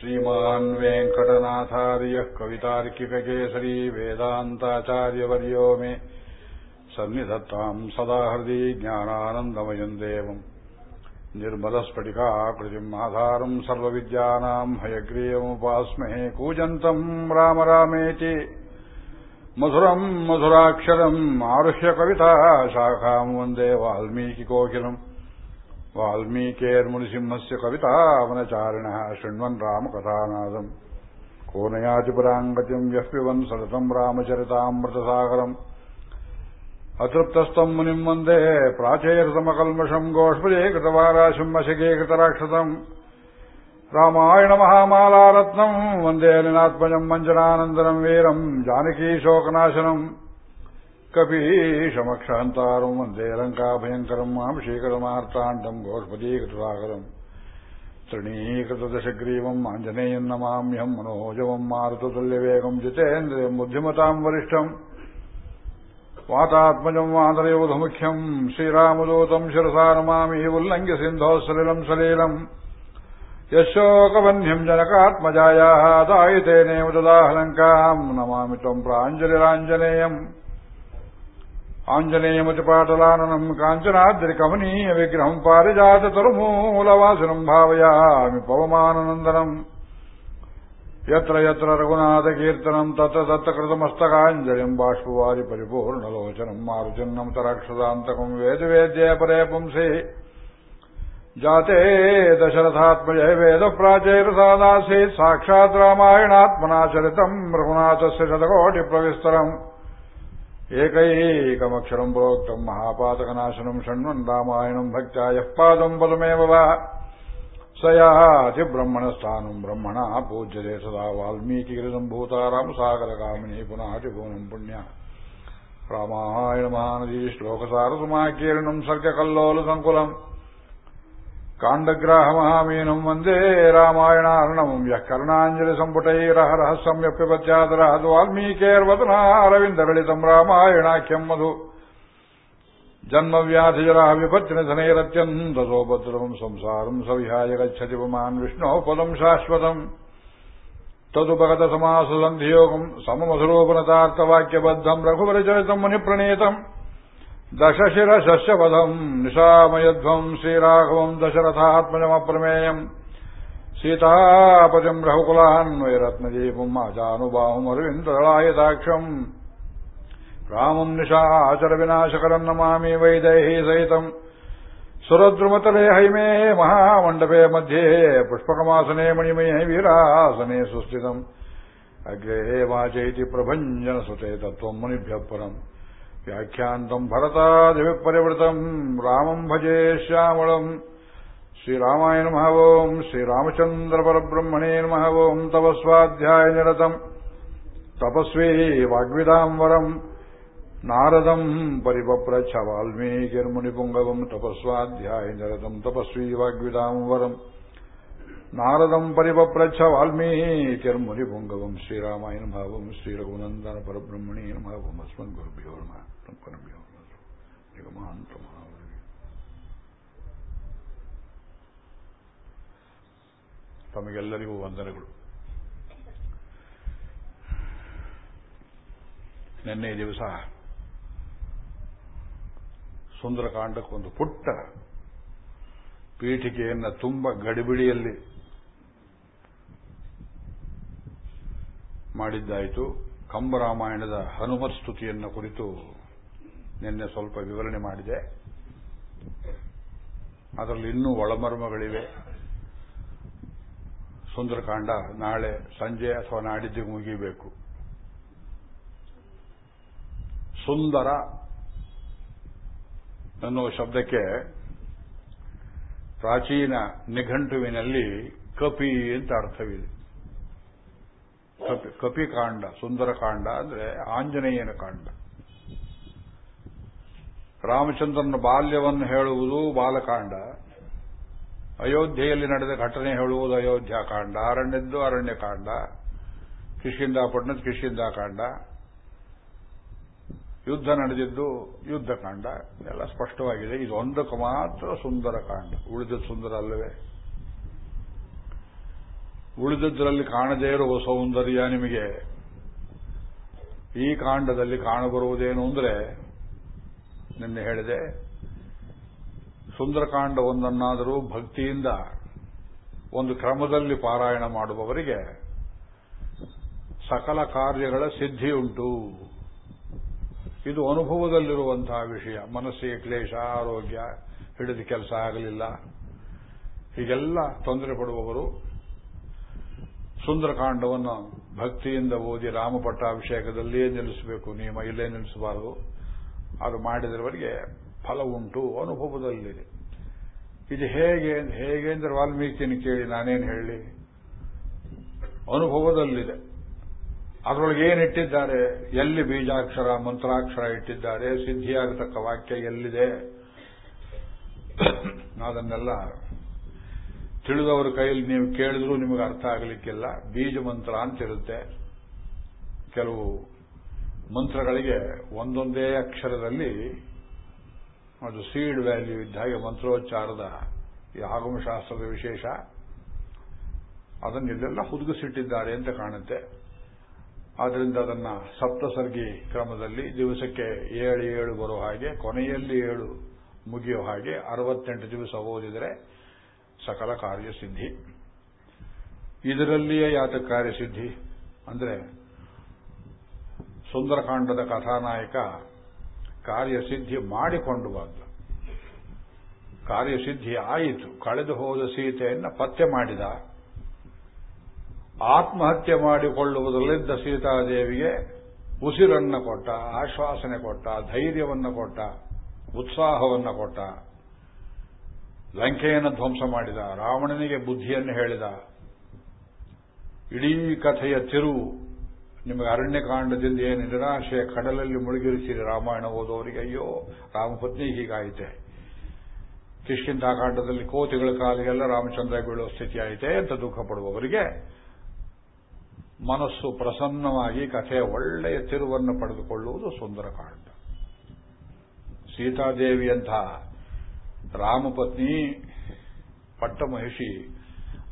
श्रीमान् वेङ्कटनाथार्यः कवितार्किककेसरी वेदान्ताचार्यवर्यो मे। सन्निधत्ताम् सदा हृदि ज्ञानानन्दमयम् देवम्। निर्मलस्फटिकाकृतिम् आधारम् सर्वविद्यानाम् हयग्रीयमुपास्महे कूजन्तम् राम रामेति। मधुरम् मधुराक्षरम् आरुह्य कविता शाखाम् वंदे वाल्मीकिकोकिलम्। वाल्मीकेर्मुनिसिंहस्य कवितावनचारिणः शृण्वन् रामकथानादम् को नयाति पराङ्गतिम् यः पिबन् सततम् रामचरितामृतसागरम् अतृप्तस्तम् मुनिम् वन्दे प्राचेरतमकल्मषम् गोष्पदे कृतवाराशिम् वशके कृतराक्षसम् रामायणमहामालारत्नम् वन्दे निनात्मजम् मञ्जनानन्दनम् वीरम् जानकीशोकनाशनम् कपीशमक्षहन्तारम् वन्दे लङ्काभयङ्करम् मांशीकरमार्ताण्डम् गोष्पदीकृतसागरम् तृणीकृतदशग्रीवम् आञ्जनेयम् नमाम्यहम् मनोजवम् मारुततुल्यवेगम् जितेन्द्रियम् बुद्धिमताम् वरिष्ठम् वातात्मजम् वानरयोधमुख्यम् श्रीरामदूतम् शिरसा नमामि उल्लङ्घ्य सिन्धोः सलिलम् सलीलम् यशोकवह्न्यम् जनकात्मजायाः दायितेनेव ददाहलङ्काम् नमामि त्वम् प्राञ्जलिराञ्जनेयम् ఆంజనేయమతిపాటలానం కాంచనాద్రి కమనీయ విగ్రహం పారిజాత తరుమూలవాసనం భావయామి పవమానందనం ఎత్ర ఎత్ర రఘునాథకీర్తనం తత్ర తత్ర కృతమస్తకాంజలిం బాష్పవారి పరిపూర్ణలోచనం మారుచిన్నం తరక్షదాంతకం వేదవేద్యే పరే పుంసి జాతే దశరథాత్మజయ వేద ప్రాచైరసాదాసీత్ సాక్షాత్ రామాయణాత్మనా చరితం రఘునాథస్య శతకోటి ప్రవిస్తరం एकैकमक्षरम् प्रोक्तम् महापातकनाशनम् शृण्वन् रामायणम् भक्त्या यः पादम् बलमेव वा स याति ब्रह्मणस्थानम् ब्रह्मणा पूज्यते सदा वाल्मीकिकृतम् भूता रामसागरकामिनी पुनः च भूनम् रामायणमहानदी श्लोकसारसुमाकीर्णम् सर्गकल्लोलसङ्कुलम् काण्डग्राहमहामीनम् वन्दे रामायणार्णवम् यः कर्णाञ्जलिसम्पुटैरहरः सम्यप्यपत्यादरहद् वाल्मीकेर्वदनारविन्दगलितम् रामायणाख्यम् मधु जन्मव्याधिजराः विपत्तिनिधनैरत्यन्तसोपद्रवम् संसारम् सविहाय गच्छति पुमान् विष्णोः पदम् शाश्वतम् तदुपगतसमाससन्धियोगम् सममधुरोपनतार्थवाक्यबद्धम् रघुवरचरितम् मुनिप्रणीतम् दशशिरशस्य वधम् निशामयध्वम् श्रीराघवम् दशरथात्मजमप्रमेयम् सीतापतिम् रघुकुलान्वयरत्नदीपम् आजानुबाहुमरविन्ददलायताक्षम् रामम् निशाचरविनाशकरम् नमामि वैदैः सहितम् सुरद्रुमतले हैमे महामण्डपे मध्ये पुष्पकमासने मणिमये वीरासने सुस्थितम् अग्रे वाचैति प्रभञ्जनसुते तत्त्वम् मुनिभ्यः परम् व्याख्यान्तम् भरतादिभिः परिवृतम् रामम् भजे श्यामलम् श्रीरामाय नमः ओम् श्रीरामचन्द्रपरब्रह्मणे नमः ओम् तव स्वाध्यायनिरतम् तपस्वी वाग्विदाम् वरम् नारदम् परिपप्रच्छ वाल्मीकिर्मुनिपुङ्गवम् तपस्वाध्यायनिरतम् तपस्वी वाग्विदाम् वरम् नारदम् परिपप्रच्छ वाल्मीकिर्मुनिपुङ्गवम् श्रीरामाय नमः ओम् श्रीरघुनन्दन परब्रह्मणे नमः ओम् अस्मद्गुरुभ्यो नमः ಜಗಮಾಂತ ಮಹಾವರಿ ತಮಗೆಲ್ಲರಿಗೂ ವಂದನೆಗಳು ನಿನ್ನೆ ದಿವಸ ಸುಂದರಕಾಂಡಕ್ಕೊಂದು ಪುಟ್ಟ ಪೀಠಿಕೆಯನ್ನು ತುಂಬ ಗಡಿಬಿಡಿಯಲ್ಲಿ ಮಾಡಿದ್ದಾಯಿತು ಕಂಬರಾಮಾಯಣದ ಹನುಮತ್ ಸ್ತುತಿಯನ್ನು ಕುರಿತು ನಿನ್ನೆ ಸ್ವಲ್ಪ ವಿವರಣೆ ಮಾಡಿದೆ. ಅದರಲ್ಲಿ ಇನ್ನೂ ಒಳಮರ್ಮಗಳಿವೆ. ಸುಂದರಕಾಂಡ ನಾಳೆ ಸಂಜೆ ಅಥವಾ ನಾಡಿದ್ದಿಗೆ ಮುಗಿಬೇಕು. ಸುಂದರ ಅನ್ನುವ ಶಬ್ದಕ್ಕೆ ಪ್ರಾಚೀನ ನಿಘಂಟುವಿನಲ್ಲಿ ಕಪಿ ಅಂತ ಅರ್ಥವಿದೆ. ಕಪಿ, ಕಪಿಕಾಂಡ, ಸುಂದರಕಾಂಡ ಅಂದ್ರೆ ಆಂಜನೇಯನ ಕಾಂಡ. ರಾಮಚಂದ್ರನ ಬಾಲ್ಯವನ್ನು ಹೇಳುವುದು ಬಾಲಕಾಂಡ. ಅಯೋಧ್ಯೆಯಲ್ಲಿ ನಡೆದ ಘಟನೆ ಹೇಳುವುದು ಅಯೋಧ್ಯಾಕಾಂಡ ಅರಣ್ಯದ್ದು ಅರಣ್ಯಕಾಂಡ ಕಿಶಿಂದಾಪಟ್ಟಣದ ಕಿಶಿಂದಾಕಾಂಡ ಯುದ್ಧ ನಡೆದಿದ್ದು ಯುದ್ಧಕಾಂಡ ಎಲ್ಲ ಸ್ಪಷ್ಟವಾಗಿದೆ. ಇದು ಒಂದಕ್ಕೆ ಮಾತ್ರ ಸುಂದರ ಕಾಂಡ. ಉಳಿದದ್ದು ಸುಂದರ ಅಲ್ಲವೇ? ಉಳಿದದ್ರಲ್ಲಿ ಕಾಣದೇ ಇರುವ ಸೌಂದರ್ಯ ನಿಮಗೆ ಈ ಕಾಂಡದಲ್ಲಿ ಕಾಣಬರುವುದೇನು ಅಂದ್ರೆ ನಿನ್ನೆ ಹೇಳಿದೆ, ಸುಂದರಕಾಂಡವೊಂದನ್ನಾದರೂ ಭಕ್ತಿಯಿಂದ ಒಂದು ಕ್ರಮದಲ್ಲಿ ಪಾರಾಯಣ ಮಾಡುವವರಿಗೆ ಸಕಲ ಕಾರ್ಯಗಳ ಸಿದ್ಧಿಯುಂಟು. ಇದು ಅನುಭವದಲ್ಲಿರುವಂತಹ ವಿಷಯ. ಮನಸ್ಸಿಗೆ ಕ್ಲೇಶ, ಆರೋಗ್ಯ, ಹಿಡಿದು ಕೆಲಸ ಆಗಲಿಲ್ಲ. ಹೀಗೆಲ್ಲ ತೊಂದರೆ ಪಡುವವರು ಸುಂದರಕಾಂಡವನ್ನು ಭಕ್ತಿಯಿಂದ ಓದಿ ರಾಮ ಪಟ್ಟಾಭಿಷೇಕದಲ್ಲಿಯೇ ನಿಲ್ಲಿಸಬೇಕು. ನಿಯಮ ಇಲ್ಲೇ ನಿಲ್ಲಿಸಬಾರದು. ಅದು ಮಾಡಿದವರಿಗೆ ಫಲ ಉಂಟು ಅನುಭವದಲ್ಲಿದೆ. ಇದು ಹೇಗೆ ಹೇಗೆ ಅಂದ್ರೆ ವಾಲ್ಮೀಕಿನ ಕೇಳಿ ನಾನೇನು ಹೇಳಿ ಅನುಭವದಲ್ಲಿದೆ. ಅದರೊಳಗೆ ಏನಿಟ್ಟಿದ್ದಾರೆ ಎಲ್ಲಿ ಬೀಜಾಕ್ಷರ, ಮಂತ್ರಾಕ್ಷರ ಇಟ್ಟಿದ್ದಾರೆ? ಸಿದ್ಧಿಯಾಗತಕ್ಕ ವಾಕ್ಯ ಎಲ್ಲಿದೆ? ಅದನ್ನೆಲ್ಲ ತಿಳಿದವರ ಕೈಯಲ್ಲಿ ನೀವು ಕೇಳಿದ್ರೂ ನಿಮಗೆ ಅರ್ಥ ಆಗಲಿಕ್ಕಿಲ್ಲ. ಬೀಜ ಮಂತ್ರ ಅಂತಿರುತ್ತೆ. ಕೆಲವು ಮಂತ್ರಗಳಿಗೆ ಒಂದೊಂದೇ ಅಕ್ಷರದಲ್ಲಿ ಅದು ಸೀಡ್ ವ್ಯಾಲ್ಯೂ ಇದ್ದ ಹಾಗೆ ಮಂತ್ರೋಚ್ಚಾರದ ಈ ಆಗಮಶಾಸ್ತ್ರದ ವಿಶೇಷ ಅದನ್ನೆಲ್ಲ ಹುದುಗಿಸಿಟ್ಟಿದ್ದಾರೆ ಅಂತ ಕಾಣುತ್ತೆ. ಆದ್ದರಿಂದ ಅದನ್ನ ಸಪ್ತಸರ್ಗಿ ಕ್ರಮದಲ್ಲಿ ದಿವಸಕ್ಕೆ ಏಳು ಏಳು ಬರೋ ಹಾಗೆ, ಕೊನೆಯಲ್ಲಿ ಏಳು ಮುಗಿಯೋ ಹಾಗೆ ಅರವತ್ತೆಂಟು ದಿವಸ ಓದಿದರೆ ಸಕಲ ಕಾರ್ಯಸಿದ್ಧಿ. ಇದರಲ್ಲಿಯೇ ಯಾತ ಕಾರ್ಯಸಿದ್ಧಿ? ಅಂದ್ರೆ ಸುಂದರಕಾಂಡದ ಕಥಾನಾಯಕ ಕಾರ್ಯಸಿದ್ಧಿ ಮಾಡಿಕೊಂಡು ಬಂದ. ಕಾರ್ಯಸಿದ್ಧಿ ಆಯಿತು. ಕಳೆದು ಹೋದ ಸೀತೆಯನ್ನು ಪತ್ತೆ ಮಾಡಿದ. ಆತ್ಮಹತ್ಯೆ ಮಾಡಿಕೊಳ್ಳುವುದರಲ್ಲಿದ್ದ ಸೀತಾದೇವಿಗೆ ಉಸಿರನ್ನ ಕೊಟ್ಟ, ಆಶ್ವಾಸನೆ ಕೊಟ್ಟ, ಧೈರ್ಯವನ್ನ ಕೊಟ್ಟ, ಉತ್ಸಾಹವನ್ನ ಕೊಟ್ಟ. ಲಂಕೆಯನ್ನು ಧ್ವಂಸ ಮಾಡಿದ, ರಾವಣನಿಗೆ ಬುದ್ಧಿಯನ್ನು ಹೇಳಿದ. ಇಡೀ ಕಥೆಯ ತಿರುವು ನಿಮಗೆ ಅರಣ್ಯಕಾಂಡದಿಂದ ಏನು ನಿರಾಶೆಯ ಕಡಲಲ್ಲಿ ಮುಳುಗಿರಿಸಿರಿ ರಾಮಾಯಣ ಓದೋರಿಗೆ ಅಯ್ಯೋ, ರಾಮಪತ್ನಿ ಹೀಗಾಯಿತೆ. ಕಿಷ್ಕಿಂಧಾಕಾಂಡದಲ್ಲಿ ಕೋತಿಗಳ ಕಾಲಿಗೆಲ್ಲ ರಾಮಚಂದ್ರ ಬೀಳುವ ಸ್ಥಿತಿ ಆಯಿತೆ ಅಂತ ದುಃಖ ಪಡುವವರಿಗೆ ಮನಸ್ಸು ಪ್ರಸನ್ನವಾಗಿ ಕಥೆಯ ಒಳ್ಳೆಯ ತಿರುವನ್ನು ಪಡೆದುಕೊಳ್ಳುವುದು ಸುಂದರಕಾಂಡ ಸೀತಾದೇವಿಯಂತಹ ರಾಮಪತ್ನಿ ಪಟ್ಟಮಹಿಷಿ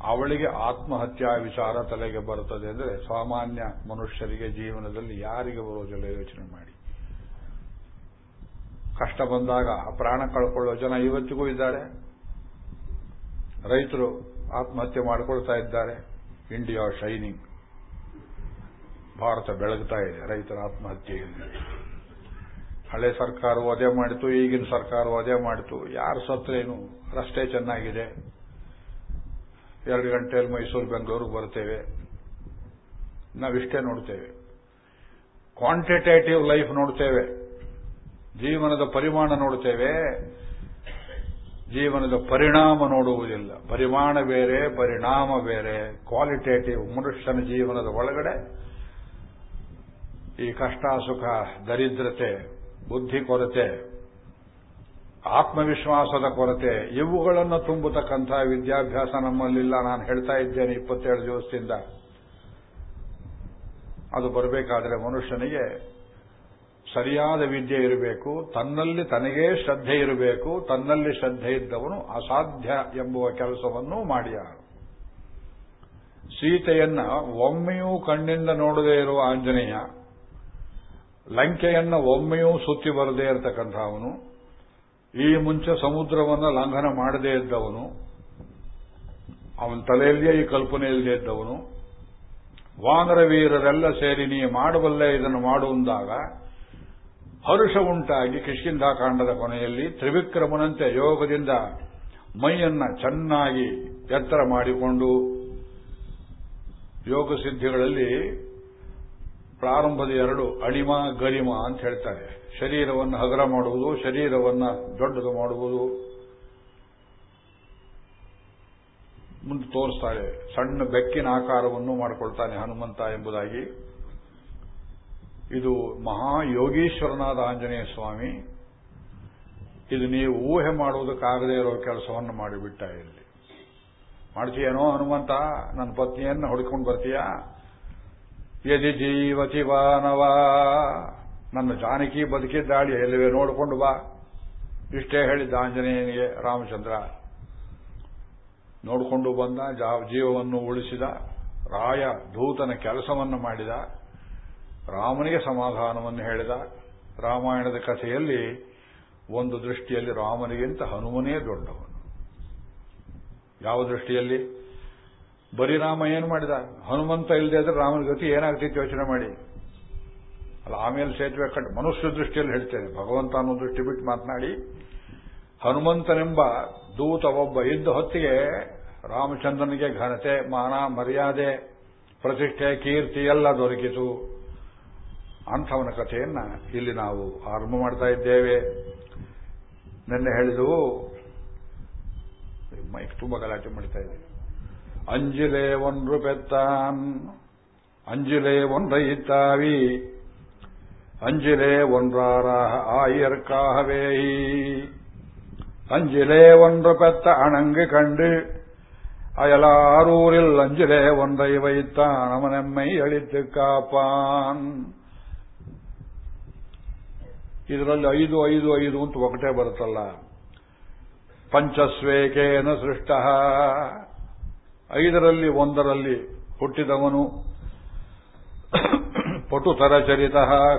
ಅವಳಿಗೆ ಆತ್ಮಹತ್ಯಾ ವಿಚಾರ ತಲೆಗೆ ಬರುತ್ತದೆ ಅಂದರೆ ಸಾಮಾನ್ಯ ಮನುಷ್ಯರಿಗೆ ಜೀವನದಲ್ಲಿ ಯಾರಿಗೆ ಬರೋದಿಲ್ಲ ಯೋಚನೆ ಮಾಡಿ. ಕಷ್ಟ ಬಂದಾಗ ಪ್ರಾಣ ಕಳ್ಕೊಳ್ಳೋ ಜನ ಇವತ್ತಿಗೂ ಇದ್ದಾರೆ. ರೈತರು ಆತ್ಮಹತ್ಯೆ ಮಾಡಿಕೊಳ್ತಾ ಇದ್ದಾರೆ. India shining. ಭಾರತ ಬೆಳಗ್ತಾ ಇದೆ ರೈತರ ಆತ್ಮಹತ್ಯೆಯಲ್ಲಿ. ಹಳೆ ಸರ್ಕಾರ ಅದೇ ಮಾಡಿತು, ಈಗಿನ ಸರ್ಕಾರ ಅದೇ ಮಾಡಿತು. ಯಾರು ಸತ್ತರೇನು ರಸ್ತೆ ಚೆನ್ನಾಗಿದೆ. ಎರಡು ಗಂಟೆಯಲ್ಲಿ ಮೈಸೂರು ಬೆಂಗಳೂರು ಬರ್ತೇವೆ ನಾವಿಷ್ಟೇ ನೋಡ್ತೇವೆ. ಕ್ವಾಂಟಿಟೇಟಿವ್ ಲೈಫ್ ನೋಡ್ತೇವೆ. ಜೀವನದ ಪರಿಮಾಣ ನೋಡ್ತೇವೆ. ಜೀವನದ ಪರಿಣಾಮ ನೋಡುವುದಿಲ್ಲ. ಪರಿಮಾಣ ಬೇರೆ, ಪರಿಣಾಮ ಬೇರೆ. ಕ್ವಾಲಿಟೇಟಿವ್ ಮನುಷ್ಯನ ಜೀವನದ ಒಳಗಡೆ ಈ ಕಷ್ಟ, ಸುಖ, ದರಿದ್ರತೆ, ಬುದ್ಧಿ ಕೊರತೆ ಆತ್ಮವಿಶ್ವಾಸದ ಕೊರತೆ. ಇವುಗಳನ್ನು ತುಂಬತಕ್ಕಂಥ ವಿದ್ಯಾಭ್ಯಾಸ ನಮ್ಮಲ್ಲಿಲ್ಲ. ನಾನು ಹೇಳ್ತಾ ಇದ್ದೇನೆ ಇಪ್ಪತ್ತೇಳು ದಿವಸದಿಂದ. ಅದು ಬರಬೇಕಾದರೆ ಮನುಷ್ಯನಿಗೆ ಸರಿಯಾದ ವಿದ್ಯೆ ಇರಬೇಕು. ತನ್ನಲ್ಲಿ ತನಗೇ ಶ್ರದ್ಧೆ ಇರಬೇಕು. ತನ್ನಲ್ಲಿ ಶ್ರದ್ಧೆ ಇದ್ದವನು ಅಸಾಧ್ಯ ಎಂಬುವ ಕೆಲಸವನ್ನೂ ಮಾಡಿಯ ಸೀತೆಯನ್ನ ಒಮ್ಮೆಯೂ ಕಣ್ಣಿಂದ ನೋಡದೇ ಇರುವ ಆಂಜನೇಯ, ಲಂಕೆಯನ್ನ ಒಮ್ಮೆಯೂ ಸುತ್ತಿ ಬರದೇ ಇರತಕ್ಕಂಥವನು. ಈ ಮುಂಚೆ ಸಮುದ್ರವನ್ನು ಲಂಘನ ಮಾಡದೇ ಇದ್ದವನು, ಅವನ ತಲೆಯಲ್ಲಿಯೇ ಈ ಕಲ್ಪನೆ ಇಲ್ಲದೆ ಇದ್ದವನು, ವಾನರ ವೀರರೆಲ್ಲ ಸೇರಿ ನೀ ಮಾಡಬಲ್ಲೇ ಇದನ್ನು ಮಾಡುವಂದಾಗ ಹರುಷ ಉಂಟಾಗಿ ಕಿಷ್ಕಿಂಧಾಕಾಂಡದ ಕೊನೆಯಲ್ಲಿ ತ್ರಿವಿಕ್ರಮನಂತೆ ಯೋಗದಿಂದ ಮೈಯನ್ನ ಚೆನ್ನಾಗಿ ಎತ್ತರ ಮಾಡಿಕೊಂಡು ಯೋಗ ಸಿದ್ಧಿಗಳಲ್ಲಿ ಪ್ರಾರಂಭದ ಎರಡು ಅಣಿಮ ಗರಿಮ ಅಂತ ಹೇಳ್ತಾರೆ. ಶರೀರವನ್ನು ಹಗರ ಮಾಡುವುದು, ಶರೀರವನ್ನ ದೊಡ್ಡದು ಮಾಡುವುದು. ಮುಂದೆ ತೋರಿಸ್ತಾರೆ, ಸಣ್ಣ ಬೆಕ್ಕಿನ ಆಕಾರವನ್ನು ಮಾಡಿಕೊಳ್ತಾನೆ ಹನುಮಂತ ಎಂಬುದಾಗಿ. ಇದು ಮಹಾಯೋಗೀಶ್ವರನಾದ ಆಂಜನೇಯ ಸ್ವಾಮಿ. ಇದು ನೀವು ಊಹೆ ಮಾಡುವುದಕ್ಕಾಗದೇ ಇರೋ ಕೆಲಸವನ್ನು ಮಾಡಿಬಿಟ್ಟ ಇಲ್ಲಿ. ಮಾಡ್ತೀಯೇನೋ ಹನುಮಂತ, ನನ್ನ ಪತ್ನಿಯನ್ನು ಹೊಡ್ಕೊಂಡು ಬರ್ತೀಯಾ? ಯದಿ ಜೀವತಿ ವಾನವಾ. ನನ್ನ ಜಾನಕಿ ಬದುಕಿದ್ದಾಳಿ ಎಲ್ಲವೇ ನೋಡಿಕೊಂಡು ಬಾ. ಇಷ್ಟೇ ಹೇಳಿದ್ದ ಆಂಜನೇಯನಿಗೆ ರಾಮಚಂದ್ರ. ನೋಡಿಕೊಂಡು ಬಂದ ಜೀವವನ್ನು ಉಳಿಸಿದ ರಾಯ ದೂತನ ಕೆಲಸವನ್ನು ಮಾಡಿದ. ರಾಮನಿಗೆ ಸಮಾಧಾನವನ್ನು ಹೇಳಿದ. ರಾಮಾಯಣದ ಕಥೆಯಲ್ಲಿ ಒಂದು ದೃಷ್ಟಿಯಲ್ಲಿ ರಾಮನಿಗಿಂತ ಹನುಮನೇ ದೊಡ್ಡವನು. ಯಾವ ದೃಷ್ಟಿಯಲ್ಲಿ? ಬರೀ ರಾಮ ಏನು ಮಾಡಿದ? ಹನುಮಂತ ಇಲ್ಲದೆ ಇದ್ರೆ ರಾಮನ ಗತಿ ಏನಾಗ್ತಿತ್ತು ಯೋಚನೆ ಮಾಡಿ? ಅಲ್ಲ, ಆಮೇಲೆ ಸೇತುವೆ ಕಟ್ಟು ಮನುಷ್ಯ ದೃಷ್ಟಿಯಲ್ಲಿ ಹೇಳ್ತೇನೆ. ಭಗವಂತ ಅನ್ನೋ ದೃಷ್ಟಿ ಬಿಟ್ಟು ಮಾತನಾಡಿ, ಹನುಮಂತನೆಂಬ ದೂತ ಒಬ್ಬ ಇದ್ದ ಹೊತ್ತಿಗೆ ರಾಮಚಂದ್ರನಿಗೆ ಘನತೆ, ಮಾನ, ಮರ್ಯಾದೆ, ಪ್ರತಿಷ್ಠೆ, ಕೀರ್ತಿ ಎಲ್ಲ ದೊರಕಿತು. ಅಂಥವನ ಕಥೆಯನ್ನ ಇಲ್ಲಿ ನಾವು ಆರಂಭ ಮಾಡ್ತಾ ಇದ್ದೇವೆ. ನಿನ್ನೆ ಹೇಳಿದವು ಮೈಕ್ ತುಂಬಾ ಗಲಾಟೆ ಮಾಡ್ತಾ ಇದೆ ಅಂಜಿಲೆ ஒன்று பெத்தான் அஞ்சிலே ஒன்றைத்தாவி அஞ்சிலே ஒன்றாராக ஆயிற்காகவே அஞ்சிலே ஒன்று பெத்த அணங்கு கண்டு அயலாரூரில் அஞ்சிலே ஒன்றை வைத்தான் அவனெம்மை அழித்து ಕಾಪಾನ್ ಇದರಲ್ಲಿ ಐದು ಐದು ಐದು ಅಂತ ಒಗಟೆ ಬರುತ್ತಲ್ಲ ಪಂಚಸ್ವೇಕೇನ ಸೃಷ್ಟ ಐದರಲ್ಲಿ ಒಂದರಲ್ಲಿ ಹುಟ್ಟಿದವನು. ಪಟುತರ ಚರಿತ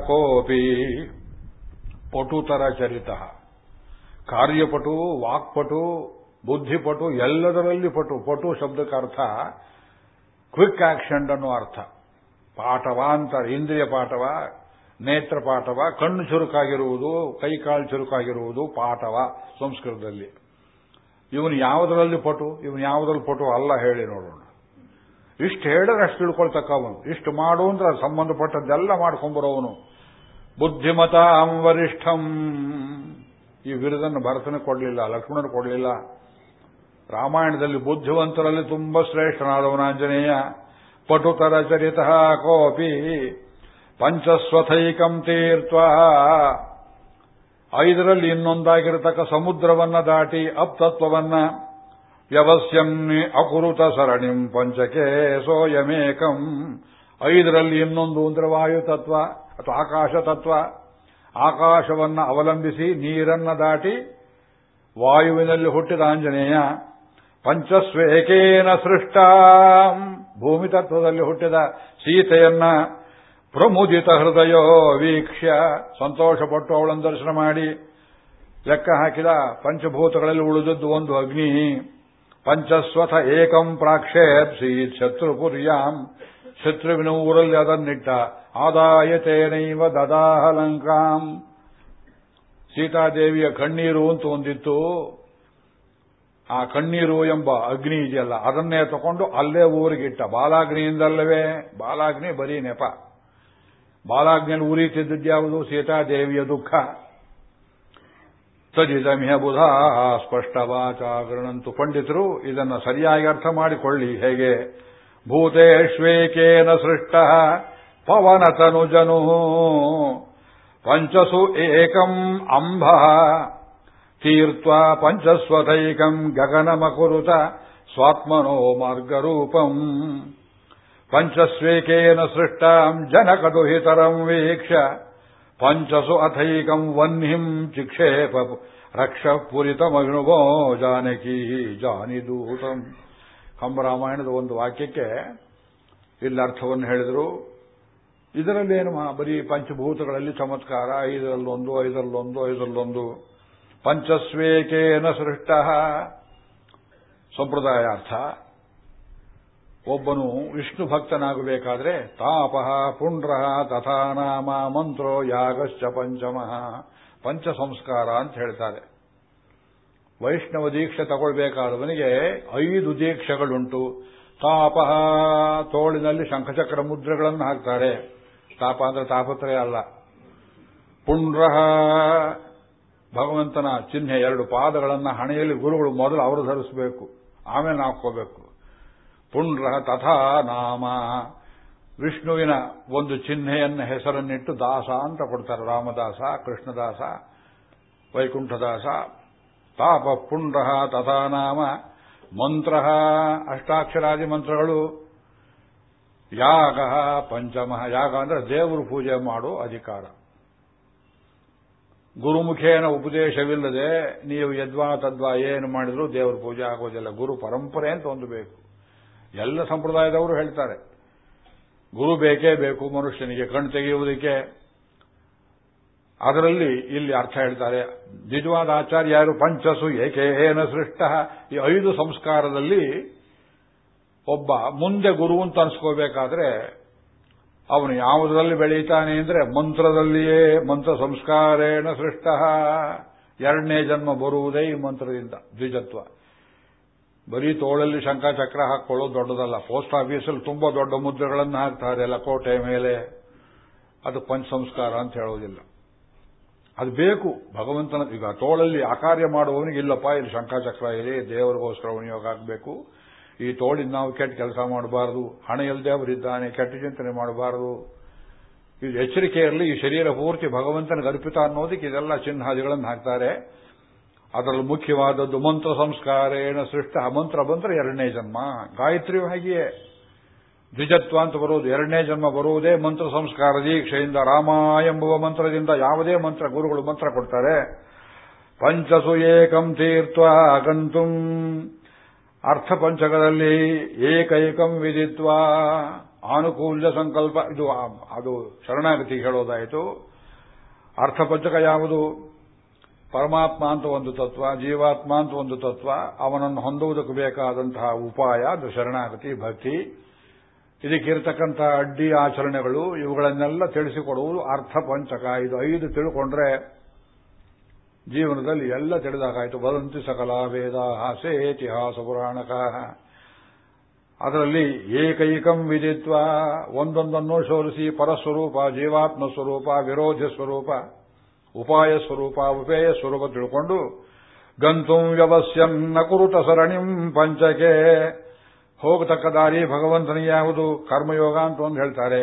ಕೋಪಿ. ಪಟುತರ ಚರಿತ ಕಾರ್ಯಪಟು, ವಾಕ್ಪಟು, ಬುದ್ಧಿಪಟು, ಎಲ್ಲದರಲ್ಲಿ ಪಟು. ಪಟು ಶಬ್ದಕ್ಕೆ ಅರ್ಥ ಕ್ವಿಕ್ ಆಕ್ಷನ್ ಅನ್ನೋ ಅರ್ಥ. ಪಾಠವ ಅಂತಾರೆ ಇಂದ್ರಿಯ ಪಾಠವ, ನೇತ್ರ ಪಾಠವ, ಕಣ್ಣು ಚುರುಕಾಗಿರುವುದು ಕೈಕಾಲು ಚುರುಕಾಗಿರುವುದು ಪಾಠವ ಸಂಸ್ಕೃತದಲ್ಲಿ. ಇವನು ಯಾವುದರಲ್ಲಿ ಪಟು? ಇವನು ಯಾವುದ್ರಲ್ಲಿ ಪಟು? ಅಲ್ಲ, ಹೇಳಿ ನೋಡೋಣ. ಇಷ್ಟು ಹೇಳಿದ್ರೆ ಅಷ್ಟು ತಿಳ್ಕೊಳ್ತಕ್ಕವನು. ಇಷ್ಟು ಮಾಡು ಅಂದ್ರೆ ಸಂಬಂಧಪಟ್ಟದ್ದೆಲ್ಲ ಮಾಡ್ಕೊಂಬರೋವನು ಬುದ್ಧಿಮತ ವರಿಷ್ಠಂ. ಈ ಬಿರುದನ್ನು ಭರತನ ಕೊಡಲಿಲ್ಲ ಲಕ್ಷ್ಮಣನ ಕೊಡಲಿಲ್ಲ. ರಾಮಾಯಣದಲ್ಲಿ ಬುದ್ಧಿವಂತರಲ್ಲಿ ತುಂಬಾ ಶ್ರೇಷ್ಠನಾದವನ ಆಂಜನೇಯ. ಪಟುತರ ಚರಿತ ಕೋಪಿ. ಪಂಚಸ್ವಥೈಕಂ ತೀರ್ಥ ಐದರಲ್ಲಿ ಇನ್ನೊಂದಾಗಿರತಕ್ಕ ಸಮುದ್ರವನ್ನ ದಾಟಿ ಅಪ್ತತ್ವವನ್ನ ವ್ಯವಸ್ಯಂ ಅಕುರುತ ಸರಣಿಂ ಪಂಚಕೆ ಸೋಯಮೇಕಂ ಐದರಲ್ಲಿ ಇನ್ನೊಂದು ಅಂದ್ರೆ ವಾಯು ತತ್ವ ಅಥವಾ ಆಕಾಶ ತತ್ವ. ಆಕಾಶವನ್ನ ಅವಲಂಬಿಸಿ ನೀರನ್ನ ದಾಟಿ ವಾಯುವಿನಲ್ಲಿ ಹುಟ್ಟಿದ ಆಂಜನೇಯ ಪಂಚಸ್ವೇಕೇನ ಸೃಷ್ಟ. ಭೂಮಿ ತತ್ವದಲ್ಲಿ ಹುಟ್ಟಿದ ಸೀತೆಯನ್ನ ಪ್ರಮುದಿತ ಹೃದಯೋ ವೀಕ್ಷ್ಯ. ಸಂತೋಷಪಟ್ಟು ಅವಳನ್ನು ದರ್ಶನ ಮಾಡಿ. ಲೆಕ್ಕ ಹಾಕಿದ ಪಂಚಭೂತಗಳಲ್ಲಿ ಉಳಿದದ್ದು ಒಂದು ಅಗ್ನಿ. ಪಂಚಸ್ವಥ ಏಕಂ ಪ್ರಾಕ್ಷೇಪ್ಸಿ ಶತ್ರುಪುರ್ಯಾಂ. ಶತ್ರುವಿನ ಊರಲ್ಲಿ ಅದನ್ನಿಟ್ಟ. ಆದಾಯತೇನೈವ ದದಾಹಲಂಕಾಂ ಸೀತಾದೇವಿಯ ಕಣ್ಣೀರು ಅಂತ ಒಂದಿತ್ತು. ಆ ಕಣ್ಣೀರು ಎಂಬ ಅಗ್ನಿ ಇದೆಯಲ್ಲ, ಅದನ್ನೇ ತಗೊಂಡು ಅಲ್ಲೇ ಊರಿಗಿಟ್ಟ. ಬಾಲಾಗ್ನಿಯಿಂದಲ್ಲವೇ? ಬಾಲಾಗ್ನಿ ಬರೀ ನೆಪ. ಬಾಲಾಗ್ನಿಯಲ್ಲಿ ಉರಿತಿದ್ದದ್ಯಾವುದು ಸೀತಾದೇವಿಯ ದುಃಖ. ತಜಿದಮಿಹ ಬುಧ ಸ್ಪಷ್ಟವಾಚಾಗರಣಂತು ಪಂಡಿತರು ಇದನ್ನು ಸರಿಯಾಗಿ ಅರ್ಥ ಮಾಡಿಕೊಳ್ಳಿ. ಹೇಗೆ? ಭೂತೇಶ್ವೇಕೇನ ಸೃಷ್ಟ ಪವನತನುಜನು ಪಂಚಸು ಏಕಂ ಅಂಬ ತೀರ್ಥ ಪಂಚಸ್ವತೈಕಂ ಗಗನಮಕುರುತ ಸ್ವಾತ್ಮನೋ ಮಾರ್ಗರೂಪಂ. ಪಂಚಸ್ವೇಕೇನ ಸೃಷ್ಟಾಂ ಜನಕದುಹಿತರಂ ವೀಕ್ಷ. ಪಂಚಸು ಅಥೈಕಂ ವನ್ಹಿಂ ಚಿಕ್ಷೇಪ ರಕ್ಷ ಪುರಿತಮಗ್ನುಗೋ ಜಾನಕಿ ಜಾನಿದೂತಂ ಕಂಬರಾಮಾಯಣದ ಒಂದು ವಾಕ್ಯಕ್ಕೆ ಇಲ್ಲಿ ಅರ್ಥವನ್ನು ಹೇಳಿದರು. ಇದರಲ್ಲೇನು ಬರೀ ಪಂಚಭೂತಗಳಲ್ಲಿ ಚಮತ್ಕಾರ, ಐದರಲ್ಲೊಂದು ಐದರಲ್ಲೊಂದು ಐದರಲ್ಲೊಂದು. ಪಂಚಸ್ವೇಕೇನ ಸೃಷ್ಟ. ಸಂಪ್ರದಾಯಾರ್ಥ. ಒಬ್ಬನು ವಿಷ್ಣು ಭಕ್ತನಾಗಬೇಕಾದ್ರೆ ತಾಪಃ ಪುಂಡ್ರ ತಥಾನಾಮ ಮಂತ್ರೋ ಯಾಗಶ್ಚ ಪಂಚಮಃ, ಪಂಚ ಸಂಸ್ಕಾರ ಅಂತ ಹೇಳ್ತಾರೆ. ವೈಷ್ಣವ ದೀಕ್ಷೆ ತಗೊಳ್ಬೇಕಾದವನಿಗೆ ಐದು ದೀಕ್ಷೆಗಳುಂಟು. ತಾಪಃ ತೋಳಿನಲ್ಲಿ ಶಂಖಚಕ್ರ ಮುದ್ರೆಗಳನ್ನು ಹಾಕ್ತಾರೆ. ತಾಪ ಅಂದ್ರೆ ತಾಪತ್ರಯ ಅಲ್ಲ. ಪುಂಡ್ರ ಭಗವಂತನ ಚಿಹ್ನೆ ಎರಡು ಪಾದಗಳನ್ನು ಹಣೆಯಲ್ಲಿ ಗುರುಗಳು ಮೊದಲು ಅವರು ಧರಿಸಬೇಕು, ಆಮೇಲೆ ಹಾಕೋಬೇಕು ಪುಂಡ್ರ ತಥಾ ನಾಮ. ವಿಷ್ಣುವಿನ ಒಂದು ಚಿಹ್ನೆಯನ್ನ ಹೆಸರನ್ನಿಟ್ಟು ದಾಸ ಅಂತ ಕೊಡ್ತಾರೆ. ರಾಮದಾಸ, ಕೃಷ್ಣದಾಸ, ವೈಕುಂಠದಾಸ. ತಾಪ ಪುಂಡ್ರ ತಥಾ ನಾಮ. ಮಂತ್ರ ಅಷ್ಟಾಕ್ಷರಾದಿ ಮಂತ್ರಗಳು. ಯಾಗ ಪಂಚಮ. ಯಾಗ ಅಂದ್ರೆ ದೇವರು ಪೂಜೆ ಮಾಡೋ ಅಧಿಕಾರ. ಗುರುಮುಖೇನ ಉಪದೇಶವಿಲ್ಲದೆ ನೀವು ಯದ್ವಾ ತದ್ವಾ ಏನು ಮಾಡಿದ್ರು ದೇವರ ಪೂಜೆ ಆಗೋದಿಲ್ಲ. ಗುರು ಪರಂಪರೆ ಅಂತ ಒಂದು ಬೇಕು. ಎಲ್ಲ ಸಂಪ್ರದಾಯದವರು ಹೇಳ್ತಾರೆ. ಗುರು ಬೇಕೇ ಬೇಕು, ಮನುಷ್ಯನಿಗೆ ಕಣ್ ತೆಗೆಯುವುದಕ್ಕೆ. ಅದರಲ್ಲಿ ಇಲ್ಲಿ ಅರ್ಥ ಹೇಳ್ತಾರೆ ನಿಜವಾದ ಆಚಾರ್ಯ ಯಾರು ಪಂಚಸು ಏಕೇನ ಸೃಷ್ಟ. ಈ ಐದು ಸಂಸ್ಕಾರದಲ್ಲಿ ಒಬ್ಬ ಮುಂದೆ ಗುರು ಅಂತ ಅನ್ಸ್ಕೋಬೇಕಾದ್ರೆ, ಅವನು ಯಾವುದರಲ್ಲಿ ಬೆಳೀತಾನೆ ಅಂದ್ರೆ ಮಂತ್ರದಲ್ಲಿಯೇ ಮಂತ್ರ ಸಂಸ್ಕಾರೇಣ ಸೃಷ್ಟ. ಎರಡನೇ ಜನ್ಮ ಬರುವುದೇ ಈ ಮಂತ್ರದಿಂದ, ದ್ವಿಜತ್ವ. ಬರೀ ತೋಳಲ್ಲಿ ಶಂಖಚಕ್ರ ಹಾಕೊಳ್ಳೋದು ದೊಡ್ಡದಲ್ಲ. ಪೋಸ್ಟ್ ಆಫೀಸಲ್ಲಿ ತುಂಬಾ ದೊಡ್ಡ ಮುದ್ರೆಗಳನ್ನು ಹಾಕ್ತಾರೆ, ಲಕೋಟೆ ಮೇಲೆ. ಅದು ಪಂಚ ಸಂಸ್ಕಾರ ಅಂತ ಹೇಳೋದಿಲ್ಲ. ಅದು ಬೇಕು. ಭಗವಂತನ, ಈಗ ತೋಳಲ್ಲಿ ಆಕಾರ್ಯ ಮಾಡುವವನಿಗೆ ಇಲ್ಲಪ್ಪ, ಇಲ್ಲಿ ಶಂಖಚಕ್ರ ಇದೆ, ದೇವರಿಗೋಸ್ಕರ ವಿನಿಯೋಗ ಆಗಬೇಕು. ಈ ತೋಳಿನ ನಾವು ಕೆಟ್ಟ ಕೆಲಸ ಮಾಡಬಾರದು. ಹಣ ಇಲ್ಲದೆ ಅವರಿದ್ದಾನೆ ಕೆಟ್ಟ ಚಿಂತನೆ ಮಾಡಬಾರದು. ಇದು ಎಚ್ಚರಿಕೆ ಇರಲಿ, ಈ ಶರೀರ ಪೂರ್ತಿ ಭಗವಂತನಿಗೆ ಅರ್ಪಿತ ಅನ್ನೋದಕ್ಕೆ ಇದೆಲ್ಲ ಚಿಹ್ನಾದಿಗಳನ್ನು ಹಾಕ್ತಾರೆ. ಅದರಲ್ಲಿ ಮುಖ್ಯವಾದದ್ದು ಮಂತ್ರ ಸಂಸ್ಕಾರೇಣ ಸೃಷ್ಟ. ಮಂತ್ರ ಬಂದ್ರೆ ಎರಡನೇ ಜನ್ಮ. ಗಾಯತ್ರಿಯು ಹಾಗೆಯೇ. ದ್ವಿಜತ್ವ ಅಂತ ಬರುವುದು ಎರಡನೇ ಜನ್ಮ ಬರುವುದೇ ಮಂತ್ರ ಸಂಸ್ಕಾರ ದೀಕ್ಷೆಯಿಂದ ರಾಮ ಎಂಬುವ ಮಂತ್ರದಿಂದ ಯಾವುದೇ ಮಂತ್ರ ಗುರುಗಳು ಮಂತ್ರ ಕೊಡ್ತಾರೆ. ಪಂಚಸು ಏಕಂ ತೀರ್ಥ ಗಂತುಂ. ಅರ್ಥ ಪಂಚಕದಲ್ಲಿ ಏಕೈಕಂ ವಿಧಿತ್ವ. ಆನುಕೂಲ್ಯ ಸಂಕಲ್ಪ. ಇದು ಅದು ಶರಣಾಗತಿ ಹೇಳೋದಾಯಿತು. ಅರ್ಥ ಪಂಚಕ ಯಾವುದು? ಪರಮಾತ್ಮ ಅಂತ ಒಂದು ತತ್ವ, ಜೀವಾತ್ಮ ಅಂತ ಒಂದು ತತ್ವ, ಅವನನ್ನು ಹೊಂದುವುದಕ್ಕೆ ಬೇಕಾದಂತಹ ಉಪಾಯ, ಅದು ಶರಣಾಗತಿ, ಭಕ್ತಿ. ಇದಕ್ಕಿರತಕ್ಕಂತಹ ಅಡ್ಡಿ ಆಚರಣೆಗಳು, ಇವುಗಳನ್ನೆಲ್ಲ ತಿಳಿಸಿಕೊಡುವುದು ಅರ್ಥ ಪಂಚಕ ಇದು ಐದು ತಿಳ್ಕೊಂಡ್ರೆ ಜೀವನದಲ್ಲಿ ಎಲ್ಲ ತಿಳಿದಾಗಾಯಿತು. ವದಂತಿ ಸಕಲ ವೇದ ಹಾಸೆ ಇತಿಹಾಸ ಪುರಾಣಕ. ಅದರಲ್ಲಿ ಏಕೈಕಂ ವಿಧಿತ್ವ, ಒಂದೊಂದನ್ನು ಶೋಧಿಸಿ ಪರಸ್ವರೂಪ, ಜೀವಾತ್ಮ ಸ್ವರೂಪ, ವಿರೋಧ ಸ್ವರೂಪ. ಉಪಾಯ ಸ್ವರೂಪ ಉಪೇಯ ಸ್ವರೂಪ ತಿಳ್ಕೊಂಡು, ಗಂತುಂ ವ್ಯವಸ್ಯನ್ನ ಕುರುತ ಸರಣಿಂ ಪಂಚಕೆ. ಹೋಗತಕ್ಕ ದಾರಿ ಭಗವಂತನಿಗೆ ಯಾವುದು? ಕರ್ಮಯೋಗ ಅಂತ ಒಂದು ಹೇಳ್ತಾರೆ.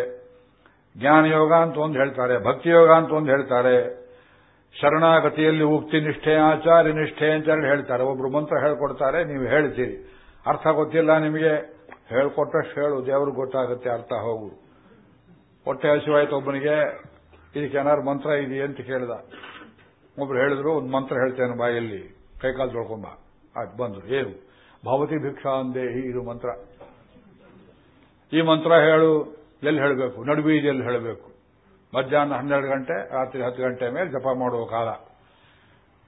ಜ್ಞಾನಯೋಗ ಅಂತ ಒಂದು ಹೇಳ್ತಾರೆ. ಭಕ್ತಿಯೋಗ ಅಂತ ಒಂದು ಹೇಳ್ತಾರೆ. ಶರಣಾಗತಿಯಲ್ಲಿ ಉಕ್ತಿ ನಿಷ್ಠೆ, ಆಚಾರ್ಯ ನಿಷ್ಠೆ ಅಂತ ಹೇಳಿ ಹೇಳ್ತಾರೆ. ಒಬ್ರು ಮಂತ್ರ ಹೇಳ್ಕೊಡ್ತಾರೆ, ನೀವು ಹೇಳ್ತೀರಿ. ಅರ್ಥ ಗೊತ್ತಿಲ್ಲ ನಿಮಗೆ. ಹೇಳ್ಕೊಟ್ಟಷ್ಟು ಹೇಳು, ದೇವ್ರಿಗೆ ಗೊತ್ತಾಗುತ್ತೆ, ಅರ್ಥ ಹೋಗು. ಹೊಟ್ಟೆ ಹಸಿವಾಯ್ತು ಒಬ್ಬನಿಗೆ. ಇದಕ್ಕೆ ಏನಾದ್ರು ಮಂತ್ರ ಇದೆಯಾ ಅಂತ ಕೇಳಿದ. ಒಬ್ರು ಹೇಳಿದ್ರು, ಒಂದು ಮಂತ್ರ ಹೇಳ್ತೇನೆ ಬಾಯಲ್ಲಿ. ಕೈಕಾಲು ತೊಳ್ಕೊಂಬ. ಆಯ್ತು, ಬಂದ್ರು. ಏನು? ಭವತಿ ಭಿಕ್ಷಾ ಅಂದೇ ಇದು ಮಂತ್ರ. ಈ ಮಂತ್ರ ಹೇಳು, ಎಲ್ಲಿ ಹೇಳಬೇಕು? ನಡುಬೀದಿಯಲ್ಲಿ ಹೇಳಬೇಕು. ಮಧ್ಯಾಹ್ನ ಹನ್ನೆರಡು ಗಂಟೆ, ರಾತ್ರಿ ಹತ್ತು ಗಂಟೆ ಮೇಲೆ ಜಪ ಮಾಡುವ ಕಾಲ.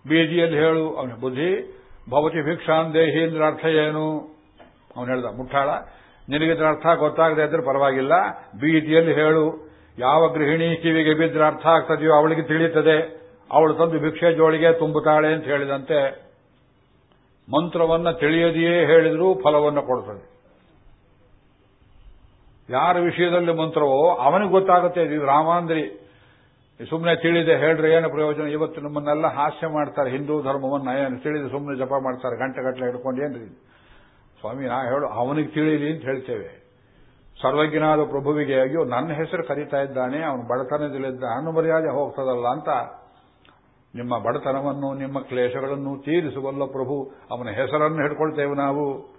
ಬೀದಿಯಲ್ಲಿ ಹೇಳು, ಅವನ ಬುದ್ಧಿ, ಭವತಿ ಭಿಕ್ಷಾಂದೇಹಿ ಅಂದ್ರೆ ಅರ್ಥ ಏನು? ಅವನು ಹೇಳ್ದ, ಮುಟ್ಟಾಳ. ನಿನಗಿದ್ರ ಅರ್ಥ ಗೊತ್ತಾಗದೆ ಇದ್ರೆ ಪರವಾಗಿಲ್ಲ. ಬೀದಿಯಲ್ಲಿ ಹೇಳು. ಯಾವ ಗೃಹಿಣಿ ಕಿವಿಗೆ ಬಿದ್ದರೆ ಅರ್ಥ ಆಗ್ತದೆಯೋ ಅವಳಿಗೆ ತಿಳಿಯುತ್ತದೆ. ಅವಳು ತಂದು ಭಿಕ್ಷೆ ಜೋಳಿಗೆ ತುಂಬುತ್ತಾಳೆ ಅಂತ ಹೇಳಿದಂತೆ ಮಂತ್ರವನ್ನು ತಿಳಿಯದೆಯೇ ಹೇಳಿದರೂ ಫಲವನ್ನು ಕೊಡ್ತದೆ. ಯಾರ ವಿಷಯದಲ್ಲಿ ಮಂತ್ರವೋ ಅವನಿಗೆ ಗೊತ್ತಾಗುತ್ತೆ, ಇದು ರಾಮಾಂದ್ರಿ. ಸುಮ್ಮನೆ ತಿಳಿದೆ, ಹೇಳ್ರಿ ಏನು ಪ್ರಯೋಜನ? ಇವತ್ತು ನಮ್ಮನ್ನೆಲ್ಲ ಹಾಸ್ಯ ಮಾಡ್ತಾರೆ, ಹಿಂದೂ ಧರ್ಮವನ್ನು ಏನು ತಿಳಿದು ಸುಮ್ಮನೆ ಜಪ ಮಾಡ್ತಾರೆ, ಗಂಟೆ ಗಟ್ಟಲೆ ಹಿಡ್ಕೊಂಡು ಏನ್ರಿ? ಸ್ವಾಮಿ, ನಾ ಹೇಳು, ಅವನಿಗೆ ತಿಳಿಯಲಿ ಅಂತ ಹೇಳ್ತೇವೆ. ಸರ್ವಜ್ಞನಾದ ಪ್ರಭುವಿಗೆ ಅಯ್ಯೋ, ನನ್ನ ಹೆಸರು ಕರೀತಾ ಇದ್ದಾನೆ, ಅವನು ಬಡತನದಲ್ಲಿದ್ದ ಹಣ್ಣು ಮರ್ಯಾದೆ ಹೋಗ್ತದಲ್ಲ ಅಂತ ನಿಮ್ಮ ಬಡತನವನ್ನು, ನಿಮ್ಮ ಕ್ಲೇಶಗಳನ್ನು ತೀರಿಸುವಲ್ಲ ಪ್ರಭು, ಅವನ ಹೆಸರನ್ನು ಹಿಡ್ಕೊಳ್ತೇವೆ ನಾವು.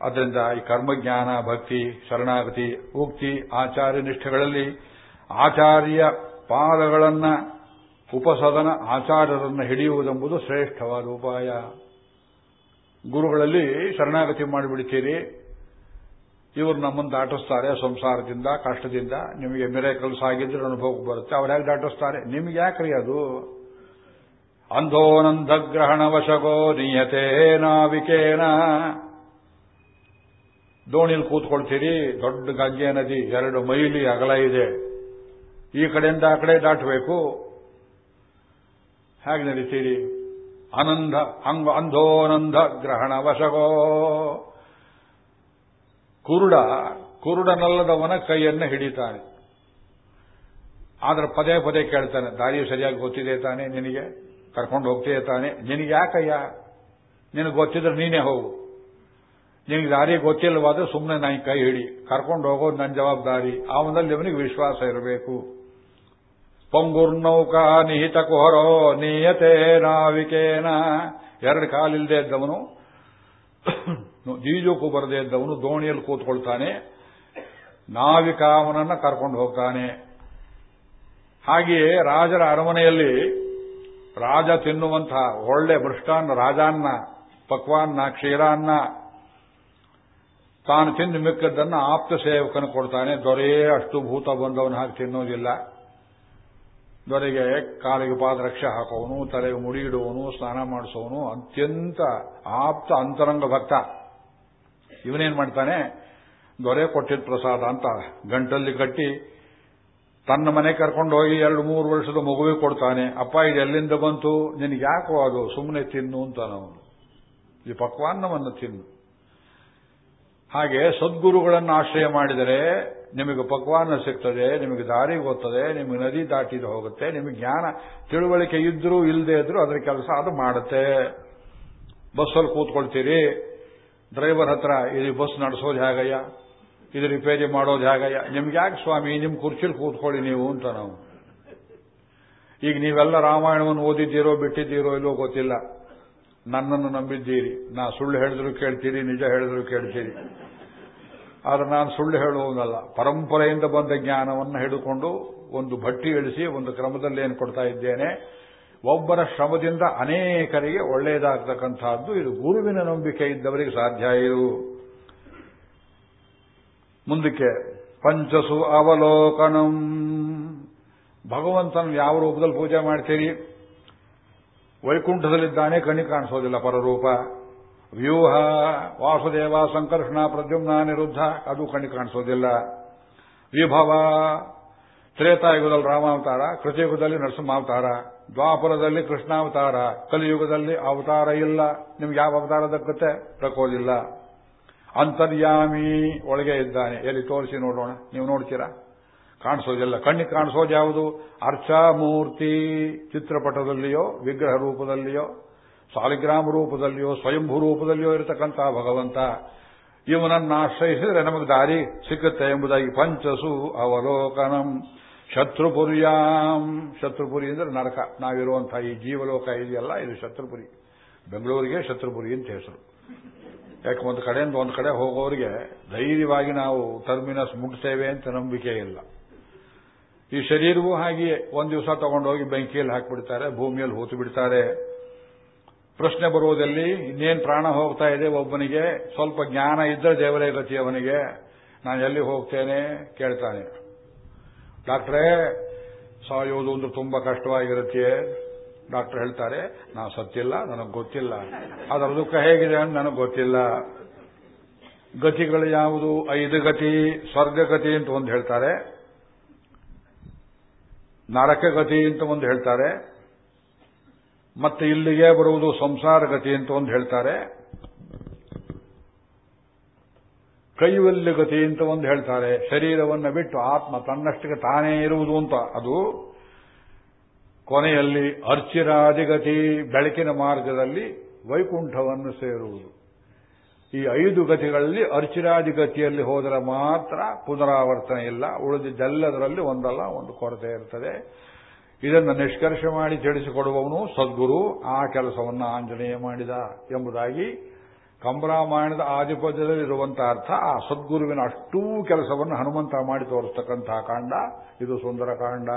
ಅದರಿಂದ ಈ ಕರ್ಮಜ್ಞಾನ, ಭಕ್ತಿ, ಶರಣಾಗತಿ, ಉಕ್ತಿ, ಆಚಾರ್ಯ ನಿಷ್ಠೆಗಳಲ್ಲಿ ಆಚಾರ್ಯ ಪಾದಗಳನ್ನ ಉಪಸದನ ಆಚಾರ್ಯರನ್ನ ಹಿಡಿಯುವುದೆಂಬುದು ಶ್ರೇಷ್ಠವಾದ ಉಪಾಯ. ಗುರುಗಳಲ್ಲಿ ಶರಣಾಗತಿ ಮಾಡಿಬಿಡ್ತೀರಿ ಇವರು ನಮ್ಮನ್ನು ದಾಟಿಸ್ತಾರೆ ಸಂಸಾರದಿಂದ, ಕಷ್ಟದಿಂದ. ನಿಮಗೆ ಮಿರೇಕಲ್ಸ್ ಆಗಿದ್ರೆ ಅನುಭವಕ್ಕೆ ಬರುತ್ತೆ. ಅವ್ರು ಹೇಗೆ ದಾಟಿಸ್ತಾರೆ? ನಿಮ್ಗೆ ಯಾಕ್ರಿ ಅದು? ಅಂಧೋನಂದ ಗ್ರಹಣ ವಶಗೋ ನಿಯತೆ ನಾವಿಕೇನ. ದೋಣಿಲಿ ಕೂತ್ಕೊಳ್ತೀರಿ, ದೊಡ್ಡ ಗಂಗೆ ನದಿ, ಎರಡು ಮೈಲಿ ಅಗಲ ಇದೆ. ಈ ಕಡೆಯಿಂದ ಆ ಕಡೆ ದಾಟಬೇಕು. ಹೇಗೆ ನಡೀತೀರಿ? ಅನಂದ ಅಂಗ, ಅಂಧೋನಂದ ಗ್ರಹಣ ವಶಗೋ. ಕುರುಡ, ಕುರುಡನಲ್ಲದವನ ಕೈಯನ್ನು ಹಿಡಿತಾನೆ. ಆದ್ರೆ ಪದೇ ಪದೇ ಕೇಳ್ತಾನೆ ದಾರಿ ಸರಿಯಾಗಿ ಗೊತ್ತಿದೆ ತಾನೆ ನಿನಗೆ? ಕರ್ಕೊಂಡು ಹೋಗ್ತೀಯ ತಾನೆ? ನಿನಗೆ ಯಾಕಯ್ಯ? ನಿನಗೆ ಗೊತ್ತಿದ್ರೆ ನೀನೇ ಹೋಗು. ನಿನಗೆ ದಾರಿ ಗೊತ್ತಿಲ್ಲವಾದ್ರೆ ಸುಮ್ಮನೆ ನಾನು ಕೈ ಹಿಡಿ. ಕರ್ಕೊಂಡು ಹೋಗೋದು ನನ್ನ ಜವಾಬ್ದಾರಿ. ಅವನಲ್ಲಿ ಅವನಿಗೆ ವಿಶ್ವಾಸ ಇರಬೇಕು. ಪೊಂಗುರ್ನೌಕಾ ನಿಹಿತ ಕುಹರೋ ನಿಯತೆ ನಾವಿಕೇನ. ಎರಡು ಕಾಲಿಲ್ಲದೆ ಇದ್ದವನು. ಈಜೋಕು ಬರದೇ ಇದ್ದವನು ದೋಣಿಯಲ್ಲಿ ಕೂತ್ಕೊಳ್ತಾನೆ. ನಾವಿಕ ಅವನನ್ನ ಕರ್ಕೊಂಡು ಹೋಗ್ತಾನೆ. ಹಾಗೆಯೇ ರಾಜರ ಅರಮನೆಯಲ್ಲಿ ರಾಜ ತಿನ್ನುವಂತಹ ಒಳ್ಳೆ ಮೃಷ್ಟಾನ್ನ, ರಾಜಾನ್ನ, ಪಕ್ವಾನ್ನ, ಕ್ಷೀರಾನ್ನ ತಾನು ತಿಂದು ಮಿಕ್ಕದ್ದನ್ನು ಆಪ್ತ ಸೇವಕನ ಕೊಡ್ತಾನೆ. ದೊರೆಯೇ ಅಷ್ಟು ಭೂತ ಬಂದವನು ಹಾಗೆ ತಿನ್ನೋದಿಲ್ಲ. ದೊರೆಗೆ ಕಾಲಿಗೆ ಪಾದರಕ್ಷೆ ಹಾಕೋನು, ತಲೆಗೆ ಮುಡಿ ಇಡುವನು, ಸ್ನಾನ ಮಾಡಿಸೋನು, ಅತ್ಯಂತ ಆಪ್ತ ಅಂತರಂಗ ಭಕ್ತ. ಇವನೇನ್ ಮಾಡ್ತಾನೆ? ದೊರೆ ಕೊಟ್ಟಿದ್ದ ಪ್ರಸಾದ ಅಂತ ಗಂಟಲ್ಲಿ ಕಟ್ಟಿ ತನ್ನ ಮನೆ ಕರ್ಕೊಂಡು ಹೋಗಿ ಎರಡು ಮೂರು ವರ್ಷದ ಮಗುವಿಗೆ ಕೊಡ್ತಾನೆ. ಅಪ್ಪ, ಇದು ಎಲ್ಲಿಂದ ಬಂತು? ನಿನಗೆ ಯಾಕೋ ಅದು ಸುಮ್ಮನೆ ತಿನ್ನು ಅಂತ ನಾವು ಈ ಪಕ್ವಾನ್ನವನ್ನು ತಿನ್ನು. ಹಾಗೆ ಸದ್ಗುರುಗಳನ್ನು ಆಶ್ರಯ ಮಾಡಿದರೆ ನಿಮಗೆ ಪಕ್ವಾನ ಸಿಗ್ತದೆ, ನಿಮಗೆ ದಾರಿ ಗೊತ್ತದೆ, ನಿಮಗೆ ನದಿ ದಾಟಿದ ಹೋಗುತ್ತೆ, ನಿಮಗೆ ಜ್ಞಾನ ತಿಳುವಳಿಕೆ ಇದ್ರೂ ಇಲ್ಲದೆ ಇದ್ರೂ ಅದರ ಕೆಲಸ ಅದು ಮಾಡುತ್ತೆ. ಬಸ್ಸಲ್ಲಿ ಕೂತ್ಕೊಳ್ತೀರಿ ಡ್ರೈವರ್ ಹತ್ರ, ಇದು ಬಸ್ ನಡೆಸೋದು ಹೇಗಯ್ಯ? ಇದು ರಿಪೇರಿ ಮಾಡೋದು ಹೇಗಯ್ಯ? ನಿಮ್ಗೆ ಯಾಕೆ ಸ್ವಾಮಿ? ನಿಮ್ಮ ಕುರ್ಚಿಲಿ ಕೂತ್ಕೊಳ್ಳಿ ನೀವು, ಅಂತ ನಾವು. ಈಗ ನೀವೆಲ್ಲ ರಾಮಾಯಣವನ್ನು ಓದಿದ್ದೀರೋ, ಬಿಟ್ಟಿದ್ದೀರೋ ಇಲ್ಲೋ ಗೊತ್ತಿಲ್ಲ. ನನ್ನನ್ನು ನಂಬಿದ್ದೀರಿ. ನಾ ಸುಳ್ಳು ಹೇಳಿದ್ರು ಕೇಳ್ತೀರಿ, ನಿಜ ಹೇಳಿದ್ರು ಕೇಳ್ತೀರಿ. ಆದ್ರೆ ನಾನು ಸುಳ್ಳು ಹೇಳುವುದಲ್ಲ. ಪರಂಪರೆಯಿಂದ ಬಂದ ಜ್ಞಾನವನ್ನು ಹಿಡಿದುಕೊಂಡು ಒಂದು ಭಟ್ಟಿ ಇಳಿಸಿ ಒಂದು ಕ್ರಮದಲ್ಲಿ ಏನು ಕೊಡ್ತಾ ಇದ್ದೇನೆ ಒಬ್ಬರ ಶ್ರಮದಿಂದ ಅನೇಕರಿಗೆ ಒಳ್ಳೆಯದಾಗತಕ್ಕಂಥದ್ದು. ಇದು ಗುರುವಿನ ನಂಬಿಕೆ ಇದ್ದವರಿಗೆ ಸಾಧ್ಯ ಇದು. ಮುಂದಕ್ಕೆ, ಪಂಚಸು ಅವಲೋಕನಂ. ಭಗವಂತನ ಯಾವ ರೂಪದಲ್ಲಿ ಪೂಜೆ ಮಾಡ್ತೀರಿ? ವೈಕುಂಠದಲ್ಲಿದ್ದಾನೆ ಕಣ್ಣಿ ಕಾಣಿಸೋದಿಲ್ಲ ಪರರೂಪ. ವ್ಯೂಹ, ವಾಸುದೇವ, ಸಂಕರ್ಷಣ, ಪ್ರದ್ಯುಮ್ನ, ನಿರುದ್ಧ, ಅದು ಕಣ್ಣಿ ಕಾಣಿಸೋದಿಲ್ಲ. ವಿಭವ ತ್ರೇತಾಯುಗದಲ್ಲಿ ರಾಮಾವತಾರ, ಕೃತಯುಗದಲ್ಲಿ ನರಸಿಂಹಾವತಾರ, ದ್ವಾಪರದಲ್ಲಿ ಕೃಷ್ಣಾವತಾರ, ಕಲಿಯುಗದಲ್ಲಿ ಅವತಾರ ಇಲ್ಲ. ನಿಮ್ಗೆ ಯಾವ ಅವತಾರ ದಕ್ಕುತ್ತೆ? ದಕ್ಕೋದಿಲ್ಲ ಅಂತರ್ಯಾಮಿ ಒಳಗೆ ಇದ್ದಾನೆ. ಎಲ್ಲಿ ತೋರಿಸಿ ನೋಡೋಣ. ನೀವು ನೋಡ್ತೀರಾ? ಕಾಣಿಸೋದಿಲ್ಲ. ಕಣ್ಣಿಗೆ ಕಾಣಿಸೋದು ಯಾವುದು? ಅರ್ಚಾಮೂರ್ತಿ ಚಿತ್ರಪಟದಲ್ಲಿಯೋ, ವಿಗ್ರಹ ರೂಪದಲ್ಲಿಯೋ, ಸಾಲಿಗ್ರಾಮ ರೂಪದಲ್ಲಿಯೋ, ಸ್ವಯಂಭೂ ರೂಪದಲ್ಲಿಯೋ ಇರತಕ್ಕಂಥ ಭಗವಂತ. ಇವನನ್ನ ಆಶ್ರಯಿಸಿದರೆ ನಮಗೆ ದಾರಿ ಸಿಕ್ಕುತ್ತೆ ಎಂಬುದಾಗಿ ಪಂಚಸು ಅವಲೋಕನಂ. ಶತ್ರುಪುರಿಯಾಂ. ಶತ್ರುಪುರಿ ಅಂದ್ರೆ ನರಕ. ನಾವಿರುವಂತಹ ಈ ಜೀವಲೋಕ ಇದೆಯಲ್ಲ, ಇದು ಶತ್ರುಪುರಿ. ಬೆಂಗಳೂರಿಗೆ ಶತ್ರುಪುರಿ ಅಂತ ಹೆಸರು. ಯಾಕೆ, ಒಂದು ಕಡೆಯಿಂದ ಒಂದು ಕಡೆ ಹೋಗೋರಿಗೆ ಧೈರ್ಯವಾಗಿ ನಾವು ಟರ್ಮಿನಸ್ ಮುಟ್ತೇವೆ ಅಂತ ನಂಬಿಕೆ ಇಲ್ಲ. ಈ ಶರೀರವೂ ಹಾಗೆಯೇ. ಒಂದು ದಿವಸ ತಗೊಂಡೋಗಿ ಬೆಂಕಿಯಲ್ಲಿ ಹಾಕಿಬಿಡ್ತಾರೆ, ಭೂಮಿಯಲ್ಲಿ ಹೂತು ಬಿಡ್ತಾರೆ. ಪ್ರಶ್ನೆ ಬರುವುದಲ್ಲಿ ಇನ್ನೇನು ಪ್ರಾಣ ಹೋಗ್ತಾ ಇದೆ ಒಬ್ಬನಿಗೆ? ಸ್ವಲ್ಪ ಜ್ಞಾನ ಇದ್ದರೆ ದೇವರೇ ಗತಿ ಅವನಿಗೆ. ನಾನು ಎಲ್ಲಿ ಹೋಗ್ತೇನೆ? ಕೇಳ್ತಾನೆ. ಡಾಕ್ಟ್ರೇ, ಸಾಯೋದು ಅಂದ್ರೆ ತುಂಬಾ ಕಷ್ಟವಾಗಿರುತ್ತೆ ಡಾಕ್ಟರ್ ಹೇಳ್ತಾರೆ, ನಾ ಸತ್ತಿಲ್ಲ, ನನಗೆ ಗೊತ್ತಿಲ್ಲ. ಅದರ ದುಃಖ ಹೇಗಿದೆ ಅಂತ ನನಗೆ ಗೊತ್ತಿಲ್ಲ. ಗತಿಗಳು ಯಾವುದು? ಐದು ಗತಿ, ಸ್ವರ್ಗ ಗತಿ ಅಂತ ಒಂದು ಹೇಳ್ತಾರೆ. ನರಕ ಗತಿ ಅಂತ ಒಂದು ಹೇಳ್ತಾರೆ. ಮತ್ತೆ ಇಲ್ಲಿಗೆ ಬರುವುದು ಸಂಸಾರ ಗತಿ ಅಂತ ಒಂದು ಹೇಳ್ತಾರೆ. ಕೈವಲ್ಯ ಗತಿ ಅಂತ ಒಂದು ಹೇಳ್ತಾರೆ. ಶರೀರವನ್ನು ಬಿಟ್ಟು ಆತ್ಮ ತನ್ನಷ್ಟಕ್ಕೆ ತಾನೇ ಇರುವುದು ಅಂತ. ಅದು ಕೊನೆಯಲ್ಲಿ ಅರ್ಚಿರಾದಿಗತಿ ಬೆಳಕಿನ ಮಾರ್ಗದಲ್ಲಿ ವೈಕುಂಠವನ್ನು ಸೇರುವುದು. ಈ ಐದು ಗತಿಗಳಲ್ಲಿ ಅರ್ಚಿರಾದಿಗತಿಯಲ್ಲಿ ಹೋದರೆ ಮಾತ್ರ ಪುನರಾವರ್ತನೆ ಇಲ್ಲ. ಉಳಿದಿದ್ದೆಲ್ಲದರಲ್ಲಿ ಒಂದಲ್ಲ, ಒಂದು ಕೊರತೆ ಇರ್ತದೆ. ಇದನ್ನು ನಿಷ್ಕರ್ಷ ಮಾಡಿ ತಿಳಿಸಿಕೊಡುವವನು ಸದ್ಗುರು. ಆ ಕೆಲಸವನ್ನು ಆಂಜನೇಯ ಮಾಡಿದ ಎಂಬುದಾಗಿ ಕಂಬರಾಮಾಯಣದ ಆದಿಪದ್ಯದಲ್ಲಿರುವಂತಹ ಅರ್ಥ, ಆ ಸದ್ಗುರುವಿನ ಅಷ್ಟೂ ಕೆಲಸವನ್ನು ಹನುಮಂತ ಮಾಡಿ ತೋರಿಸ್ತಕ್ಕಂತಹ ಕಾಂಡ, ಇದು ಸುಂದರ ಕಾಂಡ.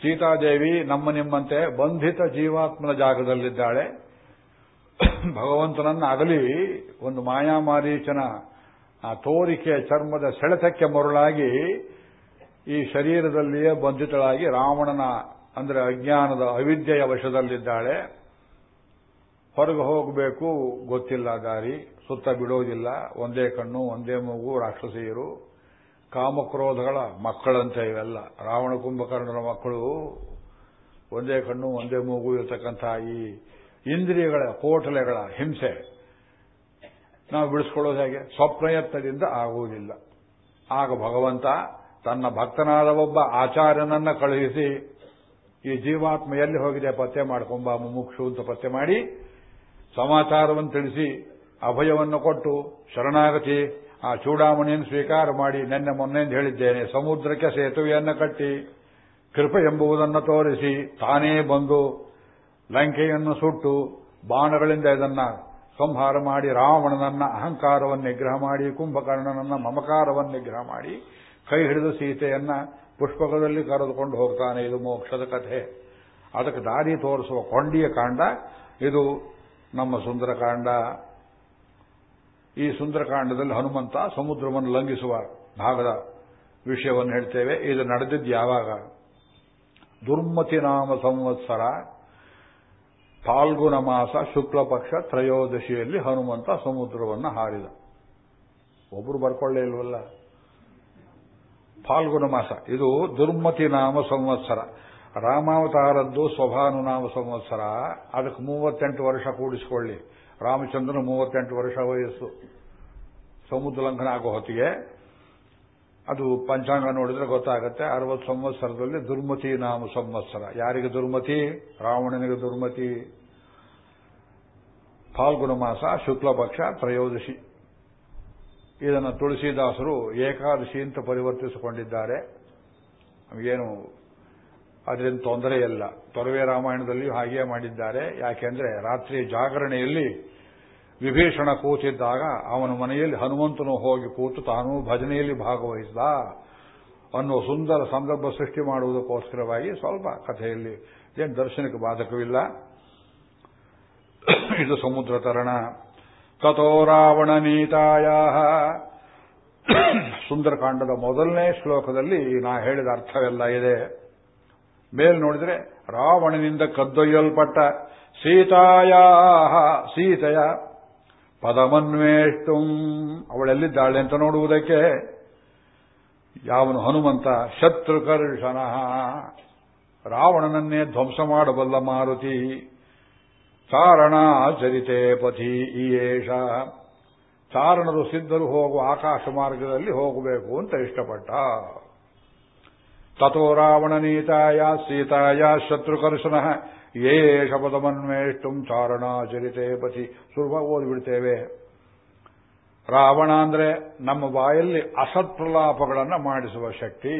ಸೀತಾದೇವಿ ನಮ್ಮ ನಿಮ್ಮಂತೆ ಬಂಧಿತ ಜೀವಾತ್ಮನ ಜಾಗದಲ್ಲಿದ್ದಾಳೆ. ಭಗವಂತನನ್ನ ಅಗಲಿ ಒಂದು ಮಾಯಾಮಾರೀಚನ, ಆ ತೋರಿಕೆ ಚರ್ಮದ ಸೆಳೆತಕ್ಕೆ ಮರುಳಾಗಿ ಈ ಶರೀರದಲ್ಲಿಯೇ ಬಂಧಿತಳಾಗಿ ರಾವಣನ, ಅಂದರೆ ಅಜ್ಞಾನದ ಅವಿದ್ಯೆಯ ವಶದಲ್ಲಿದ್ದಾಳೆ. ಹೊರಗೆ ಹೋಗಬೇಕು ಗೊತ್ತಿಲ್ಲ ದಾರಿ, ಸುತ್ತ ಬಿಡೋದಿಲ್ಲ, ಒಂದೇ ಕಣ್ಣು, ಒಂದೇ ಮೂಗು, ರಾಕ್ಷಸಿಯರು, ಕಾಮಕ್ರೋಧಗಳ ಮಕ್ಕಳಂತೆ ಇವೆಲ್ಲ. ರಾವಣ ಕುಂಭಕರ್ಣರ ಮಕ್ಕಳು ಒಂದೇ ಕಣ್ಣು, ಒಂದೇ ಮೂಗು ಇರತಕ್ಕಂಥ ಈ ಇಂದ್ರಿಯಗಳ, ಕೋಟಲೆಗಳ ಹಿಂಸೆ ನಾವು ಬಿಡಿಸ್ಕೊಳ್ಳೋದು ಹೇಗೆ? ಸ್ವಪ್ರಯತ್ನದಿಂದ ಆಗುವುದಿಲ್ಲ. ಆಗ ಭಗವಂತ ತನ್ನ ಭಕ್ತನಾದ ಒಬ್ಬ ಆಚಾರ್ಯನನ್ನ ಕಳುಹಿಸಿ ಈ ಜೀವಾತ್ಮ ಎಲ್ಲಿ ಹೋಗಿದೆ, ಪತ್ತೆ ಮಾಡ್ಕೊಂಬ, ಮುಮುಕ್ಷು ಅಂತ ಪತ್ತೆ ಮಾಡಿ ಸಮಾಚಾರವನ್ನು ತಿಳಿಸಿ ಅಭಯವನ್ನು ಕೊಟ್ಟು ಶರಣಾಗತಿ. ಆ ಚೂಡಾಮಣಿಯನ್ನು ಸ್ವೀಕಾರ ಮಾಡಿ ನಿನ್ನೆ ಮೊನ್ನೆಂದು ಹೇಳಿದ್ದೇನೆ, ಸಮುದ್ರಕ್ಕೆ ಸೇತುವೆಯನ್ನು ಕಟ್ಟಿ ಕೃಪ ಎಂಬುದನ್ನು ತೋರಿಸಿ ತಾನೇ ಬಂದು ಲಂಕೆಯನ್ನು ಸುಟ್ಟು ಬಾಣಗಳಿಂದ ಇದನ್ನ ಸಂಹಾರ ಮಾಡಿ ರಾವಣನನ್ನ ಅಹಂಕಾರವನ್ನು ನಿಗ್ರಹ ಮಾಡಿ, ಕುಂಭಕರ್ಣನನ್ನ ಮಮಕಾರವನ್ನು ನಿಗ್ರಹ ಮಾಡಿ ಕೈ ಹಿಡಿದು ಸೀತೆಯನ್ನ ಪುಷ್ಪಕದಲ್ಲಿ ಕರೆದುಕೊಂಡು ಹೋಗ್ತಾನೆ. ಇದು ಮೋಕ್ಷದ ಕಥೆ. ಅದಕ್ಕೆ ದಾರಿ ತೋರಿಸುವ ಕೊಂಡಿಯ ಕಾಂಡ, ಇದು ನಮ್ಮ ಸುಂದರಕಾಂಡ. ಈ ಸುಂದರಕಾಂಡದಲ್ಲಿ ಹನುಮಂತ ಸಮುದ್ರವನ್ನು ಲಂಘಿಸುವ ಭಾಗದ ವಿಷಯವನ್ನು ಹೇಳ್ತೇವೆ. ಇದು ನಡೆದಿದ್ದು ಯಾವಾಗ? ದುರ್ಮತಿ ನಾಮ ಸಂವತ್ಸರ. ಫಾಲ್ಗುಣ ಮಾಸ ಶುಕ್ಲ ಪಕ್ಷ ತ್ರಯೋದಶಿಯಲ್ಲಿ ಹನುಮಂತ ಸಮುದ್ರವನ್ನು ಹಾರಿದ. ಒಬ್ಬರು ಬರ್ಕೊಳ್ಳೇ ಇಲ್ವಲ್ಲ? ಫಾಲ್ಗುಣ ಮಾಸ. ಇದು ದುರ್ಮತಿ ನಾಮ ಸಂವತ್ಸರ. ರಾಮಾವತಾರದ್ದು ಸ್ವಭಾನುನಾಮ ಸಂವತ್ಸರ. ಅದಕ್ಕೆ ಮೂವತ್ತೆಂಟು ವರ್ಷ ಕೂಡಿಸಿಕೊಳ್ಳಿ. ರಾಮಚಂದ್ರನ ಮೂವತ್ತೆಂಟು ವರ್ಷ ವಯಸ್ಸು. ಸಮುದ್ರ ಲಂಘನ ಆಗೋ ಹೊತ್ತಿಗೆ. ಅದು ಪಂಚಾಂಗ ನೋಡಿದ್ರೆ ಗೊತ್ತಾಗುತ್ತೆ. ಅರವತ್ತು ಸಂವತ್ಸರದಲ್ಲಿ ದುರ್ಮತಿ ನಾಮ ಸಂವತ್ಸರ. ಯಾರಿಗೆ ದುರ್ಮತಿ? ರಾವಣನಿಗೆ ದುರ್ಮತಿ. ಫಾಲ್ಗುಣ ಮಾಸ, ಶುಕ್ಲಪಕ್ಷ, ತ್ರಯೋದಶಿ. ಇದನ್ನು ತುಳಸಿದಾಸರು ಏಕಾದಶಿ ಅಂತ ಪರಿವರ್ತಿಸಿಕೊಂಡಿದ್ದಾರೆ. ನಮಗೇನು ಅದರಿಂದ ತೊಂದರೆ ಇಲ್ಲ. ತೊರವೆ ರಾಮಾಯಣದಲ್ಲಿಯೂ ಹಾಗೆಯೇ ಮಾಡಿದ್ದಾರೆ. ಯಾಕೆಂದ್ರೆ ರಾತ್ರಿ ಜಾಗರಣೆಯಲ್ಲಿ ವಿಭೀಷಣ ಕೂತಿದ್ದಾಗ ಅವನ ಮನೆಯಲ್ಲಿ ಹನುಮಂತನು ಹೋಗಿ ಕೂತು ತಾನು ಭಜನೆಯಲ್ಲಿ ಭಾಗವಹಿಸಿದ ಅನ್ನೋ ಸುಂದರ ಸಂದರ್ಭ ಸೃಷ್ಟಿ ಮಾಡುವುದಕ್ಕೋಸ್ಕರವಾಗಿ ಸ್ವಲ್ಪ ಕಥೆಯಲ್ಲಿ ಏನು ದರ್ಶನಕ್ಕೆ ಬಾಧಕವಿಲ್ಲ. ಇದು ಸಮುದ್ರ ತರಣ. ತಥೋ ರಾವಣ ನೀತಾಯ. ಸುಂದರಕಾಂಡದ ಮೊದಲನೇ ಶ್ಲೋಕದಲ್ಲಿ ನಾ ಹೇಳಿದ ಅರ್ಥವೆಲ್ಲ ಇದೆ. ಮೇಲ್ ನೋಡಿದ್ರೆ ರಾವಣನಿಂದ ಕದ್ದೊಯ್ಯಲ್ಪಟ್ಟ ಸೀತಾಯ ಸೀತೆಯ ಪದಮನ್ವೇಷ್ಟು, ಅವಳೆಲ್ಲಿದ್ದಾಳೆ ಅಂತ ನೋಡುವುದಕ್ಕೆ ಯಾವನು ಹನುಮಂತ, ಶತ್ರುಕರ್ಷಣ. ರಾವಣನನ್ನೇ ಧ್ವಂಸ ಮಾಡಬಲ್ಲ ಮಾರುತಿ ಚಾರಣ ಚರಿತೆ ಪಥಿ ಈಯೇಷ ಚಾರಣರು ಸಿದ್ಧರು ಹೋಗುವ ಆಕಾಶ ಮಾರ್ಗದಲ್ಲಿ ಹೋಗಬೇಕು ಅಂತ ಇಷ್ಟಪಟ್ಟ. ರಾವಣ ನೀತಾಯ ಸೀತಾಯ ಶತ್ರುಕರ್ಷಣ ಏಷ ಪದಮನ್ವೇಷ್ಟು ಚಾರಣಾಚರಿತೆ ಪತಿ ಸುಲಭ ಓದ್ಬಿಡ್ತೇವೆ ರಾವಣ ಅಂದ್ರೆ ನಮ್ಮ ಬಾಯಲ್ಲಿ ಅಸತ್ ಪ್ರಲಾಪಗಳನ್ನು ಮಾಡಿಸುವ ಶಕ್ತಿ.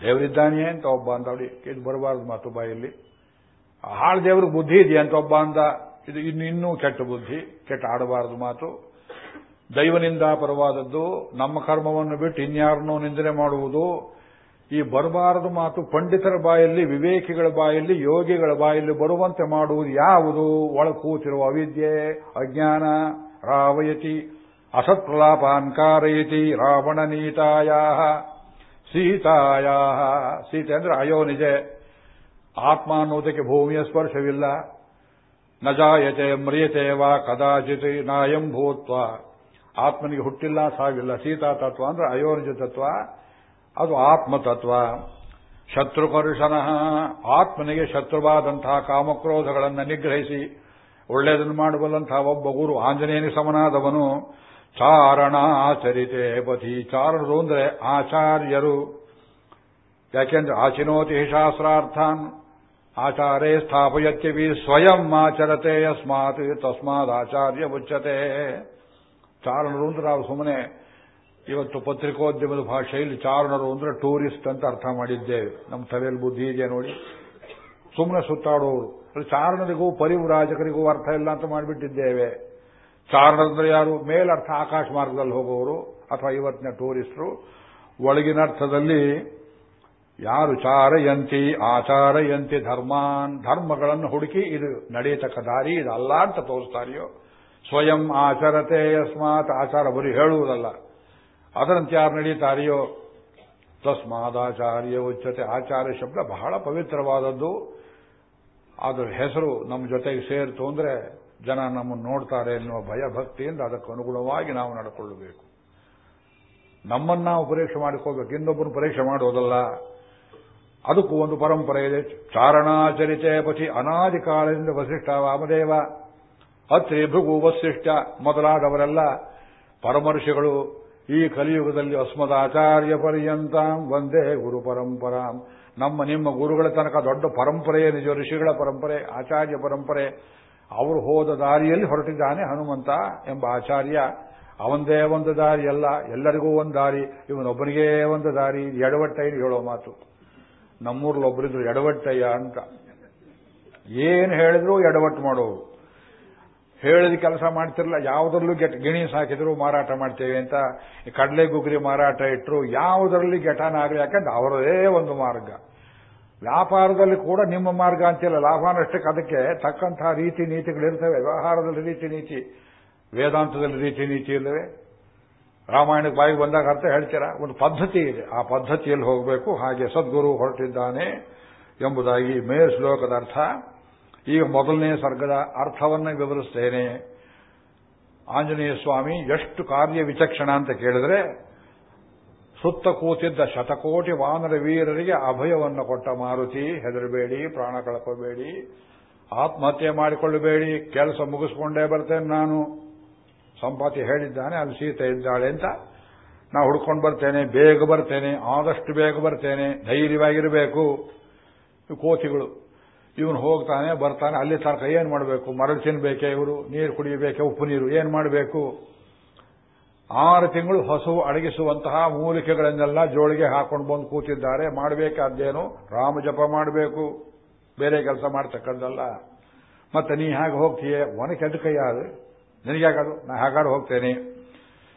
ದೇವರಿದ್ದಾನೆಯೇ ಅಂತ ಒಬ್ಬ ಅಂತ ಇದು ಬರಬಾರದು ಮಾತು ಬಾಯಲ್ಲಿ. ಹಾಳು ದೇವ್ರಿಗೆ ಬುದ್ಧಿ ಇದೆಯಾ ಅಂತ ಒಬ್ಬ ಅಂದ ಇದು ಇನ್ನೂ ಕೆಟ್ಟ ಬುದ್ಧಿ, ಕೆಟ್ಟ ಆಡಬಾರದು ಮಾತು. ದೈವನಿಂದ ಪರವಾದದ್ದು, ನಮ್ಮ ಕರ್ಮವನ್ನು ಬಿಟ್ಟು ಇನ್ಯಾರನ್ನೂ ನಿಂದನೆ ಮಾಡುವುದು ಈ ಬರಬಾರದು ಮಾತು ಪಂಡಿತರ ಬಾಯಲ್ಲಿ, ವಿವೇಕಿಗಳ ಬಾಯಲ್ಲಿ, ಯೋಗಿಗಳ ಬಾಯಲ್ಲಿ ಬರುವಂತೆ ಮಾಡುವುದು ಯಾವುದು? ಒಳ ಕೂತಿರುವ ಅವಿದ್ಯೆ, ಅಜ್ಞಾನ, ರಾವಯತಿ ಅಸತ್ಪ್ರಲಾಪಾನ್ಕಾರಯತಿ ರಾವಣ ನೀತಾಯ ಸೀತಾಯ ಸೀತೆ ಅಂದ್ರೆ ಅಯೋನಿಜೆ ಆತ್ಮ ಅನ್ನೋದಕ್ಕೆ ಭೂಮಿಯ ಸ್ಪರ್ಶವಿಲ್ಲ. ನ ಜಾಯತೆ ಮ್ರಿಯತೆ ವಾ ಕದಾಚಿತ್ ನಾಯಂ ಭೂತ್ವ. ಆತ್ಮನಿಗೆ ಹುಟ್ಟಿಲ್ಲ, ಸಾವಿಲ್ಲ. ಸೀತಾ ತತ್ವ ಅಂದ್ರೆ ಅಯೋನಿಜ ತತ್ವ. ಅದು ಆತ್ಮತತ್ವ. ಶತ್ರುಪರುಷನಃ ಆತ್ಮನಿಗೆ ಶತ್ರುವಾದಂತಹ ಕಾಮಕ್ರೋಧಗಳನ್ನು ನಿಗ್ರಹಿಸಿ ಒಳ್ಳೆಯದನ್ನು ಮಾಡಬಲ್ಲಂತಹ ಒಬ್ಬ ಗುರು ಆಂಜನೇಯನ ಸಮನಾದವನು ಚಾರಣ ಆಚರಿತೆ ಪತಿ ಚಾರಣರು ಅಂದ್ರೆ ಆಚಾರ್ಯರು. ಯಾಕೆಂದ್ರೆ ಆಚಿನೋತಿ ಶಾಸ್ತ್ರಾರ್ಥಾನ್ ಆಚಾರೇ ಸ್ಥಾಪಯತ್ಯವಿ ಸ್ವಯಂ ಆಚರತೆ ಯಸ್ಮಾತ್ ತಸ್ಮಾತ್ ಆಚಾರ್ಯ ಉಚ್ಚತೆ ಚಾರಣರು ಅಂದ್ರೆ ನಾವು ಸುಮ್ಮನೆ ಇವತ್ತು ಪತ್ರಿಕೋದ್ಯಮದ ಭಾಷೆಯಲ್ಲಿ ಚಾರಣರು ಅಂದ್ರೆ ಟೂರಿಸ್ಟ್ ಅಂತ ಅರ್ಥ ಮಾಡಿದ್ದೇವೆ ನಮ್ಮ ತಲೆಯಲ್ಲಿ ಬುದ್ಧಿ ಇದೆ ನೋಡಿ. ಸುಮ್ಮನೆ ಸುತ್ತಾಡೋರು. ಚಾರಣರಿಗೂ ಪರಿವ್ರಾಜಕರಿಗೂ ಅರ್ಥ ಇಲ್ಲ ಅಂತ ಮಾಡಿಬಿಟ್ಟಿದ್ದೇವೆ. ಚಾರಣರಂದ್ರೆ ಯಾರು? ಮೇಲರ್ಥ ಆಕಾಶ ಮಾರ್ಗದಲ್ಲಿ ಹೋಗೋರು ಅಥವಾ ಇವತ್ತಿನ ಟೂರಿಸ್ಟರು. ಒಳಗಿನ ಅರ್ಥದಲ್ಲಿ ಯಾರು ಚಾರಯಂತಿ, ಆಚಾರಯಂತಿ, ಧರ್ಮಾನ್, ಧರ್ಮಗಳನ್ನು ಹುಡುಕಿ ಇದು ನಡೆಯತಕ್ಕ ದಾರಿ, ಇದಲ್ಲ ಅಂತ ತೋರಿಸ್ತಾರೆಯೋ ಸ್ವಯಂ ಆಚರತೆ, ಯಸ್ಮಾತ್ ಆಚಾರ. ಬರೀ ಹೇಳುವುದಲ್ಲ. ಅದರಂತೆ ಯಾರು ನಡೀತಾರೆಯೋ ತಸ್ಮಾದಾಚಾರ್ಯ ಉಚ್ಚತೆ ಆಚಾರ್ಯ ಶಬ್ದ ಬಹಳ ಪವಿತ್ರವಾದದ್ದು. ಅದರ ಹೆಸರು ನಮ್ಮ ಜೊತೆಗೆ ಸೇರಿತು ಅಂದರೆ ಜನ ನಮ್ಮನ್ನು ನೋಡ್ತಾರೆ ಎನ್ನುವ ಭಯ ಭಕ್ತಿಯಿಂದ ಅದಕ್ಕೆ ಅನುಗುಣವಾಗಿ ನಾವು ನಡ್ಕೊಳ್ಳಬೇಕು. ನಮ್ಮನ್ನು ನಾವು ಪರೀಕ್ಷೆ ಮಾಡಿಕೊಳ್ಬೇಕು. ಇನ್ನೊಬ್ಬರು ಪರೀಕ್ಷೆ ಮಾಡೋದಲ್ಲ. ಅದಕ್ಕೂ ಒಂದು ಪರಂಪರೆ ಇದೆ. ಚಾರಣಾಚರಿತೆ ಪತಿ ಅನಾದಿ ಕಾಲದಿಂದ ವಸಿಷ್ಠ ವಾಮದೇವ. ಅತ್ರಿ ಭೃಗು ವಸಿಷ್ಠ ಮೊದಲಾದವರೆಲ್ಲ ಪರಮರ್ಷಿಗಳು ಈ ಕಲಿಯುಗದಲ್ಲಿ ಅಸ್ಮದ ಆಚಾರ್ಯ ಪರ್ಯಂತಾಂ ಒಂದೇ ಗುರು ಪರಂಪರಾಂ. ನಮ್ಮ, ನಿಮ್ಮ ಗುರುಗಳ ತನಕ ದೊಡ್ಡ ಪರಂಪರೆಯೇ, ನಿಜ ಋಷಿಗಳ ಪರಂಪರೆ, ಆಚಾರ್ಯ ಪರಂಪರೆ. ಅವರು ಹೋದ ದಾರಿಯಲ್ಲಿ ಹೊರಟಿದ್ದಾನೆ ಹನುಮಂತ ಎಂಬ ಆಚಾರ್ಯ. ಅವಂದೇ ಒಂದು ದಾರಿ ಅಲ್ಲ, ಎಲ್ಲರಿಗೂ ಒಂದು ದಾರಿ. ಇವನೊಬ್ಬನಿಗೇ ಒಂದು ದಾರಿ. ಎಡವಟ್ಟಯ್ಯ ಹೇಳೋ ಮಾತು. ನಮ್ಮೂರ್ಲೊಬ್ಬರಿದ್ರು ಎಡವಟ್ಟಯ್ಯ ಅಂತ. ಏನು ಹೇಳಿದ್ರು ಎಡವಟ್ಟು ಮಾಡೋರು. ಹೇಳಿದ ಕೆಲಸ ಮಾಡ್ತಿರಲ್ಲ ಯಾವುದರಲ್ಲೂ ಗೆಟ್ ಗಿಣಿ ಸಾಕಿದ್ರು ಮಾರಾಟ ಮಾಡ್ತೇವೆ ಅಂತ ಕಡಲೆ ಗುಗ್ರಿ ಮಾರಾಟ ಇಟ್ಟರು ಯಾವುದರಲ್ಲಿ ಗೆಟಾನಾಗಲಿ ಯಾಕಂದ್ರೆ ಅವರದೇ ಒಂದು ಮಾರ್ಗ. ವ್ಯಾಪಾರದಲ್ಲಿ ಕೂಡ ನಿಮ್ಮ ಮಾರ್ಗ ಅಂತಿಲ್ಲ. ಲಾಭನಷ್ಟಕ್ಕೆ ಅದಕ್ಕೆ ತಕ್ಕಂತಹ ರೀತಿ ನೀತಿಗಳಿರ್ತವೆ. ವ್ಯವಹಾರದಲ್ಲಿ ರೀತಿ ನೀತಿ, ವೇದಾಂತದಲ್ಲಿ ರೀತಿ ನೀತಿ ಇಲ್ಲವೇ? ರಾಮಾಯಣಕ್ಕೆ ಬಾಯಿಗೆ ಬಂದಾಗ ಅರ್ಥ ಹೇಳ್ತೀರಾ? ಒಂದು ಪದ್ಧತಿ ಇದೆ. ಆ ಪದ್ಧತಿಯಲ್ಲಿ ಹೋಗಬೇಕು. ಹಾಗೆ ಸದ್ಗುರು ಹೊರಟಿದ್ದಾನೆ ಎಂಬುದಾಗಿ ಮೇ ಶ್ಲೋಕದ ಅರ್ಥ. ಈಗ ಮೊದಲನೇ ಸರ್ಗದ ಅರ್ಥವನ್ನು ವಿವರಿಸ್ತೇನೆ. ಆಂಜನೇಯ ಸ್ವಾಮಿ, ಎಷ್ಟು ಕಾರ್ಯ ವಿಚಕ್ಷಣ ಅಂತ ಕೇಳಿದ್ರೆ, ಸುತ್ತ ಕೂತಿದ್ದ ಶತಕೋಟಿ ವಾನರ ವೀರರಿಗೆ ಅಭಯವನ್ನು ಕೊಟ್ಟ ಮಾರುತಿ, ಹೆದರಬೇಡಿ, ಪ್ರಾಣ ಕಳ್ಕೋಬೇಡಿ, ಆತ್ಮಹತ್ಯೆ ಮಾಡಿಕೊಳ್ಳಬೇಡಿ, ಕೆಲಸ ಮುಗಿಸ್ಕೊಂಡೇ ಬರ್ತೇನೆ ನಾನು. ಸಂಪಾತಿ ಹೇಳಿದ್ದಾನೆ, ಅಲ್ಲಿ ಸೀತೆ ಇದ್ದಾಳೆ ಅಂತ. ನಾ ಹುಡ್ಕೊಂಡು ಬರ್ತೇನೆ, ಬೇಗ ಬರ್ತೇನೆ, ಆದಷ್ಟು ಬೇಗ ಬರ್ತೇನೆ, ಧೈರ್ಯವಾಗಿರಬೇಕು. ಕೋತಿಗಳು ಇವನು ಹೋಗ್ತಾನೆ, ಬರ್ತಾನೆ, ಅಲ್ಲಿ ತನಕ ಏನ್ ಮಾಡಬೇಕು? ಮರಳು ತಿನ್ಬೇಕೆ ಇವರು, ನೀರು ಕುಡಿಯಬೇಕೆ, ಉಪ್ಪು ನೀರು, ಏನ್ ಮಾಡಬೇಕು? ಆರು ತಿಂಗಳು ಹಸು ಅಡಗಿಸುವಂತಹ ಮೂಲಿಕೆಗಳನ್ನೆಲ್ಲ ಜೋಳಿಗೆ ಹಾಕೊಂಡು ಬಂದು ಕೂತಿದ್ದಾರೆ. ಮಾಡಬೇಕಾದ್ದೇನು? ರಾಮ ಜಪ ಮಾಡಬೇಕು. ಬೇರೆ ಕೆಲಸ ಮಾಡ್ತಕ್ಕದ್ದಲ್ಲ ಮತ್ತೆ ನೀ ಹೇಗೆ ಹೋಗ್ತೀಯೇ? ಒನ ಕೆಟ್ಟ ಕೈಯಾದ ನಿನಗ್ಯಾಗದು ನಾ ಹಾಗಾದ್ರೆ ಹೋಗ್ತೇನೆ.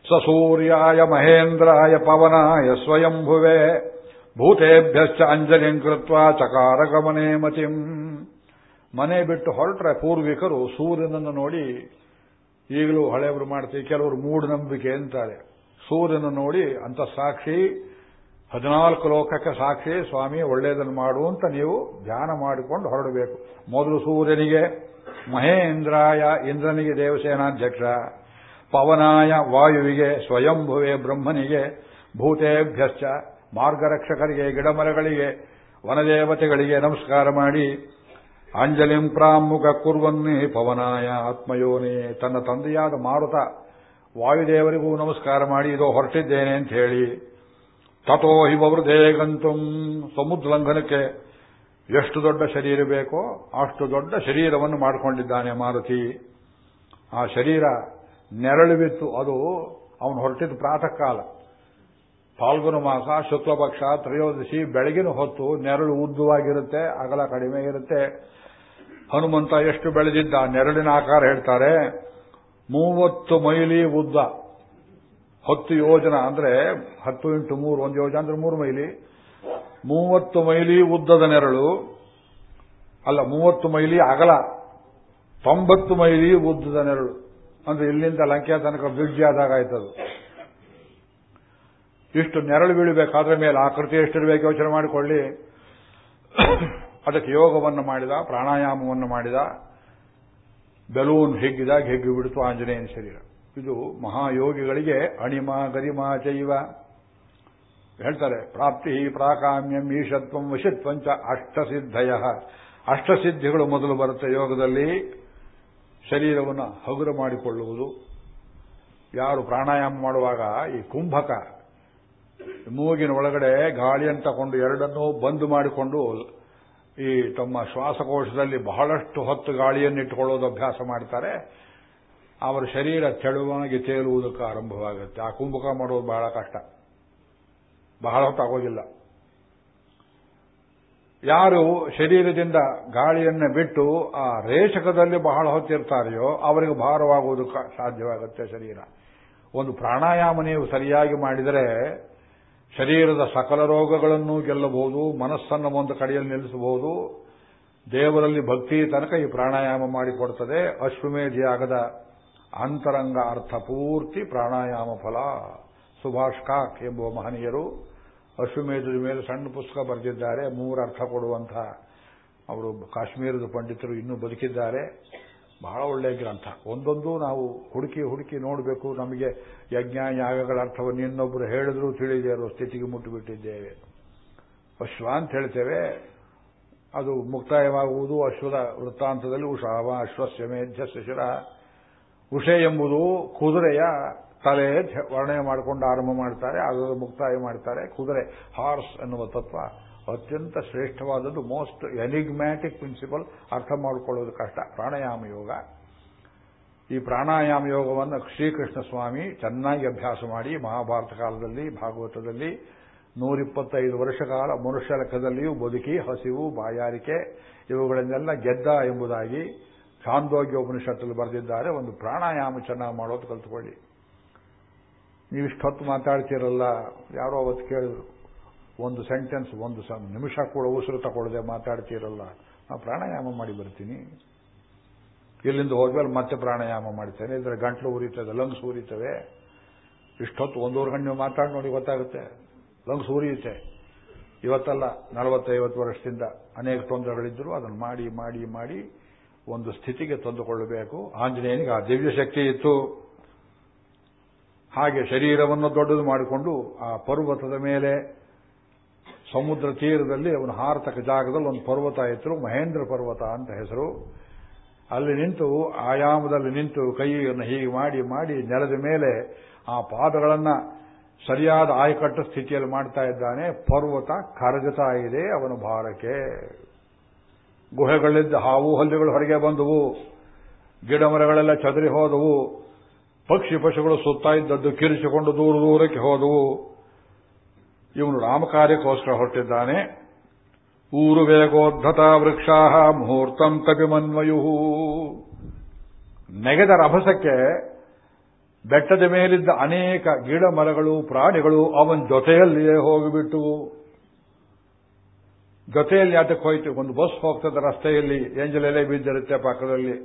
ಸಸೂರ್ಯಾಯ ಮಹೇಂದ್ರಾಯ ಪವನಾಯ ಸ್ವಯಂಭುವೆ. ಭೂತೇಭ್ಯಶ್ಚ ಅಂಜಲಿಂ ಕೃತ್ವ ಚಕಾರ ಗಮನೇ ಮತಿಂ ಮನೆ ಬಿಟ್ಟು ಹೊರಟ್ರೆ ಪೂರ್ವಿಕರು ಸೂರ್ಯನನ್ನು ನೋಡಿ, ಈಗಲೂ ಹಳೆಯವರು ಮಾಡ್ತೀವಿ, ಕೆಲವರು ಮೂಢನಂಬಿಕೆ ಅಂತಾರೆ. ಸೂರ್ಯನ ನೋಡಿ, ಅಂತ ಸಾಕ್ಷಿ, ಹದಿನಾಲ್ಕು ಲೋಕಕ್ಕೆ ಸಾಕ್ಷಿ, ಸ್ವಾಮಿ ಒಳ್ಳೆಯದನ್ನು ಮಾಡು ಅಂತ ನೀವು ಧ್ಯಾನ ಮಾಡಿಕೊಂಡು ಹೊರಡಬೇಕು. ಮೊದಲು ಸೂರ್ಯನಿಗೆ, ಮಹೇಂದ್ರಾಯ ಇಂದ್ರನಿಗೆ ದೇವಸೇನಾಧ್ಯಕ್ಷ, ಪವನಾಯ ವಾಯುವಿಗೆ, ಸ್ವಯಂಭುವೆ ಬ್ರಹ್ಮನಿಗೆ, ಭೂತೇಭ್ಯಶ್ಚ, ಮಾರ್ಗರಕ್ಷಕರಿಗೆ, ಗಿಡಮರಗಳಿಗೆ, ವನದೇವತೆಗಳಿಗೆ ನಮಸ್ಕಾರ ಮಾಡಿ ಅಂಜಲಿಂ ಪ್ರಾಮುಖ ಕುರ್ವನ್ನೇ ಪವನಾಯ ಆತ್ಮಯೋನೇ. ತನ್ನ ತಂದೆಯಾದ ಮಾರುತ, ವಾಯುದೇವರಿಗೂ ನಮಸ್ಕಾರ ಮಾಡಿ ಇದೋ ಹೊರಟಿದ್ದೇನೆ ಅಂತ ಹೇಳಿ ತಥೋ ಹಿವೃದೇ ಗಂತುಂ ಸಮುದ್ರ ಲಂಘನಕ್ಕೆ ಎಷ್ಟು ದೊಡ್ಡ ಶರೀರ ಬೇಕೋ ಅಷ್ಟು ದೊಡ್ಡ ಶರೀರವನ್ನು ಮಾಡಿಕೊಂಡಿದ್ದಾನೆ ಮಾರುತಿ. ಆ ಶರೀರ ನೆರಳು ಬಿತ್ತು, ಅದು ಅವನು ಹೊರಟಿದ್ದು ಪ್ರಾತಃ ಕಾಲ ಫಾಲ್ಗುಣ ಮಾಸ, ಶುಕ್ಲಪಕ್ಷ, ತ್ರಯೋದಶಿ, ಬೆಳಗಿನ ಹೊತ್ತು ನೆರಳು ಉದ್ದವಾಗಿರುತ್ತೆ, ಅಗಲ ಕಡಿಮೆ ಇರುತ್ತೆ. ಹನುಮಂತ ಎಷ್ಟು ಬೆಳೆದಿದ್ದ? ನೆರಳಿನ ಆಕಾರ ಹೇಳ್ತಾರೆ, ಮೂವತ್ತು ಮೈಲಿ ಉದ್ದ. ಹತ್ತು ಯೋಜನ ಅಂದ್ರೆ ಹತ್ತು ಇಂಟು ಮೂರು, ಒಂದು ಯೋಜನೆ ಅಂದ್ರೆ ಮೂರು ಮೈಲಿ. ಮೂವತ್ತು ಮೈಲಿ ಉದ್ದದ ನೆರಳು, ಅಲ್ಲ, ಮೂವತ್ತು ಮೈಲಿ ಅಗಲ, ತೊಂಬತ್ತು ಮೈಲಿ ಉದ್ದದ ನೆರಳು. ಅಂದ್ರೆ ಇಲ್ಲಿಂದ ಲಂಕೆ ತನಕ ಬ್ರಿಡ್ಜ್ ಆದಾಗ ಆಯ್ತದು. ಇಷ್ಟು ನೆರಳು ಬೀಳಬೇಕಾದ್ರೆ ಮೇಲೆ ಆಕೃತಿ ಎಷ್ಟಿರಬೇಕು ಯೋಚನೆ ಮಾಡಿಕೊಳ್ಳಿ. ಅದಕ್ಕೆ ಯೋಗವನ್ನು ಮಾಡಿದ, ಪ್ರಾಣಾಯಾಮವನ್ನು ಮಾಡಿದ, ಬೆಲೂನ್ ಹೆಗ್ಗಿದಾಗ ಹೆಗ್ಗಿ ಬಿಡಿತು ಆಂಜನೇಯನ ಶರೀರ. ಇದು ಮಹಾಯೋಗಿಗಳಿಗೆ ಅಣಿಮ ಗರಿಮ ಜೈವ ಹೇಳ್ತಾರೆ, ಪ್ರಾಪ್ತಿ ಪ್ರಾಕಾಮ್ಯಂ ಈಶತ್ವಂ ವಶಿತ್ವಂಚ ಅಷ್ಟಸಿದ್ಧಯ. ಅಷ್ಟಸಿದ್ಧಿಗಳು ಮೊದಲು ಬರುತ್ತೆ ಯೋಗದಲ್ಲಿ. ಶರೀರವನ್ನು ಹಗುರ ಮಾಡಿಕೊಳ್ಳುವುದು. ಯಾರು ಪ್ರಾಣಾಯಾಮ ಮಾಡುವಾಗ ಈ ಕುಂಭಕ, ಮೂಗಿನ ಒಳಗಡೆ ಗಾಳಿಯನ್ನು ತಗೊಂಡು ಎರಡನ್ನೂ ಬಂದ್ ಮಾಡಿಕೊಂಡು ಈ ತಮ್ಮ ಶ್ವಾಸಕೋಶದಲ್ಲಿ ಬಹಳಷ್ಟು ಹೊತ್ತು ಗಾಳಿಯನ್ನು ಇಟ್ಟುಕೊಳ್ಳೋದು ಅಭ್ಯಾಸ ಮಾಡ್ತಾರೆ. ಅವರ ಶರೀರ ತೆಳುವಾಗಿ ತೇಲುವುದಕ್ಕೆ ಆರಂಭವಾಗುತ್ತೆ. ಆ ಕುಂಭಕ ಮಾಡೋದು ಬಹಳ ಕಷ್ಟ. ಬಹಳ ಹೊತ್ತಾಗೋದಿಲ್ಲ ಯಾರು ಶರೀರದಿಂದ ಗಾಳಿಯನ್ನು ಬಿಟ್ಟು ಆ ರೇಷಕದಲ್ಲಿ ಬಹಳ ಹೊತ್ತಿರ್ತಾರೆಯೋ ಅವರಿಗೆ ಭಾರವಾಗುವುದಕ್ಕೆ ಸಾಧ್ಯವಾಗುತ್ತೆ ಶರೀರ. ಒಂದು ಪ್ರಾಣಾಯಾಮ ನೀವು ಸರಿಯಾಗಿ ಮಾಡಿದರೆ ಶರೀರದ ಸಕಲ ರೋಗಗಳನ್ನು ಗೆಲ್ಲಬಹುದು, ಮನಸ್ಸನ್ನು ಒಂದು ಕಡೆಯಲ್ಲಿ ನಿಲ್ಲಿಸಬಹುದು. ದೇವರಲ್ಲಿ ಭಕ್ತಿ ತನಕ ಈ ಪ್ರಾಣಾಯಾಮ ಮಾಡಿಕೊಡ್ತದೆ. ಅಶ್ವಮೇಧಿಯಾಗದ ಅಂತರಂಗ ಅರ್ಥ ಪೂರ್ತಿ ಪ್ರಾಣಾಯಾಮ ಫಲ. ಸುಭಾಷ್ ಕಾಕ್ ಎಂಬುವ ಮಹನೀಯರು ಅಶ್ವಮೇಧದ ಮೇಲೆ ಸಣ್ಣ ಪುಸ್ತಕ ಬರೆದಿದ್ದಾರೆ. ಮೂರು ಅರ್ಥ ಕೊಡುವಂತಹ ಅವರು ಕಾಶ್ಮೀರದ ಪಂಡಿತರು ಇನ್ನೂ ಬದುಕಿದ್ದಾರೆ. ಬಹಳ ಒಳ್ಳೆಯ ಗ್ರಂಥ. ಒಂದೊಂದು ನಾವು ಹುಡುಕಿ ಹುಡುಕಿ ನೋಡಬೇಕು ನಮಗೆ ಯಜ್ಞ, ಯಾಗಗಳ ಅರ್ಥವನ್ನು ಇನ್ನೊಬ್ಬರು ಹೇಳಿದ್ರು ತಿಳಿದೇ ಇರೋ ಸ್ಥಿತಿಗೆ ಮುಟ್ಟಿಬಿಟ್ಟಿದ್ದೇವೆ. ಅಶ್ವ ಅಂತ ಹೇಳ್ತೇವೆ. ಅದು ಮುಕ್ತಾಯವಾಗುವುದು ಅಶ್ವದ ವೃತ್ತಾಂತದಲ್ಲಿ ಉಷಾವ, ಅಶ್ವಸ್ಯ ಮೇಧ್ಯ ಶಿಶಿರ ಉಷೆ ಎಂಬುದು ಕುದುರೆಯ ತಲೆ ವರ್ಣನೆ ಮಾಡಿಕೊಂಡು ಆರಂಭ ಮಾಡ್ತಾರೆ ಅದರ ಮುಕ್ತಾಯ ಮಾಡ್ತಾರೆ. ಕುದುರೆ, ಹಾರ್ಸ್ ಎನ್ನುವ ತತ್ವ ಅತ್ಯಂತ ಶ್ರೇಷ್ಠವಾದದ್ದು ಮೋಸ್ಟ್ ಎನಿಗ್ಮ್ಯಾಟಿಕ್ ಪ್ರಿನ್ಸಿಪಲ್ ಅರ್ಥ ಮಾಡಿಕೊಳ್ಳೋದು ಕಷ್ಟ. ಪ್ರಾಣಾಯಾಮ ಯೋಗ. ಈ ಪ್ರಾಣಾಯಾಮ ಯೋಗವನ್ನು ಶ್ರೀಕೃಷ್ಣ ಸ್ವಾಮಿ ಚೆನ್ನಾಗಿ ಅಭ್ಯಾಸ ಮಾಡಿ, ಮಹಾಭಾರತ ಕಾಲದಲ್ಲಿ, ಭಾಗವತದಲ್ಲಿ, ನೂರಿಪ್ಪತ್ತೈದು ವರ್ಷ ಕಾಲ ಮನುಷ್ಯ ಲೆಕ್ಕದಲ್ಲಿಯೂ ಬದುಕಿ, ಹಸಿವು, ಬಾಯಾರಿಕೆ, ಇವುಗಳನ್ನೆಲ್ಲ ಗೆದ್ದ ಎಂಬುದಾಗಿ ಛಾಂದೋಗ್ಯ ಉಪನಿಷತ್ತಲ್ಲಿ ಬರೆದಿದ್ದಾರೆ. ಒಂದು ಪ್ರಾಣಾಯಾಮ ಚೆನ್ನಾಗಿ ಮಾಡೋದು ಕಲ್ತ್ಕೊಳ್ಳಿ. ನೀವಿಷ್ಟೊತ್ತು ಮಾತಾಡ್ತಿರಲ್ಲ, ಯಾರೋ ಅವತ್ತು ಕೇಳಿದ್ರು. ಒಂದು ಸೆಂಟೆನ್ಸ್, ಒಂದು ನಿಮಿಷ ಕೂಡ ಉಸಿರು ತಗೊಳ್ಳದೆ ಮಾತಾಡ್ತಿರಲ್ಲ, ನಾವು ಪ್ರಾಣಾಯಾಮ ಮಾಡಿ ಬರ್ತೀನಿ. ಇಲ್ಲಿಂದ ಹೋದ್ಮೇಲೆ ಮತ್ತೆ ಪ್ರಾಣಾಯಾಮ ಮಾಡ್ತೇನೆ. ಇದ್ರೆ ಗಂಟ್ಲು ಉರಿತದೆ ಲಂಗ್ಸ್ ಉರಿತವೆ. ಇಷ್ಟೊತ್ತು ಒಂದೂವರೆ ಗಂಟೆ ನೀವು ಮಾತಾಡಿ ನೋಡಿ ಗೊತ್ತಾಗುತ್ತೆ. ಲಂಗ್ಸ್ ಉರಿಯುತ್ತೆ. ಇವತ್ತಲ್ಲ ನಲವತ್ತೈವತ್ತು ವರ್ಷದಿಂದ ಅನೇಕ ತೊಂದರೆಗಳಿದ್ದರೂ ಅದನ್ನು ಮಾಡಿ ಮಾಡಿ ಮಾಡಿ ಒಂದು ಸ್ಥಿತಿಗೆ ತಂದುಕೊಳ್ಳಬೇಕು. ಆಂಜನೇಯನಿಗೆ ಆ ದಿವ್ಯ ಶಕ್ತಿ ಇತ್ತು. ಹಾಗೆ ಶರೀರವನ್ನು ದೊಡ್ಡದು ಮಾಡಿಕೊಂಡು ಆ ಪರ್ವತದ ಮೇಲೆ ಸಮುದ್ರ ತೀರದಲ್ಲಿ ಅವನು ಹಾರತಕ್ಕ ಜಾಗದಲ್ಲಿ ಒಂದು ಪರ್ವತ ಇತ್ತು, ಮಹೇಂದ್ರ ಪರ್ವತ ಅಂತ ಹೆಸರು. ಅಲ್ಲಿ ನಿಂತು, ಆಯಾಮದಲ್ಲಿ ನಿಂತು ಕೈಯನ್ನು ಹೀಗೆ ಮಾಡಿ ಮಾಡಿ ನೆಲದ ಮೇಲೆ ಆ ಪಾದಗಳನ್ನು ಸರಿಯಾದ ಆಯಕಟ್ಟ ಸ್ಥಿತಿಯಲ್ಲಿ ಮಾಡ್ತಾ ಇದ್ದಾನೆ. ಪರ್ವತ ಕರಗತಾ ಇದೆ ಅವನ ಭಾರಕ್ಕೆ. ಗುಹೆಗಳಿದ್ದ ಹಾವು ಹಲ್ಲಿಗಳು ಹೊರಗೆ ಬಂದವು. ಗಿಡ ಮರಗಳೆಲ್ಲ ಚದರಿ ಹೋದವು. ಪಕ್ಷಿ ಪಶುಗಳು ಸುತ್ತಾ ಇದ್ದದ್ದು ಕಿರಿಸಿಕೊಂಡು ದೂರ ದೂರಕ್ಕೆ ಹೋದವು. ಇವನು ರಾಮಕಾರ್ಯಕ್ಕೋಸ್ಕರ ಹೊರಟಿದ್ದಾನೆ. ಊರು ವೇಗೋದ್ಧತ ವೃಕ್ಷಾ ಮುಹೂರ್ತಂ ಕಪಿಮನ್ವಯು. ನೆಗೆದ ರಭಸಕ್ಕೆ ಬೆಟ್ಟದ ಮೇಲಿದ್ದ ಅನೇಕ ಗಿಡ ಮರಗಳು, ಪ್ರಾಣಿಗಳು ಅವನ ಜೊತೆಯಲ್ಲಿಯೇ ಹೋಗಿಬಿಟ್ಟು ಜೊತೆಯಲ್ಲಿ ಯಾತಕ್ಕೆ ಹೋಯ್ತು. ಒಂದು ಬಸ್ ಹೋಗ್ತದೆ ರಸ್ತೆಯಲ್ಲಿ ಎಂಜಲೆಲೆ ಬಿದ್ದಿರುತ್ತೆ ಪಕ್ಕದಲ್ಲಿ.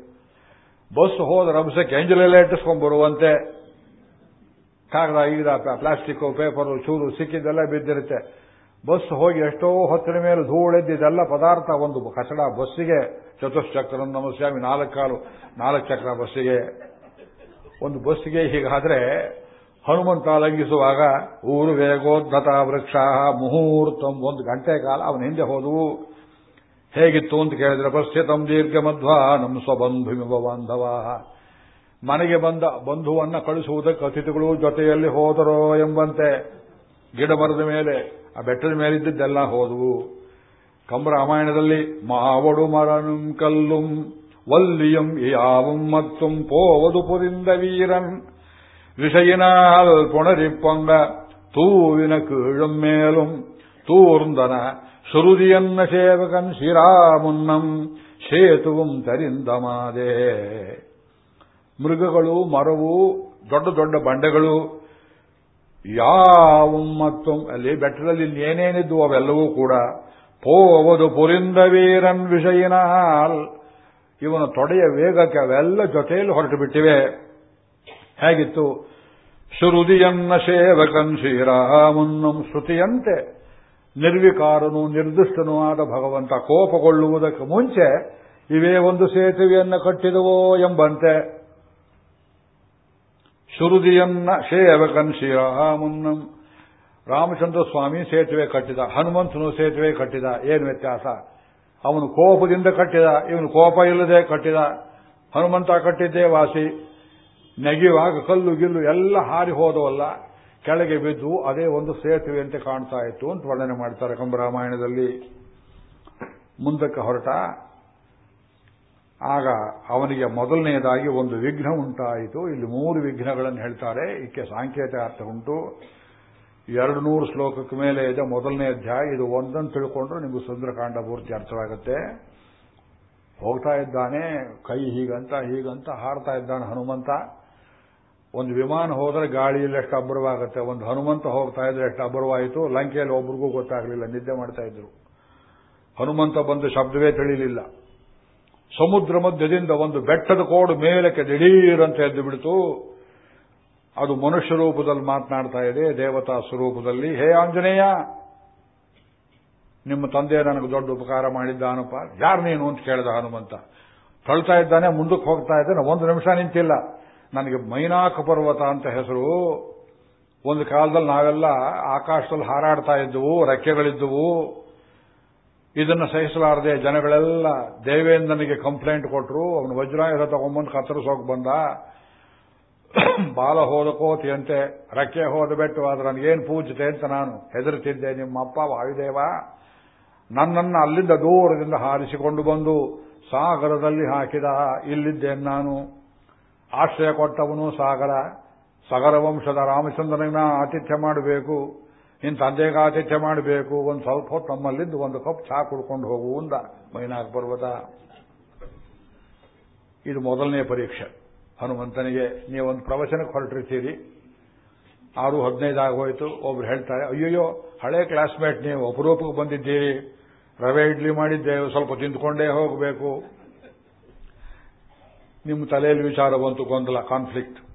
ಬಸ್ ಹೋದ ರಭಸಕ್ಕೆ ಎಂಜಲೆಲೆ ಇಟ್ಟಿಸ್ಕೊಂಡ್ ಬರುವಂತೆ. ಕಾಗದ ಈಗ ಪ್ಲಾಸ್ಟಿಕ್, ಪೇಪರು, ಚೂರು ಸಿಕ್ಕಿದ್ದೆಲ್ಲ ಬಿದ್ದಿರುತ್ತೆ. ಬಸ್ ಹೋಗಿ ಎಷ್ಟೋ ಹೊತ್ತಿನ ಮೇಲೆ ಧೂಳೆದ್ದಿದ್ದೆಲ್ಲ ಪದಾರ್ಥ ಒಂದು ಕಸಡ ಬಸ್ಸಿಗೆ ಚತುಶ್ಚಕ್ರ ನಮಸ್ವಾಮಿ ನಾಲ್ಕು ಕಾಲು, ನಾಲ್ಕು ಚಕ್ರ ಬಸ್ಸಿಗೆ. ಒಂದು ಬಸ್ಸಿಗೆ ಹೀಗಾದ್ರೆ ಹನುಮಂತ ಲಂಘಿಸುವಾಗ, ಊರು ವೇಗೋದ್ಧತ ವೃಕ್ಷ ಮುಹೂರ್ತಂ ಒಂದು ಗಂಟೆ ಕಾಲ ಅವನ ಹಿಂದೆ ಹೋದವು. ಹೇಗಿತ್ತು ಅಂತ ಕೇಳಿದ್ರೆ ಪಶ್ಚಿತಂ ದೀರ್ಘ ಮಧ್ವ ನಮ್ಮ ಸ್ವಬಂಧು ಬಾಂಧವ ಮನೆಗೆ ಬಂದ ಬಂಧುವನ್ನ ಕಳಿಸುವುದಕ್ಕೆ ಅತಿಥಿಗಳು ಜೊತೆಯಲ್ಲಿ ಹೋದರೋ ಎಂಬಂತೆ ಗಿಡ ಮರದ ಮೇಲೆ, ಆ ಬೆಟ್ಟದ ಮೇಲಿದ್ದದ್ದೆಲ್ಲ ಹೋದವು. ಕಂಬರಾಮಾಯಣದಲ್ಲಿ ಮಾವಡು ಮರನುಂ ಕಲ್ಲುಂ ವಲ್ಲಿಯಂ ಯಾವಂ ಮತ್ತುಂ ಪೋವದು ಪುರಿಂದ ವೀರನ್ விஷயினால் ತೂವಿನ தூவின ಮೇಲುಂ ತೂರ್ಂದನ தூர்ந்தன ಸೇವಕನ್ ಶಿರಾಮುನ್ನಂ சிராமுன்னம் ತರಿಂದ ಮಾದೇ ಮೃಗಗಳು, ಮರವು, ದೊಡ್ಡ ದೊಡ್ಡ ಬಂಡೆಗಳು, ಯಾವ ಮತ್ತು, ಅಲ್ಲಿ ಬೆಟ್ಟದಲ್ಲಿ ಏನೇನಿದ್ದು ಅವೆಲ್ಲವೂ ಕೂಡ, ಪೋವದು ಪುರಿಂದ ವೀರನ್ ವಿಷಯಿನಾಲ್ ಇವನ ತೊಡೆಯ ವೇಗಕ್ಕೆ ಅವೆಲ್ಲ ಜೊತೆಯಲ್ಲಿ ಹೊರಟು ಬಿಟ್ಟಿವೆ ಹೇಗಿತ್ತು? ಶ್ರುತಿಯನ್ನ ಸೇವಕನ್ ಶ್ರೀರಾಮನ್ನಂ ಶ್ರುತಿಯಂತೆ, ನಿರ್ವಿಕಾರನು ನಿರ್ದಿಷ್ಟನೂ ಆದ ಭಗವಂತ ಕೋಪಗೊಳ್ಳುವುದಕ್ಕೆ ಮುಂಚೆ, ಇವೇ ಒಂದು ಸೇತುವೆಯನ್ನು ಕಟ್ಟಿದವೋ ಎಂಬಂತೆ ಶುರುದಿಯನ್ನ ಶೇವಕನ್ ಶ್ರೀರಾಮನ್ನಂ ರಾಮಚಂದ್ರ ಸ್ವಾಮಿ ಸೇತುವೆ ಕಟ್ಟಿದ, ಹನುಮಂತನು ಸೇತುವೆ ಕಟ್ಟಿದ, ಏನು ವ್ಯತ್ಯಾಸ? ಅವನು ಕೋಪದಿಂದ ಕಟ್ಟಿದ, ಇವನು ಕೋಪ ಇಲ್ಲದೆ ಕಟ್ಟಿದ, ಹನುಮಂತ ಕಟ್ಟಿದ್ದೇ ವಾಸಿ, ನೆಗೆಯುವಾಗ ಕಲ್ಲು ಗಿಲ್ಲು ಎಲ್ಲ ಹಾರಿ ಹೋದವಲ್ಲ, ಕೆಳಗೆ ಬಿದ್ದು ಅದೇ ಒಂದು ಸೇತುವೆಯಂತೆ ಕಾಣ್ತಾ ಇತ್ತು ಅಂತ ವರ್ಣನೆ ಮಾಡ್ತಾರೆ ಕಂಬರಾಮಾಯಣದಲ್ಲಿ. ಮುಂದಕ್ಕೆ ಹೊರಟ ಆಗ ಅವನಿಗೆ ಮೊದಲನೆಯದಾಗಿ ಒಂದು ವಿಘ್ನ ಉಂಟಾಯಿತು. ಇಲ್ಲಿ ಮೂರು ವಿಘ್ನಗಳನ್ನು ಹೇಳ್ತಾರೆ. ಇದಕ್ಕೆ ಸಾಂಕೇತ ಅರ್ಥ ಉಂಟು. ಎರಡು ನೂರು ಶ್ಲೋಕಕ್ಕೆ ಮೇಲೆ ಇದೆ ಮೊದಲನೇ ಅಧ್ಯಾಯ. ಇದು ಒಂದನ್ನು ತಿಳ್ಕೊಂಡ್ರೆ ನಿಮಗೆ ಸುಂದರಕಾಂಡ ಪೂರ್ತಿ ಅರ್ಥವಾಗುತ್ತೆ. ಹೋಗ್ತಾ ಇದ್ದಾನೆ, ಕೈ ಹೀಗಂತ ಹೀಗಂತ, ಹಾರತಾ ಇದ್ದಾನೆ ಹನುಮಂತ. ಒಂದು ವಿಮಾನ ಹೋದರೆ ಗಾಳಿಯಲ್ಲಿ ಎಷ್ಟು ಅಬ್ಬರವಾಗುತ್ತೆ ಒಂದು ಹನುಮಂತ ಹೋಗ್ತಾ ಇದ್ರೆ ಎಷ್ಟು ಅಬ್ಬರವಾಯಿತು ಲಂಕೆಯಲ್ಲಿ ಒಬ್ರಿಗೂ ಗೊತ್ತಾಗಲಿಲ್ಲ, ನಿದ್ದೆ ಮಾಡ್ತಾ ಇದ್ರು. ಹನುಮಂತ ಬಂದು ಶಬ್ದವೇ ತಿಳಿಲಿಲ್ಲ. ಸಮುದ್ರ ಮಧ್ಯದಿಂದ ಒಂದು ಬೆಟ್ಟದ ಕೋಡು ಮೇಲಕ್ಕೆ ದಿಢೀರಂತ ಎದ್ದು ಬಿಡಿತು. ಅದು ಮನುಷ್ಯ ರೂಪದಲ್ಲಿ ಮಾತನಾಡ್ತಾ ಇದೆ, ದೇವತಾ ಸ್ವರೂಪದಲ್ಲಿ. ಹೇ ಆಂಜನೇಯ, ನಿಮ್ಮ ತಂದೆ ನನಗೆ ದೊಡ್ಡ ಉಪಕಾರ ಮಾಡಿದ್ದಾನಪ್ಪ. ಯಾರು ನೀನು ಅಂತ ಕೇಳಿದ ಹನುಮಂತ. ತಳ್ತಾ ಇದ್ದಾನೆ, ಮುಂದಕ್ಕೆ ಹೋಗ್ತಾ ಇದ್ದಾನೆ. ಒಂದು ನಿಮಿಷ ನಿಂತಿಲ್ಲ. ನನಗೆ ಮೈನಾಕ ಪರ್ವತ ಅಂತ ಹೆಸರು. ಒಂದು ಕಾಲದಲ್ಲಿ ನಾವೆಲ್ಲ ಆಕಾಶದಲ್ಲಿ ಹಾರಾಡ್ತಾ ಇದ್ದವು, ರೆಕ್ಕೆಗಳಿದ್ದವು. ಇದನ್ನು ಸಹಿಸಲಾರದೆ ಜನಗಳೆಲ್ಲ ದೇವೇಂದ್ರನಿಗೆ ಕಂಪ್ಲೇಂಟ್ ಕೊಟ್ಟರು ಅವನು ವಜ್ರಾಯುಧ ತಗೊಂಬಂದು ಕತ್ತರಿಸೋಕೆ ಬಂದ. ಬಾಲ ಹೋದ ಕೋತಿಯಂತೆ ರೆಕ್ಕೆ ಹೋದ ಬೆಟ್ಟು, ಆದ್ರೆ ನನಗೇನು ಪೂಜ್ಯತೆ ಅಂತ ನಾನು ಹೆದರುತ್ತಿದ್ದೆ. ನಿಮ್ಮ ಅಪ್ಪ ವಾಯುದೇವ ನನ್ನನ್ನು ಅಲ್ಲಿಂದ ದೂರದಿಂದ ಹಾರಿಸಿಕೊಂಡು ಬಂದು ಸಾಗರದಲ್ಲಿ ಹಾಕಿದ. ಇಲ್ಲಿದ್ದೇನೆ ನಾನು. ಆಶ್ರಯ ಕೊಟ್ಟವನು ಸಾಗರ. ಸಗರ ವಂಶದ ರಾಮಚಂದ್ರನ ಆತಿಥ್ಯ ಮಾಡಬೇಕು. ನಿನ್ನ ತಂದೆಗೆ ಆತಿಥ್ಯ ಮಾಡಬೇಕು, ಒಂದು ಸ್ವಲ್ಪ ಹೊತ್ತು ನಮ್ಮಲ್ಲಿದ್ದು ಒಂದು ಕಪ್ ಚಹಾ ಕುಡ್ಕೊಂಡು ಹೋಗು ಅಂದ ಮೈನಾಗ ಪರ್ವತ. ಇದು ಮೊದಲನೇ ಪರೀಕ್ಷೆ. ಹನುಮಂತನಿಗೆ ನೀವೊಂದು ಪ್ರವಚನಕ್ಕೆ ಹೊರಟಿರ್ತೀರಿ. ಆರು ಹದಿನೈದು ಆಗೋಯ್ತು. ಒಬ್ರು ಹೇಳ್ತಾರೆ, ಅಯ್ಯಯ್ಯೋ, ಹಳೆ ಕ್ಲಾಸ್ಮೇಟ್ ನೀವು, ಅಪರೂಪಕ್ಕೆ ಬಂದಿದ್ದೀರಿ. ರವೆ ಇಡ್ಲಿ ಮಾಡಿದ್ದೇವೆ ಸ್ವಲ್ಪ ತಿಂದ್ಕೊಂಡೇ ಹೋಗಬೇಕು. ನಿಮ್ಮ ತಲೆಯಲ್ಲಿ ವಿಚಾರ ಬಂತು, ಗೊಂದಲ ಕಾನ್ಫ್ಲಿಕ್ಟ್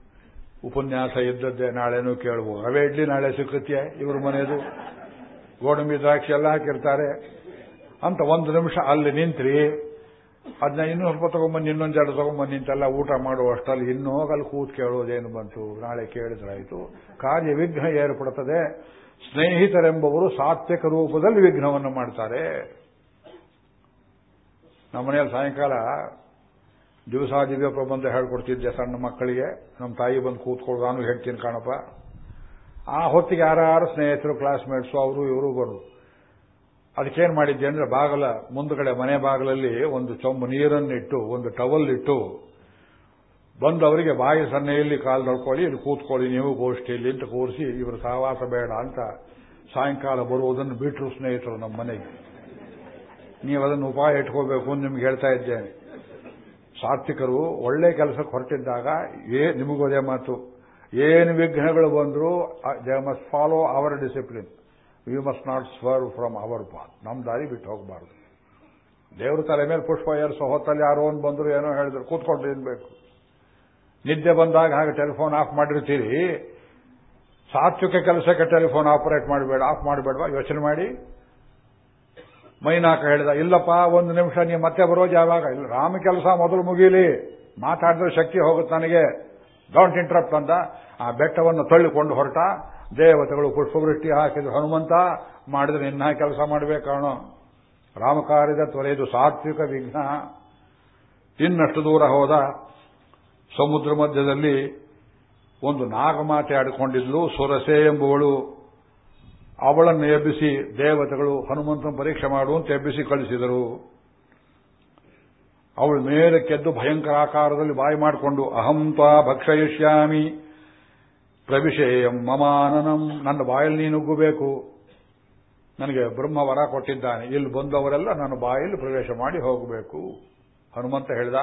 ಉಪನ್ಯಾಸ ಇದ್ದದ್ದೇ ನಾಳೆನೂ ಕೇಳ್ಬೋದು. ರವೆ ಇಡ್ಲಿ ನಾಳೆ ಸಿಗುತ್ತೆ ಇವ್ರ ಮನೆಯದು ಗೋಡಂಬಿ ದ್ರಾಕ್ಷಿ ಎಲ್ಲ ಹಾಕಿರ್ತಾರೆ. ಅಂತ ಒಂದು ನಿಮಿಷ ಅಲ್ಲಿ ನಿಂತ್ರಿ ಅದನ್ನ ಇನ್ನೂ ಸ್ವಲ್ಪ ತಗೊಂಬಂದು ಇನ್ನೊಂದು ಎರಡು ತಗೊಂಬಂದು ನಿಂತೆಲ್ಲ ಊಟ ಮಾಡುವಷ್ಟಲ್ಲಿ ಇನ್ನೂ ಹೋಗಲ್ಲಿ ಕೂತ್ ಕೇಳೋದೇನು ಬಂತು? ನಾಳೆ ಕೇಳಿದ್ರಾಯ್ತು. ಕಾರ್ಯ ವಿಘ್ನ ಏರ್ಪಡುತ್ತದೆ ಸ್ನೇಹಿತರೆಂಬವರು ಸಾತ್ವಿಕ ರೂಪದಲ್ಲಿ ವಿಘ್ನವನ್ನು ಮಾಡ್ತಾರೆ. ನಮ್ಮನೆಯಲ್ಲಿ ಸಾಯಂಕಾಲ ದಿವಸ ದಿವ್ಯ ಪ್ರಬಂಧ ಹೇಳ್ಕೊಡ್ತಿದ್ದೆ ಸಣ್ಣ ಮಕ್ಕಳಿಗೆ. ನಮ್ಮ ತಾಯಿ ಬಂದು ಕೂತ್ಕೊಳ್ಳು ನಾನು ಹೇಳ್ತೀನಿ ಕಾಣಪ್ಪ. ಆ ಹೊತ್ತಿಗೆ ಯಾರು ಸ್ನೇಹಿತರು ಕ್ಲಾಸ್ಮೇಟ್ಸು ಅವರು, ಇವರು ಬರು ಅದಕ್ಕೇನು ಮಾಡಿದ್ದೆ ಅಂದ್ರೆ ಬಾಗಲ, ಮುಂದುಗಡೆ ಮನೆ ಬಾಗಲಲ್ಲಿ ಒಂದು ಚೊಂಬು ನೀರನ್ನಿಟ್ಟು, ಒಂದು ಟವಲ್ ಇಟ್ಟು ಬಂದು ಅವರಿಗೆ ಬಾಯಿ ಸನ್ನೆಯಲ್ಲಿ ಕಾಲು ನಡ್ಕೊಳ್ಳಿ, ಇಲ್ಲಿ ಕೂತ್ಕೊಳ್ಳಿ, ನೀವು ಗೋಷ್ಠಿಯಲ್ಲಿ ಅಂತ ಕೂರಿಸಿ, ಇವರು ಸಹವಾಸ ಬೇಡ ಅಂತ ಸಾಯಂಕಾಲ ಬರುವುದನ್ನು ಬಿಟ್ಟರು ಸ್ನೇಹಿತರು ನಮ್ಮ ಮನೆಗೆ. ನೀವು ಅದನ್ನು ಉಪಾಯ ಇಟ್ಕೋಬೇಕು ಅಂತ ನಿಮ್ಗೆ ಹೇಳ್ತಾ ಇದ್ದೇನೆ. ಸಾತ್ವಿಕರು ಒಳ್ಳೆ ಕೆಲಸಕ್ಕೆ ಹೊರಟಿದ್ದಾಗ ಏ ಅದೇ ಮಾತು. ಏನು ವಿಘ್ನಗಳು ಬಂದರೂ they must follow our discipline we must not swerve from our path ನಮ್ಮ ದಾರಿ ಬಿಟ್ಟು ಹೋಗಬಾರ್ದು. ದೇವ್ರ ತಲೆ ಮೇಲೆ ಪುಷ್ಪ ಏರಿಸೋ ಹೊತ್ತಲ್ಲಿ ಯಾರೋ ಒಂದು ಬಂದರು ಏನೋ ಹೇಳಿದ್ರು ಕೂತ್ಕೊಂಡು ತಿನ್ಬೇಕು ನಿದ್ದೆ ಬಂದಾಗ ಹಾಗೆ ಟೆಲಿಫೋನ್ ಆಫ್ ಮಾಡಿರ್ತೀರಿ. ಸಾತ್ವಿಕ ಕೆಲಸಕ್ಕೆ ಟೆಲಿಫೋನ್ ಆಪರೇಟ್ ಮಾಡಬೇಡ ಆಫ್ ಮಾಡಬೇಡವಾ? ಯೋಚನೆ ಮಾಡಿ. ಮೈನಾಕ ಹೇಳಿದ, ಇಲ್ಲಪ್ಪ, ಒಂದು ನಿಮಿಷ ನೀವು ಮತ್ತೆ ಬರೋದು ಯಾವಾಗ ಇಲ್ಲ, ರಾಮ ಕೆಲಸ ಮೊದಲು ಮುಗೀಲಿ, ಮಾತಾಡಿದ್ರೆ ಶಕ್ತಿ ಹೋಗುತ್ತೆ ನನಗೆ ಡೋಂಟ್ ಇಂಟ್ರಪ್ಟ್ ಅಂತ, ಆ ಬೆಟ್ಟವನ್ನು ತಳ್ಳಿಕೊಂಡು ಹೊರಟ, ದೇವತೆಗಳು ಪುಷ್ಪವೃಷ್ಟಿ ಹಾಕಿದ್ರು, ಹನುಮಂತ, ಮಾಡಿದ್ರೆ, ಇನ್ನ ಕೆಲಸ ಮಾಡಬೇಕಾಣೋ ರಾಮಕಾರ್ಯದ ತೊರೆಯದು ಸಾತ್ವಿಕ ವಿಘ್ನ. ಇನ್ನಷ್ಟು ದೂರ ಹೋದ, ಸಮುದ್ರ ಮಧ್ಯದಲ್ಲಿ ಒಂದು ನಾಗಮಾತೆ ಆಡಿಕೊಂಡಿದ್ಲು, ಸುರಸೆ ಎಂಬುವಳು. ಅವಳನ್ನು ಎಬ್ಬಿಸಿ, ದೇವತೆಗಳು ಹನುಮಂತನ ಪರೀಕ್ಷೆ ಮಾಡುವಂತೆ ಎಬ್ಬಿಸಿ ಕಳಿಸಿದರು. ಅವಳು ಮೇಲೆ ಕೆದ್ದು ಭಯಂಕರ ಆಕಾರದಲ್ಲಿ ಬಾಯಿ ಮಾಡಿಕೊಂಡು, ಅಹಂ ತ್ವಾ ಭಕ್ಷಯಿಷ್ಯಾಮಿ, ಪ್ರವಿಷೇಯಂ ಮಮಾನನಂ, ನನ್ನ ಬಾಯಲ್ಲಿ ನೀನು ನುಗ್ಗಬೇಕು ನನಗೆ ಬ್ರಹ್ಮ ವರ ಕೊಟ್ಟಿದ್ದಾನೆ. ಇಲ್ಲಿ ಬಂದವರೆಲ್ಲ ನನ್ನ ಬಾಯಲ್ಲಿ ಪ್ರವೇಶ ಮಾಡಿ ಹೋಗಬೇಕು. ಹನುಮಂತ ಹೇಳಿದ,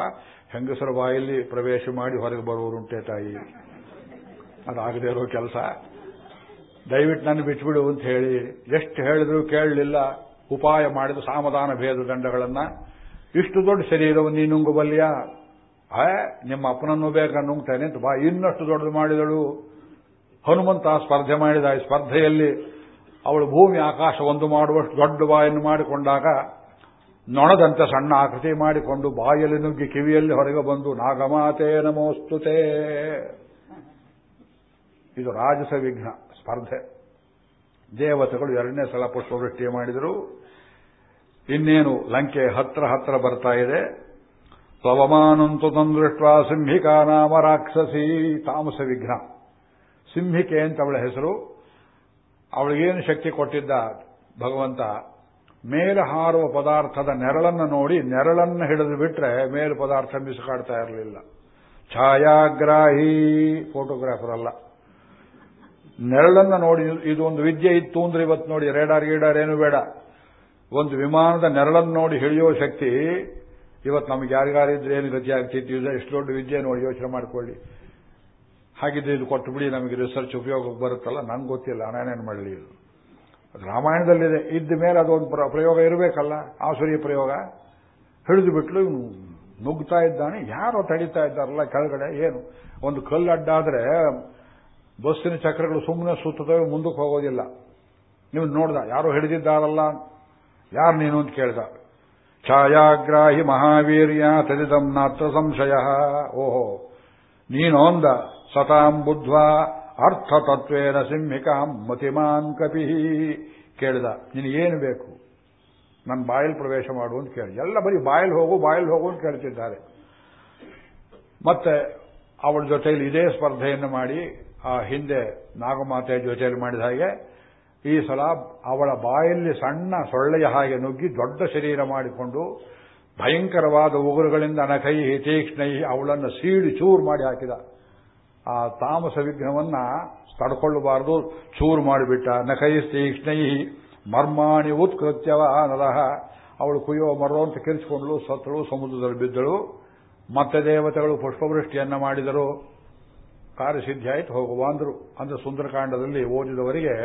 ಹೆಂಗಸರ ಬಾಯಲ್ಲಿ ಪ್ರವೇಶ ಮಾಡಿ ಹೊರಗೆ ಬರುವರುಂಟೆ ತಾಯಿ. ಅದಾಗದೇ ಇರೋ ಕೆಲಸ. ದಯವಿಟ್ಟು ನನ್ನ ಬಿಟ್ಬಿಡು ಅಂತ ಹೇಳಿ, ಎಷ್ಟು ಹೇಳಿದ್ರು ಕೇಳಲಿಲ್ಲ. ಉಪಾಯ ಮಾಡಿದ ಸಾಮಧಾನ ಭೇದ ದಂಡಗಳನ್ನ. ಇಷ್ಟು ದೊಡ್ಡ ಶರೀರವನ್ನು ನೀ ನುಂಗಬಲ್ಯ ಆ ನಿಮ್ಮ ಅಪ್ಪನನ್ನು ಬೇಗ ನುಂಗ್ತೇನೆ ಅಂತ ಬಾ. ಇನ್ನಷ್ಟು ದೊಡ್ಡದು ಮಾಡಿದಳು. ಹನುಮಂತ ಸ್ಪರ್ಧೆ ಮಾಡಿದ ಈ ಸ್ಪರ್ಧೆಯಲ್ಲಿ ಅವಳು ಭೂಮಿ ಆಕಾಶ ಒಂದು ಮಾಡುವಷ್ಟು ದೊಡ್ಡ ಬಾಯನ್ನು ಮಾಡಿಕೊಂಡಾಗ ನೊಣದಂತೆ ಸಣ್ಣ ಆಕೃತಿ ಮಾಡಿಕೊಂಡು ಬಾಯಲ್ಲಿ ನುಗ್ಗಿ ಕಿವಿಯಲ್ಲಿ ಹೊರಗೆ ಬಂದು, ನಾಗಮಾತೆ ನಮೋಸ್ತುತೆ. ಇದು ರಾಜಸ ವಿಘ್ನ. ಸ್ಪರ್ಧೆ. ದೇವತೆಗಳು ಎರಡನೇ ಸಲ ಪುಷ್ಪವೃಷ್ಟಿ ಮಾಡಿದರು. ಇನ್ನೇನು ಲಂಕೆ ಹತ್ರ ಹತ್ರ ಬರ್ತಾ ಇದೆ. ಪವಮಾನಂತು ತಂದೃಷ್ಟ ಸಿಂಹಿಕಾ ನಾಮ ರಾಕ್ಷಸಿ ತಾಮಸ ವಿಘ್ನ. ಸಿಂಹಿಕೆ ಅಂತ ಅವಳ ಹೆಸರು. ಅವಳಿಗೇನು ಶಕ್ತಿ ಕೊಟ್ಟಿದ್ದ ಭಗವಂತ? ಮೇಲೆ ಹಾರುವ ಪದಾರ್ಥದ ನೆರಳನ್ನು ನೋಡಿ ನೆರಳನ್ನು ಹಿಡಿದು ಬಿಟ್ರೆ ಮೇಲು ಪದಾರ್ಥ ಬಿಸಿಕಾಡ್ತಾ ಇರಲಿಲ್ಲ. ಛಾಯಾಗ್ರಾಹಿ ಫೋಟೋಗ್ರಾಫರ್ ಅಲ್ಲ. ನೆರಳನ್ನ ನೋಡಿ, ಇದು ಒಂದು ವಿದ್ಯೆ ಇತ್ತು ಅಂದ್ರೆ ಇವತ್ತು ನೋಡಿ, ರೇಡಾರ್ ಗೀಡಾರ್ ಏನು ಬೇಡ. ಒಂದು ವಿಮಾನದ ನೆರಳನ್ನು ನೋಡಿ ಹಿಡಿಯೋ ಶಕ್ತಿ ಇವತ್ತು ನಮ್ಗೆ ಯಾರಿಗಾರಿದ್ರೆ ಏನು ಗತಿ ಆಗ್ತಿತ್ತು? ಇದು ಎಷ್ಟು ದೊಡ್ಡ ವಿದ್ಯೆ ನೋಡಿ ಯೋಚನೆ ಮಾಡಿಕೊಳ್ಳಿ. ಹಾಗಿದ್ರೆ ಇದು ಕೊಟ್ಟು ಬಿಡಿ, ನಮಗೆ ರಿಸರ್ಚ್ ಉಪಯೋಗಕ್ಕೆ ಬರುತ್ತಲ್ಲ? ನಂಗೆ ಗೊತ್ತಿಲ್ಲ ನಾನೇನು ಮಾಡಲಿ ಇದು? ರಾಮಾಯಣದಲ್ಲಿದೆ. ಇದ್ದ ಮೇಲೆ ಅದೊಂದು ಪ್ರಯೋಗ ಇರಬೇಕಲ್ಲ? ಆಸುರಿ ಪ್ರಯೋಗ? ಹಿಡಿದು ಬಿಟ್ಲು ನುಗ್ತಾ ಇದ್ದಾನೆ. ಯಾರೋ ತಡಿತಾ ಇದ್ದಾರಲ್ಲ ಕೆಳಗಡೆ, ಏನು? ಒಂದು ಕಲ್ಲು ಅಡ್ಡಾದ್ರೆ ಬಸ್ಸಿನ ಚಕ್ರಗಳು ಸುಮ್ಮನೆ ಸುತ್ತದವೆ ಮುಂದಕ್ಕೆ ಹೋಗೋದಿಲ್ಲ. ನೀವು ನೋಡ್ದ, ಯಾರು ಹಿಡಿದಿದ್ದಾರಲ್ಲ? ಯಾರು ನೀನು ಅಂತ ಕೇಳ್ದ. ಛಾಯಾಗ್ರಾಹಿ ಮಹಾವೀರ್ಯ ತದಿದಂ ನಾತ್ರ ಸಂಶಯ. ಓಹೋ ನೀನೊಂದ ಸತಾಂ ಬುದ್ಧ್ವಾ ಅರ್ಥತತ್ವೇನ ಸಿಂಹಿಕಾಂ ಮತಿಮಾನ್ ಕಪಿ ಕೇಳಿದ. ನಿನಗೇನು ಬೇಕು? ನನ್ನ ಬಾಯಲ್ಲಿ ಪ್ರವೇಶ ಮಾಡು ಅಂತ ಕೇಳಿ ಎಲ್ಲ ಬರೀ ಬಾಯಲ್ಲಿ ಹೋಗು ಬಾಯಲ್ಲಿ ಹೋಗು ಅಂತ ಕೇಳ್ತಿದ್ದಾರೆ. ಮತ್ತೆ ಅವಳ ಜೊತೆಯಲ್ಲಿ ಇದೇ ಸ್ಪರ್ಧೆಯನ್ನು ಮಾಡಿ ಆ ಹಿಂದೆ ನಾಗಮಾತೆ ಜೊತೆಯಲ್ಲಿ ಮಾಡಿದ ಹಾಗೆ, ಈ ಸಲ ಅವಳ ಬಾಯಲ್ಲಿ ಸಣ್ಣ ಸೊಳ್ಳೆಯ ಹಾಗೆ ನುಗ್ಗಿ ದೊಡ್ಡ ಶರೀರ ಮಾಡಿಕೊಂಡು ಭಯಂಕರವಾದ ಉಗುರುಗಳಿಂದ ನಕೈ ತೀಕ್ಷ್ಣೈ ಅವಳನ್ನು ಸೀಡಿ ಚೂರು ಮಾಡಿ ಹಾಕಿದ. ಆ ತಾಮಸ ವಿಘ್ನವನ್ನ ತಡ್ಕೊಳ್ಳಬಾರದು, ಚೂರು ಮಾಡಿಬಿಟ್ಟ. ನಕೈ ತೀಕ್ಷ್ಣೈ ಮರ್ಮಾಣಿ ಉತ್ಕೃತ್ಯವ ನರಹ ಅವಳು ಕುಯ್ಯೋ ಮರೋ ಅಂತ ಕಿರಿಸಿಕೊಂಡ್ಳು ಸತ್ತಳು, ಸಮುದ್ರದಲ್ಲಿ ಬಿದ್ದಳು. ಮತ್ತೆ ದೇವತೆಗಳು ಪುಷ್ಪವೃಷ್ಟಿಯನ್ನ ಮಾಡಿದರು. ಕಾರ್ಯಸಿದ್ಧಿ ಆಯಿತು ಹೋಗುವ ಅಂದ್ರು ಅಂದ್ರೆ ಸುಂದರಕಾಂಡದಲ್ಲಿ ಓದಿದವರಿಗೆ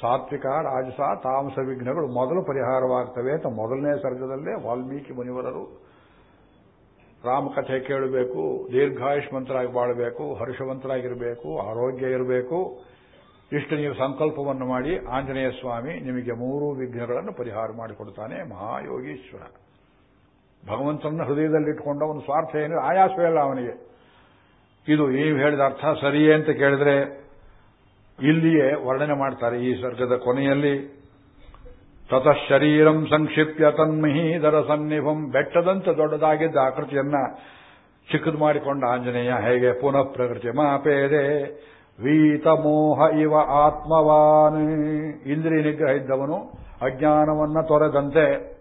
ಸಾತ್ವಿಕ, ರಾಜಸ, ತಾಮಸ ವಿಘ್ನಗಳು ಮೊದಲು ಪರಿಹಾರವಾಗ್ತವೆ ಅಂತ ಮೊದಲನೇ ಸರ್ಗದಲ್ಲೇ ವಾಲ್ಮೀಕಿ ಮುನಿವರರು ರಾಮಕಥೆ ಕೇಳಬೇಕು, ದೀರ್ಘಾಯುಷ್ಮಂತರಾಗಿ ಬಾಳಬೇಕು, ಹರ್ಷವಂತರಾಗಿರಬೇಕು, ಆರೋಗ್ಯ ಇರಬೇಕು. ಇಷ್ಟು ನೀವು ಸಂಕಲ್ಪವನ್ನು ಮಾಡಿ, ಆಂಜನೇಯ ಸ್ವಾಮಿ ನಿಮಗೆ ಮೂರು ವಿಘ್ನಗಳನ್ನು ಪರಿಹಾರ ಮಾಡಿಕೊಡ್ತಾನೆ ಮಹಾಯೋಗೀಶ್ವರ. ಭಗವಂತನ ಹೃದಯದಲ್ಲಿಟ್ಟುಕೊಂಡ ಒಂದು ಸ್ವಾರ್ಥ ಏನಿದೆ, ಆಯಾಸವೇ ಇಲ್ಲ ಅವನಿಗೆ. ಇದು ನೀವು ಹೇಳಿದ ಅರ್ಥ ಸರಿಯೇ ಅಂತ ಕೇಳಿದ್ರೆ ಇಲ್ಲಿಯೇ ವರ್ಣನೆ ಮಾಡ್ತಾರೆ ಈ ಸರ್ಗದ ಕೊನೆಯಲ್ಲಿ. ತತ ಶರೀರಂ ಸಂಕ್ಷಿಪ್ಯ ತನ್ಮಹೀಧರ ಸನ್ನಿಭಂ. ಬೆಟ್ಟದಂತೆ ದೊಡ್ಡದಾಗಿದ್ದ ಆಕೃತಿಯನ್ನ ಚಿಕ್ಕದು ಮಾಡಿಕೊಂಡ ಆಂಜನೇಯ ಹೇಗೆ? ಪುನಃ ಪ್ರಕೃತಿ ಮಾಪೇದೆ. ವೀತಮೋಹ ಇವ ಆತ್ಮವಾನ್. ಇಂದ್ರಿಯ ನಿಗ್ರಹ ಇದ್ದವನು ಅಜ್ಞಾನವನ್ನ ತೊರೆದಂತೆ.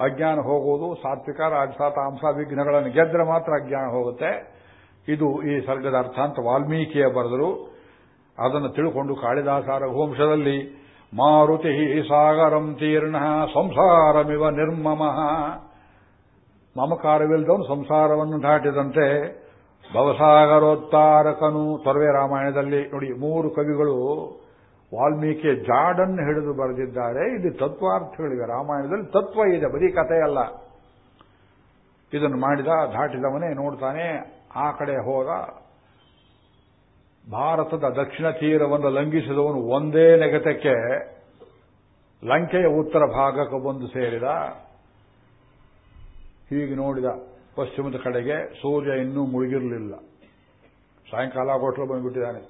ಅಜ್ಞಾನ ಹೋಗುವುದು ಸಾತ್ವಿಕ ರಾಜಸ ತಾಂಸ ವಿಘ್ನಗಳನ್ನು ಗೆದ್ರೆ ಮಾತ್ರ ಅಜ್ಞಾನ ಹೋಗುತ್ತೆ. ಇದು ಈ ಸರ್ಗದ ಅರ್ಥ ಅಂತ ವಾಲ್ಮೀಕಿಯ ಬರೆದರು. ಅದನ್ನು ತಿಳ್ಕೊಂಡು ಕಾಳಿದಾಸ ರಘುವಂಶದಲ್ಲಿ ಮಾರುತಿ ಸಾಗರಂ ತೀರ್ಣ ಸಂಸಾರಮಿವ ನಿರ್ಮಮ. ಮಮಕಾರವಿಲ್ಲದವನು ಸಂಸಾರವನ್ನು ದಾಟಿದಂತೆ ಭವಸಾಗರೋತ್ತಾರಕನು ತೊರವೆ ರಾಮಾಯಣದಲ್ಲಿ ನೋಡಿ, ಮೂರು ಕವಿಗಳು ವಾಲ್ಮೀಕಿಯ ಜಾಡನ್ನು ಹಿಡಿದು ಬರೆದಿದ್ದಾರೆ. ಇಲ್ಲಿ ತತ್ವಾರ್ಥಗಳಿವೆ. ರಾಮಾಯಣದಲ್ಲಿ ತತ್ವ ಇದೆ, ಬರೀ ಕಥೆಯಲ್ಲ. ಇದನ್ನು ಮಾಡಿದ, ದಾಟಿದವನೇ ನೋಡ್ತಾನೆ. ಆ ಕಡೆ ಹೋದ, ಭಾರತದ ದಕ್ಷಿಣ ತೀರವನ್ನು ಲಂಘಿಸಿದವನು ಒಂದೇ ನೆಗತಕ್ಕೆ ಲಂಕೆಯ ಉತ್ತರ ಭಾಗಕ್ಕೆ ಬಂದು ಸೇರಿದ. ಹೀಗೆ ನೋಡಿದ ಪಶ್ಚಿಮದ ಕಡೆಗೆ ಸೂರ್ಯ ಇನ್ನೂ ಮುಳುಗಿರಲಿಲ್ಲ. ಸಾಯಂಕಾಲ ಹೋಟ್ಲು ಬಂದ್ಬಿಟ್ಟಿದ್ದಾನೆ.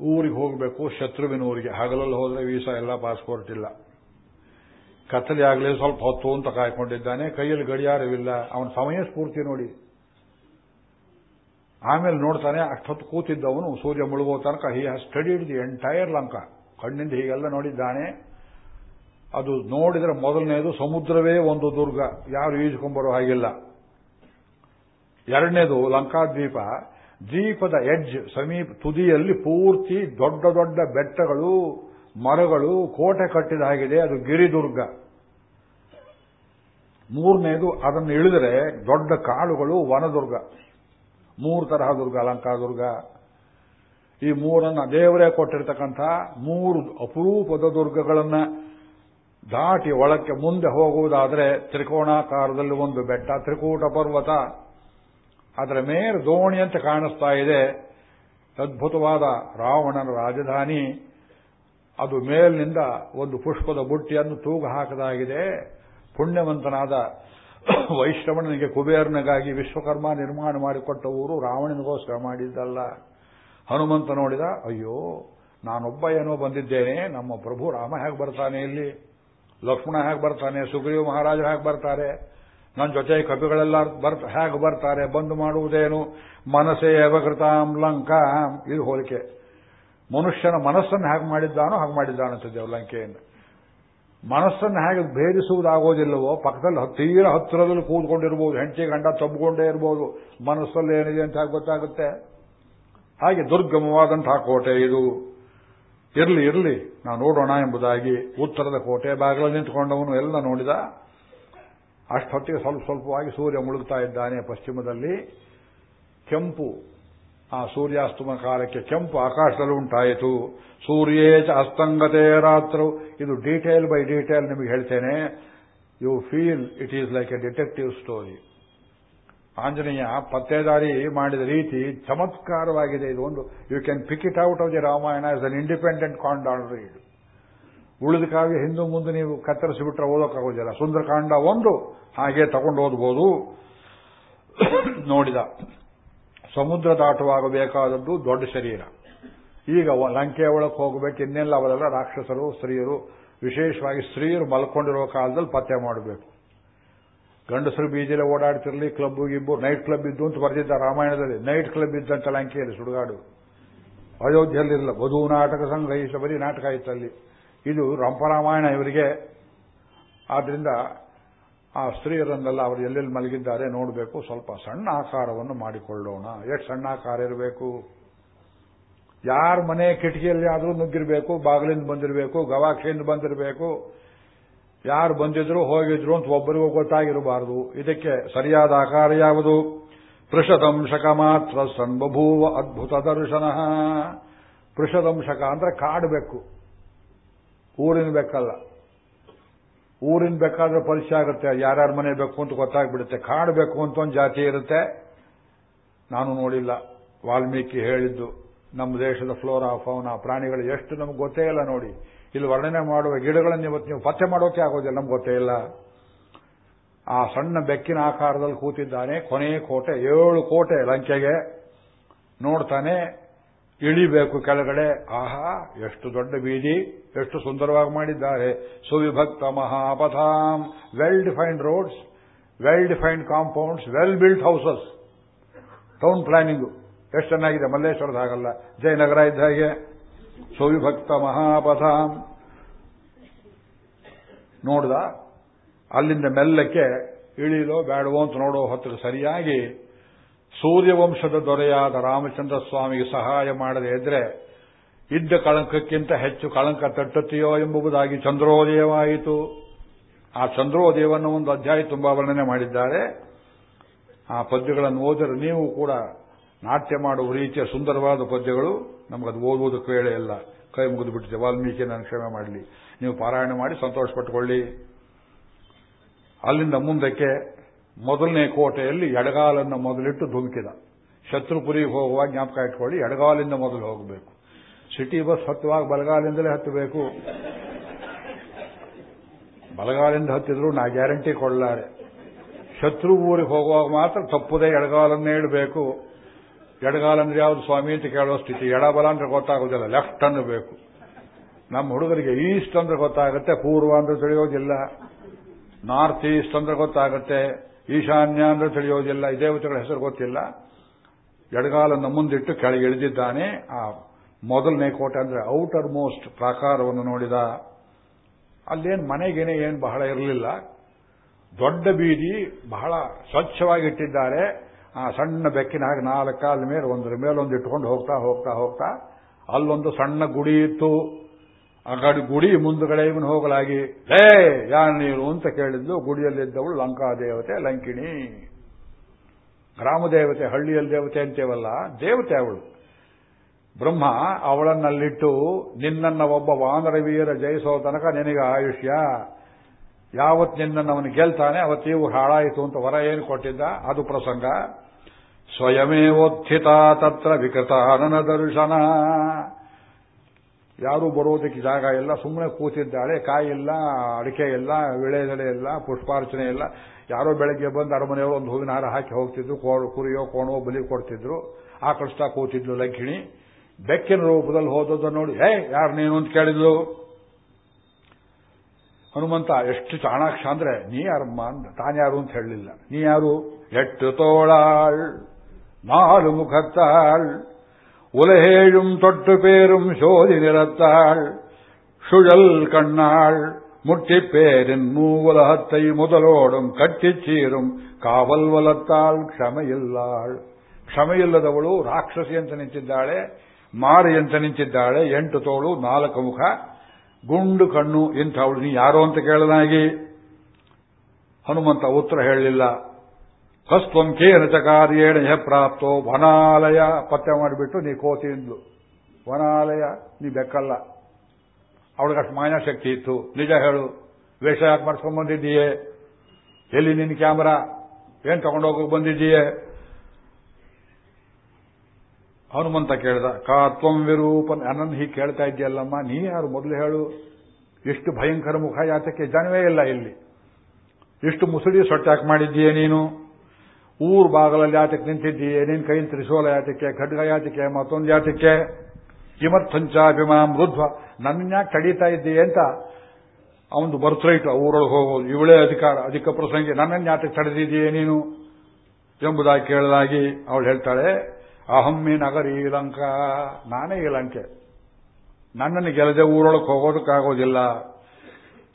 ಊರಿಗೆ ಹೋಗಬೇಕು, ಶತ್ರುವಿನ ಊರಿಗೆ. ಹಗಲಲ್ಲಿ ಹೋದರೆ ವೀಸಾ ಎಲ್ಲ ಪಾಸ್ಪೋರ್ಟ್ ಇಲ್ಲ. ಕತ್ತಲೆ ಆಗಲಿ ಸ್ವಲ್ಪ ಹೊತ್ತು ಅಂತ ಕಾಯ್ಕೊಂಡಿದ್ದಾನೆ. ಕೈಯಲ್ಲಿ ಗಡಿಯಾರವಿಲ್ಲ. ಅವನ ಸಮಯ ಸ್ಫೂರ್ತಿ ನೋಡಿ. ಆಮೇಲೆ ನೋಡ್ತಾನೆ, ಅಷ್ಟೊತ್ತು ಕೂತಿದ್ದವನು ಸೂರ್ಯ ಮುಳುಗೋ ತನಕ. He has studied the entire Lanka ಕಣ್ಣಿಂದ ಹೀಗೆಲ್ಲ ನೋಡಿದ್ದಾನೆ. ಅದು ನೋಡಿದ್ರೆ ಮೊದಲನೇದು ಸಮುದ್ರವೇ ಒಂದು ದುರ್ಗ. ಯಾರು ಈಜುಕೊಂಬರೋ ಹಾಗಿಲ್ಲ. ಎರಡನೇದು ಲಂಕಾದ್ವೀಪ ದ್ವೀಪದ ಎಡ್ಜ್, ಸಮೀಪ ತುದಿಯಲ್ಲಿ ಪೂರ್ತಿ ದೊಡ್ಡ ದೊಡ್ಡ ಬೆಟ್ಟಗಳು, ಮರಗಳು, ಕೋಟೆ ಕಟ್ಟಿದ ಹಾಗಿದೆ. ಅದು ಗಿರಿದುರ್ಗ. ಮೂರನೇದು ಅದನ್ನು ಇಳಿದರೆ ದೊಡ್ಡ ಕಾಳುಗಳು ವನದುರ್ಗ. ಮೂರು ತರಹ ದುರ್ಗ, ಅಲಂಕಾರ ದುರ್ಗ. ಈ ಮೂರನ್ನ ದೇವರೇ ಕೊಟ್ಟಿರ್ತಕ್ಕಂಥ ಮೂರು ಅಪರೂಪದ ದುರ್ಗಗಳನ್ನ ದಾಟಿ ಒಳಕ್ಕೆ ಮುಂದೆ ಹೋಗುವುದಾದರೆ ತ್ರಿಕೋಣಾಕಾರದಲ್ಲಿ ಒಂದು ಬೆಟ್ಟ, ತ್ರಿಕೂಟ ಪರ್ವತ. ಅದರ ಮೇಲೆ ದೋಣಿ ಅಂತ ಕಾಣಿಸ್ತಾ ಇದೆ. ಅದ್ಭುತವಾದ ರಾವಣನ ರಾಜಧಾನಿ. ಅದು ಮೇಲಿನಿಂದ ಒಂದು ಪುಷ್ಪದ ಬುಟ್ಟಿಯನ್ನು ತೂಗು ಹಾಕದಾಗಿದೆ. ಪುಣ್ಯವಂತನಾದ ವೈಶ್ರವಣನಿಗೆ ಕುಬೇರನಿಗಾಗಿ ವಿಶ್ವಕರ್ಮ ನಿರ್ಮಾಣ ಮಾಡಿಕೊಟ್ಟ ಊರು ರಾವಣನಿಗೋಸ್ಕರ ಮಾಡಿದ್ದಲ್ಲ. ಹನುಮಂತ ನೋಡಿದ, ಅಯ್ಯೋ, ನಾನೊಬ್ಬ ಏನೋ ಬಂದಿದ್ದೇನೆ, ನಮ್ಮ ಪ್ರಭು ರಾಮ ಹೇಗೆ ಬರ್ತಾನೆ ಇಲ್ಲಿ? ಲಕ್ಷ್ಮಣ ಹೇಗೆ ಬರ್ತಾನೆ? ಸುಗ್ರೀವ ಮಹಾರಾಜ ಹೇಗೆ ಬರ್ತಾರೆ? ನನ್ನ ಜೊತೆ ಕಪಿಗಳೆಲ್ಲ ಬರ್ತ, ಹೇಗೆ ಬರ್ತಾರೆ? ಬಂದು ಮಾಡುವುದೇನು? ಮನಸ್ಸೇ ಯವಕೃತಾಂ ಲಂಕಾ. ಇದು ಹೋಲಿಕೆ. ಮನುಷ್ಯನ ಮನಸ್ಸನ್ನು ಹೇಗೆ ಮಾಡಿದ್ದಾನೋ ಹಾಗೆ ಮಾಡಿದ್ದಾನಂತಿದ್ದೇವೆ ಲಂಕೆಯನ್ನು ಮನಸ್ಸನ್ನು ಹೇಗೆ ಭೇದಿಸುವುದಾಗೋದಿಲ್ಲವೋ, ಪಕ್ಕದಲ್ಲಿ ತೀರ ಹತ್ತಿರದಲ್ಲಿ ಕೂತ್ಕೊಂಡಿರ್ಬೋದು ಹೆಂಡತಿ ಗಂಡ ತಬ್ಬಿಕೊಂಡೇ ಇರ್ಬೋದು, ಮನಸ್ಸಲ್ಲಿ ಏನಿದೆ ಅಂತ ಗೊತ್ತಾಗುತ್ತೆ? ಹಾಗೆ ದುರ್ಗಮವಾದಂತಹ ಕೋಟೆ ಇದು. ಇರಲಿ ಇರಲಿ, ನಾವು ನೋಡೋಣ ಎಂಬುದಾಗಿ ಉತ್ತರದ ಕೋಟೆ ಬಾಗಿಲಲ್ಲಿ ನಿಂತ್ಕೊಂಡವನು ಎಲ್ಲ ನೋಡಿದ. ಅಷ್ಟೊತ್ತಿಗೆ ಸ್ವಲ್ಪ ಸ್ವಲ್ಪವಾಗಿ ಸೂರ್ಯ ಮುಳುಗ್ತಾ ಇದ್ದಾನೆ ಪಶ್ಚಿಮದಲ್ಲಿ. ಕೆಂಪು ಆ ಸೂರ್ಯಾಸ್ತಮ ಕಾಲಕ್ಕೆ ಕೆಂಪು ಆಕಾಶದಲ್ಲಿ ಉಂಟಾಯಿತು. ಸೂರ್ಯೇಚ ಅಸ್ತಂಗತೆ ರಾತ್ರು. ಇದು ಡೀಟೇಲ್ ಬೈ ಡೀಟೇಲ್ ನಿಮಗೆ ಹೇಳ್ತೇನೆ. You feel it is like a detective story. Anjaneya ಪತ್ತೇದಾರಿ ಮಾಡಿದ ರೀತಿ ಚಮತ್ಕಾರವಾಗಿದೆ. ಇದು ಒಂದು you can pick it out of the Ramayana as an independent ಕಾಂಡಾಲ್ read ಉಳಿದ ಕಾವ್ಯ ಹಿಂದೂ ಮುಂದೆ ನೀವು ಕತ್ತರಿಸಿಬಿಟ್ರೆ ಓದೋಕ್ಕಾಗೋದಿಲ್ಲ. ಸುಂದರಕಾಂಡ ಒಂದು, ಹಾಗೆ ತಗೊಂಡು ಓದ್ಬೋದು. ನೋಡಿದ. ಸಮುದ್ರ ದಾಟುವಾಗಬೇಕಾದದ್ದು ದೊಡ್ಡ ಶರೀರ. ಈಗ ಲಂಕೆ ಒಳಗೆ ಹೋಗಬೇಕು, ಇನ್ನೆಲ್ಲ ಅವರೆಲ್ಲ ರಾಕ್ಷಸರು, ಸ್ತ್ರೀಯರು, ವಿಶೇಷವಾಗಿ ಸ್ತ್ರೀಯರು ಮಲ್ಕೊಂಡಿರೋ ಕಾಲದಲ್ಲಿ ಪತ್ತೆ ಮಾಡಬೇಕು. ಗಂಡಸರು ಬೀದಿಲೆ ಓಡಾಡ್ತಿರಲಿ ಕ್ಲಬ್ ಗಿಬ್ಬು ನೈಟ್ ಕ್ಲಬ್ ಇದ್ದು ಅಂತ ಬರೆದಿದ್ದ ರಾಮಾಯಣದಲ್ಲಿ ನೈಟ್ ಕ್ಲಬ್ ಇದ್ದಂತ ಲಂಕೆಯಲ್ಲಿ ಸುಡುಗಾಡು. ಅಯೋಧ್ಯೆಯಲ್ಲಿರಲಿಲ್ಲ ವಧು ನಾಟಕ ಸಂಗ್ರಹಿಸ ಬರೀ ನಾಟಕ ಇತ್ತಲ್ಲಿ ಇದು ರಂಪರಾಮಾಯಣ ಇವರಿಗೆ. ಆದ್ರಿಂದ ಆ ಸ್ತ್ರೀಯರನ್ನೆಲ್ಲ ಅವರು ಎಲ್ಲೆಲ್ಲಿ ಮಲಗಿದ್ದಾರೆ ನೋಡಬೇಕು, ಸ್ವಲ್ಪ ಸಣ್ಣ ಆಕಾರವನ್ನು ಮಾಡಿಕೊಳ್ಳೋಣ. ಎಷ್ಟು ಸಣ್ಣ ಆಕಾರ ಇರಬೇಕು. ಯಾರ ಮನೆ ಕಿಟಕಿಯಲ್ಲಿ ಆದರೂ ನುಗ್ಗಿರಬೇಕು, ಬಾಗಿಲಿಂದ ಬಂದಿರಬೇಕು, ಗವಾಕ್ಷಿಯಿಂದ ಬಂದಿರಬೇಕು. ಯಾರು ಬಂದಿದ್ರು, ಹೋಗಿದ್ರು ಅಂತ ಒಬ್ಬರಿಗೂ ಗೊತ್ತಾಗಿರಬಾರದು. ಇದಕ್ಕೆ ಸರಿಯಾದ ಆಕಾರ ಯಾವುದು? ಪೃಷದಂಶಕ ಮಾತ್ರ ಸಣ್ಬಭೂವ ಅದ್ಭುತ ದರ್ಶನ. ಪೃಷದಂಶಕ ಅಂದ್ರೆ ಕಾಡಬೇಕು. ಊರಿನ ಬೆಕ್ಕಲ್ಲ. ಊರಿನ ಬೇಕಾದ್ರೆ ಪರಿಚಯ ಆಗುತ್ತೆ. ಯಾರ್ಯಾರ ಮನೆ ಬೇಕು ಅಂತ ಗೊತ್ತಾಗ್ಬಿಡುತ್ತೆ. ಕಾಡು ಬೇಕು ಅಂತ ಒಂದು ಜಾತಿ ಇರುತ್ತೆ. ನಾನು ನೋಡಿಲ್ಲ. ವಾಲ್ಮೀಕಿ ಹೇಳಿದ್ದು, ನಮ್ಮ ದೇಶದ ಫ್ಲೋರಾ ಫೌನಾ ಪ್ರಾಣಿಗಳು ಎಷ್ಟು ನಮ್ಗೆ ಗೊತ್ತೇ ಇಲ್ಲ ನೋಡಿ. ಇಲ್ಲಿ ವರ್ಣನೆ ಮಾಡುವ ಗಿಡಗಳನ್ನು ಇವತ್ತು ನೀವು ಪತ್ತೆ ಮಾಡೋಕೆ ಆಗೋದಿಲ್ಲ. ನಮ್ಗೆ ಗೊತ್ತೇ ಇಲ್ಲ. ಆ ಸಣ್ಣ ಬೆಕ್ಕಿನ ಆಕಾರದಲ್ಲಿ ಕೂತಿದ್ದಾನೆ. ಕೊನೆಯ ಕೋಟೆ, ಏಳು ಕೋಟೆ ಲಂಕೆಗೆ ನೋಡ್ತಾನೆ. ಇಳಿಬೇಕು ಕೆಳಗಡೆ. ಆಹಾ, ಎಷ್ಟು ದೊಡ್ಡ ಬೀದಿ, ಎಷ್ಟು ಸುಂದರವಾಗಿ ಮಾಡಿದ್ದಾರೆ. ಸುವಿಭಕ್ತ ಮಹಾಪಥಾಂ. Well defined roads well defined compounds well built houses town planning ಎಷ್ಟು ಚೆನ್ನಾಗಿದೆ. ಮಲ್ಲೇಶ್ವರದ ಹಾಗಲ್ಲ. ಜಯನಗರ ಇದ್ದ ಹಾಗೆ. ಸುವಿಭಕ್ತ ಮಹಾಪಥಾಂ. ನೋಡ್ದ? ಅಲ್ಲಿಂದ ಮೆಲ್ಲಕ್ಕೆ ಇಳಿಲೋ ಬೇಡವೋ ಅಂತ ನೋಡೋ ಹೊತ್ತಿಗೆ ಸರಿಯಾಗಿ ಸೂರ್ಯವಂಶದ ದೊರೆಯಾದ ರಾಮಚಂದ್ರ ಸ್ವಾಮಿಗೆ ಸಹಾಯ ಮಾಡದೇ ಇದ್ರೆ ಇದ್ದ ಕಳಂಕಕ್ಕಿಂತ ಹೆಚ್ಚು ಕಳಂಕ ತಟ್ಟುತ್ತೆಯೋ ಎಂಬುದಾಗಿ ಚಂದ್ರೋದಯವಾಯಿತು. ಆ ಚಂದ್ರೋದಯವನ್ನು ಒಂದು ಅಧ್ಯಾಯ ತುಂಬಾ ವರ್ಣನೆ ಮಾಡಿದ್ದಾರೆ. ಆ ಪದ್ಯಗಳನ್ನು ಓದರೆ ನೀವು ಕೂಡ ನಾಟ್ಯ ಮಾಡುವ ರೀತಿಯ ಸುಂದರವಾದ ಪದ್ಯಗಳು, ನಮಗದು ಓದುವುದಕ್ಕೆ ವೇಳೆ ಇಲ್ಲ. ಕೈ ಮುಗಿದು ಬಿಟ್ಟಿದೆ. ವಾಲ್ಮೀಕಿ ನಾನು ಕ್ಷಮೆ ಮಾಡಲಿ. ನೀವು ಪಾರಾಯಣ ಮಾಡಿ ಸಂತೋಷ ಪಟ್ಟುಕೊಳ್ಳಿ ಅಲ್ಲಿಂದ ಮುಂದಕ್ಕೆ ಮೊದಲನೇ ಕೋಟೆಯಲ್ಲಿ ಎಡಗಾಲನ್ನು ಮೊದಲಿಟ್ಟು ಧುಮುಕಿದ. ಶತ್ರುಪುರಿಗೆ ಹೋಗುವಾಗ ಜ್ಞಾಪಕ ಇಟ್ಕೊಳ್ಳಿ, ಎಡಗಾಲಿಂದ ಮೊದಲು ಹೋಗಬೇಕು. City bus ಹತ್ತುವಾಗ ಬಲಗಾಲಿಂದಲೇ ಹತ್ತಬೇಕು. ಬಲಗಾಲಿಂದ ಹತ್ತಿದ್ರು ನಾ ಗ್ಯಾರಂಟಿ ಕೊಡಲಾರೆ. ಶತ್ರು ಊರಿಗೆ ಹೋಗುವಾಗ ಮಾತ್ರ ತಪ್ಪುದೇ ಎಡಗಾಲನ್ನೇ ಇಡಬೇಕು. ಎಡಗಾಲಂದ್ರೆ ಯಾವುದು ಸ್ವಾಮಿ ಅಂತ ಕೇಳೋ ಸ್ಥಿತಿ. ಎಡಬಲ ಅಂದ್ರೆ ಗೊತ್ತಾಗೋದಿಲ್ಲ, ಲೆಫ್ಟ್ ಅನ್ನಬೇಕು ನಮ್ಮ ಹುಡುಗರಿಗೆ ಈಸ್ಟ್ ಅಂದ್ರೆ ಗೊತ್ತಾಗುತ್ತೆ, ಪೂರ್ವ ಅಂದ್ರೆ ತಿಳಿಯೋದಿಲ್ಲ. ನಾರ್ತ್ ಈಸ್ಟ್ ಅಂದ್ರೆ ಗೊತ್ತಾಗುತ್ತೆ. ಈಶಾನ್ಯ ಅಂದ್ರೆ ತಿಳಿಯೋದಿಲ್ಲ ಈ ದೇವತೆಗಳ ಹೆಸರು ಗೊತ್ತಿಲ್ಲ. ಎಡಗಾಲನ್ನು ಮುಂದಿಟ್ಟು ಕೆಳಗೆ ಇಳಿದಿದ್ದಾನೆ. ಆ ಮೊದಲನೇ ಕೋಟೆ ಅಂದ್ರೆ ಔಟರ್ ಮೋಸ್ಟ್ ಪ್ರಾಕಾರವನ್ನು ನೋಡಿದ. ಅಲ್ಲೇನು ಮನೆಗೇನೆ ಏನು ಬಹಳ ಇರಲಿಲ್ಲ. ದೊಡ್ಡ ಬೀದಿ, ಬಹಳ ಸ್ವಚ್ಛವಾಗಿ ಇಟ್ಟಿದ್ದಾರೆ. ಆ ಸಣ್ಣ ಬೆಕ್ಕಿನ ಹಾಗೆ ನಾಲ್ಕು ಕಾಲ ಮೇಲೆ ಒಂದರ ಮೇಲೊಂದು ಇಟ್ಕೊಂಡು ಹೋಗ್ತಾ ಹೋಗ್ತಾ ಹೋಗ್ತಾ ಅಲ್ಲೊಂದು ಸಣ್ಣ ಗುಡಿ ಇತ್ತು. ಆ ಗಡಿ ಗುಡಿ ಮುಂದುಗಡೆ ಇವನು ಹೋಗಲಾಗಿ, ಲೇ, ಯಾರು ನೀನು? ಅಂತ ಕೇಳಿದ್ದು ಗುಡಿಯಲ್ಲಿದ್ದವಳು ಲಂಕಾ ದೇವತೆ, ಲಂಕಿಣಿ. ಗ್ರಾಮ ದೇವತೆ ಹಳ್ಳಿಯಲ್ಲಿ ದೇವತೆ ಅಂತೇವಲ್ಲ, ದೇವತೆ ಅವಳು. ಬ್ರಹ್ಮ, ಅವಳನ್ನಲ್ಲಿಟ್ಟು, ನಿನ್ನನ್ನ ಒಬ್ಬ ವಾನರವೀರ ಜಯಿಸೋ ತನಕ ನಿನಗೆ ಆಯುಷ್ಯ. ಯಾವತ್ ನಿನ್ನನ್ನು ಅವನು ಗೆಲ್ತಾನೆ ಅವತ್ತೀವು ಹಾಳಾಯಿತು ಅಂತ ವರ ಏನು ಕೊಟ್ಟಿದ್ದ? ಅದು ಪ್ರಸಂಗ. ಸ್ವಯಮೇವೋತ್ಥಿತ ತತ್ರ ವಿಕೃತಾನನ ದರ್ಶನ. ಯಾರೂ ಬರೋದಕ್ಕೆ ಜಾಗ ಇಲ್ಲ ಸುಮ್ಮನೆ ಕೂತಿದ್ದಾಳೆ, ಕಾಯಿಲ್ಲ, ಅಡಿಕೆ ಇಲ್ಲ ವಿಳೆದೆಲೆ ಇಲ್ಲ, ಪುಷ್ಪಾರ್ಚನೆ ಇಲ್ಲ. ಯಾರೋ ಬೆಳಗ್ಗೆ ಬಂದು ಅರಮನೆಯವರು ಒಂದು ಹೂವಿನ ಹಾರ ಹಾಕಿ ಹೋಗ್ತಿದ್ರು ಕುರಿಯೋ, ಕೋಣೋ ಬಲಿ ಕೊಡ್ತಿದ್ರು. ಆ ಆಕಳಿಸ್ತಾ ಕೂತಿದ್ಲು ಲಂಕಿಣಿ. ಬೆಕ್ಕಿನ ರೂಪದಲ್ಲಿ ಹೋದದ್ದು ನೋಡಿ, ಹೇ, ಯಾರು ನೀನು? ಅಂತ ಕೇಳಿದ್ಲು. ಹನುಮಂತ, ಎಷ್ಟು ಚಾಣಾಕ್ಷ ಅಂದ್ರೆ, ನೀ ಯಾರಮ್ಮ ಅಂತ ತಾನ್ಯಾರು ಅಂತ ಹೇಳಲಿಲ್ಲ. ನೀ ಯಾರು? ಎಟ್ಟು ತೋಳಾಳ್, ನಾಲು ಮುಖತ್ತಾಳ್ உலகேழும் தொட்டு பேரும் சோதி நிறத்தாள் சுழல் கண்ணாள் முட்டிப்பேரின் மூவுலகத்தை முதலோடும் கட்டிச் சீரும் ಕಾವಲ್ ವಲತ್ತಾಳ್ ಕ್ಷಮೆಯಿಲ್ಲಾಳ್ ಕ್ಷಮೆಯಿಲ್ಲದವಳು ರಾಕ್ಷಸಿ ಅಂತ ನಿಂತಿದ್ದಾಳೆ ಮಾರಿ ಅಂತ ನಿಂತಿದ್ದಾಳೆ ಎಂಟು ತೋಳು ನಾಲ್ಕು ಮುಖ ಗುಂಡು ಕಣ್ಣು ಇಂಥವಳು ನೀ ಯಾರೋ ಅಂತ ಕೇಳಲಾಗಿ ಹನುಮಂತ ಉತ್ತರ ಹೇಳಲಿಲ್ಲ ಕಸ್ತ್ವಂ ಕೇನ ಕಾರ್ಯೇಣ ಪ್ರಾಪ್ತೋ ವನಾಲಯ ಪತ್ತೆ ಮಾಡಿಬಿಟ್ಟು ನೀ ಕೋತಿಂದ್ಲು ವನಾಲಯ, ನೀ ಬೆಕ್ಕಲ್ಲ. ಅವಳಿಗಷ್ಟು ಮಾಯಾಶಕ್ತಿ ಇತ್ತು. ನಿಜ ಹೇಳು, ವೇಷ ಯಾಕೆ ಮಾಡ್ಸ್ಕೊಂಡ್ ಬಂದಿದ್ದೀಯೇ? ಎಲ್ಲಿ ನಿನ್ನ ಕ್ಯಾಮರಾ? ಏನ್ ತಗೊಂಡೋಗಕ್ಕೆ ಬಂದಿದ್ದೀಯೇ? ಹನುಮಂತ ಕೇಳ್ದ ಕಾತ್ವಂ ವಿರೂಪನ್ ಅನನ್ ಹೀಗೆ ಕೇಳ್ತಾ ಇದ್ದೀಯಲ್ಲಮ್ಮ, ನೀ ಯಾರು ಮೊದಲು ಹೇಳು. ಎಷ್ಟು ಭಯಂಕರ ಮುಖ ಯಾತಕ್ಕೆ ಜನವೇ ಇಲ್ಲ ಇಲ್ಲಿ. ಎಷ್ಟು ಮುಸುಡಿ ಸೊಟ್ಟಾಕ್ ಮಾಡಿದ್ದೀಯ ನೀನು? ಊರ್ ಬಾಗಲಲ್ಲಿ ಯಾತಕ್ಕೆ ನಿಂತಿದ್ದೀಯೇ ನಿನ್ ಕೈ ತ್ರಿಶೂಲ ಯಾತಕ್ಕೆ? ಖಡ್ಗ ಯಾತಕ್ಕೆ? ಮತ್ತೊಂದು ಯಾತಕ್ಕೆ? ಮೃದ್ವ ನನ್ನ ಯಾಕೆ ತಡೀತಾ ಇದ್ದೀಯ ಅಂತ ಅವನು ಬರ್ತ್ರೈಟ್ ಊರೊಳಗೆ ಹೋಗೋದು. ಇವಳೇ ಅಧಿಕಾರ, ಅಧಿಕ ಪ್ರಸಂಗಿ. ನನ್ನನ್ನು ಯಾತಕ್ಕೆ ತಡೆದಿದ್ದೀಯೇ ನೀನು? ಎಂಬುದಾಗಿ ಕೇಳಲಾಗಿ ಅವಳು ಹೇಳ್ತಾಳೆ ಅಹಮ್ಮಿ ನಗರಿ ಲಂಕಾ. ನಾನೇ ಈ ಲಂಕೆ. ನನ್ನನ್ನು ಗೆಲ್ಲದೆ ಊರೊಳಗೆ ಹೋಗೋದಕ್ಕಾಗೋದಿಲ್ಲ.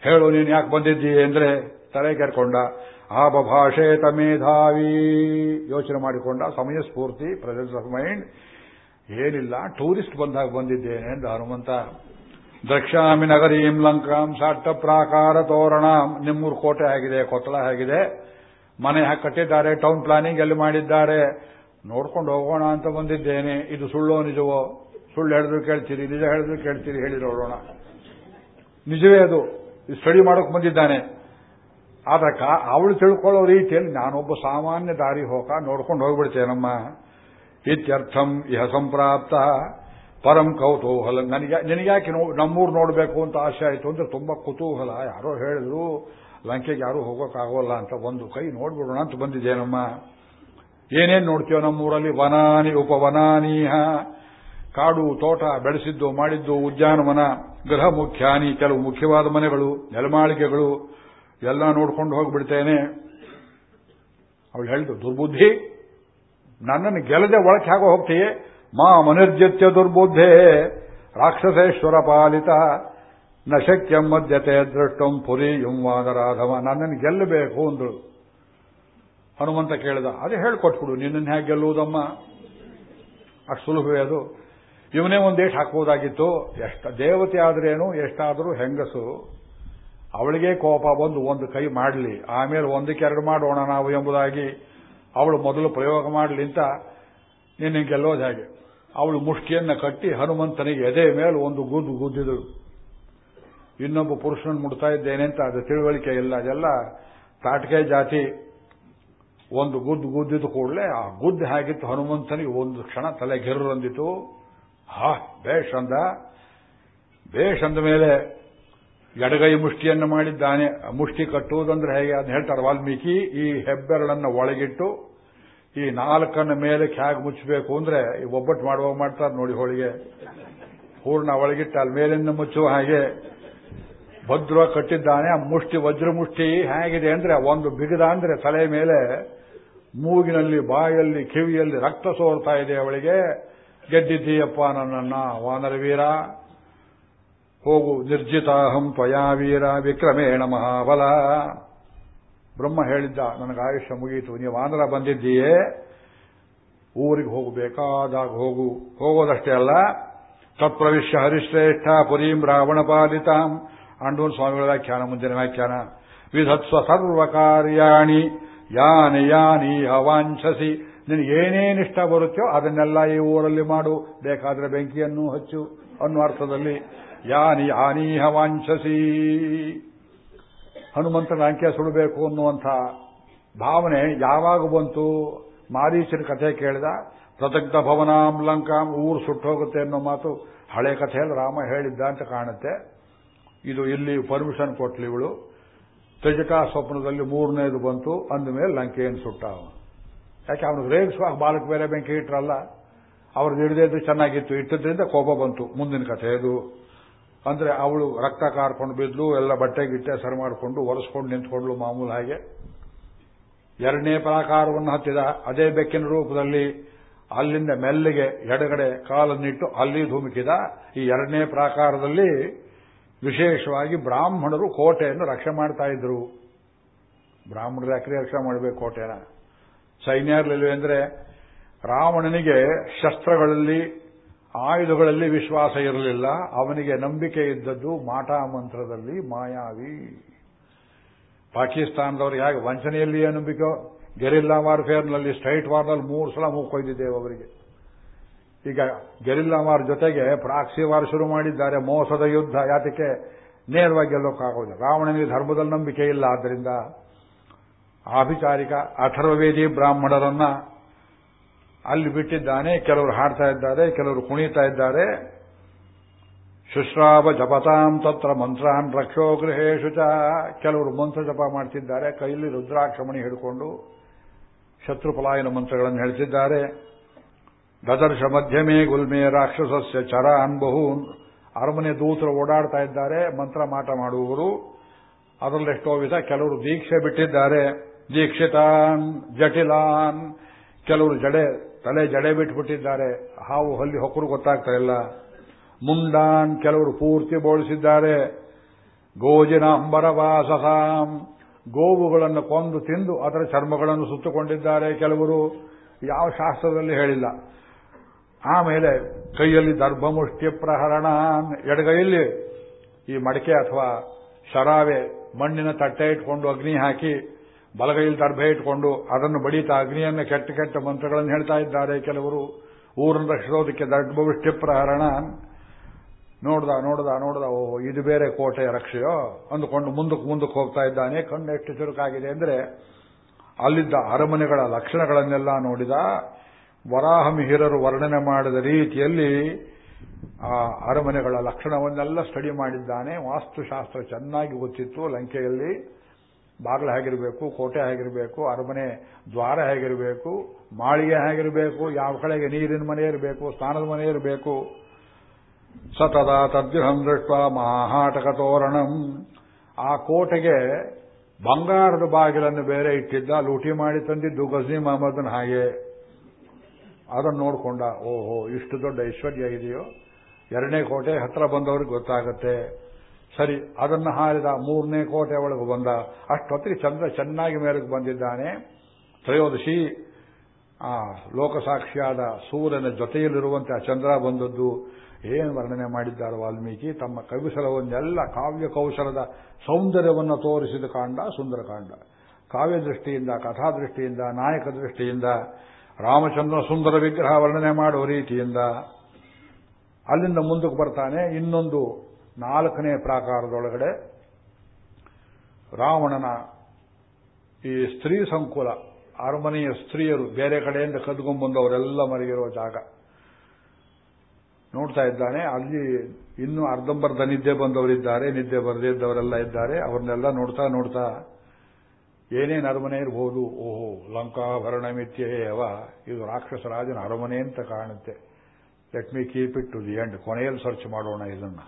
ಹೇಳು ನೀನು ಯಾಕೆ ಬಂದಿದ್ದೀಯ? ಅಂದ್ರೆ ತಲೆ ಕೆರ್ಕೊಂಡ. ಆಪ ಭಾಷೆ ತಮೇಧಾವಿ ಯೋಚನೆ ಮಾಡಿಕೊಂಡ ಸಮಯ ಸ್ಫೂರ್ತಿ ಪ್ರೆಸೆನ್ಸ್ ಆಫ್ ಮೈಂಡ್ ಏನಿಲ್ಲ ಟೂರಿಸ್ಟ್ ಬಂದಾಗ ಬಂದಿದ್ದೇನೆ ಅಂತ ಹನುಮಂತ. ದಕ್ಷಾಮಿ ನಗರೀಂ ಲಂಕಾಂ ಸಾಟ್ಟ ಪ್ರಾಕಾರ ತೋರಣ. ನಿಮ್ಮೂರು ಕೋಟೆ ಆಗಿದೆ ಕೊತ್ತಲ ಆಗಿದೆ. ಮನೆ ಹಾಕಿ ಕಟ್ಟಿದ್ದಾರೆ ಟೌನ್ ಪ್ಲಾನಿಂಗ್ ಎಲ್ಲಿ ಮಾಡಿದ್ದಾರೆ. ನೋಡ್ಕೊಂಡು ಹೋಗೋಣ ಅಂತ ಬಂದಿದ್ದೇನೆ. ಇದು ಸುಳ್ಳೋ ನಿಜವೋ? ಸುಳ್ಳು ಹೇಳಿದ್ರು ಕೇಳ್ತೀರಿ, ನಿಜ ಹೇಳಿದ್ರು ಕೇಳ್ತೀರಿ ಹೇಳಿ ನೋಡೋಣ. ನಿಜವೇ ಅದು. ಸ್ಟಡಿ ಮಾಡೋಕೆ ಬಂದಿದ್ದಾನೆ. ಆದ್ರೆ ಕಾ ಅವಳು ತಿಳ್ಕೊಳ್ಳೋ ರೀತಿಯಲ್ಲಿ ನಾನೊಬ್ಬ ಸಾಮಾನ್ಯ ದಾರಿ ಹೋಗ ನೋಡ್ಕೊಂಡು ಹೋಗ್ಬಿಡ್ತೇನಮ್ಮ. ಇತ್ಯರ್ಥಂ ಇಹ ಸಂಪ್ರಾಪ್ತ. ಪರಂ ಕೌತೂಹಲ. ನನಗೆ, ನಿನಗ್ಯಾಕೆ ನಮ್ಮೂರು ನೋಡಬೇಕು ಅಂತ ಆಸೆ ಆಯಿತು ಅಂದ್ರೆ ತುಂಬಾ ಕುತೂಹಲ. ಯಾರೋ ಹೇಳಿದ್ರು, ಲಂಕೆಗೆ ಯಾರು ಹೋಗೋಕ್ಕಾಗೋಲ್ಲ ಅಂತ ಒಂದು ಕೈ ನೋಡ್ಬಿಡೋಣ ಅಂತ ಬಂದಿದ್ದೇನಮ್ಮ. ಏನೇನು ನೋಡ್ತೀವೋ ನಮ್ಮೂರಲ್ಲಿ? ವನಾನಿ, ಉಪವನಾನೀಹ. ಕಾಡು, ತೋಟ, ಬೆಳೆಸಿದ್ದು, ಮಾಡಿದ್ದು, ಉದ್ಯಾನವನ ಗೃಹ ಮುಖ್ಯಾನಿ ಕೆಲವು ಮುಖ್ಯವಾದ ಮನೆಗಳು, ನೆಲಮಾಳಿಗೆಗಳು ಎಲ್ಲ ನೋಡ್ಕೊಂಡು ಹೋಗ್ಬಿಡ್ತೇನೆ. ಅವಳು ಹೇಳಿದ್ರು ದುರ್ಬುದ್ಧಿ, ನನ್ನನ್ನು ಗೆಲ್ಲದೆ ಒಳಕ್ಕೆ ಹಾಗೋ ಹೋಗ್ತೀಯೇ? ಮಾ ಮನಿರ್ಜಿತ್ಯ ದುರ್ಬುದ್ಧೇ, ರಾಕ್ಷಸೇಶ್ವರ ಪಾಲಿತ, ನ ಶಕ್ಯಂ ಮಧ್ಯತೆ ದೃಷ್ಟಂ ಪುರಿ ಯುಂವಾದರಾಧವ ನನ್ನನ್ನು ಗೆಲ್ಲಬೇಕು ಅಂದಳು. ಹನುಮಂತ ಕೇಳಿದ, ಅದೇ ಹೇಳ್ಕೊಟ್ಬಿಡು, ನಿನ್ನನ್ನು ಹೇಗೆ ಗೆಲ್ಲುವುದಮ್ಮ? ಅಷ್ಟು ಸುಲಭವೇ ಅದು. ಇವನೇ ಒಂದು ದೇಶ ಹಾಕುವುದಾಗಿತ್ತು ಎಷ್ಟ ದೇವತೆ ಆದ್ರೇನು, ಎಷ್ಟಾದರೂ ಹೆಂಗಸು ಅವಳಿಗೆ ಕೋಪ ಬಂದು ಒಂದು ಕೈ ಮಾಡಲಿ, ಆಮೇಲೆ ಒಂದಕ್ಕೆ ಎರಡು ಮಾಡೋಣ ನಾವು ಎಂಬುದಾಗಿ ಅವಳು ಮೊದಲು ಪ್ರಯೋಗ ಮಾಡಲಿ ಅಂತ ನಿನ್ನ ಗೆಲ್ಲೋದು ಹೇಗೆ. ಅವಳು ಮುಷ್ಟಿಯನ್ನು ಕಟ್ಟಿ ಹನುಮಂತನಿಗೆ ಎದೆ ಮೇಲೆ ಒಂದು ಗುದ್ದು ಗುದ್ದಿದಳು. ಇನ್ನೊಬ್ಬ ಪುರುಷನನ್ನು ಮುಡ್ತಾ ಇದ್ದೇನೆ ಅಂತ ಅದು ತಿಳುವಳಿಕೆ ಇಲ್ಲ. ಅದೆಲ್ಲ ತಾಟಕೆ ಜಾತಿ ಒಂದು ಗುದ್ದು ಗುದ್ದಿದ ಕೂಡಲೇ ಆ ಗುದ್ದು ಹೇಗಿತ್ತು ಹನುಮಂತನಿಗೆ ಒಂದು ಕ್ಷಣ ತಲೆ ಗೆರ್ರಂದಿತು ಹಾ ಬೇಷ್ ಅಂದ. ಬೇಷ್ ಅಂದ ಮೇಲೆ ಎಡಗೈ ಮುಷ್ಟಿಯನ್ನು ಮಾಡಿದ್ದಾನೆ. ಮುಷ್ಟಿ ಕಟ್ಟುವುದಂದ್ರೆ ಹೇಗೆ? ಅಂತ ಹೇಳ್ತಾರೆ, ವಾಲ್ಮೀಕಿ, ಈ ಹೆಬ್ಬೆರಳನ್ನು ಒಳಗಿಟ್ಟು ಈ ನಾಲ್ಕನ್ನ ಮೇಲೆ ಹೇಗೆ ಮುಚ್ಚಬೇಕು ಅಂದ್ರೆ ಒಬ್ಬಟ್ಟು ಮಾಡುವ ಮಾಡ್ತಾರೆ ನೋಡಿ ಹೋಳಿಗೆ. ಪೂರ್ಣ ಒಳಗಿಟ್ಟು ಅಲ್ಲಿ ಮೇಲಿಂದ ಮುಚ್ಚುವ ಹಾಗೆ ಭದ್ರ ಕಟ್ಟಿದ್ದಾನೆ. ಆ ಮುಷ್ಟಿ ವಜ್ರ ಮುಷ್ಟಿ ಹೇಗಿದೆ ಅಂದ್ರೆ ಒಂದು ಬಿಗದ ಅಂದ್ರೆ ತಲೆ ಮೇಲೆ ಮೂಗಿನಲ್ಲಿ, ಬಾಯಲ್ಲಿ, ಕಿವಿಯಲ್ಲಿ ರಕ್ತ ಸೋರ್ತಾ ಇದೆ ಅವಳಿಗೆ. ಗೆದ್ದಿದ್ದೀಯಪ್ಪ ನನ್ನನ್ನ, ವಾನರವೀರ. ಹೋಗು ನಿರ್ಜಿತಾಹಂ ತ್ವಯಾ ವೀರ ವಿಕ್ರಮೇಣ ಮಹಾಬಲ. ಬ್ರಹ್ಮ ಹೇಳಿದ್ದ, ನನಗೆ ಆಯುಷ್ಯ ಮುಗಿಯಿತು ನೀವು ಆಂಧ್ರ ಬಂದಿದ್ದೀಯೇ? ಊರಿಗೆ ಹೋಗಬೇಕಾದಾಗ ಹೋಗು. ಹೋಗೋದಷ್ಟೇ ಅಲ್ಲ, ತತ್ಪ್ರವಿಶ್ಯ ಹರಿಶ್ರೇಷ್ಠ ಪುರೀಂ ರಾವಣ ಪಾಲಿತಾಂ. ಅಂಡೂನ್ ಸ್ವಾಮಿಗಳ ವ್ಯಾಖ್ಯಾನ, ಮುಂದಿನ ವ್ಯಾಖ್ಯಾನ. ವಿಧತ್ಸ್ವ ಸರ್ವ ಕಾರ್ಯಾಣಿ ಯಾನಿ ಯಾನಿ ಅವಾಂಛಸಿ ನಿನಗೆ ಏನೇನು ಇಷ್ಟ ಬರುತ್ತೋ ಅದನ್ನೆಲ್ಲ ಈ ಊರಲ್ಲಿ ಮಾಡು. ಬೇಕಾದ್ರೆ ಬೆಂಕಿಯನ್ನು ಹಚ್ಚು. ಅನ್ನೋ ಅರ್ಥದಲ್ಲಿ ಯಾನಿ ಆನೀಹ ವಾಂಛಸಿ ಹನುಮಂತನ ಅಂಕೆ ಸುಡಬೇಕು ಅನ್ನುವಂಥ ಭಾವನೆ ಯಾವಾಗ ಬಂತು? ಮಾರೀಚನ ಕಥೆ ಕೇಳಿದ ಪ್ರತಗ್ಧ ಭವನಾಂ ಲಂಕಾಂ ಊರು ಸುಟ್ಟೋಗುತ್ತೆ ಅನ್ನೋ ಮಾತು ಹಳೆ ಕಥೆಯಲ್ಲಿ ರಾಮ ಹೇಳಿದ್ದ ಅಂತ ಕಾಣುತ್ತೆ. ಇದು ಇಲ್ಲಿ ಪರ್ಮಿಷನ್ ಕೊಟ್ಲಿ ಇವಳು. ತ್ರಿಜಟಾ ಸ್ವಪ್ನದಲ್ಲಿ ಮೂರನೇದು ಬಂತು, ಅಂದಮೇಲೆ ಲಂಕೆಯನ್ನು ಸುಟ್ಟ ಅವನು. ಯಾಕೆ ಅವನು ರೇಗಿಸುವಾಗ ಬಾಲಕ್ ಬೇರೆ ಬೆಂಕಿ ಇಟ್ರಲ್ಲ ಅವ್ರದ್ದು ಹಿಡಿದಿದ್ದು ಚೆನ್ನಾಗಿತ್ತು. ಇಟ್ಟದ್ರಿಂದ ಕೋಪ ಬಂತು. ಮುಂದಿನ ಕಥೆ ಅದು ಅಂದ್ರೆ ಅವಳು ರಕ್ತ ಕಾರ್ಕೊಂಡು ಬಿದ್ಲು, ಎಲ್ಲ ಬಟ್ಟೆ ಗಿಟ್ಟೆ ಸರಿ ಮಾಡಿಕೊಂಡು ಒರೆಸ್ಕೊಂಡು ನಿಂತ್ಕೊಂಡ್ಲು ಮಾಮೂಲು ಹಾಗೆ. ಎರಡನೇ ಪ್ರಾಕಾರವನ್ನು ಹತ್ತಿದ ಅದೇ ಬೆಕ್ಕಿನ ರೂಪದಲ್ಲಿ ಅಲ್ಲಿಂದ ಮೆಲ್ಲಿಗೆ ಎಡಗಡೆ ಕಾಲನ್ನಿಟ್ಟು ಅಲ್ಲಿ ಧುಮುಕಿದ. ಈ ಎರಡನೇ ಪ್ರಾಕಾರದಲ್ಲಿ ವಿಶೇಷವಾಗಿ ಬ್ರಾಹ್ಮಣರು ಕೋಟೆಯನ್ನು ರಕ್ಷೆ ಮಾಡ್ತಾ ಇದ್ರು. ಬ್ರಾಹ್ಮಣರು ಯಾಕ್ರಿ ರಕ್ಷೆ ಮಾಡಬೇಕು ಕೋಟೆನ? ಸೈನ್ಯರ್ಲಿಲ್ವೇ ಅಂದ್ರೆ ರಾವಣನಿಗೆ ಶಸ್ತ್ರಗಳಲ್ಲಿ ಆಯುಧಗಳಲ್ಲಿ ವಿಶ್ವಾಸ ಇರಲಿಲ್ಲ, ಅವನಿಗೆ ನಂಬಿಕೆ ಇದ್ದದ್ದು ಮಾಟಾ ಮಂತ್ರದಲ್ಲಿ ಮಾಯಾವಿ. ಪಾಕಿಸ್ತಾನದವರು ಹೇಗೆ ವಂಚನೆಯಲ್ಲಿಯೇ ನಂಬಿಕೆ? ಗೆರಿಲ್ಲಾ ವಾರ್ಫೇರ್ನಲ್ಲಿ ಸ್ಟ್ರೈಟ್ ವಾರ್ನಲ್ಲಿ ಮೂರು ಸಲ ಮೂಕೊಯ್ದಿದ್ದೇವೆ ಅವರಿಗೆ. ಈಗ ಗೆರಿಲ್ಲಾ ವಾರ್ ಜೊತೆಗೆ ಪ್ರಾಕ್ಸಿ ವಾರ್ ಶುರು ಮಾಡಿದ್ದಾರೆ, ಮೋಸದ ಯುದ್ಧ, ಯಾತಕ್ಕೆ? ನೇರವಾಗಿ ಗೆಲ್ಲೋಕ್ಕಾಗೋದಿಲ್ಲ ರಾವಣನಿಗೆ ಧರ್ಮದಲ್ಲಿ ನಂಬಿಕೆ ಇಲ್ಲ, ಆದ್ದರಿಂದ ಆಭಿಚಾರಿಕ ಅಥರ್ವವೇದಿ ಬ್ರಾಹ್ಮಣರನ್ನ ಅಲ್ಲಿ ಬಿಟ್ಟಿದ್ದಾನೆ, ಕೆಲವರು ಹಾಡ್ತಾ ಇದ್ದಾರೆ, ಕೆಲವರು ಕುಣಿತಾ ಇದ್ದಾರೆ. ಶುಶ್ರಾವ ಜಪತಾಂ ತತ್ರ ಮಂತ್ರಾನ್ ರಕ್ಷೋ ಗೃಹೇಶು ಚ. ಕೆಲವರು ಮಂತ್ರ ಜಪ ಮಾಡ್ತಿದ್ದಾರೆ, ಕೈಯಲ್ಲಿ ರುದ್ರಾಕ್ಷಮಣಿ ಹಿಡ್ಕೊಂಡು ಶತ್ರುಪಲಾಯನ ಮಂತ್ರಗಳನ್ನು ಹೇಳ್ತಿದ್ದಾರೆ. ದದರ್ಶ ಮಧ್ಯಮೇ ಗುಲ್ಮೆ ರಾಕ್ಷಸಸ್ಯ ಚರ ಅನ್ಬಹುನ್ ಅರಮನೆ ದೂತರು ಓಡಾಡ್ತಾ ಇದ್ದಾರೆ, ಮಂತ್ರ ಮಾಟ ಮಾಡುವವರು. ಅದರಲ್ಲಿ ಎಷ್ಟೋ ವಿಧ ಕೆಲವರು ದೀಕ್ಷೆ ಬಿಟ್ಟಿದ್ದಾರೆ. ದೀಕ್ಷಿತಾನ್ ಜಟಿಲಾನ್. ಕೆಲವರು ಜಡೆ ತಲೆ ಜಡೆ ಬಿಟ್ಬಿಟ್ಟಿದ್ದಾರೆ. ಹಾವು ಹಲ್ಲಿ ಹೊಕ್ಕರು ಗೊತ್ತಾಗ್ತಾ ಇಲ್ಲ ಮುಂಡಾನ್ ಕೆಲವರು ಪೂರ್ತಿ ಬೋಳಿಸಿದ್ದಾರೆ. ಗೋಜಿನ ಅಂಬರವಾಸಸಾಂ ಗೋವುಗಳನ್ನು ಕೊಂದು ತಿಂದು ಅದರ ಚರ್ಮಗಳನ್ನು ಸುತ್ತುಕೊಂಡಿದ್ದಾರೆ ಕೆಲವರು. ಯಾವ ಶಾಸ್ತ್ರದಲ್ಲಿ ಹೇಳಿಲ್ಲ. ಆಮೇಲೆ ಕೈಯಲ್ಲಿ ದರ್ಭಮುಷ್ಟಿ ಪ್ರಹರಣ ಎಡಗೈಯಲ್ಲಿ ಈ ಮಡಕೆ ಅಥವಾ ಶರಾವೆ ಮಣ್ಣಿನ ತಟ್ಟೆ ಇಟ್ಕೊಂಡು ಅಗ್ನಿ ಹಾಕಿ ಬಲಗೈಯಲ್ಲಿ ದರ್ಭೆ ಇಟ್ಕೊಂಡು ಅದನ್ನು ಬಡಿತಾ ಅಗ್ನಿಯನ್ನು ಕೆಟ್ಟ ಕೆಟ್ಟ ಮಂತ್ರಗಳನ್ನು ಹೇಳ್ತಾ ಇದ್ದಾರೆ ಕೆಲವರು. ಊರನ್ನು ರಕ್ಷಿಸೋದಕ್ಕೆ ದರ್ಭಮುಷ್ಟಿ ಪ್ರಹರಣ. ನೋಡ್ದ ನೋಡ್ದ ನೋಡ್ದ ಓ ಇದು ಬೇರೆ ಕೋಟೆಯ ರಕ್ಷೆಯೋ? ಅಂದುಕೊಂಡು ಮುಂದಕ್ಕೆ ಮುಂದಕ್ಕೆ ಹೋಗ್ತಾ ಇದ್ದಾನೆ. ಕಣ್ಣು ಎಷ್ಟು ಚುರುಕಾಗಿದೆ ಅಂದ್ರೆ ಅಲ್ಲಿದ್ದ ಅರಮನೆಗಳ ಲಕ್ಷಣಗಳನ್ನೆಲ್ಲ ನೋಡಿದ ವರಾಹಮಿಹಿರರು ವರ್ಣನೆ ಮಾಡಿದ ರೀತಿಯಲ್ಲಿ ಆ ಅರಮನೆಗಳ ಲಕ್ಷಣವನ್ನೆಲ್ಲ ಸ್ಟಡಿ ಮಾಡಿದ್ದಾನೆ. ವಾಸ್ತುಶಾಸ್ತ್ರ ಚೆನ್ನಾಗಿ ಗೊತ್ತಿತ್ತು ಲಂಕೆಯಲ್ಲಿ. ಬಾಗಿಲು ಹೇಗಿರಬೇಕು, ಕೋಟೆ ಹೇಗಿರಬೇಕು, ಅರಮನೆ ದ್ವಾರ ಹೇಗಿರಬೇಕು, ಮಾಳಿಗೆ ಹೇಗಿರಬೇಕು, ಯಾವ ಕಡೆಗೆ ನೀರಿನ ಮನೆ ಇರಬೇಕು, ಸ್ನಾನದ ಮನೆ ಇರಬೇಕು. ಸತದ ತದ್ಯುಹಂ ದೃಷ್ಟ ಮಹಾಟಕ ತೋರಣಂ. ಆ ಕೋಟೆಗೆ ಬಂಗಾರದ ಬಾಗಿಲನ್ನು ಬೇರೆ ಇಟ್ಟಿದ್ದ, ಲೂಟಿ ಮಾಡಿ ತಂದಿದ್ದು ಗಜ್ನಿ ಮಹಮ್ಮದನ ಹಾಗೆ. ಅದನ್ನು ನೋಡಿಕೊಂಡ, ಓಹೋ, ಇಷ್ಟು ದೊಡ್ಡ ಐಶ್ವರ್ಯ ಇದೆಯೋ. ಎರಡನೇ ಕೋಟೆ ಹತ್ರ ಬಂದವ್ರಿಗೆ ಗೊತ್ತಾಗುತ್ತೆ. ಸರಿ, ಅದನ್ನು ಹಾರಿದ ಮೂರನೇ ಕೋಟೆ ಒಳಗೆ ಬಂದ. ಅಷ್ಟೊತ್ತಿಗೆ ಚಂದ್ರ ಚೆನ್ನಾಗಿ ಮೇಲಕ್ಕೆ ಬಂದಿದ್ದಾನೆ. ತ್ರಯೋದಶಿ, ಆ ಲೋಕಸಾಕ್ಷಿಯಾದ ಸೂರ್ಯನ ಜೊತೆಯಲ್ಲಿರುವಂತೆ ಆ ಚಂದ್ರ ಬಂದದ್ದು. ಏನು ವರ್ಣನೆ ಮಾಡಿದ್ದಾರೆ ವಾಲ್ಮೀಕಿ, ತಮ್ಮ ಕವಿಸಲವನ್ನೆಲ್ಲ ಕಾವ್ಯ ಕೌಶಲದ ಸೌಂದರ್ಯವನ್ನು ತೋರಿಸಿದ ಕಾಂಡ, ಸುಂದರಕಾಂಡ. ಕಾವ್ಯ ದೃಷ್ಟಿಯಿಂದ ಕಥಾ ದೃಷ್ಟಿಯಿಂದ ನಾಯಕ ದೃಷ್ಟಿಯಿಂದ ರಾಮಚಂದ್ರ ಸುಂದರ ವಿಗ್ರಹ ವರ್ಣನೆ ಮಾಡುವ ರೀತಿಯಿಂದ. ಅಲ್ಲಿಂದ ಮುಂದಕ್ಕೆ ಬರ್ತಾನೆ. ಇನ್ನೊಂದು ನಾಲ್ಕನೇ ಪ್ರಾಕಾರದೊಳಗಡೆ ರಾವಣನ ಈ ಸ್ತ್ರೀ ಸಂಕುಲ, ಅರಮನೆಯ ಸ್ತ್ರೀಯರು ಬೇರೆ ಕಡೆಯಿಂದ ಕದ್ಕೊಂಡ್ಬಂದವರೆಲ್ಲ ಮಲಗಿರುವ ಜಾಗ. ನೋಡ್ತಾ ಇದ್ದಾನೆ, ಅಲ್ಲಿ ಇನ್ನೂ ಅರ್ಧಂಬರ್ಧ ನಿದ್ದೆ ಬಂದವರಿದ್ದಾರೆ, ನಿದ್ದೆ ಬರದೇ ಇದ್ದವರೆಲ್ಲ ಇದ್ದಾರೆ, ಅವ್ರನ್ನೆಲ್ಲ ನೋಡ್ತಾ ನೋಡ್ತಾ ಏನೇನು ಅರಮನೆ ಇರಬಹುದು ಓಹೋ ಲಂಕಾಭರಣ ಮಿತ್ಯೇವ ಇದು ರಾಕ್ಷಸ ರಾಜನ ಅರಮನೆ ಅಂತ ಕಾಣುತ್ತೆ. Let me keep it to the end ಕೊನೆಯಲ್ಲಿ ಸರ್ಚ್ ಮಾಡೋಣ ಇದನ್ನ.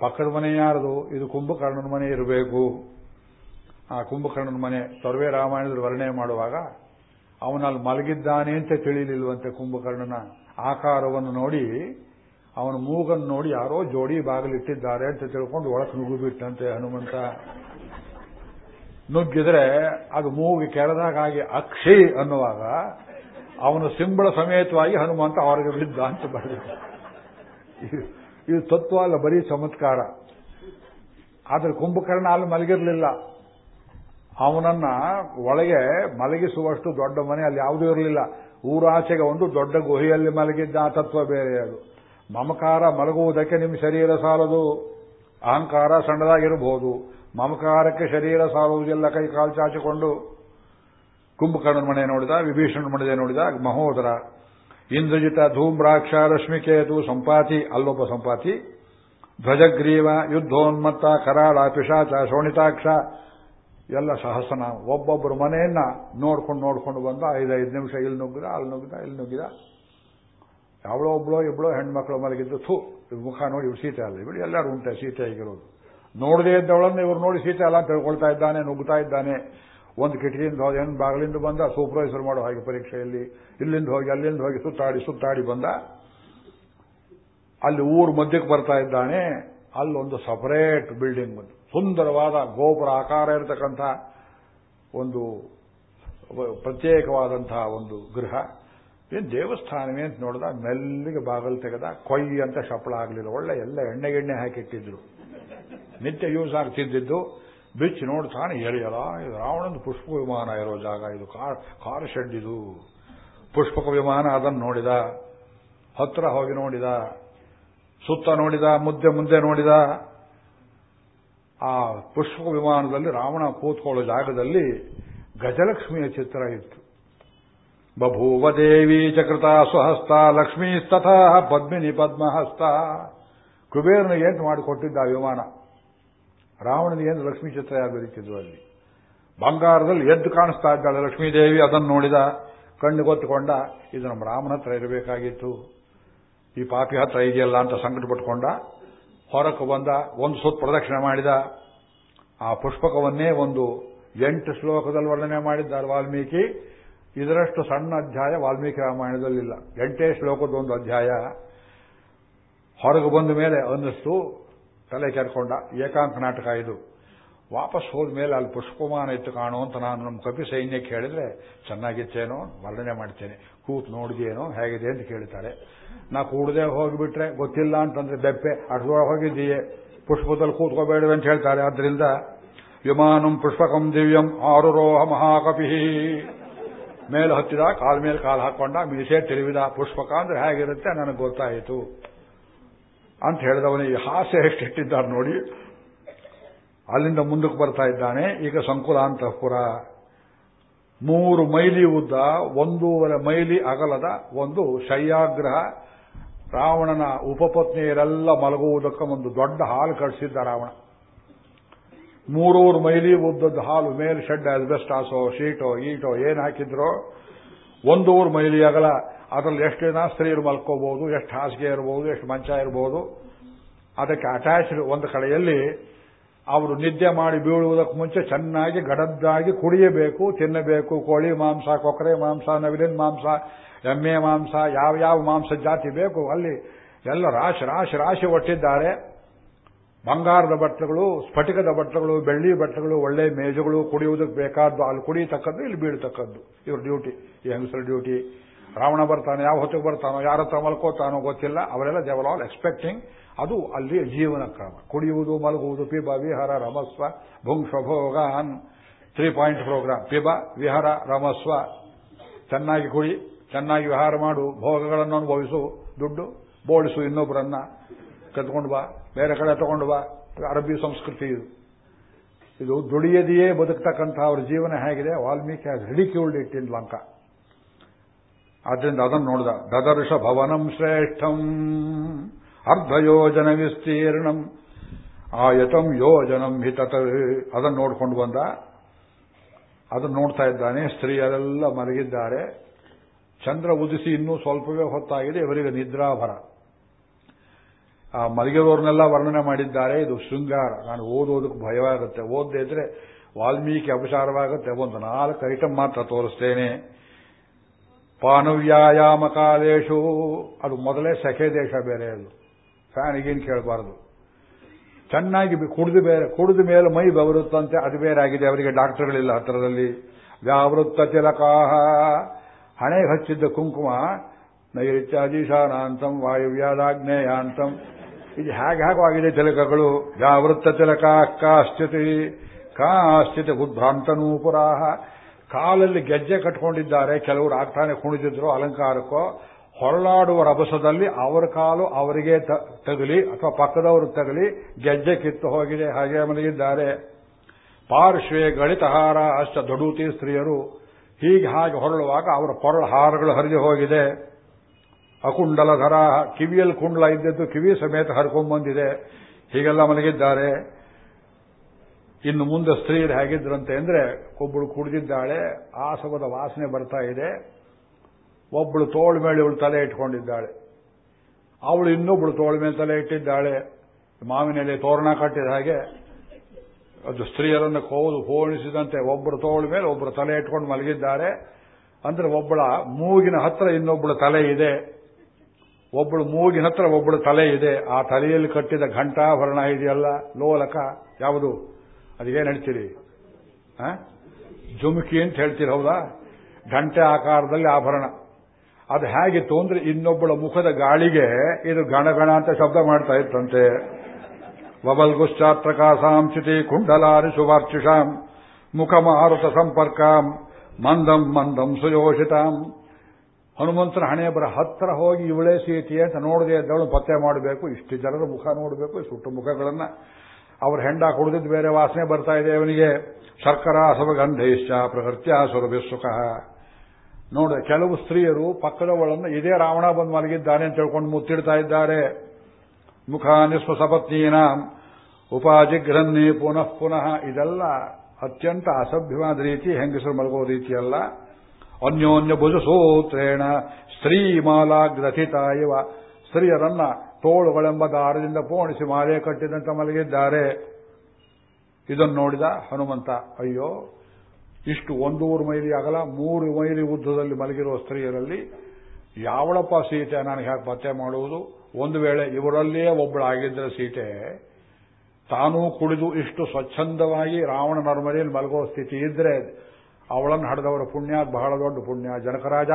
ಪಕ್ಕದ ಮನೆ ಯಾರದು? ಇದು ಕುಂಭಕರ್ಣನ ಮನೆ ಇರಬೇಕು. ಆ ಕುಂಭಕರ್ಣನ ಮನೆ ಸರ್ವೇ ರಾಮಾಯಣದಲ್ಲಿ ವರ್ಣನೆ ಮಾಡುವಾಗ ಅವನಲ್ಲಿ ಮಲಗಿದ್ದಾನೆ ಅಂತ ತಿಳಿಲಿಲ್ವಂತೆ ಕುಂಭಕರ್ಣನ ಆಕಾರವನ್ನು ನೋಡಿ, ಅವನ ಮೂಗನ್ನು ನೋಡಿ ಯಾರೋ ಜೋಡಿ ಬಾಗಿಲಿಟ್ಟಿದ್ದಾರೆ ಅಂತ ತಿಳ್ಕೊಂಡು ಒಳಕ್ಕೆ ನುಗ್ಗುಬಿಟ್ಟಂತೆ ಹನುಮಂತ. ನುಗ್ಗಿದ್ರೆ ಅದು ಮೂಗಿ ಕೆರೆದಾಗಿ ಅಕ್ಷಿ ಅನ್ನುವಾಗ ಅವನು ಸಿಂಬಳ ಸಮೇತವಾಗಿ ಹನುಮಂತ ಅವರಿಗೆ ಬಿದ್ದ ಅಂತ ಬರೆದಿದ್ದ ಇದು ತತ್ವ ಅಲ್ಲ, ಬರೀ ಚಮತ್ಕಾರ. ಆದರೆ ಕುಂಭಕರ್ಣ ಅಲ್ಲಿ ಮಲಗಿರಲಿಲ್ಲ. ಅವನನ್ನ ಒಳಗೆ ಮಲಗಿಸುವಷ್ಟು ದೊಡ್ಡ ಮನೆ ಅಲ್ಲಿ ಯಾವುದೂ ಇರಲಿಲ್ಲ. ಊರಾಚೆಗೆ ಒಂದು ದೊಡ್ಡ ಗುಹೆಯಲ್ಲಿ ಮಲಗಿದ್ದ ಆ ತತ್ವ ಬೇರೆ ಅದು. ಮಮಕಾರ ಮಲಗುವುದಕ್ಕೆ ನಿಮ್ಮ ಶರೀರ ಸಾಲದು. ಅಹಂಕಾರ ಸಣ್ಣದಾಗಿರಬಹುದು ಮಮಕಾರಕ್ಕೆ ಶರೀರ ಸಾಲುವುದಿಲ್ಲ, ಕೈ ಕಾಲು ಚಾಚಿಕೊಂಡು. ಕುಂಭಕರ್ಣನ ಮನೆ ನೋಡಿದ, ವಿಭೀಷಣನ ಮನೆ ನೋಡಿದ, ಮಹೋದರ. ಇಂದ್ರಜಿತ ಧೂಮ್ರಾಕ್ಷ ರಶ್ಮಿಕೇತು ಸಂಪಾತಿ, ಅಲ್ಲೊಬ್ಬ ಸಂಪಾತಿ. ಧ್ವಜಗ್ರೀವ, ಯುದ್ಧೋನ್ಮತ್ತ, ಕರಾಳ, ಪಿಶಾಚ, ಶೋಣಿತಾಕ್ಷ, ಎಲ್ಲ ಸಹಸನ ಒಬ್ಬೊಬ್ಬರು ಮನೆಯನ್ನ ನೋಡ್ಕೊಂಡು ನೋಡ್ಕೊಂಡು ಬಂದ ಐದೈದು ನಿಮಿಷ ಇಲ್ಲಿ ನುಗ್ಗಿದ, ಅಲ್ಲಿ ನುಗ್ಗಿದ, ಇಲ್ಲಿ ನುಗ್ಗಿದ. ಯಾವಳೋ ಒಬ್ಳೋ ಇಬ್ಳೋ ಹೆಣ್ಮಕ್ಳು ಮಲಗಿದ್ದು, ಥೂ ಮುಖ ನೋಡಿ ಇವ್ರು ಸೀತೆ ಅಲ್ಲ ಇವಳು ಎಲ್ಲರೂ ಉಂಟೆ ಸೀತೆ ಆಗಿರೋದು. ನೋಡದೇ ಇದ್ದವಳನ್ನು ಇವ್ರು ನೋಡಿ ಸೀತೆ ಅಲ್ಲ ಅಂತ ತಿಳ್ಕೊಳ್ತಾ ಇದ್ದಾನೆ, ನುಗ್ಗುತ್ತಾ ಇದ್ದಾನೆ. ಒಂದು ಕಿಟಕಿಯಿಂದ ಹೋದ ಹೆಣ್ಣು ಬಾಗಿಲಿಂದ ಬಂದ ಸೂಪರ್ವೈಸರ್ ಮಾಡೋ ಹಾಗೆ ಪರೀಕ್ಷೆಯಲ್ಲಿ. ಇಲ್ಲಿಂದ ಹೋಗಿ ಅಲ್ಲಿಂದ ಹೋಗಿ ಸುತ್ತಾಡಿ ಸುತ್ತಾಡಿ ಬಂದ. ಅಲ್ಲಿ ಊರು ಮಧ್ಯಕ್ಕೆ ಬರ್ತಾ ಇದ್ದಾನೆ. ಅಲ್ಲೊಂದು ಸಪರೇಟ್ ಬಿಲ್ಡಿಂಗ್ ಬಂದು ಸುಂದರವಾದ ಗೋಪುರ ಆಕಾರ ಇರತಕ್ಕಂಥ ಒಂದು ಪ್ರತ್ಯೇಕವಾದಂತಹ ಒಂದು ಗೃಹ. ಏನು ದೇವಸ್ಥಾನವೇ ಅಂತ ನೋಡಿದ ಮೆಲ್ಲಿಗೆ ಬಾಗಲು ತೆಗೆದ, ಕೊಯ್ ಅಂತ ಶಪಳ ಆಗಲಿಲ್ಲ. ಒಳ್ಳೆ ಎಲ್ಲ ಎಣ್ಣೆ ಗೆಣ್ಣೆ ಹಾಕಿಟ್ಟಿದ್ರು ನಿತ್ಯ ಯೂಸ್ ಆಗ್ತಿದ್ದಿದ್ದು ಬಿಚ್ಚಿ ನೋಡ್ತಾನೆ ಎಳೆಯಲ್ಲ ಇದು ರಾವಣನ ಪುಷ್ಪ ವಿಮಾನ ಇರೋ ಜಾಗ. ಇದು ಕಾರ್ ಕಾರ್ ಶೆಡ್ ಇದು. ಪುಷ್ಪಕ ವಿಮಾನ ಅದನ್ನು ನೋಡಿದ, ಹತ್ರ ಹೋಗಿ ನೋಡಿದ, ಸುತ್ತ ನೋಡಿದ, ಮುದ್ದೆ ಮುಂದೆ ನೋಡಿದ, ಆ ಪುಷ್ಪ ವಿಮಾನದಲ್ಲಿ ರಾವಣ ಕೂತ್ಕೊಳ್ಳೋ ಜಾಗದಲ್ಲಿ ಗಜಲಕ್ಷ್ಮಿಯ ಚಿತ್ರ ಇತ್ತು. ಬಭೂವ ದೇವಿ ಚಕೃತ ಲಕ್ಷ್ಮೀ ಲಕ್ಷ್ಮೀಸ್ತಥ ಪದ್ಮಿನಿ ಪದ್ಮಹಸ್ತ. ಕುಬೇರನ ಏನು ಮಾಡಿಕೊಟ್ಟಿದ್ದ ಆ ವಿಮಾನ? ರಾವಣನಿಗೆ ಏನು ಲಕ್ಷ್ಮೀ ಚಿತ್ರ ಯಾರು ಅಲ್ಲಿ? ಬಂಗಾರದಲ್ಲಿ ಎದ್ದು ಕಾಣಿಸ್ತಾ ಇದ್ದಾಳೆ ಲಕ್ಷ್ಮೀದೇವಿ ಅದನ್ನು ನೋಡಿದ. ಕಣ್ಣು ಗೊತ್ತುಕೊಂಡ ಇದು ನಮ್ಮ ರಾಮನ ಹತ್ರ ಇರಬೇಕಾಗಿತ್ತು. ಈ ಪಾಪಿ ಹತ್ರ ಇದೆಯಲ್ಲ ಅಂತ ಸಂಕಟ ಪಟ್ಕೊಂಡ ಹೊರಕ್ಕೆ ಬಂದ, ಒಂದು ಸುತ್ತ ಪ್ರದಕ್ಷಿಣೆ ಮಾಡಿದ. ಆ ಪುಷ್ಪಕವನ್ನೇ ಒಂದು ಎಂಟು ಶ್ಲೋಕದಲ್ಲಿ ವರ್ಣನೆ ಮಾಡಿದ್ದಾರೆ ವಾಲ್ಮೀಕಿ. ಇದರಷ್ಟು ಸಣ್ಣ ಅಧ್ಯಾಯ ವಾಲ್ಮೀಕಿ ರಾಮಾಯಣದಲ್ಲಿಲ್ಲ ಎಂಟೇ ಶ್ಲೋಕದ ಒಂದು ಅಧ್ಯಾಯ. ಹೊರಗೆ ಬಂದ ಮೇಲೆ ಅನ್ನಿಸ್ತು, ತಲೆ ಕೆರ್ಕೊಂಡ. ಏಕಾಂತ ನಾಟಕ ಇದು. ವಾಪಸ್ ಹೋದ ಮೇಲೆ ಅಲ್ಲಿ ಪುಷ್ಪಮಾನ ಇತ್ತು ಕಾಣೋ ಅಂತ ನಾನು ನಮ್ಮ ಕಪಿ ಸೈನ್ಯಕ್ಕೆ ಹೇಳಿದ್ರೆ, ಚೆನ್ನಾಗಿತ್ತೇನೋ, ವರ್ಣನೆ ಮಾಡ್ತೇನೆ. ಕೂತ್ ನೋಡಿದೇನೋ ಹೇಗಿದೆ? ಅಂತ ಕೇಳ್ತಾರೆ. ನಾ ಕೂಡದೆ ಹೋಗಿಬಿಟ್ರೆ, ಗೊತ್ತಿಲ್ಲ ಅಂತಂದ್ರೆ, ಬೆಪ್ಪೆ ಅಷ್ಟೊಳಗೆ ಹೋಗಿದ್ದೀಯೇ. ಪುಷ್ಪದಲ್ಲಿ ಕೂತ್ಕೋಬೇಡವೆ ಅಂತ ಹೇಳ್ತಾರೆ. ಆದ್ರಿಂದ, ವಿಮಾನಂ ಪುಷ್ಪಕಂ ದಿವ್ಯಂ ಆರುರೋಹ ಮಹಾಕಪಿ. ಮೇಲೆ ಹತ್ತಿದ, ಕಾಲ್ ಮೇಲೆ ಕಾಲು ಹಾಕೊಂಡ, ಮೀಸೆ ತಿರುವಿದ ಪುಷ್ಪಕ ಅಂದ್ರೆ ಹೇಗಿರುತ್ತೆ? ನನಗೆ ಗೊತ್ತಾಯಿತು. ಅಂತ ಹೇಳಿದವನಿಗೆ ಹಾಸ್ಯ ಎಷ್ಟಿಟ್ಟಿದ್ದಾರೆ ನೋಡಿ. ಅಲ್ಲಿಂದ ಮುಂದಕ್ಕೆ ಬರ್ತಾ ಇದ್ದಾನೆ. ಈಗ ಸಂಕುಲಾಂತಃಪುರ ಮೂರು ಮೈಲಿ ಉದ್ದ, ಒಂದೂವರೆ ಮೈಲಿ ಅಗಲದ ಒಂದು ಶಯ್ಯಾಗ್ರಹ. ರಾವಣನ ಉಪಪತ್ನಿಯರೆಲ್ಲ ಮಲಗುವುದಕ್ಕೆ ಒಂದು ದೊಡ್ಡ ಹಾಲು ಕಟ್ಟಿಸಿದ್ದ ರಾವಣ. ಮೂರೂರು ಮೈಲಿ ಉದ್ದದ ಹಾಲು ಮೇಲೆ ಶೆಡ್ ಆಸೋ ಶೀಟೋ, ಈಟೋ ಏನ್ ಹಾಕಿದ್ರೋ ಒಂದೂರು ಮೈಲಿ ಅಗಲ. ಅದರಲ್ಲಿ ಎಷ್ಟು ಜನ ಸ್ತ್ರೀಯರು ಮಲ್ಕೋಬಹುದು ಎಷ್ಟು ಹಾಸಿಗೆ ಇರಬಹುದು ಎಷ್ಟು ಮಂಚ ಇರಬಹುದು ಅದಕ್ಕೆ ಅಟ್ಯಾಚ್ಡ್ ಒಂದು ಕಡೆಯಲ್ಲಿ ಅವರು ನಿದ್ದೆ ಮಾಡಿ ಬೀಳುವುದಕ್ಕೆ ಮುಂಚೆ ಚೆನ್ನಾಗಿ ಗಡದ್ದಾಗಿ ಕುಡಿಯಬೇಕು, ತಿನ್ನಬೇಕು. ಕೋಳಿ, ಮಾಂಸ, ಕೊಕ್ಕರೆ ಮಾಂಸ, ನವಿಲಿನ ಮಾಂಸ, ಎಮ್ಮೆ ಮಾಂಸ, ಯಾವ ಯಾವ ಮಾಂಸ ಜಾತಿ ಬೇಕು, ಅಲ್ಲಿ ಎಲ್ಲ ರಾಶಿ ರಾಶಿ ರಾಶಿ ಒಟ್ಟಿದ್ದಾರೆ. ಬಂಗಾರದ ಬಟ್ಟೆಗಳು, ಸ್ಫಟಿಕದ ಬಟ್ಟೆಗಳು, ಬೆಳ್ಳಿ ಬಟ್ಟೆಗಳು, ಒಳ್ಳೆ ಮೇಜುಗಳು, ಕುಡಿಯುವುದಕ್ಕೆ ಬೇಕಾದ್ದು, ಅಲ್ಲಿ ಕುಡಿಯತಕ್ಕದ್ದು, ಇಲ್ಲಿ ಬೀಳ್ತಕ್ಕದ್ದು. ಇವ್ರ ಡ್ಯೂಟಿ, ಈ ಹೆಂಗಸರ ಡ್ಯೂಟಿ. ರಾವಣ ಬರ್ತಾನೆ, ಯಾವ ಹೊತ್ತಿಗೆ ಬರ್ತಾನೋ, ಯಾರ ಹತ್ರ ಮಲ್ಕೋತಾನೋ ಗೊತ್ತಿಲ್ಲ. ಅವರೆಲ್ಲ ದೇವರ್ ಆಲ್ ಎಕ್ಸ್ಪೆಕ್ಟಿಂಗ್ ಅದು ಅಲ್ಲಿ ಜೀವನ ಕ್ರಮ. ಕುಡಿಯುವುದು, ಮಲಗುವುದು, ಪಿಬ, ವಿಹಾರ, ರಮಸ್ವ, ಭುಂಕ್ಷ, ಭೋಗಾನ್ ತ್ರೀ ಪಾಯಿಂಟ್ ಪ್ರೋಗ್ರಾಮ್ ಪಿಬ, ವಿಹಾರ, ರಮಸ್ವ. ಚೆನ್ನಾಗಿ ಕುಡಿ, ಚೆನ್ನಾಗಿ ವಿಹಾರ ಮಾಡು, ಭೋಗಗಳನ್ನು ಅನುಭವಿಸು, ದುಡ್ಡು ಬೋಳಿಸು ಇನ್ನೊಬ್ಬರನ್ನ ಕದ್ಕೊಂಡು ಬಾ, ಬೇರೆ ಕಡೆ ತಗೊಂಡು ಬಾ. ಅರಬ್ಬಿ ಸಂಸ್ಕೃತಿ ಇದು. ಇದು ದುಡಿಯದೆಯೇ ಬದುಕ್ತಕ್ಕಂಥ ಅವರ ಜೀವನ ಹೇಗಿದೆ. Valmiki has ridiculed it in Lanka ಆದ್ರಿಂದ ಅದನ್ನು ನೋಡಿದ. ದದರ್ಶ ಭವನಂ ಶ್ರೇಷ್ಠಂ. ಅರ್ಧಯೋಜನ ವಿಸ್ತೀರ್ಣಂ. ಆಯತಂ ಯೋಜನಂ ಹಿತತ ಅದನ್ನು ನೋಡ್ಕೊಂಡು ಬಂದ. ಅದನ್ನು ನೋಡ್ತಾ ಇದ್ದಾನೆ. ಸ್ತ್ರೀಯರೆಲ್ಲ ಮಲಗಿದ್ದಾರೆ. ಚಂದ್ರ ಉದಿಸಿ ಇನ್ನೂ ಸ್ವಲ್ಪವೇ ಹೊತ್ತಾಗಿದೆ. ಇವರಿಗೆ ನಿದ್ರಾಭರ. ಆ ಮಲಗಿರೋರ್ನೆಲ್ಲ ವರ್ಣನೆ ಮಾಡಿದ್ದಾರೆ. ಇದು ಶೃಂಗಾರ. ನಾನು ಓದೋದಕ್ಕೆ ಭಯವಾಗುತ್ತೆ ಓದದೇ ಇದ್ರೆ ವಾಲ್ಮೀಕಿ ಅಪಚಾರವಾಗುತ್ತೆ. ಒಂದು ನಾಲ್ಕು ಐಟಮ್ ಮಾತ್ರ ತೋರಿಸ್ತೇನೆ. ಪಾನುವ್ಯಾಯಾಮ ಕಾಲೇಶು. ಅದು ಮೊದಲೇ ಸಖೆ ದೇಶ ಬೇರೆ ಅದು. ಫ್ಯಾನಿಗೇನು ಕೇಳಬಾರದು. ಚೆನ್ನಾಗಿ ಕುಡಿದು ಬೇರೆ ಕುಡಿದ ಮೇಲೆ ಮೈ ಬೆವರುತ್ತಂತೆ ಅದು ಬೇರೆ ಆಗಿದೆ ಅವರಿಗೆ ಡಾಕ್ಟರ್ಗಳಿಲ್ಲ ಹತ್ತಿರದಲ್ಲಿ ವ್ಯಾವೃತ್ತ ತಿಲಕಾಹ. ಹಣೆಗೆ ಹಚ್ಚಿದ್ದ ಕುಂಕುಮ. ನೈರಿತ್ಯಾದೀಶಾನಾಂತಂ ವಾಯುವ್ಯಾದಾಗ್ನೇಯಾಂತಂ ಇದು ಹೇಗೆ ಹೇಗಾಗಿದೆ ತಿಲಕಗಳು. ವ್ಯಾವೃತ್ತ ತಿಲಕ ಕಾಶ್ಚಿತಿ. ಕಾಶ್ಚಿತಿ ಉದ್ಭ್ರಾಂತನೂಪುರಾಹ ಕಾಲಲ್ಲಿ ಗೆಜ್ಜೆ ಕಟ್ಕೊಂಡಿದ್ದಾರೆ. ಕೆಲವರು ಆಗ್ತಾನೆ ಕುಣಿದಿದ್ರು ಅಲಂಕಾರಕ್ಕೋ. ಹೊರಳಾಡುವ ರಭಸದಲ್ಲಿ ಅವರ ಕಾಲು ಅವರಿಗೆ ತಗಲಿ ಅಥವಾ ಪಕ್ಕದವರು ತಗಲಿ, ಗೆಜ್ಜೆ ಕಿತ್ತು ಹೋಗಿದೆ, ಹಾಗೆ ಮಲಗಿದ್ದಾರೆ. ಪಾರ್ಶ್ವೇ ಗಳಿತಹಾರ ಅಷ್ಟ ದೊಡೂತಿ ಸ್ತ್ರೀಯರು ಹೀಗೆ ಹಾಗೆ ಹೊರಳುವಾಗ ಅವರ ಕೊರಳ ಹಾರಗಳು ಹರಿದು ಹೋಗಿದೆ. ಅಕುಂಡಲಧರ ಕಿವಿಯಲ್ಲಿ ಕುಂಡಲ ಇದ್ದದ್ದು ಕಿವಿ ಸಮೇತ ಹರ್ಕೊಂಡ್ಬಂದಿದೆ ಹೀಗೆಲ್ಲ ಮಲಗಿದ್ದಾರೆ. ಇನ್ನು ಮುಂದೆ ಸ್ತ್ರೀಯರು ಹೇಗಿದ್ರಂತೆ ಅಂದ್ರೆ ಕೊಬ್ಬಳು ಕುಡಿದಿದ್ದಾಳೆ, ಆಸವದ ವಾಸನೆ ಬರ್ತಾ ಇದೆ. ಒಬ್ಬಳು ತೋಳು ಮೇಲೆ ಇವಳು ತಲೆ ಇಟ್ಕೊಂಡಿದ್ದಾಳೆ. ಅವಳು ಇನ್ನೊಬ್ಬಳು ತೋಳು ಮೇಲೆ ತಲೆ ಇಟ್ಟಿದ್ದಾಳೆ. ಮಾವಿನಲ್ಲಿ ತೋರಣ ಕಟ್ಟಿದ ಹಾಗೆ ಅದು ಸ್ತ್ರೀಯರನ್ನು ಕೋದು ಹೋಣಿಸಿದಂತೆ ಒಬ್ಬರು ತೋಳು ಮೇಲೆ ಒಬ್ಬರು ತಲೆ ಇಟ್ಕೊಂಡು ಮಲಗಿದ್ದಾರೆ. ಅಂದ್ರೆ ಒಬ್ಬಳ ಮೂಗಿನ ಹತ್ರ ಇನ್ನೊಬ್ಬಳ ತಲೆ ಇದೆ. ಒಬ್ಬಳು ಮೂಗಿನ ಹತ್ರ ಒಬ್ಬಳು ತಲೆ ಇದೆ. ಆ ತಲೆಯಲ್ಲಿ ಕಟ್ಟಿದ ಘಂಟಾಭರಣ ಇದೆಯಲ್ಲ, ಲೋಲಕ, ಯಾವುದು? ಅದೇನು ಹೇಳ್ತೀರಿ? ಜುಮುಕಿ ಅಂತ ಹೇಳ್ತೀರಿ, ಹೌದಾ? ಘಂಟೆ ಆಕಾರದಲ್ಲಿ ಆಭರಣ. ಅದು ಹೇಗಿತ್ತು ಅಂದ್ರೆ ಇನ್ನೊಬ್ಬಳ ಮುಖದ ಗಾಳಿಗೆ ಇದು ಗಣಗಣ ಅಂತ ಶಬ್ದ ಮಾಡ್ತಾ ಇತ್ತಂತೆ. ವಬಲ್ಗುಶ್ಚಾತ್ರಕಾಸಾಂ ಚಿತಿ ಕುಂಡಲಾರಿ ಮುಖ ಮುಖಮಾರುತ ಸಂಪರ್ಕಾಂ ಮಂದಂ ಮಂದಂ ಸುಯೋಷಿತಾಂ. ಹನುಮಂತನ ಹಣೆ ಬರ ಹತ್ರ ಹೋಗಿ ಇವಳೇ ಸೀತಿ ಅಂತ ನೋಡದೆ ಇದ್ದವಳು ಪತ್ತೆ ಮಾಡಬೇಕು, ಇಷ್ಟು ಜನರ ಮುಖ ನೋಡಬೇಕು, ಸುಟ್ಟು ಮುಖಗಳನ್ನ. ಅವ್ರ ಹೆಂಡ ಕುಡಿದಿದ್ದು ಬೇರೆ ವಾಸನೆ ಬರ್ತಾ ಇದೆ ಅವನಿಗೆ. ಶರ್ಕರ ಗಂಧೈಶ್ಚ ಪ್ರಕೃತ್ಯ ಸುರಭಿ ಸುಖ ನೋಡ, ಕೆಲವು ಸ್ತ್ರೀಯರು ಪಕ್ಕದವಳನ್ನು ಇದೇ ರಾವಣ ಬಂದು ಮಲಗಿದ್ದಾನೆ ಅಂತ ಹೇಳ್ಕೊಂಡು ಮುತ್ತಿಡ್ತಾ ಇದ್ದಾರೆ. ಮುಖ ನಿಸ್ವಸಪತ್ನೀನ ಉಪಾಜಿಗ್ರನ್ನಿ ಪುನಃ ಪುನಃ ಇದೆಲ್ಲ ಅತ್ಯಂತ ಅಸಭ್ಯವಾದ ರೀತಿ, ಹೆಂಗಸರು ಮಲಗೋ ರೀತಿಯಲ್ಲ. ಅನ್ಯೋನ್ಯ ಭುಜಸೂತ್ರೇಣ ಸ್ತ್ರೀ ಮಾಲಾಗ್ರಥಿತ ಇವ. ಸ್ತ್ರೀಯರನ್ನ ತೋಳುಗಳೆಂಬ ದಾರದಿಂದ ಪೋಣಿಸಿ ಮಾಲೆ ಕಟ್ಟಿದಂತೆ ಮಲಗಿದ್ದಾರೆ. ಇದನ್ನು ನೋಡಿದ ಹನುಮಂತ, ಅಯ್ಯೋ ಇಷ್ಟು ಒಂದೂರು ಮೈಲಿ ಅಗಲ ಮೂರು ಮೈಲಿ ಉದ್ದದಲ್ಲಿ ಮಲಗಿರುವ ಸ್ತ್ರೀಯರಲ್ಲಿ ಯಾವಳಪ್ಪ ಸೀತೆ ನನಗೆ ಯಾಕೆ ಪತ್ತೆ ಮಾಡುವುದು? ಒಂದು ವೇಳೆ ಇವರಲ್ಲೇ ಒಬ್ಬಳಾಗಿದ್ದರೆ ಸೀತೆ, ತಾನೂ ಕುಡಿದು ಇಷ್ಟು ಸ್ವಚ್ಛಂದವಾಗಿ ರಾವಣ ಮನೆಯಲ್ಲಿ ಮಲಗುವ ಸ್ಥಿತಿ ಇದ್ರೆ ಅವಳನ್ನು ಹಡೆದವರ ಪುಣ್ಯ ಬಹಳ ದೊಡ್ಡ ಪುಣ್ಯ. ಜನಕರಾಜ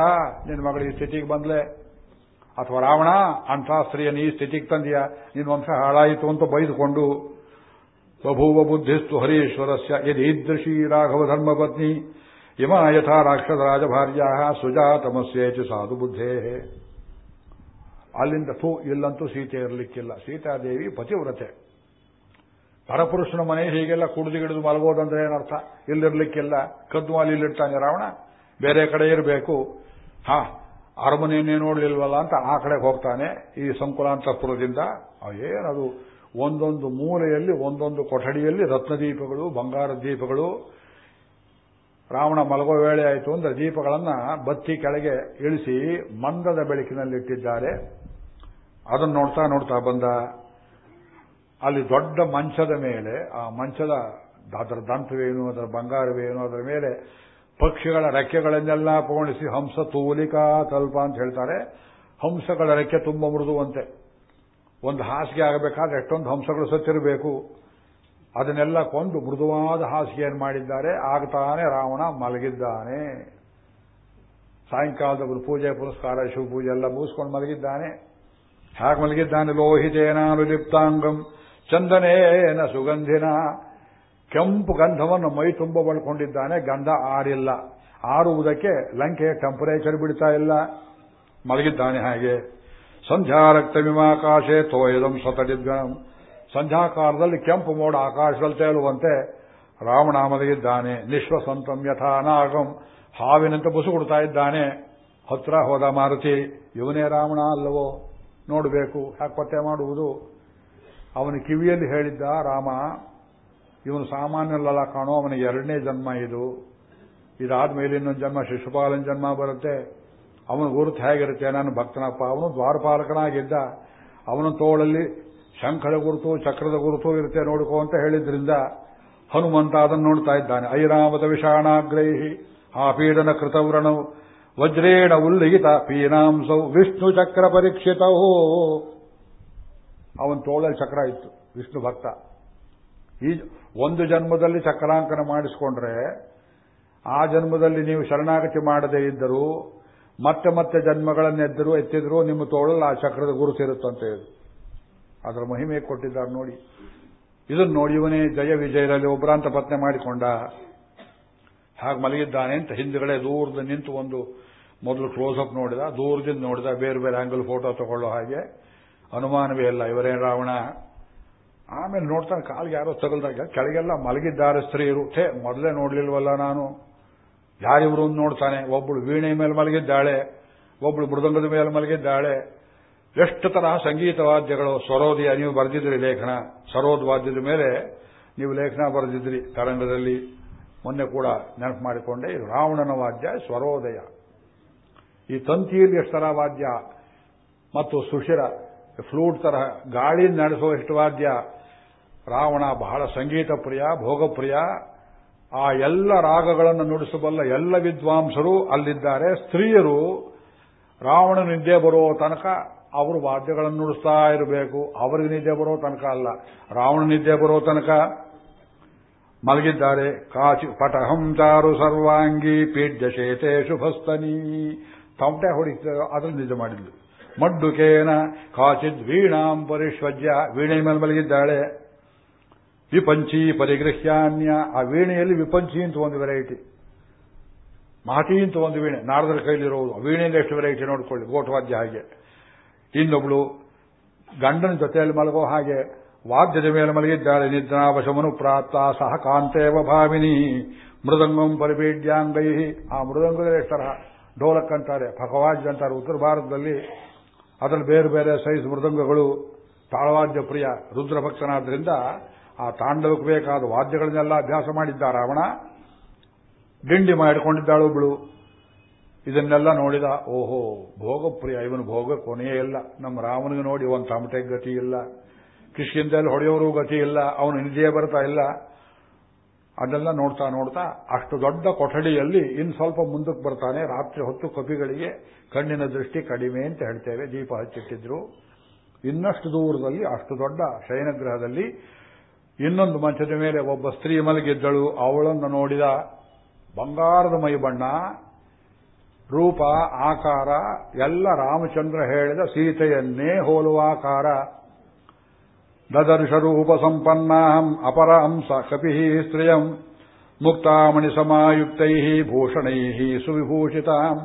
ನಿನ್ನ ಮಗಳು ಈ ಸ್ಥಿತಿಗೆ ಬಂದ್ಲೆ. ಅಥವಾ ರಾವಣ, ಅಂಥ ಸ್ತ್ರೀಯನ್ನು ಈ ಸ್ಥಿತಿಗೆ ತಂದಿಯ? ನಿನ್ನ ವಂಶ ಹಾಳಾಯಿತು ಅಂತ ಬೈದುಕೊಂಡು ಬಭೂವ ಬುದ್ಧಿಸ್ತು ಹರೀಶ್ವರಸ್ಯ ಯದೀದೃಶೀ ರಾಘವ ಧರ್ಮಪತ್ನಿ ಇಮ ಯಥಾ ರಾಕ್ಷಸ ರಾಜಭಾರ್ಯ ಚ ಸಾಧು ಬುದ್ಧೇ ಅಲ್ಲಿಂದ ಥೂ, ಇಲ್ಲಂತೂ ಸೀತೆ ಇರಲಿಕ್ಕಿಲ್ಲ. ಸೀತಾದೇವಿ ಪತಿವ್ರತೆ. ಪರಪುರುಷನ ಮನೆ ಹೀಗೆಲ್ಲ ಕುಡಿದು ಗಿಡಿದು ಮಲಗೋದಂದ್ರೆ ಏನರ್ಥ? ಇಲ್ಲಿರ್ಲಿಕ್ಕಿಲ್ಲ. ಕದ್ದು ಅಲ್ಲಿ ಇಲ್ಲಿರ್ತಾನೆ ರಾವಣ. ಬೇರೆ ಕಡೆ ಇರಬೇಕು. ಹಾ, ಅರಮನೆಯನ್ನೇ ನೋಡ್ಲಿಲ್ವಲ್ಲ ಅಂತ ಆ ಕಡೆಗೆ ಹೋಗ್ತಾನೆ ಈ ಸಂಕುಲಾಂತಪುರದಿಂದ. ಏನದು? ಒಂದೊಂದು ಮೂಲೆಯಲ್ಲಿ, ಒಂದೊಂದು ಕೊಠಡಿಯಲ್ಲಿ ರತ್ನದೀಪಗಳು, ಬಂಗಾರ ದೀಪಗಳು. ರಾವಣ ಮಲಗೋ ವೇಳೆ ಆಯಿತು ಅಂದರೆ ದೀಪಗಳನ್ನ ಬತ್ತಿ ಕೆಳಗೆ ಇಳಿಸಿ ಮಂದದ ಬೆಳಕಿನಲ್ಲಿಟ್ಟಿದ್ದಾರೆ. ಅದನ್ನು ನೋಡ್ತಾ ನೋಡ್ತಾ ಬಂದ. ಅಲ್ಲಿ ದೊಡ್ಡ ಮಂಚದ ಮೇಲೆ, ಆ ಮಂಚದ ಅದರ ದಂತವೇನು, ಅದರ ಬಂಗಾರವೇನು, ಅದರ ಮೇಲೆ ಪಕ್ಷಿಗಳ ರೆಕ್ಕೆಗಳನ್ನೆಲ್ಲ ಪೋಣಿಸಿ, ಹಂಸ ತೂಲಿಕಾ ತಲ್ಪ ಅಂತ ಹೇಳ್ತಾರೆ. ಹಂಸಗಳ ರೆಕ್ಕೆ ತುಂಬ ಮೃದುವಂತೆ. ಒಂದು ಹಾಸಿಗೆ ಆಗಬೇಕಾದ್ರೆ ಎಷ್ಟೊಂದು ಹಂಸಗಳು ಸತ್ತಿರಬೇಕು. ಅದನ್ನೆಲ್ಲ ಕೊಂದು ಮೃದುವಾದ ಹಾಸಿಗೆಯನ್ನು ಮಾಡಿದ್ದಾರೆ. ಆಗ್ತಾನೆ ರಾವಣ ಮಲಗಿದ್ದಾನೆ. ಸಾಯಂಕಾಲದ ಪೂಜೆ ಪುರಸ್ಕಾರ ಶಿವಪೂಜೆ ಎಲ್ಲ ಮುಗಿಸ್ಕೊಂಡು ಮಲಗಿದ್ದಾನೆ. ಹ್ಯಾಕ್ ಮಲಗಿದ್ದಾನೆ? ಲೋಹಿತೇನಾನು ಲಿಪ್ತಾಂಗಂ ಚಂದನೇನ ಸುಗಂಧಿನ. ಕೆಂಪು ಗಂಧವನ್ನು ಮೈ ತುಂಬ ಬಳ್ಕೊಂಡಿದ್ದಾನೆ. ಗಂಧ ಆರಿಲ್ಲ. ಆರುವುದಕ್ಕೆ ಲಂಕೆಯ ಟೆಂಪರೇಚರ್ ಬಿಡ್ತಾ ಇಲ್ಲ. ಮಲಗಿದ್ದಾನೆ ಹಾಗೆ. ಸಂಧ್ಯಾ ರಕ್ತ ವಿಮಾಕಾಶೆ ತೋಯದಂ ಸತಡಿದ್ಗಣಂ ಸಂಧ್ಯಾಕಾಲದಲ್ಲಿ ಕೆಂಪು ಮೋಡ ಆಕಾಶದಲ್ಲಿ ತೇಲುವಂತೆ ರಾವಣ ಮಲಗಿದ್ದಾನೆ ನಿಶ್ವಸಂತಂ ಯಥಾ ನಾಗಂ. ಹಾವಿನಂತೆ ಬುಸುಗುಡ್ತಾ ಇದ್ದಾನೆ. ಹತ್ರ ಹೋದ ಮಾರುತಿ, ಇವನೇ ರಾವಣ ಅಲ್ಲವೋ? ನೋಡಬೇಕು, ಯಾಕೆ ಪತ್ತೆ ಮಾಡುವುದು? ಅವನ ಕಿವಿಯಲ್ಲಿ ಹೇಳಿದ್ದ, ರಾಮ, ಇವನು ಸಾಮಾನ್ಯಲ್ಲ ಕಾಣೋ, ಅವನಿಗೆ ಎರಡನೇ ಜನ್ಮ ಇದು. ಇದಾದ ಮೇಲೆ ಇನ್ನೊಂದು ಜನ್ಮ ಶಿಶುಪಾಲನ ಜನ್ಮ ಬರುತ್ತೆ. ಅವನ ಗುರುತು ಹೇಗಿರುತ್ತೆ? ನಾನು ಭಕ್ತನಪ್ಪ. ಅವನು ದ್ವಾರಪಾಲಕನಾಗಿದ್ದ. ಅವನ ತೋಳಲ್ಲಿ ಶಂಖದ ಗುರುತು, ಚಕ್ರದ ಗುರುತು ಇರುತ್ತೆ ನೋಡ್ಕೋ ಅಂತ ಹೇಳಿದ್ರಿಂದ ಹನುಮಂತ ಅದನ್ನು ನೋಡ್ತಾ ಇದ್ದಾನೆ. ಐರಾವತ ವಿಷಾಣಾಗ್ರೈಹಿ ಆ ಪೀಡನ ಕೃತವ್ರಣವು ವಜ್ರೇಣ ಉಲ್ಲಿಗಿತ ಪೀನಾಂಸೌ ವಿಷ್ಣು ಚಕ್ರ ಪರೀಕ್ಷಿತವೋ ಅವನ ತೋಳಲ್ಲಿ ಚಕ್ರ ಇತ್ತು, ವಿಷ್ಣು ಭಕ್ತ. ಈ ಒಂದು ಜನ್ಮದಲ್ಲಿ ಚಕ್ರಾಂಕನ ಮಾಡಿಸಿಕೊಂಡ್ರೆ ಆ ಜನ್ಮದಲ್ಲಿ ನೀವು ಶರಣಾಗತಿ ಮಾಡದೇ ಇದ್ದರೂ ಮತ್ತೆ ಮತ್ತೆ ಜನ್ಮಗಳನ್ನೆದ್ದರು ಎತ್ತಿದ್ರು ನಿಮ್ಮ ತೋಳಲ್ಲಿ ಆ ಚಕ್ರದ ಗುರುತಿರುತ್ತಂತ ಹೇಳಿ. ಅದರ ಮಹಿಮೆ ಕೊಟ್ಟಿದ್ದಾರೆ ನೋಡಿ. ಇದನ್ನು ನೋಡಿ ಇವನೇ ಜಯ ವಿಜಯರಲ್ಲಿ ಒಬ್ರಾಂತ ಪತ್ನೆ ಮಾಡಿಕೊಂಡ. ಹಾಗೆ ಮಲಗಿದ್ದಾನೆ ಅಂತ ಹಿಂದ್ಗಡೆ ದೂರದ ನಿಂತು ಒಂದು ಮೊದಲು ಕ್ಲೋಸ್ಅಪ್ ನೋಡಿದ, ದೂರದಿಂದ ನೋಡಿದ, ಬೇರೆ ಬೇರೆ ಆಂಗಲ್ ಫೋಟೋ ತಗೊಳ್ಳೋ ಹಾಗೆ. ಅನುಮಾನವೇ ಇಲ್ಲ, ಇವರೇ ರಾವಣ. ಆಮೇಲೆ ನೋಡ್ತಾನೆ ಕಾಲಿಗೆ ಯಾರೋ ತಗಲ್ದಾಗ, ಕೆಳಗೆಲ್ಲ ಮಲಗಿದ್ದಾರೆ ಸ್ತ್ರೀಯರು. ಛೇ ಮೊದಲೇ ನೋಡ್ಲಿಲ್ವಲ್ಲ ನಾನು. ಯಾರಿವರು ನೋಡ್ತಾನೆ? ಒಬ್ಬಳು ವೀಣೆ ಮೇಲೆ ಮಲಗಿದ್ದಾಳೆ ಒಬ್ಬಳು ಮೃದಂಗದ ಮೇಲೆ ಮಲಗಿದ್ದಾಳೆ. ಎಷ್ಟು ತರಹ ಸಂಗೀತ ವಾದ್ಯಗಳು ಸ್ವರೋದಿಯ ನೀವು ಬರೆದಿದ್ರಿ ಲೇಖನ. ಸರೋದ್ ವಾದ್ಯದ ಮೇಲೆ ನೀವು ಲೇಖನ ಬರೆದಿದ್ರಿ ತರಂಗದಲ್ಲಿ. ಮೊನ್ನೆ ಕೂಡ ನೆನಪು ಮಾಡಿಕೊಂಡೆ ರಾವಣನ ವಾದ್ಯ, ಸ್ವರೋದಯ. ಈ ತಂತಿಯಲ್ಲಿ ಎಷ್ಟು ತರ ವಾದ್ಯ, ಮತ್ತು ಸುಶಿರ, ಫ್ಲೂಟ್ ತರಹ ಗಾಳಿ ನಡೆಸುವ ಎಷ್ಟು ವಾದ್ಯ. ರಾವಣ ಬಹಳ ಸಂಗೀತ ಪ್ರಿಯ ಭೋಗಪ್ರಿಯ ಆ ಎಲ್ಲ ರಾಗಗಳನ್ನು ನುಡಿಸಬಲ್ಲ ಎಲ್ಲ ವಿದ್ವಾಂಸರು ಅಲ್ಲಿದ್ದಾರೆ. ಸ್ತ್ರೀಯರು ರಾವಣ ನಿದ್ದೆ ಬರೋ ತನಕ ಅವರು ವಾದ್ಯಗಳನ್ನು ನುಡಿಸ್ತಾ ಇರಬೇಕು. ಅವರಿಗೆ ನಿದ್ದೆ ಬರೋ ತನಕ ಅಲ್ಲ. ರಾವಣ ನಿದ್ದೆ ಬರೋ ತನಕ ಮಲಗಿದ್ದಾರೆ. ಕಾಚಿ ಪಟಹಂ ಚಾರು ಸರ್ವಾಂಗಿ ಪೀಡ್ಯ ಶೇತೆ ಶುಭಸ್ತನಿ. ತಮಟೆ ಹೊಡಿತ ಅದ್ರಲ್ಲಿ ನಿದ್ದೆ ಮಾಡಿದ್ಲು. ಮಡ್ಡುಕೇನ ಕಾಚಿದ್ ವೀಣಾಂ ಪರಿಶ್ವಜ್ಯ. ವೀಣೆ ಮೇಲೆ ಮಲಗಿದ್ದಾಳೆ. ವಿಪಂಚಿ ಪರಿಗೃಹ್ಯಾನ್ಯ, ಆ ವೀಣೆಯಲ್ಲಿ ವಿಪಂಚಿ ಅಂತ ಒಂದು ವೆರೈಟಿ ಮಾಟಿ ಅಂತ ಒಂದು ವೀಣೆ, ನಾರದರ ಕೈಲಿರೋದು ವೀಣೆಯಿಂದ ಎಷ್ಟು ವೆರೈಟಿ ನೋಡ್ಕೊಳ್ಳಿ, ಗೋಟವಾದ್ಯ ಹಾಗೆ. ಇನ್ನೊಬ್ಳು ಗಂಡನ ಜೊತೆಯಲ್ಲಿ ಮಲಗೋ ಹಾಗೆ, ವಾದ್ಯದ ಮೇಲೆ ಮಲಗಿದ್ದಾಳೆ, ನಿದ್ರಾವಶಮನು ಪ್ರಾಪ್ತ, ಸಹ ಕಾಂತೇವ ಭಾವಿನಿ, ಮೃದಂಗಂ ಪರಿಪೀಡ್ಯಾಂಗೈ. ಆ ಎಷ್ಟು ತರಹ ಡೋಲಕ್ ಅಂತಾರೆ ಭಗವಾಜ್ ಅಂತಾರೆ, ಉತ್ತರ ಭಾರತದಲ್ಲಿ ಅದರಲ್ಲಿ ಬೇರೆ ಬೇರೆ ಸೈಜ್ ಮೃದಂಗಗಳು, ತಾಳವಾದ್ಯ ಪ್ರಿಯ ರುದ್ರಭಕ್ತನಾದ್ರಿಂದ ಆ ತಾಂಡವಕ್ಕೆ ಬೇಕಾದ ವಾದ್ಯಗಳನ್ನೆಲ್ಲ ಅಭ್ಯಾಸ ಮಾಡಿದ್ದ ರಾವಣ ಗಿಂಡಿ ಮಾಡಿಕೊಂಡಿದ್ದಾಳು ಬಿಳು ಇದನ್ನೆಲ್ಲ ನೋಡಿದ, ಓಹೋ, ಭೋಗಪ್ರಿಯ, ಇವನು ಭೋಗ ಕೊನೆಯೇ ಇಲ್ಲ. ನಮ್ಮ ರಾಮನಿಗೆ ನೋಡಿ ಒಂದು ತಮಟೆ ಗತಿ ಇಲ್ಲ. ಕಿಷ್ಕಿಂದಲ್ಲಿ ಹೊಡೆಯೋರು ಗತಿ ಇಲ್ಲ. ಅವನು ನಿಜೆ ಬರ್ತಾ ಇಲ್ಲ. ಅದೆಲ್ಲ ನೋಡ್ತಾ ನೋಡ್ತಾ, ಅಷ್ಟು ದೊಡ್ಡ ಕೊಠಡಿಯಲ್ಲಿ ಇನ್ನು ಸ್ವಲ್ಪ ಮುಂದಕ್ಕೆ ಬರ್ತಾನೆ. ರಾತ್ರಿ ಹೊತ್ತು ಕಪಿಗಳಿಗೆ ಕಣ್ಣಿನ ದೃಷ್ಟಿ ಕಡಿಮೆ ಅಂತ ಹೇಳ್ತೇವೆ. ದೀಪ ಹಚ್ಚಿಟ್ಟಿದ್ರು. ಇನ್ನಷ್ಟು ದೂರದಲ್ಲಿ, ಅಷ್ಟು ದೊಡ್ಡ ಶಯನಗ್ರಹದಲ್ಲಿ ಇನ್ನೊಂದು ಮಂಚದ ಮೇಲೆ ಒಬ್ಬ ಸ್ತ್ರೀ ಮಲಗಿದ್ದಳು, ಅವಳನ್ನು ನೋಡಿದ ಬಂಗಾರದ ಮೈ ಬಣ್ಣ, ರೂಪ, ಆಕಾರ, ಎಲ್ಲ ರಾಮಚಂದ್ರ ಹೇಳಿದ ಸೀತೆಯನ್ನೇ ಹೋಲುವ ಆಕಾರ. ದದರ್ಶರೂಪ ಸಂಪನ್ನಾಹಂ ಅಪರಾಂಸ ಕಪಿ ಸ್ತ್ರಿಯಂ, ಮುಕ್ತಾಮಣಿ ಸಮಾಯುಕ್ತೈ ಭೂಷಣೈ ಸುವಿಭೂಷಿತಾಂ,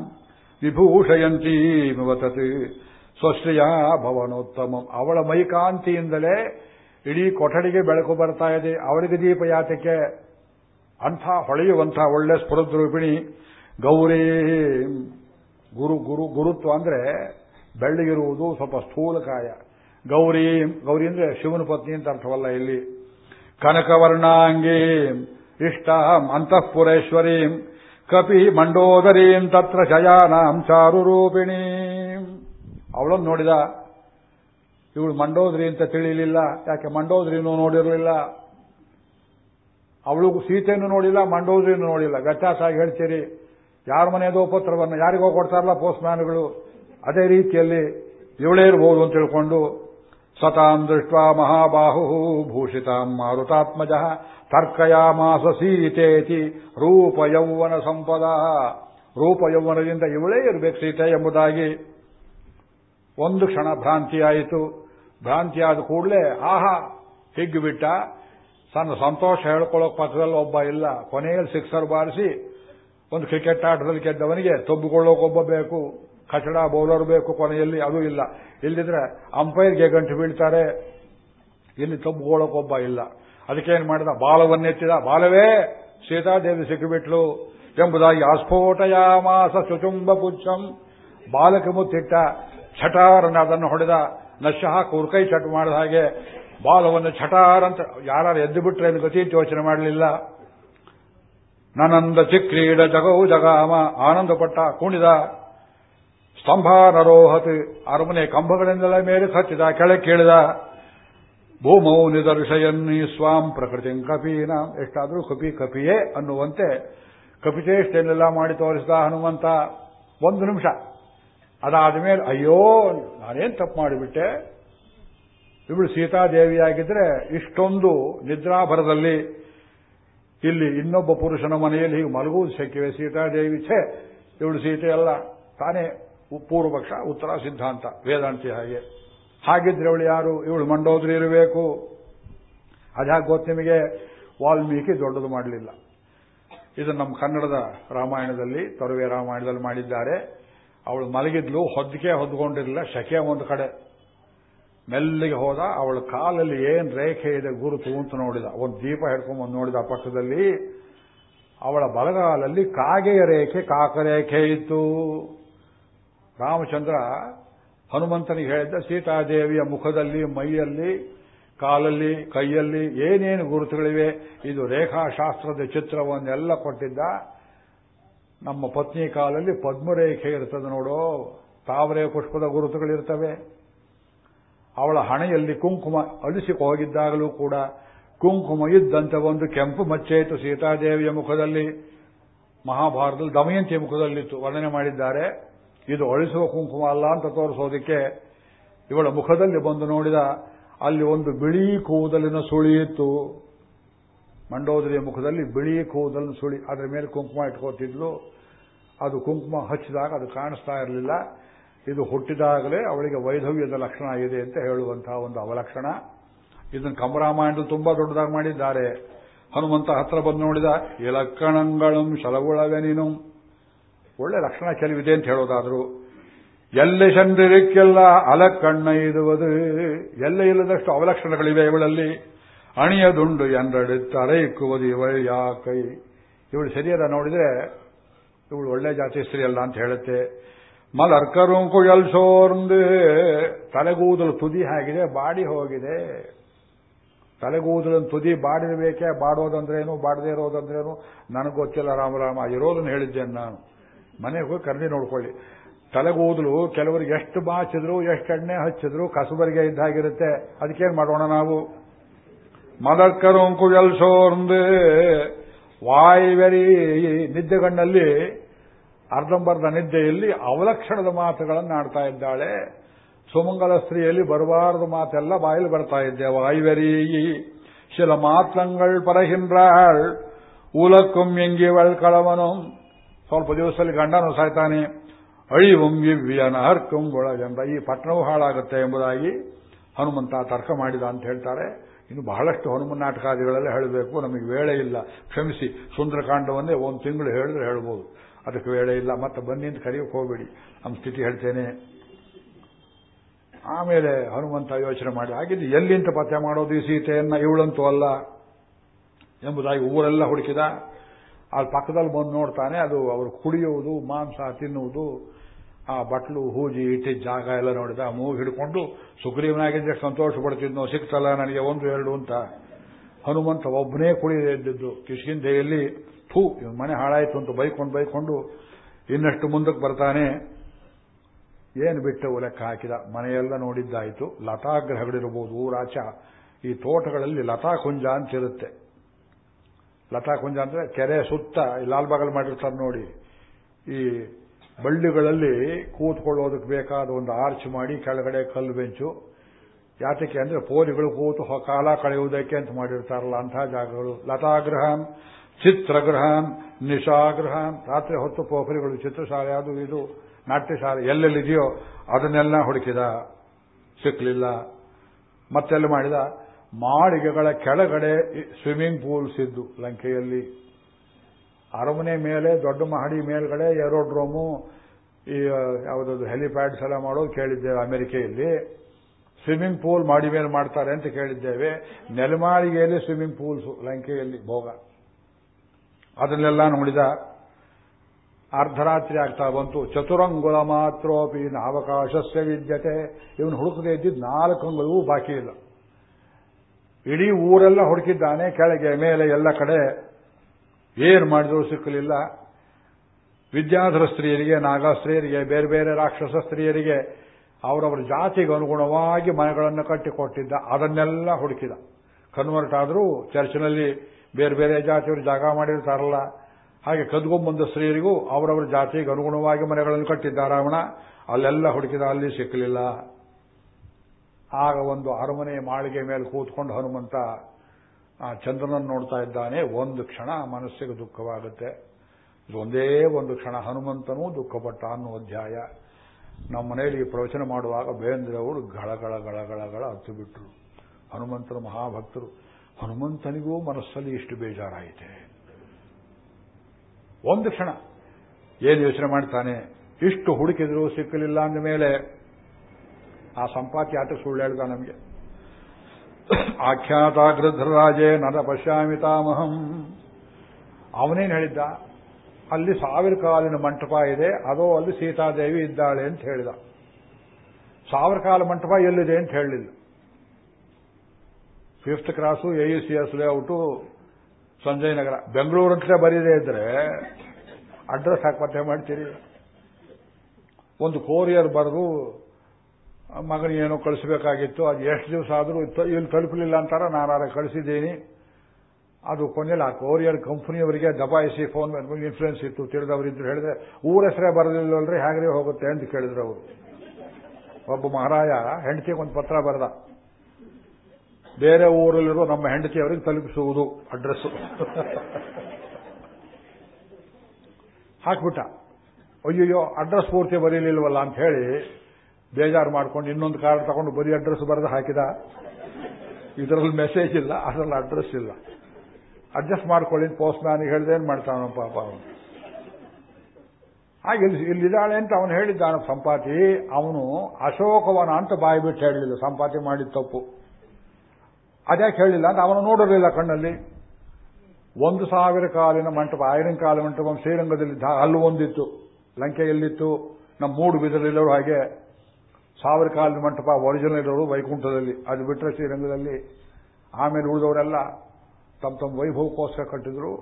ವಿಭೂಷಯಂತೀ ಸ್ವಶ್ರಿಯ ಭವನೋತ್ತಮ. ಅವಳ ಮೈಕಾಂತಿಯಿಂದಲೇ ಇಡೀ ಕೊಠಡಿಗೆ ಬೆಳಕು ಬರ್ತಾ ಇದೆ. ಅವರಿಗೆ ದೀಪ ಯಾತಕ್ಕೆ ಅಂಥ ಹೊಳೆಯುವಂಥ ಒಳ್ಳೆ ಸ್ಫುರದ್ರೂಪಿಣಿ ಗೌರಿ ಗುರು ಗುರು, ಗುರುತ್ವ ಅಂದ್ರೆ ಬೆಳ್ಳಗಿರುವುದು ಸ್ವಲ್ಪ ಸ್ಥೂಲಕಾಯ ಗೌರಿ ಗೌರಿ ಅಂದ್ರೆ ಶಿವನ ಪತ್ನಿ ಅಂತ ಅರ್ಥವಲ್ಲ ಇಲ್ಲಿ. ಕನಕವರ್ಣಾಂಗಿ, ಇಷ್ಟ ಅಂತಃಪುರೇಶ್ವರಿ, ಕಪಿ ಮಂಡೋದರೀಂ ತತ್ರ ಶಯಾನಾಂ ಚಾರು ರೂಪಿಣಿ ಅವಳನ್ನು ನೋಡಿದ ಇವಳು ಮಂಡೋದ್ರಿ ಅಂತ ತಿಳಿಯಲಿಲ್ಲ ಯಾಕೆ ಮಂಡೋದ್ರಿನೂ ನೋಡಿರಲಿಲ್ಲ. ಅವಳು ಸೀತೆಯನ್ನು ನೋಡಿಲ್ಲ ಮಂಡೋದ್ರಿನೂ ನೋಡಿಲ್ಲ. ಗಟ್ಟಾಸಾಗಿ ಹೇಳ್ತೀರಿ, ಯಾರ ಮನೆಯದೋ ಪತ್ರವನ್ನು ಯಾರಿಗೋ ಕೊಡ್ತಾರಲ್ಲ ಪೋಸ್ಟ್ ಮ್ಯಾನ್ಗಳು ಅದೇ ರೀತಿಯಲ್ಲಿ ಇವಳೇ ಇರಬಹುದು ಅಂತ ತಿಳ್ಕೊಂಡು, ಸತಾಂ ದೃಷ್ಟ ಮಹಾಬಾಹು ಭೂಷಿತಾಂ ಮಾರುತಾತ್ಮಜ ತರ್ಕಯಾಮಾಸ ಸೀತೇತಿ ರೂಪ ಯೌವನ ಸಂಪದ. ರೂಪ ಯೌವನದಿಂದ ಇವಳೇ ಇರಬೇಕು ಸೀತೆ ಎಂಬುದಾಗಿ. ಒಂದು ಕ್ಷಣ ಭ್ರಾಂತಿಯಾಯಿತು. ಭ್ರಾಂತಿಯಾದ ಕೂಡಲೇ, ಆಹಾ, ಹಿಗ್ಗು ಬಿಟ್ಟ. ತನ್ನ ಸಂತೋಷ ಹೇಳ್ಕೊಳ್ಳೋಕೆ ಪಕ್ಕದಲ್ಲಿ ಒಬ್ಬ ಇಲ್ಲ. ಕೊನೆಯಲ್ಲಿ ಸಿಕ್ಸರ್ ಬಾರಿಸಿ ಒಂದು ಕ್ರಿಕೆಟ್ ಆಟದಲ್ಲಿ ಗೆದ್ದವನಿಗೆ ಒಬ್ಬ ಬೇಕು, ಕಟ್ಟಡ ಬೌಲರ್ ಬೇಕು ಕೊನೆಯಲ್ಲಿ ಅದು ಇಲ್ಲ. ಇಲ್ಲಿದ್ರೆ ಅಂಪೈರ್ಗೆ ಗಂಟು ಬೀಳ್ತಾರೆ. ಇಲ್ಲಿ ಒಬ್ಬ ಇಲ್ಲ. ಅದಕ್ಕೇನು ಮಾಡಿದ? ಬಾಲವನ್ನೆತ್ತಿದ. ಬಾಲವೇ, ಸೀತಾದೇವಿ ಸಿಕ್ಕಿಬಿಟ್ಲು ಎಂಬುದಾಗಿ ಆಸ್ಫೋಟಯಾಮಾಸ ಚುಚುಂಬ ಪುಚ್ಚಂ ಬಾಲಕ ಮುತ್ತಿಟ್ಟ. ಛಟಾರನ ಅದನ್ನು ಹೊಡೆದ. ನಶಃ ಕುರ್ಕೈ ಚಟ್ ಮಾಡಿದ ಹಾಗೆ ಬಾಲವನ್ನು ಛಟಾರ್ ಅಂತ ಯಾರು ಎದ್ದು ಬಿಟ್ರೆ ಗತಿ ಯೋಚನೆ ಮಾಡಲಿಲ್ಲ. ನನಂದ ಚಿಕ್ರೀಡ ಜಗವು ಜಗಾಮ ಆನಂದಪಟ್ಟ ಕುಣಿದ, ಸ್ತಂಭ ನರೋಹತಿ, ಅರಮನೆ ಕಂಬಗಳಿಂದಲೇ ಮೇಲೆ ಹತ್ತಿದ ಕೆಳಗೆ ಕೇಳಿದ, ಭೂಮೌ ನಿದರ್ಶಯನ್ನಿ ಸ್ವಾಂ ಪ್ರಕೃತಿ ಕಪೀನ. ಎಷ್ಟಾದರೂ ಕಪಿ ಕಪಿಯೇ ಅನ್ನುವಂತೆ ಕಪಿಚೇಷ್ಟೆನ್ನೆಲ್ಲ ಮಾಡಿ ತೋರಿಸಿದ ಹನುಮಂತ. ಒಂದು ನಿಮಿಷ. ಅದಾದ ಮೇಲೆ ಅಯ್ಯೋ, ನಾನೇನ್ ತಪ್ಪು ಮಾಡಿಬಿಟ್ಟೆ? ಇವಳು ಸೀತಾದೇವಿಯಾಗಿದ್ರೆ ಇಷ್ಟೊಂದು ನಿದ್ರಾಭರದಲ್ಲಿ ಇಲ್ಲಿ ಇನ್ನೊಬ್ಬ ಪುರುಷನ ಮನೆಯಲ್ಲಿ ಹೀಗೆ ಮಲಗುವುದು ಶಕ್ಯವೇ? ಸೀತಾದೇವಿ ಛೇ, ಇವಳು ಸೀತೆ ಅಲ್ಲ. ತಾನೇ ಪೂರ್ವಪಕ್ಷ, ಉತ್ತರ ಸಿದ್ಧಾಂತ, ವೇದಾಂತಿ ಹಾಗೆ. ಹಾಗಿದ್ರೆ ಅವಳು ಯಾರು? ಇವಳು ಮಂಡೋದ್ರಿ ಇರಬೇಕು. ಅದ್ಯಾಕೆ ಗೊತ್ತು ನಿಮಗೆ? ವಾಲ್ಮೀಕಿ ದೊಡ್ಡದು ಮಾಡಲಿಲ್ಲ. ಇದು ನಮ್ಮ ಕನ್ನಡದ ರಾಮಾಯಣದಲ್ಲಿ, ತರುವೆ ರಾಮಾಯಣದಲ್ಲಿ ಮಾಡಿದ್ದಾರೆ. ಅವಳು ಮಲಗಿದ್ಲು ಹೊದ್ದಿಕೆ ಹೊದ್ಕೊಂಡಿರಲಿಲ್ಲ, ಶಕೆ ಒಂದು ಕಡೆ. ಮೆಲ್ಲಿಗೆ ಹೋದ, ಅವಳ ಕಾಲಲ್ಲಿ ಏನ್ ರೇಖೆ ಇದೆ ಗುರುತು ಅಂತ ನೋಡಿದ. ಒಂದು ದೀಪ ಹಿಡ್ಕೊಂಬಂದು ನೋಡಿದ ಪಕ್ಕದಲ್ಲಿ, ಅವಳ ಬಲಗಾಲಲ್ಲಿ ಕಾಗೆಯ ರೇಖೆ ಕಾಕರೇಖೆ ಇತ್ತು. ರಾಮಚಂದ್ರ ಹನುಮಂತನಿಗೆ ಹೇಳಿದ್ದ, ಸೀತಾದೇವಿಯ ಮುಖದಲ್ಲಿ, ಮೈಯಲ್ಲಿ, ಕಾಲಲ್ಲಿ, ಕೈಯಲ್ಲಿ ಏನೇನು ಗುರುತುಗಳಿವೆ, ಇದು ರೇಖಾಶಾಸ್ತ್ರದ ಚಿತ್ರವನ್ನೆಲ್ಲ ಕೊಟ್ಟಿದ್ದ. ನಮ್ಮ ಪತ್ನಿ ಕಾಲಲ್ಲಿ ಪದ್ಮರೇಖೆ ಇರ್ತದೆ ನೋಡೋ. ತಾವರೆ ಪುಷ್ಪದ ಗುರುತುಗಳಿರ್ತವೆ. ಅವಳ ಹಣೆಯಲ್ಲಿ ಕುಂಕುಮ ಅಲಿಸಿಕ ಹೋಗಿದ್ದಾಗಲೂ ಕೂಡ ಕುಂಕುಮ ಇದ್ದಂತೆ ಒಂದು ಕೆಂಪು ಮಚ್ಚೆ ಇತ್ತು ಸೀತಾದೇವಿಯ ಮುಖದಲ್ಲಿ. ಮಹಾಭಾರತದಲ್ಲಿ ದಮಯಂತಿಯ ಮುಖದಲ್ಲಿತ್ತು. ವರ್ಣನೆ ಮಾಡಿದ್ದಾರೆ. ಇದು ಅಳಿಸುವ ಕುಂಕುಮ ಅಲ್ಲ ಅಂತ ತೋರಿಸೋದಕ್ಕೆ ಇವಳ ಮುಖದಲ್ಲಿ ಬಂದು ನೋಡಿದ ಅಲ್ಲಿ ಒಂದು ಬಿಳಿ ಕೂದಲಿನ ಸುಳಿಯಿತ್ತು ಮಂಡೋದರಿಯ ಮುಖದಲ್ಲಿ ಬಿಳಿ ಕೂದಲು ಸುಳಿ, ಅದರ ಮೇಲೆ ಕುಂಕುಮ ಇಟ್ಕೋತಿದ್ಲು. ಅದು ಕುಂಕುಮ ಹಚ್ಚಿದಾಗ ಅದು ಕಾಣಿಸ್ತಾ ಇರಲಿಲ್ಲ. ಇದು ಹುಟ್ಟಿದಾಗಲೇ ಅವಳಿಗೆ ವೈಧವ್ಯದ ಲಕ್ಷಣ ಇದೆ ಅಂತ ಹೇಳುವಂತಹ ಒಂದು ಅವಲಕ್ಷಣ. ಇದನ್ನು ಕಂಬರಾಮಾಯಣದಲ್ಲಿ ತುಂಬಾ ದೊಡ್ಡದಾಗಿ ಮಾಡಿದ್ದಾರೆ. ಹನುಮಂತ ಹತ್ರ ಬಂದು ನೋಡಿದ, ಇಲಕ್ಕಣಂಗಳಂ ಶಲವುಳವೆ ನೀನು. ಒಳ್ಳೆ ಲಕ್ಷಣ ಕೆಲವಿದೆ ಅಂತ ಹೇಳೋದಾದ್ರು. ಎಲ್ಲಿ ಚಂದ್ರಿಕ್ಕೆಲ್ಲ ಅಲಕ್ಕಣ್ಣ ಇರುವುದು? ಎಲ್ಲ ಇಲ್ಲದಷ್ಟು ಅವಲಕ್ಷಣಗಳಿವೆ ಇವಳಲ್ಲಿ. ಅಣಿಯದುಂಡು ಎಂದೆಡುತ್ತಾರೆ ಇಕ್ಕುವುದು ಇವಳು ಯಾಕೈ ಇವಳು ಸರಿಯಾದ ನೋಡಿದ್ರೆ ಇವಳು ಒಳ್ಳೆ ಜಾತಿ ಸ್ತ್ರೀ ಅಲ್ಲ ಅಂತ ಹೇಳುತ್ತೆ ಮಲರ್ಕರು ಕುಯಲ್ ಸೋರ್ಂದು ತಲೆಗೂದಲು ತುದಿ ಆಗಿದೆ ಬಾಡಿ ಹೋಗಿದೆ ತಲೆಗೂದಲನ್ನು ತುದಿ ಬಾಡಿರಬೇಕೆ ಬಾಡೋದಂದ್ರೇನು ಬಾಡದೇ ಇರೋದಂದ್ರೇನು ನನಗೆ ಗೊತ್ತಿಲ್ಲ ರಾಮರಾಮ ಇರೋದನ್ನು ಹೇಳಿದ್ದೇನೆ ನಾನು ಮನೆಗೆ ಹೋಗಿ ಕರ್ದಿ ನೋಡ್ಕೊಳ್ಳಿ ತಲೆಗೂದಲು ಕೆಲವರಿಗೆ ಎಷ್ಟು ಬಾಚಿದ್ರು ಎಷ್ಟು ಎಣ್ಣೆ ಹಚ್ಚಿದ್ರು ಕಸಬರಿಗೆ ಇದ್ದಾಗಿರುತ್ತೆ ಅದಕ್ಕೇನು ಮಾಡೋಣ ನಾವು ಮಲರ್ಕರು ಕುಯಲ್ ಸೋರ್ಂದು ವಾಯುವೆರಿ ನಿದ್ದೆಗಣ್ಣಲ್ಲಿ ಅರ್ಧಂಬರ್ಧ ನಿದ್ದೆಯಲ್ಲಿ ಅವಲಕ್ಷಣದ ಮಾತುಗಳನ್ನು ಆಡ್ತಾ ಇದ್ದಾಳೆ. ಸುಮಂಗಲ ಸ್ತ್ರೀಯಲ್ಲಿ ಬರಬಾರದ ಮಾತೆಲ್ಲ ಬಾಯಲ್ಲಿ ಬರ್ತಾ ಇದ್ದೆ. ವಾಯುವೆರಿ ಶಿಲ ಮಾತಂಗಳ್ ಪರಹಿನ್ರಾಳ್ ಉಲಕ್ಕುಂ ಎಂಗಿವಳ್ ಕಳವನು. ಸ್ವಲ್ಪ ದಿವಸದಲ್ಲಿ ಗಂಡನು ಸಾಯ್ತಾನೆ. ಅಳಿ ಇವ್ಯನ ಹರ್ಕುಂ ಎಂಬ ಈ ಪಟ್ಟಣವು ಹಾಳಾಗುತ್ತೆ ಎಂಬುದಾಗಿ ಹನುಮಂತ ತರ್ಕ ಮಾಡಿದ ಅಂತ ಹೇಳ್ತಾರೆ. ಇನ್ನು ಬಹಳಷ್ಟು ಹನುಮನ್ ನಾಟಕಾದಿಗಳೆಲ್ಲ ಹೇಳಬೇಕು, ನಮಗೆ ವೇಳೆ ಇಲ್ಲ. ಕ್ಷಮಿಸಿ, ಸುಂದರಕಾಂಡವನ್ನೇ ಒಂದು ತಿಂಗಳು ಹೇಳಿದ್ರೆ ಹೇಳ್ಬೋದು. ಅದಕ್ಕೆ ವೇಳೆ ಇಲ್ಲ, ಮತ್ತೆ ಬನ್ನಿ ಅಂತ ಕರೆಯೋಕೆ ಹೋಗಬೇಡಿ. ನಮ್ಮ ಸ್ಥಿತಿ ಹೇಳ್ತೇನೆ. ಆಮೇಲೆ ಹನುಮಂತ ಯೋಚನೆ ಮಾಡಿ ಆಗಿದ್ದು ಎಲ್ಲಿಂತ ಪತ್ತೆ ಮಾಡೋದು ಈ ಸೀತೆಯನ್ನ? ಇವಳಂತೂ ಅಲ್ಲ ಎಂಬುದಾಗಿ ಊರೆಲ್ಲ ಹುಡುಕಿದ. ಅಲ್ಲಿ ಪಕ್ಕದಲ್ಲಿ ಬಂದು ನೋಡ್ತಾನೆ, ಅದು ಅವರು ಕುಡಿಯುವುದು, ಮಾಂಸ ತಿನ್ನುವುದು ಆ ಬಟ್ಲು ಹೂಜಿ ಇಟ್ಟಿದ್ದ ಜಾಗ ಎಲ್ಲ ನೋಡಿದ ಮೂಗು ಹಿಡ್ಕೊಂಡು ಸುಗ್ರೀವನಾಗಿದ್ದರೆ ಸಂತೋಷ ಪಡ್ತಿದ್ನೋ, ಸಿಕ್ತಲ್ಲ ನನಗೆ ಒಂದು, ಎರಡು ಅಂತ. ಹನುಮಂತ ಒಬ್ಬನೇ ಕುಳಿ ಇದ್ದಿದ್ದು. ಕಿಷ್ಕಿಂಧೆಯಲ್ಲಿ ಥೂ ಮನೆ ಹಾಳಾಯಿತು ಅಂತ ಬೈಕೊಂಡು ಬೈಕೊಂಡು ಇನ್ನಷ್ಟು ಮುಂದಕ್ಕೆ ಬರ್ತಾನೆ. ಏನು ಬಿಟ್ಟು ಲೆಕ್ಕ ಹಾಕಿದ? ಮನೆಯೆಲ್ಲ ನೋಡಿದ್ದಾಯಿತು. ಲತಾಗ್ರಹಗಳಿರಬಹುದು ಊರಾಚ. ಈ ತೋಟಗಳಲ್ಲಿ ಲತಾ ಕುಂಜ ಅಂತಿರುತ್ತೆ. ಲತಾ ಕುಂಜ ಅಂದ್ರೆ ಕೆರೆ ಸುತ್ತ ಲಾಲ್ಬಾಗಲ್ ಮಾಡಿರ್ತಾರೆ ನೋಡಿ. ಈ ಬಳ್ಳಿಗಳಲ್ಲಿ ಕೂತ್ಕೊಳ್ಳೋದಕ್ಕೆ ಬೇಕಾದ ಒಂದು ಆರ್ಚ್ ಮಾಡಿ ಕೆಳಗಡೆ ಕಲ್ಲು ಬೆಂಚು. ಯಾತಕ್ಕೆ ಅಂದ್ರೆ ಪೋಲಿಗಳು ಕೂತು ಕಾಲ ಕಳೆಯುವುದಕ್ಕೆ ಅಂತ ಮಾಡಿರ್ತಾರಲ್ಲ ಅಂತಹ ಜಾಗಗಳು. ಲತಾಗೃಹಂ, ಚಿತ್ರಗೃಹಂ, ನಿಶಾಗೃಹಂ. ರಾತ್ರಿ ಹೊತ್ತು ಪೋಖರಿಗಳು ಚಿತ್ರಶಾಲೆ ಅದು ಇದು, ನಾಟ್ಯಶಾಲೆ ಎಲ್ಲೆಲ್ಲಿದೆಯೋ ಅದನ್ನೆಲ್ಲ ಹುಡುಕಿದ. ಸಿಕ್ಕಲಿಲ್ಲ ಮತ್ತೆಲ್ಲ ಮಾಡಿದ? ಮಾಳಿಗೆಗಳ ಕೆಳಗಡೆ ಸ್ವಿಮ್ಮಿಂಗ್ ಪೂಲ್ಸ್ ಇದ್ದು ಲಂಕೆಯಲ್ಲಿ. ಅರಮನೆ ಮೇಲೆ, ದೊಡ್ಡ ಮಹಡಿ ಮೇಲ್ಗಡೆ ಏರೋಡ್ರೋಮು, ಈ ಯಾವುದಾದ್ರು ಹೆಲಿಪ್ಯಾಡ್ಸ್ ಎಲ್ಲ ಮಾಡೋದು ಕೇಳಿದ್ದೇವೆ ಅಮೆರಿಕೆಯಲ್ಲಿ. ಸ್ವಿಮ್ಮಿಂಗ್ ಪೂಲ್ ಮಾಡಿ ಮೇಲೆ ಮಾಡ್ತಾರೆ ಅಂತ ಕೇಳಿದ್ದೇವೆ. ನೆಲಮಾಳಿಗೆಯಲ್ಲಿ ಸ್ವಿಮ್ಮಿಂಗ್ ಪೂಲ್ಸ್ ಲಂಕೆಯಲ್ಲಿ ಭೋಗ. ಅದನ್ನೆಲ್ಲ ನೋಡಿದ ಅರ್ಧರಾತ್ರಿ ಆಗ್ತಾ ಬಂತು. ಚತುರಂಗುಲ ಮಾತ್ರೋಪಿ ನಾವಕಾಶಸ್ಯ ವಿದ್ಯತೆ. ಇವನು ಹುಡುಕದೇ ಇದ್ದಿದ್ದು ನಾಲ್ಕು ಅಂಗುಲವೂ ಬಾಕಿ ಇಲ್ಲ. ಇಡೀ ಊರೆಲ್ಲ ಹುಡುಕಿದ್ದಾನೆ. ಕೆಳಗೆ, ಮೇಲೆ ಎಲ್ಲ ಕಡೆ ಏನು ಮಾಡಿದ್ರು ಸಿಕ್ಕಲಿಲ್ಲ. ವಿದ್ಯಾಧರ ಸ್ತ್ರೀಯರಿಗೆ ನಾಗಾಸ್ತ್ರೀಯರಿಗೆ, ಬೇರೆ ಬೇರೆ ರಾಕ್ಷಸ ಸ್ತ್ರೀಯರಿಗೆ ಅವರವರ ಜಾತಿಗೆ ಅನುಗುಣವಾಗಿ ಮನೆಗಳನ್ನು ಕಟ್ಟಿಕೊಟ್ಟಿದ್ದ. ಅದನ್ನೆಲ್ಲ ಹುಡುಕಿದ. ಕನ್ವರ್ಟ್ ಆದರೂ ಚರ್ಚ್ನಲ್ಲಿ ಬೇರೆ ಬೇರೆ ಜಾತಿಯವರು ಜಾಗ ಮಾಡಿರ್ತಾರಲ್ಲ ಹಾಗೆ ಕದ್ಗೊಂಬಂದ ಸ್ತ್ರೀಯರಿಗೂ ಅವರವರ ಜಾತಿಗೆ ಅನುಗುಣವಾಗಿ ಮನೆಗಳನ್ನು ಕಟ್ಟಿದ್ದ ರಾವಣ ಅಲ್ಲೆಲ್ಲ ಹುಡುಕಿದ. ಅಲ್ಲಿ ಸಿಕ್ಕಲಿಲ್ಲ. ಆಗ ಒಂದು ಅರಮನೆ ಮಾಳಿಗೆ ಮೇಲೆ ಕೂತ್ಕೊಂಡು ಹನುಮಂತ ಆ ಚಂದ್ರನನ್ನು ನೋಡ್ತಾ ಇದ್ದಾನೆ, ಒಂದು ಕ್ಷಣ ಮನಸ್ಸಿಗೆ ದುಃಖವಾಗುತ್ತೆ. ಒಂದೇ ಒಂದು ಕ್ಷಣ ಹನುಮಂತನೂ ದುಃಖಪಟ್ಟ ಅನ್ನೋ ಅಧ್ಯಾಯ. ನಮ್ಮ ಮನೆಯಲ್ಲಿ ಪ್ರವಚನ ಮಾಡುವಾಗ ಬೇಂದ್ರವರು ಗಳಗಳ ಗಳಗಳ ಹತ್ತು ಬಿಟ್ಟರು ಹನುಮಂತರು ಮಹಾಭಕ್ತರು, ಹನುಮಂತನಿಗೂ ಮನಸ್ಸಲ್ಲಿ ಇಷ್ಟು ಬೇಜಾರಾಯಿತೆ? ಒಂದು ಕ್ಷಣ. ಏನು ಯೋಚನೆ ಮಾಡ್ತಾನೆ? ಇಷ್ಟು ಹುಡುಕಿದ್ರು ಸಿಕ್ಕಲಿಲ್ಲ ಅಂದ ಮೇಲೆ ಆ ಸಂಪಾತಿ ಆಟ ಸುಳ್ಳು ಹೇಳ್ದ ನಮಗೆ. ಆಖ್ಯಾತ ನನ ನರ ಪಶ್ಯಾಮಿತಾಮಹಂ ಅವನೇನು ಹೇಳಿದ್ದ? ಅಲ್ಲಿ ಸಾವಿರ ಕಾಲಿನ ಮಂಟಪ ಇದೆ, ಅದೋ ಅಲ್ಲಿ ಸೀತಾದೇವಿ ಇದ್ದಾಳೆ ಅಂತ ಹೇಳಿದ. ಸಾವಿರ ಕಾಲ ಮಂಟಪ ಎಲ್ಲಿದೆ ಅಂತ ಹೇಳಲಿಲ್ಲ. Fifth cross A U C S layout Sanjay Nagar. Bengaluru ಅಂತಲೇ ಬರೀದೇ ಇದ್ರೆ ಅಡ್ರೆಸ್ ಹಾಕಿ ಪತ್ತೆ ಮಾಡ್ತೀರಿ. ಒಂದು ಕೋರಿಯರ್ ಬರೆದು ಮಗನಿಗೇನೋ ಕಳಿಸಬೇಕಾಗಿತ್ತು, ಅದು ಎಷ್ಟು ದಿವಸ ಆದರೂ ಇಲ್ಲಿ ತಲುಪಲಿಲ್ಲ ಅಂತಾರ, ನಾನು ಕಳಿಸಿದ್ದೀನಿ. ಅದು ಕೊನೆಯಲ್ಲಿ ಆ ಕೋರಿಯರ್ ಕಂಪನಿಯವರಿಗೆ ದಬಾಯಿಸಿ ಫೋನ್ ಇನ್ಫ್ಲೂಯೆನ್ಸ್ ಇತ್ತು ತಿಳಿದವರಿದ್ರು ಹೇಳಿದ್ರೆ, ಊರ ಹೆಸರೇ ಬರಲಿಲ್ಲವಲ್ರಿ ಹೇಗ್ರಿ ಹೋಗುತ್ತೆ ಅಂತ ಕೇಳಿದ್ರು ಅವರು. ಒಬ್ಬ ಮಹಾರಾಯ ಹೆಂಡತಿಗೆ ಒಂದು ಪತ್ರ ಬರೆದ. ಬೇರೆ ಊರಲ್ಲಿರುವ ನಮ್ಮ ಹೆಂಡತಿಯವರಿಗೆ ತಲುಪಿಸುವುದು ಅಡ್ರೆಸ್ ಹಾಕ್ಬಿಟ್ಟ. ಅಯ್ಯಯ್ಯೋ ಅಡ್ರೆಸ್ ಪೂರ್ತಿ ಬರೀಲಿಲ್ವಲ್ಲ ಅಂತ ಹೇಳಿ ಬೇಜಾರು ಮಾಡ್ಕೊಂಡು ಇನ್ನೊಂದು ಕಾರ್ಡ್ ತಗೊಂಡು ಬರೀ ಅಡ್ರೆಸ್ ಬರೆದು ಹಾಕಿದ. ಇದರಲ್ಲಿ ಮೆಸೇಜ್ ಇಲ್ಲ, ಅದರಲ್ಲಿ ಅಡ್ರೆಸ್ ಇಲ್ಲ. ಅಡ್ಜಸ್ಟ್ ಮಾಡ್ಕೊಳ್ಳಿ ಪೋಸ್ಟ್ ಮ್ಯಾನಿಗೆ ಹೇಳಿದೆ, ಏನು ಮಾಡ್ತಾನ ಪಾಪ ಅವನು. ಹಾಗೆ ಇಲ್ಲಿದ್ದಾಳೆ ಅಂತ ಅವನು ಹೇಳಿದ್ದಾನ, ಸಂಪಾತಿ. ಅವನು ಅಶೋಕವನ ಅಂತ ಬಾಯಿ ಬಿಟ್ಟು ಹೇಳಲಿಲ್ಲ ಸಂಪಾತಿ ಮಾಡಿದ ತಪ್ಪು. ಅದ್ಯಾಕೆ ಹೇಳಿಲ್ಲ ಅಂತ ಅವನು ನೋಡಿರಲಿಲ್ಲ ಕಣ್ಣಲ್ಲಿ. ಒಂದು ಸಾವಿರ ಕಾಲಿನ ಮಂಟಪ, ಐರನ್ ಕಾಲ ಮಂಟಪ ಶ್ರೀರಂಗದಲ್ಲಿ ಅಲ್ಲೂ ಒಂದಿತ್ತು. ಲಂಕೆಯಲ್ಲಿತ್ತು. ನಮ್ಮ ಮೂಡು ಬಿದರಲ್ಲಿರೋರು ಹಾಗೆ ಸಾವಿರ ಕಾಲದ ಮಂಟಪ ಒರಿಜಿನಲ್ ಇರೋರು ವೈಕುಂಠದಲ್ಲಿ. ಅದು ಬಿಟ್ಟರೆ ಶ್ರೀರಂಗದಲ್ಲಿ ಆಮೇಲೆ ಉಳಿದವರೆಲ್ಲ ತಮ್ಮ ತಮ್ಮ ವೈಭವಕ್ಕೋಸ್ಕರ ಕಟ್ಟಿದ್ರು.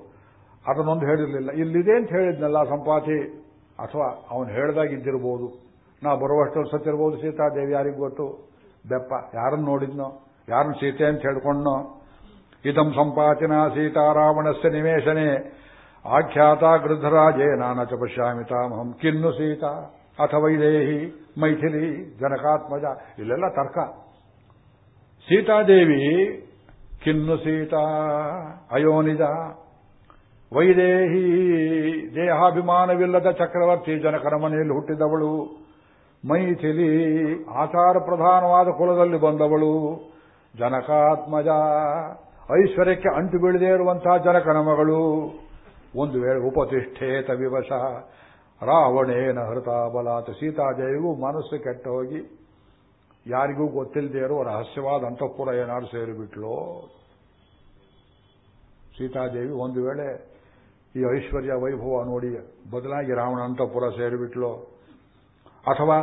ಅದನ್ನೊಂದು ಹೇಳಿರಲಿಲ್ಲ. ಇಲ್ಲಿದೆ ಅಂತ ಹೇಳಿದ್ನಲ್ಲ ಸಂಪಾತಿ. ಅಥವಾ ಅವನು ಹೇಳ್ದಾಗ ಇದ್ದಿರಬಹುದು ನಾ ಬರುವಷ್ಟರಲ್ಲಿ ಸತ್ತಿರಬಹುದು ಸೀತಾದೇವಿ ಯಾರಿಗೂ ಗೊತ್ತು? ಬೆಪ್ಪ. ಯಾರನ್ನು ನೋಡಿದ್ನೋ? ಯಾರನ್ನು ಸೀತೆ ಅಂತ ಹೇಳ್ಕೊಂಡ್ನೋ? ಇದಂ ಸಂಪಾತಿನ ಸೀತಾರಾವಣಸ್ಯ ನಿವೇಶನೆ. ಆಖ್ಯಾತ ಗೃದ್ಧರಾಜೇ ನಾನ ಚ ಪಶ್ಯಾಮಿತಾಮಹಂ ಕಿನ್ನು ಸೀತಾ ಅಥವಾ ವೈದೇಹಿ ಮೈಥಿಲಿ, ಜನಕಾತ್ಮಜ, ಇಲ್ಲೆಲ್ಲ ತರ್ಕ. ಸೀತಾದೇವಿ, ಕಿನ್ನು ಸೀತಾ, ಅಯೋನಿಜ, ವೈದೇಹಿ, ದೇಹಾಭಿಮಾನವಿಲ್ಲದ ಚಕ್ರವರ್ತಿ ಜನಕನ ಮನೆಯಲ್ಲಿ ಹುಟ್ಟಿದವಳು, ಮೈಥಿಲಿ, ಆಚಾರ ಪ್ರಧಾನವಾದ ಕುಲದಲ್ಲಿ ಬಂದವಳು, ಜನಕಾತ್ಮಜ, ಐಶ್ವರ್ಯಕ್ಕೆ ಅಂಟು ಬೀಳದೇ ಇರುವಂತಹ ಜನಕನ ಮಗಳು, ಒಂದು ವೇಳೆ ಉಪತಿಷ್ಠೇತ ವಿವಶ ರಾವಣೇನ ಹೃತ ಬಲಾತ್ ಸೀತಾದೇವಿಗೂ ಮನಸ್ಸು ಕೆಟ್ಟ ಹೋಗಿ ಯಾರಿಗೂ ಗೊತ್ತಿಲ್ಲದೆ ಇರೋ ರಹಸ್ಯವಾದ ಅಂತಃಪುರ ಏನಾದ್ರು ಸೇರಿಬಿಟ್ಲು? ಸೀತಾದೇವಿ ಒಂದು ವೇಳೆ ಈ ಐಶ್ವರ್ಯ ವೈಭವ ನೋಡಿ ಬದಲಾಗಿ ರಾವಣ ಅಂತಃಪುರ ಸೇರಿಬಿಟ್ಲು? ಅಥವಾ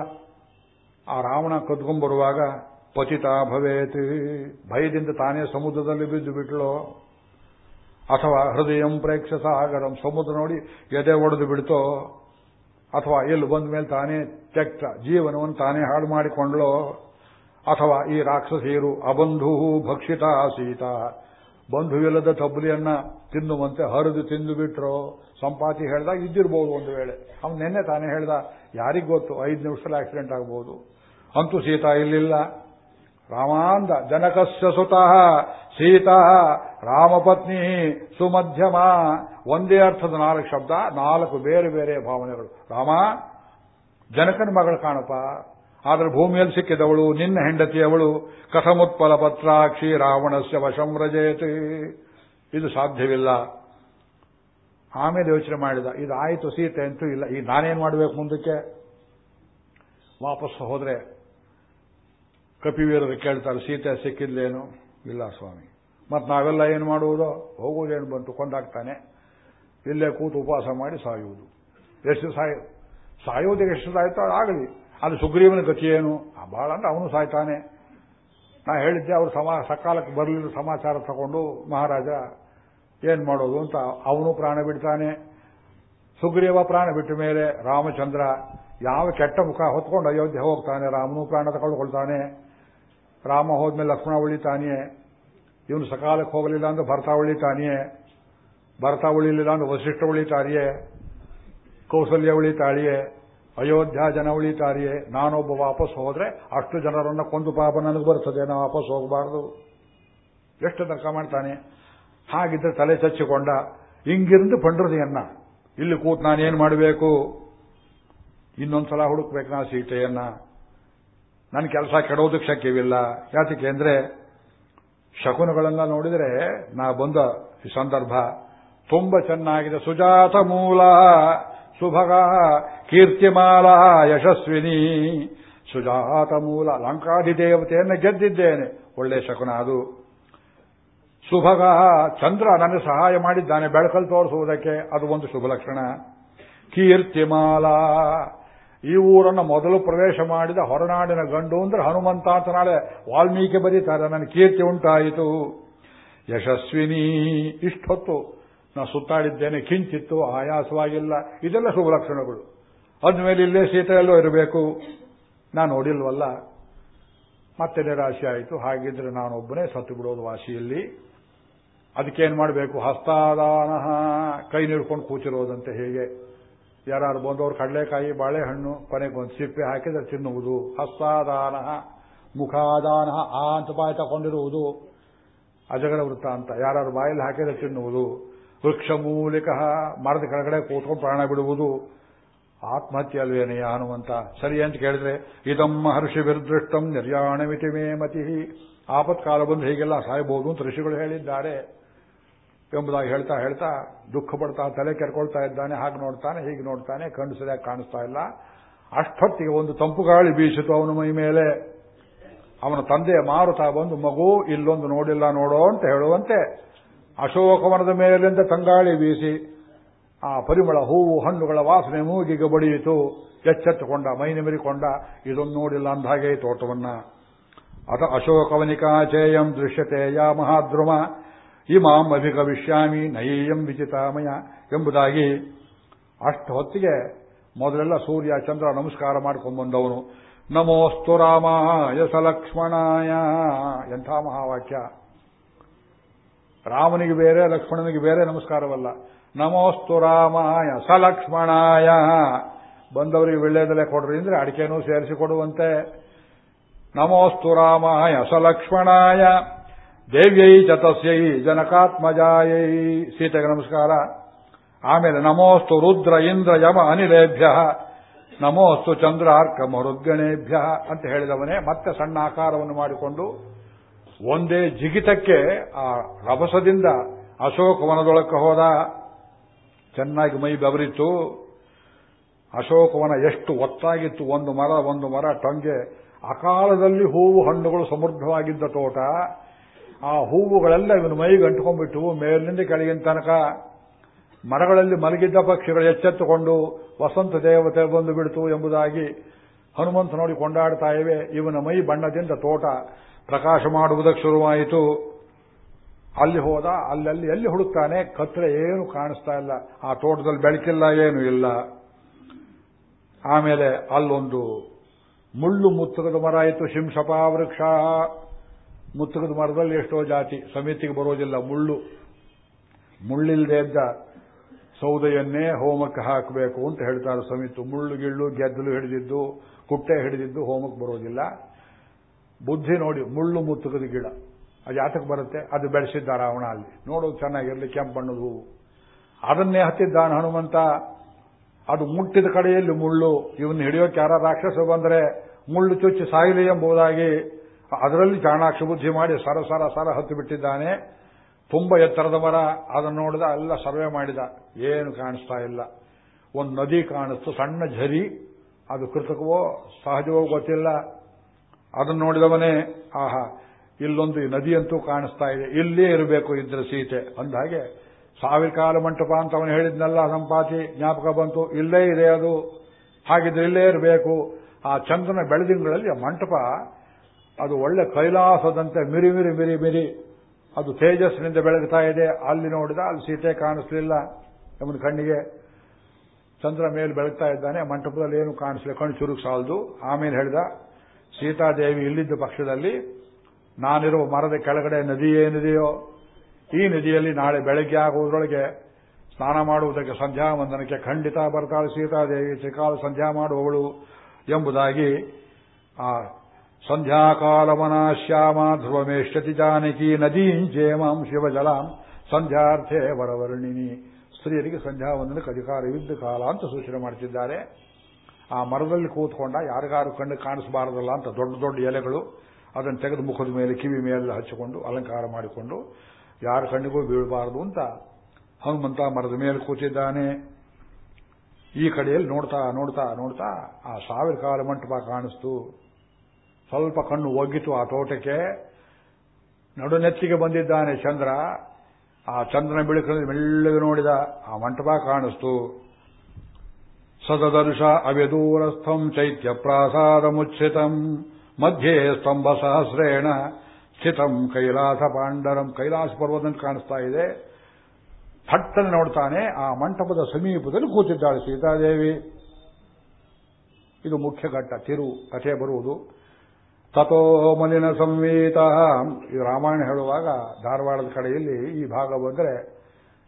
ಆ ರಾವಣ ಕದ್ಕೊಂಡ್ಬರುವಾಗ ಪತಿತ ಭವೇತಿ, ಭಯದಿಂದ ತಾನೇ ಸಮುದ್ರದಲ್ಲಿ ಬಿದ್ದು ಬಿಟ್ಲು ಅಥವಾ ಹೃದಯಂ ಪ್ರೇಕ್ಷ ಸಾಗರಂ ಸಮುದ್ರ ನೋಡಿ ಎದೆ ಒಡೆದು ಬಿಡ್ತೋ? ಅಥವಾ ಎಲ್ಲಿ ಬಂದ ಮೇಲೆ ತಾನೇ ತೆಕ್ತ ಜೀವನವನ್ನು ತಾನೇ ಹಾಳು ಮಾಡಿಕೊಂಡ್ಲೋ ಅಥವಾ ಈ ರಾಕ್ಷಸಿಯರು ಅಬಂಧು ಭಕ್ಷಿತ ಸೀತ, ಬಂಧುವಿಲ್ಲದ ತಬ್ಬಲಿಯನ್ನ ತಿನ್ನುವಂತೆ ಹರಿದು ತಿಂದು ಬಿಟ್ರೋ, ಸಂಪಾತಿ ಹೇಳ್ದಾಗ ಇದ್ದಿರ್ಬೋದು ಒಂದು ವೇಳೆ. ಅವನು ನಿನ್ನೆ ತಾನೇ ಹೇಳ್ದ, ಯಾರಿಗ್ ಗೊತ್ತು, ಐದು ನಿಮಿಷದಲ್ಲಿ ಆಕ್ಸಿಡೆಂಟ್ ಆಗ್ಬೋದು. ಅಂತೂ ಸೀತಾ ಇಲ್ಲಿಲ್ಲ. ರಾಮಾಂದ ಜನಕಸ್ಯ ಸುತಃ, ಸೀತಾ ರಾಮಪತ್ನಿ ಸುಮಧ್ಯಮ ಒಂದೇ ಅರ್ಥದ ನಾಲ್ಕು ಶಬ್ದ, ನಾಲ್ಕು ಬೇರೆ ಬೇರೆ ಭಾವನೆಗಳು. ರಾಮ, ಜನಕನ ಮಗಳು ಕಾಣಪ್ಪ ಆದರೆ ಭೂಮಿಯಲ್ಲಿ ಸಿಕ್ಕಿದವಳು, ನಿನ್ನ ಹೆಂಡತಿಯವಳು, ಕಥಮುತ್ಪಲ ಪತ್ರಾಕ್ಷಿ ರಾವಣಸ್ಯ ವಶಂ ರಜಯತಿ ಇದು ಸಾಧ್ಯವಿಲ್ಲ. ಆಮೇಲೆ ಯೋಚನೆ ಮಾಡಿದ ಇದು ಆಯಿತು ಸೀತೆ ಅಂತೂ ಇಲ್ಲ. ಈಗ ನಾನೇನು ಮಾಡಬೇಕು ಮುಂದಕ್ಕೆ? ವಾಪಸ್ ಹೋದ್ರೆ ಕಪಿವೀರರು ಕೇಳ್ತಾರೆ, ಸೀತೆ ಸಿಕ್ಕಿದ್ಲೇನು? ಇಲ್ಲ ಸ್ವಾಮಿ. ಮತ್ತೆ ನಾವೆಲ್ಲ ಏನು ಮಾಡುವುದು? ಹೋಗುವುದೇನು ಬಂತು? ಕೊಂದಾಗ್ತಾನೆ ಇಲ್ಲೇ ಕೂತು ಉಪವಾಸ ಮಾಡಿ ಸಾಯುವುದು. ಎಷ್ಟು ಸಾಯ ಸಾಯುವುದಕ್ಕೆ ಎಷ್ಟು ಸಾಯ್ತೋ ಆಗಲಿ. ಅದು ಸುಗ್ರೀವನ ಗತಿ ಏನು? ಬಹಳ ಅಂದ್ರೆ ಅವನು ಸಾಯ್ತಾನೆ. ನಾ ಹೇಳಿದ್ದೆ ಅವರು ಸಮಾ, ಸಕಾಲಕ್ಕೆ ಬರಲಿಲ್ಲ ಸಮಾಚಾರ ತಗೊಂಡು ಮಹಾರಾಜ ಏನ್ ಮಾಡೋದು ಅಂತ. ಅವನು ಪ್ರಾಣ ಬಿಡ್ತಾನೆ. ಸುಗ್ರೀವ ಪ್ರಾಣ ಬಿಟ್ಟ ಮೇಲೆ ರಾಮಚಂದ್ರ ಯಾವ ಕೆಟ್ಟ ಮುಖ ಹೊತ್ಕೊಂಡು ಅಯೋಧ್ಯೆ ಹೋಗ್ತಾನೆ. ರಾಮನು ಪ್ರಾಣ ತಗೊಳ್ಕೊಳ್ತಾನೆ. ರಾಮ ಹೋದ್ಮೇಲೆ ಲಕ್ಷ್ಮಣ ಉಳಿತಾನೆಯೇ ಇವನು ಸಕಾಲಕ್ಕೆ ಹೋಗಲಿಲ್ಲ ಅಂದ್ರೆ ಭರ್ತ ಉಳಿತಾನೆಯೇ ಭರತ ಉಳಿಲಿಲ್ಲ ಅಂದ್ರೆ ವಸಿಷ್ಠ ಉಳಿತಾರಿಯೇ ಕೌಸಲ್ಯ ಉಳಿತಾಳಿಯೇ ಅಯೋಧ್ಯ ಜನ ಉಳಿತಾರಿಯೇ ನಾನೊಬ್ಬ ವಾಪಸ್ ಹೋದ್ರೆ ಅಷ್ಟು ಜನರನ್ನ ಕೊಂದು ಪಾಪ ನನಗೆ ಬರ್ತದೆ, ನಾ ವಾಪಸ್ ಹೋಗಬಾರ್ದು. ಎಷ್ಟು ತರ್ಕ ಮಾಡ್ತಾನೆ? ಹಾಗಿದ್ರೆ ತಲೆ ಚಚ್ಚಿಕೊಂಡ ಹಿಂಗಿருந்து ಪಂಡ್ರದಿಯನ್ನ, ಇಲ್ಲಿ ಕೂತ್ ನಾನೇನ್ ಮಾಡಬೇಕು? ಇನ್ನೊಂದ್ಸಲ ಹುಡುಕ್ಬೇಕು ನಾ ಸೀತೆಯನ್ನ. ನನ್ನ ಕೆಲಸ ಕೆಡೋದಕ್ಕೆ ಶಕ್ಯವಿಲ್ಲ. ಯಾತಕ್ಕೆ ಅಂದ್ರೆ ಶಕುನಗಳನ್ನ ನೋಡಿದರೆ ನಾ ಬಂದ ಈ ಸಂದರ್ಭ. ತುಂಬಾ ಚೆನ್ನಾಗಿದೆ. ಸುಜಾತ ಮೂಲ, ಸುಭಗ, ಕೀರ್ತಿಮಾಲ, ಯಶಸ್ವಿನಿ. ಸುಜಾತ ಮೂಲ ಲಂಕಾಧಿದೇವತೆಯನ್ನು ಗೆದ್ದಿದ್ದೇನೆ. ಒಳ್ಳೆ ಶಕುನ ಅದು. ಸುಭಗ, ಚಂದ್ರ ನನಗೆ ಸಹಾಯ ಮಾಡಿದ್ದಾನೆ, ಬೆಳಕಲ್ಲಿ ತೋರಿಸುವುದಕ್ಕೆ. ಅದು ಒಂದು ಶುಭ ಲಕ್ಷಣ. ಕೀರ್ತಿಮಾಲ, ಈ ಊರನ್ನು ಮೊದಲು ಪ್ರವೇಶ ಮಾಡಿದ ಹೊರನಾಡಿನ ಗಂಡು ಅಂದ್ರೆ ಹನುಮಂತ ನಾಳೆ ವಾಲ್ಮೀಕಿ ಬರೀತಾರೆ. ನನ್ನ ಕೀರ್ತಿ ಉಂಟಾಯಿತು. ಯಶಸ್ವಿನಿ, ಇಷ್ಟೊತ್ತು ನಾ ಸುತ್ತಾಡಿದ್ದೇನೆ, ಕಿಂಚಿತ್ತು ಆಯಾಸವಾಗಿಲ್ಲ. ಇದೆಲ್ಲ ಶುಭ ಲಕ್ಷಣಗಳು. ಅದ್ಮೇಲೆ ಇಲ್ಲೇ ಸೀತೆಯಲ್ಲೂ ಇರಬೇಕು. ನಾನು ನೋಡಿಲ್ವಲ್ಲ. ಮತ್ತೆ ನಿರಾಶೆ ಆಯಿತು. ಹಾಗಿದ್ರೆ ನಾನೊಬ್ಬನೇ ಸತ್ತು ಬಿಡೋದು ವಾಸಿಯಲ್ಲಿ. ಅದಕ್ಕೇನು ಮಾಡಬೇಕು? ಹಸ್ತಾದಾನ ಕೈ ನೀಡ್ಕೊಂಡು ಕೂತಿರೋದಂತೆ ಹೇಗೆ? ಯಾರು ಬಂದವರು ಕಡಲೆಕಾಯಿ, ಬಾಳೆಹಣ್ಣು ಕೊನೆಗೆ ಒಂದು ಸಿಪ್ಪೆ ಹಾಕಿದ್ರೆ ತಿನ್ನುವುದು. ಹಸ್ತಾದಾನ, ಮುಖಾದಾನ, ಆ ಅಂತ ಬಾಯಿ ತಗೊಂಡಿರುವುದು. ಅಜಗರ ವೃತ್ತ ಅಂತ. ಯಾರು ಬಾಯಲ್ಲಿ ಹಾಕಿದ್ರೆ ತಿನ್ನುವುದು. ವೃಕ್ಷ ಮೂಲಿಕ ಮರದ ಕೆಳಗಡೆ ಕೂತ್ಕೊಂಡು ಪ್ರಾಣ ಬಿಡುವುದು ಆತ್ಮಹತ್ಯೆ ಅಲ್ವೇನೆಯ ಅನ್ನುವಂತ ಸರಿ ಅಂತ ಕೇಳಿದ್ರೆ, ಇದಂ ಮಹರ್ಷಿ ವಿರ್ದೃಷ್ಟಂ ನಿರ್ಯಾಣಮಿತಿ ಮೇ ಮತಿ. ಆಪತ್ಕಾಲ ಬಂದು ಹೀಗೆಲ್ಲ ಸಾಯಬಹುದು ಅಂತ ಋಷಿಗಳು ಹೇಳಿದ್ದಾರೆ. ಎಂಬುದಾಗಿ ಹೇಳ್ತಾ ಹೇಳ್ತಾ ದುಃಖ ಪಡ್ತಾ ತಲೆ ಕೆರ್ಕೊಳ್ತಾ ಇದ್ದಾನೆ, ಹಾಗೆ ನೋಡ್ತಾನೆ, ಹೀಗೆ ನೋಡ್ತಾನೆ, ಕಣ್ಣು ಸರಿಯಾಗಿ ಕಾಣಿಸ್ತಾ ಇಲ್ಲ. ಅಷ್ಟೊತ್ತಿಗೆ ಒಂದು ತಂಪು ಗಾಳಿ ಬೀಸಿತು ಅವನ ಮೈ ಮೇಲೆ. ಅವನ ತಂದೆ ಮಾರುತ ಬಂದು, ಮಗು, ಇಲ್ಲೊಂದು ನೋಡಿಲ್ಲ, ನೋಡೋ ಅಂತ ಹೇಳುವಂತೆ ಅಶೋಕವನದ ಮೇಲಿಂದ ತಂಗಾಳಿ ಬೀಸಿ ಆ ಪರಿಮಳ ಹೂವು ಹಣ್ಣುಗಳ ವಾಸನೆ ಮೂಗಿಗೆ ಬಡಿಯಿತು. ಎಚ್ಚೆತ್ತುಕೊಂಡ ಮೈ ನಿಮಿರಿಕೊಂಡ ಇದೊಂದು ನೋಡಿಲ್ಲ ಅಂದಾಗೆ ತೋಟವನ್ನ. ಅಥ ಅಶೋಕವನಿಕಾಚೇಯಂ ದೃಶ್ಯತೆ ಯಾ ಮಹಾದ್ರುಮ, ಇಮಾಂ ಅಭಿಗವಿಷ್ಯಾಮಿ ನಯೇಯಂ ವಿಚಿತಾಮಯ ಎಂಬುದಾಗಿ ಅಷ್ಟು ಹೊತ್ತಿಗೆ ಮೊದಲೆಲ್ಲ ಸೂರ್ಯ ಚಂದ್ರ ನಮಸ್ಕಾರ ಮಾಡ್ಕೊಂಡು ಬಂದವನು. ನಮೋಸ್ತು ರಾಮಾಯ ಲಕ್ಷ್ಮಣಾಯ ಎಂಥ ಮಹಾವಾಕ್ಯ. ರಾಮನಿಗೆ ಬೇರೆ, ಲಕ್ಷ್ಮಣನಿಗೆ ಬೇರೆ ನಮಸ್ಕಾರವಲ್ಲ. ನಮೋಸ್ತು ರಾಮಾಯ, ಸಲಕ್ಷ್ಮಣಾಯ. ಬಂದವರಿಗೆ ಒಳ್ಳೆಯದಲ್ಲೇ ಕೊಡ್ರಿ ಅಂದ್ರೆ ಅಡಿಕೆನೂ ಸೇರಿಸಿ ಕೊಡುವಂತೆ. ನಮೋಸ್ತು ರಾಮಾಯ, ಸಲಕ್ಷ್ಮಣಾಯ. ದೇವ್ಯೈ ಚತಸ್ಯೈ, ಜನಕಾತ್ಮಜಾಯೈ. ಸೀತೆಗೆ ನಮಸ್ಕಾರ. ಆಮೇಲೆ ನಮೋಸ್ತು ರುದ್ರ ಇಂದ್ರ ಯಮ ಅನಿಲೇಭ್ಯ. ನಮೋಸ್ತು ಚಂದ್ರಾರ್ಕ ಮರುದ್ಗಣೇಭ್ಯ ಅಂತ ಹೇಳಿದವನೇ ಮತ್ತೆ ಸಣ್ಣ ಆಕಾರವನ್ನು ಮಾಡಿಕೊಂಡು ಒಂದೇ ಜಿಗಿತಕ್ಕೆ ಆ ರಭಸದಿಂದ ಅಶೋಕವನದೊಳಕ್ಕೆ ಹೋದ. ಚೆನ್ನಾಗಿ ಮೈ ಬೆವರಿತು ಅಶೋಕವನ ಎಷ್ಟು ಒತ್ತಾಗಿತ್ತು. ಒಂದು ಮರ ಒಂದು ಮರ, ಟೊಂಗೆ. ಅಕಾಲದಲ್ಲಿ ಹೂವು ಹಣ್ಣುಗಳು ಸಮೃದ್ಧವಾಗಿದ್ದ ತೋಟ. ಆ ಹೂವುಗಳೆಲ್ಲ ಇವನು ಮೈಗೆ ಅಂಟ್ಕೊಂಡ್ಬಿಟ್ಟು ಮೇಲಿನಿಂದ ಕೆಳಗಿನ ತನಕ ಮರಗಳಲ್ಲಿ ಮಲಗಿದ್ದ ಪಕ್ಷಿಗಳು ಎಚ್ಚೆತ್ತುಕೊಂಡು ವಸಂತ ದೇವತೆ ಬಂದು ಬಿಡ್ತು ಎಂಬುದಾಗಿ ಹನುಮಂತ ನೋಡಿ ಕೊಂಡಾಡ್ತಾ ಇವೆ. ಇವನ ಮೈ ಬಣ್ಣದಿಂದ ತೋಟ. ಪ್ರಕಾಶ ಮಾಡುವುದಕ್ಕೆ ಶುರುವಾಯಿತು. ಅಲ್ಲಿ ಹೋದ, ಅಲ್ಲಲ್ಲಿ ಎಲ್ಲಿ ಹುಡುಕ್ತಾನೆ? ಕತ್ರೆ ಏನು ಕಾಣಿಸ್ತಾ ಇಲ್ಲ. ಆ ತೋಟದಲ್ಲಿ ಬೆಳಕಿಲ್ಲ, ಏನು ಇಲ್ಲ. ಆಮೇಲೆ ಅಲ್ಲೊಂದು ಮುಳ್ಳು ಮುತ್ತುಗದ ಮರ ಇತ್ತು ಶಿಂಶಪ ವೃಕ್ಷ ಮುತ್ತುಗದ ಮರದಲ್ಲಿ ಎಷ್ಟೋ ಜಾತಿ, ಸಮಿತಿಗೆ ಬರೋದಿಲ್ಲ ಮುಳ್ಳು. ಮುಳ್ಳಿಲ್ಲದೆ ಇದ್ದ ಸೌದೆಯನ್ನೇ ಹೋಮಕ್ಕೆ ಹಾಕಬೇಕು ಅಂತ ಹೇಳ್ತಾರೆ ಸಮಿತು. ಮುಳ್ಳು, ಗಿಳ್ಳು, ಗೆದ್ದಲು ಹಿಡಿದಿದ್ದು, ಕುಟ್ಟೆ ಹಿಡಿದಿದ್ದು ಹೋಮಕ್ಕೆ ಬರೋದಿಲ್ಲ. ಬುದ್ಧಿ ನೋಡಿ, ಮುಳ್ಳು ಮುತ್ತುಗದ ಗಿಡ. ಅದು ಯಾತಕ್ಕೆ ಬರುತ್ತೆ? ಅದು ಬೆಳೆಸಿದ್ದ ರಾವಣ ಅಲ್ಲಿ. ನೋಡೋದು ಚೆನ್ನಾಗಿರಲಿ ಕೆಂಪು ಬಣ್ಣದ ಹೂವು. ಅದನ್ನೇ ಹತ್ತಿದ್ದಾನೆ ಹನುಮಂತ. ಅದು ಮುಟ್ಟಿದ ಕಡೆಯಲ್ಲಿ ಮುಳ್ಳು. ಇವನ್ನ ಹಿಡಿಯೋಕೆ ಯಾರ ರಾಕ್ಷಸ ಬಂದರೆ ಮುಳ್ಳು ಚುಚ್ಚಿ ಸಾಯಿಲಿ ಎಂಬುದಾಗಿ ಅದರಲ್ಲಿ ಚಾಣಾಕ್ಷ ಬುದ್ಧಿ ಮಾಡಿ ಸರ ಸರ ಸರ ಹತ್ತು ಬಿಟ್ಟಿದ್ದಾನೆ. ತುಂಬ ಎತ್ತರದ ಮರ. ಅದನ್ನು ನೋಡಿದ ಎಲ್ಲ ಸರ್ವೆ ಮಾಡಿದ. ಏನು ಕಾಣಿಸ್ತಾ ಇಲ್ಲ. ಒಂದು ನದಿ ಕಾಣಿಸ್ತು, ಸಣ್ಣ ಝರಿ. ಅದು ಕೃತಕವೋ, ಸಹಜವೋ ಗೊತ್ತಿಲ್ಲ. ಅದನ್ನು ನೋಡಿದವನೇ, ಆಹಾ, ಇಲ್ಲೊಂದು ನದಿಯಂತೂ ಕಾಣಿಸ್ತಾ ಇದೆ, ಇಲ್ಲೇ ಇರಬೇಕು ಇದ್ರ ಸೀತೆ. ಅಂದ ಹಾಗೆ ಸಾವಿರ ಕಾಲ ಮಂಟಪ ಅಂತ ಅವನು ಹೇಳಿದ್ನಲ್ಲ, ಸಂಪಾತಿ, ಜ್ಞಾಪಕ ಬಂತು, ಇಲ್ಲೇ ಇದೆ ಅದು, ಹಾಗಿದ್ರೆ ಇಲ್ಲೇ ಇರಬೇಕು. ಆ ಚಂದ್ರನ ಬೆಳದಿಂಗಳಲ್ಲಿ ಆ ಮಂಟಪ, ಅದು ಒಳ್ಳೆ ಕೈಲಾಸದಂತೆ ಮಿರಿ ಮಿರಿ ಮಿರಿ ಮಿರಿ, ಅದು ತೇಜಸ್ಸಿನಿಂದ ಬೆಳಗ್ತಾ ಇದೆ. ಅಲ್ಲಿ ನೋಡಿದ, ಅಲ್ಲಿ ಸೀತೆ ಕಾಣಿಸ್ಲಿಲ್ಲ ನಮ್ಮನ ಕಣ್ಣಿಗೆ. ಚಂದ್ರ ಮೇಲೆ ಬೆಳಗ್ತಾ ಇದ್ದಾನೆ ಮಂಟಪದಲ್ಲಿ ಏನು ಕಾಣಿಸ್ಲಿಲ್ಲ, ಕಣ್ಣು ಚುರುಕು ಸಾಲದು. ಆಮೇಲೆ ಹೇಳಿದ ಸೀತಾದೇವಿ ಇಲ್ಲಿದ್ದ ಪಕ್ಷದಲ್ಲಿ ನಾನಿರುವ ಮರದ ಕೆಳಗಡೆ ನದಿ ಏನಿದೆಯೋ, ಈ ನದಿಯಲ್ಲಿ ನಾಳೆ ಬೆಳಗ್ಗೆ ಆಗುವುದರೊಳಗೆ ಸ್ನಾನ ಮಾಡುವುದಕ್ಕೆ ಸಂಧ್ಯಾ ವಂದನಕ್ಕೆ ಖಂಡಿತ ಬರ್ತಾಳೆ ಸೀತಾದೇವಿ. ಚಿಕಾಲ ಸಂಧ್ಯಾ ಮಾಡುವವಳು ಎಂಬುದಾಗಿ ಆ ಸಂಧ್ಯಾಕಾಲಮನಾಶ್ಯಾಮ ಧ್ರುವಮೇಷ್ಯತಿ ಜಾನಕಿ ನದೀಂ ಜೇಮಾಂ ಶಿವಜಲಾಂ ಸಂಧ್ಯಾರ್ಥೇ ವರವರ್ಣಿನಿ. ಸ್ತ್ರೀಯರಿಗೆ ಸಂಧ್ಯಾ ವಂದನಕ್ಕೆ ಅಧಿಕಾರವಿದ್ದ ಕಾಲ ಅಂತ ಸೂಚನೆ ಮಾಡ್ತಿದ್ದಾರೆ. ಆ ಮರದಲ್ಲಿ ಕೂತ್ಕೊಂಡ ಯಾರಿಗಾರು ಕಣ್ಣು ಕಾಣಿಸಬಾರದಲ್ಲ ಅಂತ ದೊಡ್ಡ ದೊಡ್ಡ ಎಲೆಗಳು ಅದನ್ನು ತೆಗೆದು ಮುಖದ ಮೇಲೆ, ಕಿವಿ ಮೇಲೆ ಹಚ್ಚಿಕೊಂಡು, ಅಲಂಕಾರ ಮಾಡಿಕೊಂಡು, ಯಾರ ಕಣ್ಣಿಗೂ ಬೀಳಬಾರದು ಅಂತ ಹನುಮಂತ ಮರದ ಮೇಲೆ ಕೂತಿದ್ದಾನೆ. ಈ ಕಡೆಯಲ್ಲಿ ನೋಡ್ತಾ ನೋಡ್ತಾ ನೋಡ್ತಾ ಆ ಸಾವಿರ ಕಾಲ ಮಂಟಪ ಕಾಣಿಸ್ತು. ಸ್ವಲ್ಪ ಕಣ್ಣು ಒಗ್ಗಿತು ಆ ತೋಟಕ್ಕೆ. ನಡುನೆತ್ತಿಗೆ ಬಂದಿದ್ದಾನೆ ಚಂದ್ರ. ಆ ಚಂದ್ರನ ಬೆಳಕಿನಲ್ಲಿ ಮೆಲ್ಲಗೆ ನೋಡಿದ ಆ ಮಂಟಪ ಕಾಣಿಸ್ತು. ಸದದರ್ಶ ಅವಿದೂರಸ್ಥಂ ಚೈತ್ಯ ಪ್ರಾಸಾದ ಮುಚ್ಚಿತಂ ಮಧ್ಯೆ ಸ್ತಂಭ ಸಹಸ್ರೇಣ ಸ್ಥಿತಂ ಕೈಲಾಸ ಪಾಂಡರಂ ಕೈಲಾಸ ಪರ್ವತ ಕಾಣಿಸ್ತಾ ಇದೆ। ಥಟ್ಟನೆ ನೋಡ್ತಾನೆ, ಆ ಮಂಟಪದ ಸಮೀಪದಲ್ಲಿ ಕೂತಿದ್ದಾಳೆ ಸೀತಾದೇವಿ. ಇದು ಮುಖ್ಯ ಘಟ್ಟ, ತಿರು ಕಥೆ ಬರುವುದು. ತಥೋ ಮಲಿನ ಸಂವೀತ, ಈ ರಾಮಾಯಣ ಹೇಳುವಾಗ ಧಾರವಾಡದ ಕಡೆಯಲ್ಲಿ ಈ ಭಾಗ ಬಂದರೆ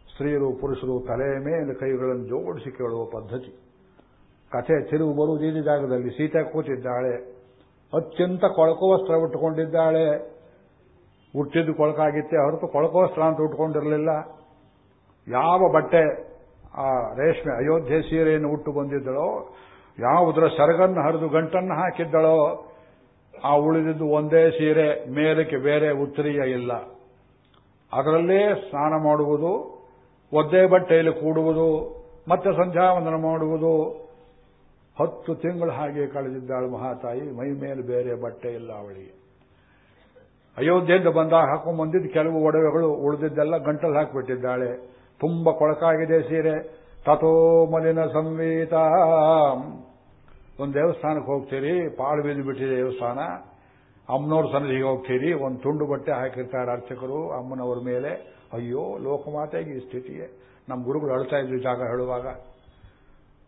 ಸ್ತ್ರೀಯರು ಪುರುಷರು ತಲೆ ಮೇಲೆ ಕೈಗಳನ್ನು ಜೋಡಿಸಿ ಕೇಳುವ ಪದ್ಧತಿ. ಕಥೆ ತಿರುವು ಬರುವುದು ಈ ಜಾಗದಲ್ಲಿ? ಸೀತೆ ಕೂತಿದ್ದಾಳೆ. ಅತ್ಯಂತ ಕೊಳಕು ವಸ್ತ್ರ ಉಟ್ಟುಕೊಂಡಿದ್ದಾಳೆ. ಹುಟ್ಟಿದ್ದು ಕೊಳಕಾಗಿತ್ತೆ ಹೊರತು ಕೊಳಕು ವಸ್ತ್ರ ಅಂತ ಉಟ್ಕೊಂಡಿರಲಿಲ್ಲ ಯಾವ ಬಟ್ಟೆ, ಆ ರೇಷ್ಮೆ ಅಯೋಧ್ಯೆ ಸೀರೆಯನ್ನು ಉಟ್ಟು ಬಂದಿದ್ದಳೋ, ಯಾವುದರ ಸರಗನ್ನು ಹರಿದು ಗಂಟನ್ನು ಹಾಕಿದ್ದಳೋ, ಆ ಉಳಿದಿದ್ದು ಒಂದೇ ಸೀರೆ, ಮೇಲಕ್ಕೆ ಬೇರೆ ಉತ್ತರಿಯ ಇಲ್ಲ. ಅದರಲ್ಲೇ ಸ್ನಾನ ಮಾಡುವುದು, ಒದ್ದೆ ಬಟ್ಟೆಯಲ್ಲಿ ಕೂಡುವುದು, ಮತ್ತೆ ಸಂಧ್ಯಾವಂದನ ಮಾಡುವುದು ಹತ್ತು ತಿಂಗಳು ಹಾಗೆ ಕಳೆದಿದ್ದಾಳು ಮಹಾತಾಯಿ, ಮೈ ಮೇಲೆ ಬೇರೆ ಬಟ್ಟೆ ಇಲ್ಲ ಅವಳಿಗೆ. ಅಯೋಧ್ಯೆಯಿಂದ ಬಂದಾಗ ಹಾಕೊಂಡು ಬಂದಿದ್ದು ಕೆಲವು ಒಡವೆಗಳು ಉಳಿದಿದ್ದೆಲ್ಲ ಗಂಟಲು ಹಾಕಿಬಿಟ್ಟಿದ್ದಾಳೆ. ತುಂಬ ಕೊಳಕಾಗಿದೆ ಸೀರೆ. ತಥೋ ಮಲಿನ ಸಂವೀತ. ಒಂದು ದೇವಸ್ಥಾನಕ್ಕೆ ಹೋಗ್ತೀರಿ, ಪಾಳು ಬಿದ್ದು ಬಿಟ್ಟಿದೆ ದೇವಸ್ಥಾನ. ಅಮ್ಮನವ್ರ ಸನ್ನಿಧಿಗೆ ಹೋಗ್ತೀರಿ, ಒಂದು ತುಂಡು ಬಟ್ಟೆ ಹಾಕಿರ್ತಾರೆ ಅರ್ಚಕರು ಅಮ್ಮನವ್ರ ಮೇಲೆ. ಅಯ್ಯೋ, ಲೋಕಮಾತೆಗೆ ಈ ಸ್ಥಿತಿಯೇ. ನಮ್ಮ ಗುರುಗಳು ಅಳ್ತಾ ಇದ್ರು ಜಾಗ ಹೇಳುವಾಗ.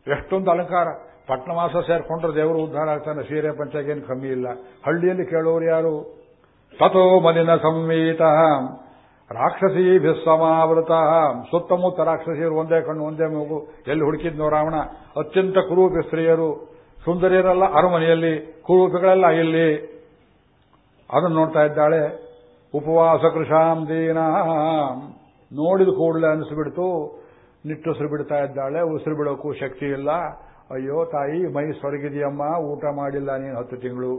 ಎಷ್ಟೊಂದು ಅಲಂಕಾರ. ಪಟ್ನವಾಸ ಸೇರ್ಕೊಂಡ್ರೆ ದೇವರು ಉದ್ಧಾರ ಆಗ್ತಾನೆ. ಸೀರೆ ಪಂಚಾಗೇನು ಕಮ್ಮಿ ಇಲ್ಲ. ಹಳ್ಳಿಯಲ್ಲಿ ಕೇಳೋರು ಯಾರು? ತಥೋ ಮನಿನ ಸಂವೀತ. ರಾಕ್ಷಸಿ ಭಿಸ್ಸಮಾವೃತ. ಸುತ್ತಮುತ್ತ ರಾಕ್ಷಸಿಯರು ಒಂದೇ ಕಣ್ಣು, ಒಂದೇ ಮಗು. ಎಲ್ಲಿ ಹುಡುಕಿದ್ನೋ ರಾವಣ? ಅತ್ಯಂತ ಕುರೂಪಿ ಸ್ತ್ರೀಯರು. ಸುಂದರಿಯರಲ್ಲ, ಅರಮನೆಯಲ್ಲಿ ಕುರೂಪಿಗಳೆಲ್ಲ ಇಲ್ಲಿ. ಅದನ್ನು ನೋಡ್ತಾ ಇದ್ದಾಳೆ. ಉಪವಾಸ ಕೃಷಾಂ ದೀನ. ನೋಡಿದ ಕೂಡಲೇ ಅನಿಸ್ಬಿಡ್ತು. ನಿಟ್ಟುಸಿರು ಬಿಡ್ತಾ ಇದ್ದಾಳೆ. ಉಸಿರು ಬಿಡೋಕ್ಕೂ ಶಕ್ತಿ ಇಲ್ಲ. ಅಯ್ಯೋ ತಾಯಿ, ಮೈ ಸೊರಗಿದೆಯಮ್ಮ ಊಟ ಮಾಡಿಲ್ಲ ನೀನು ಹತ್ತು ತಿಂಗಳು.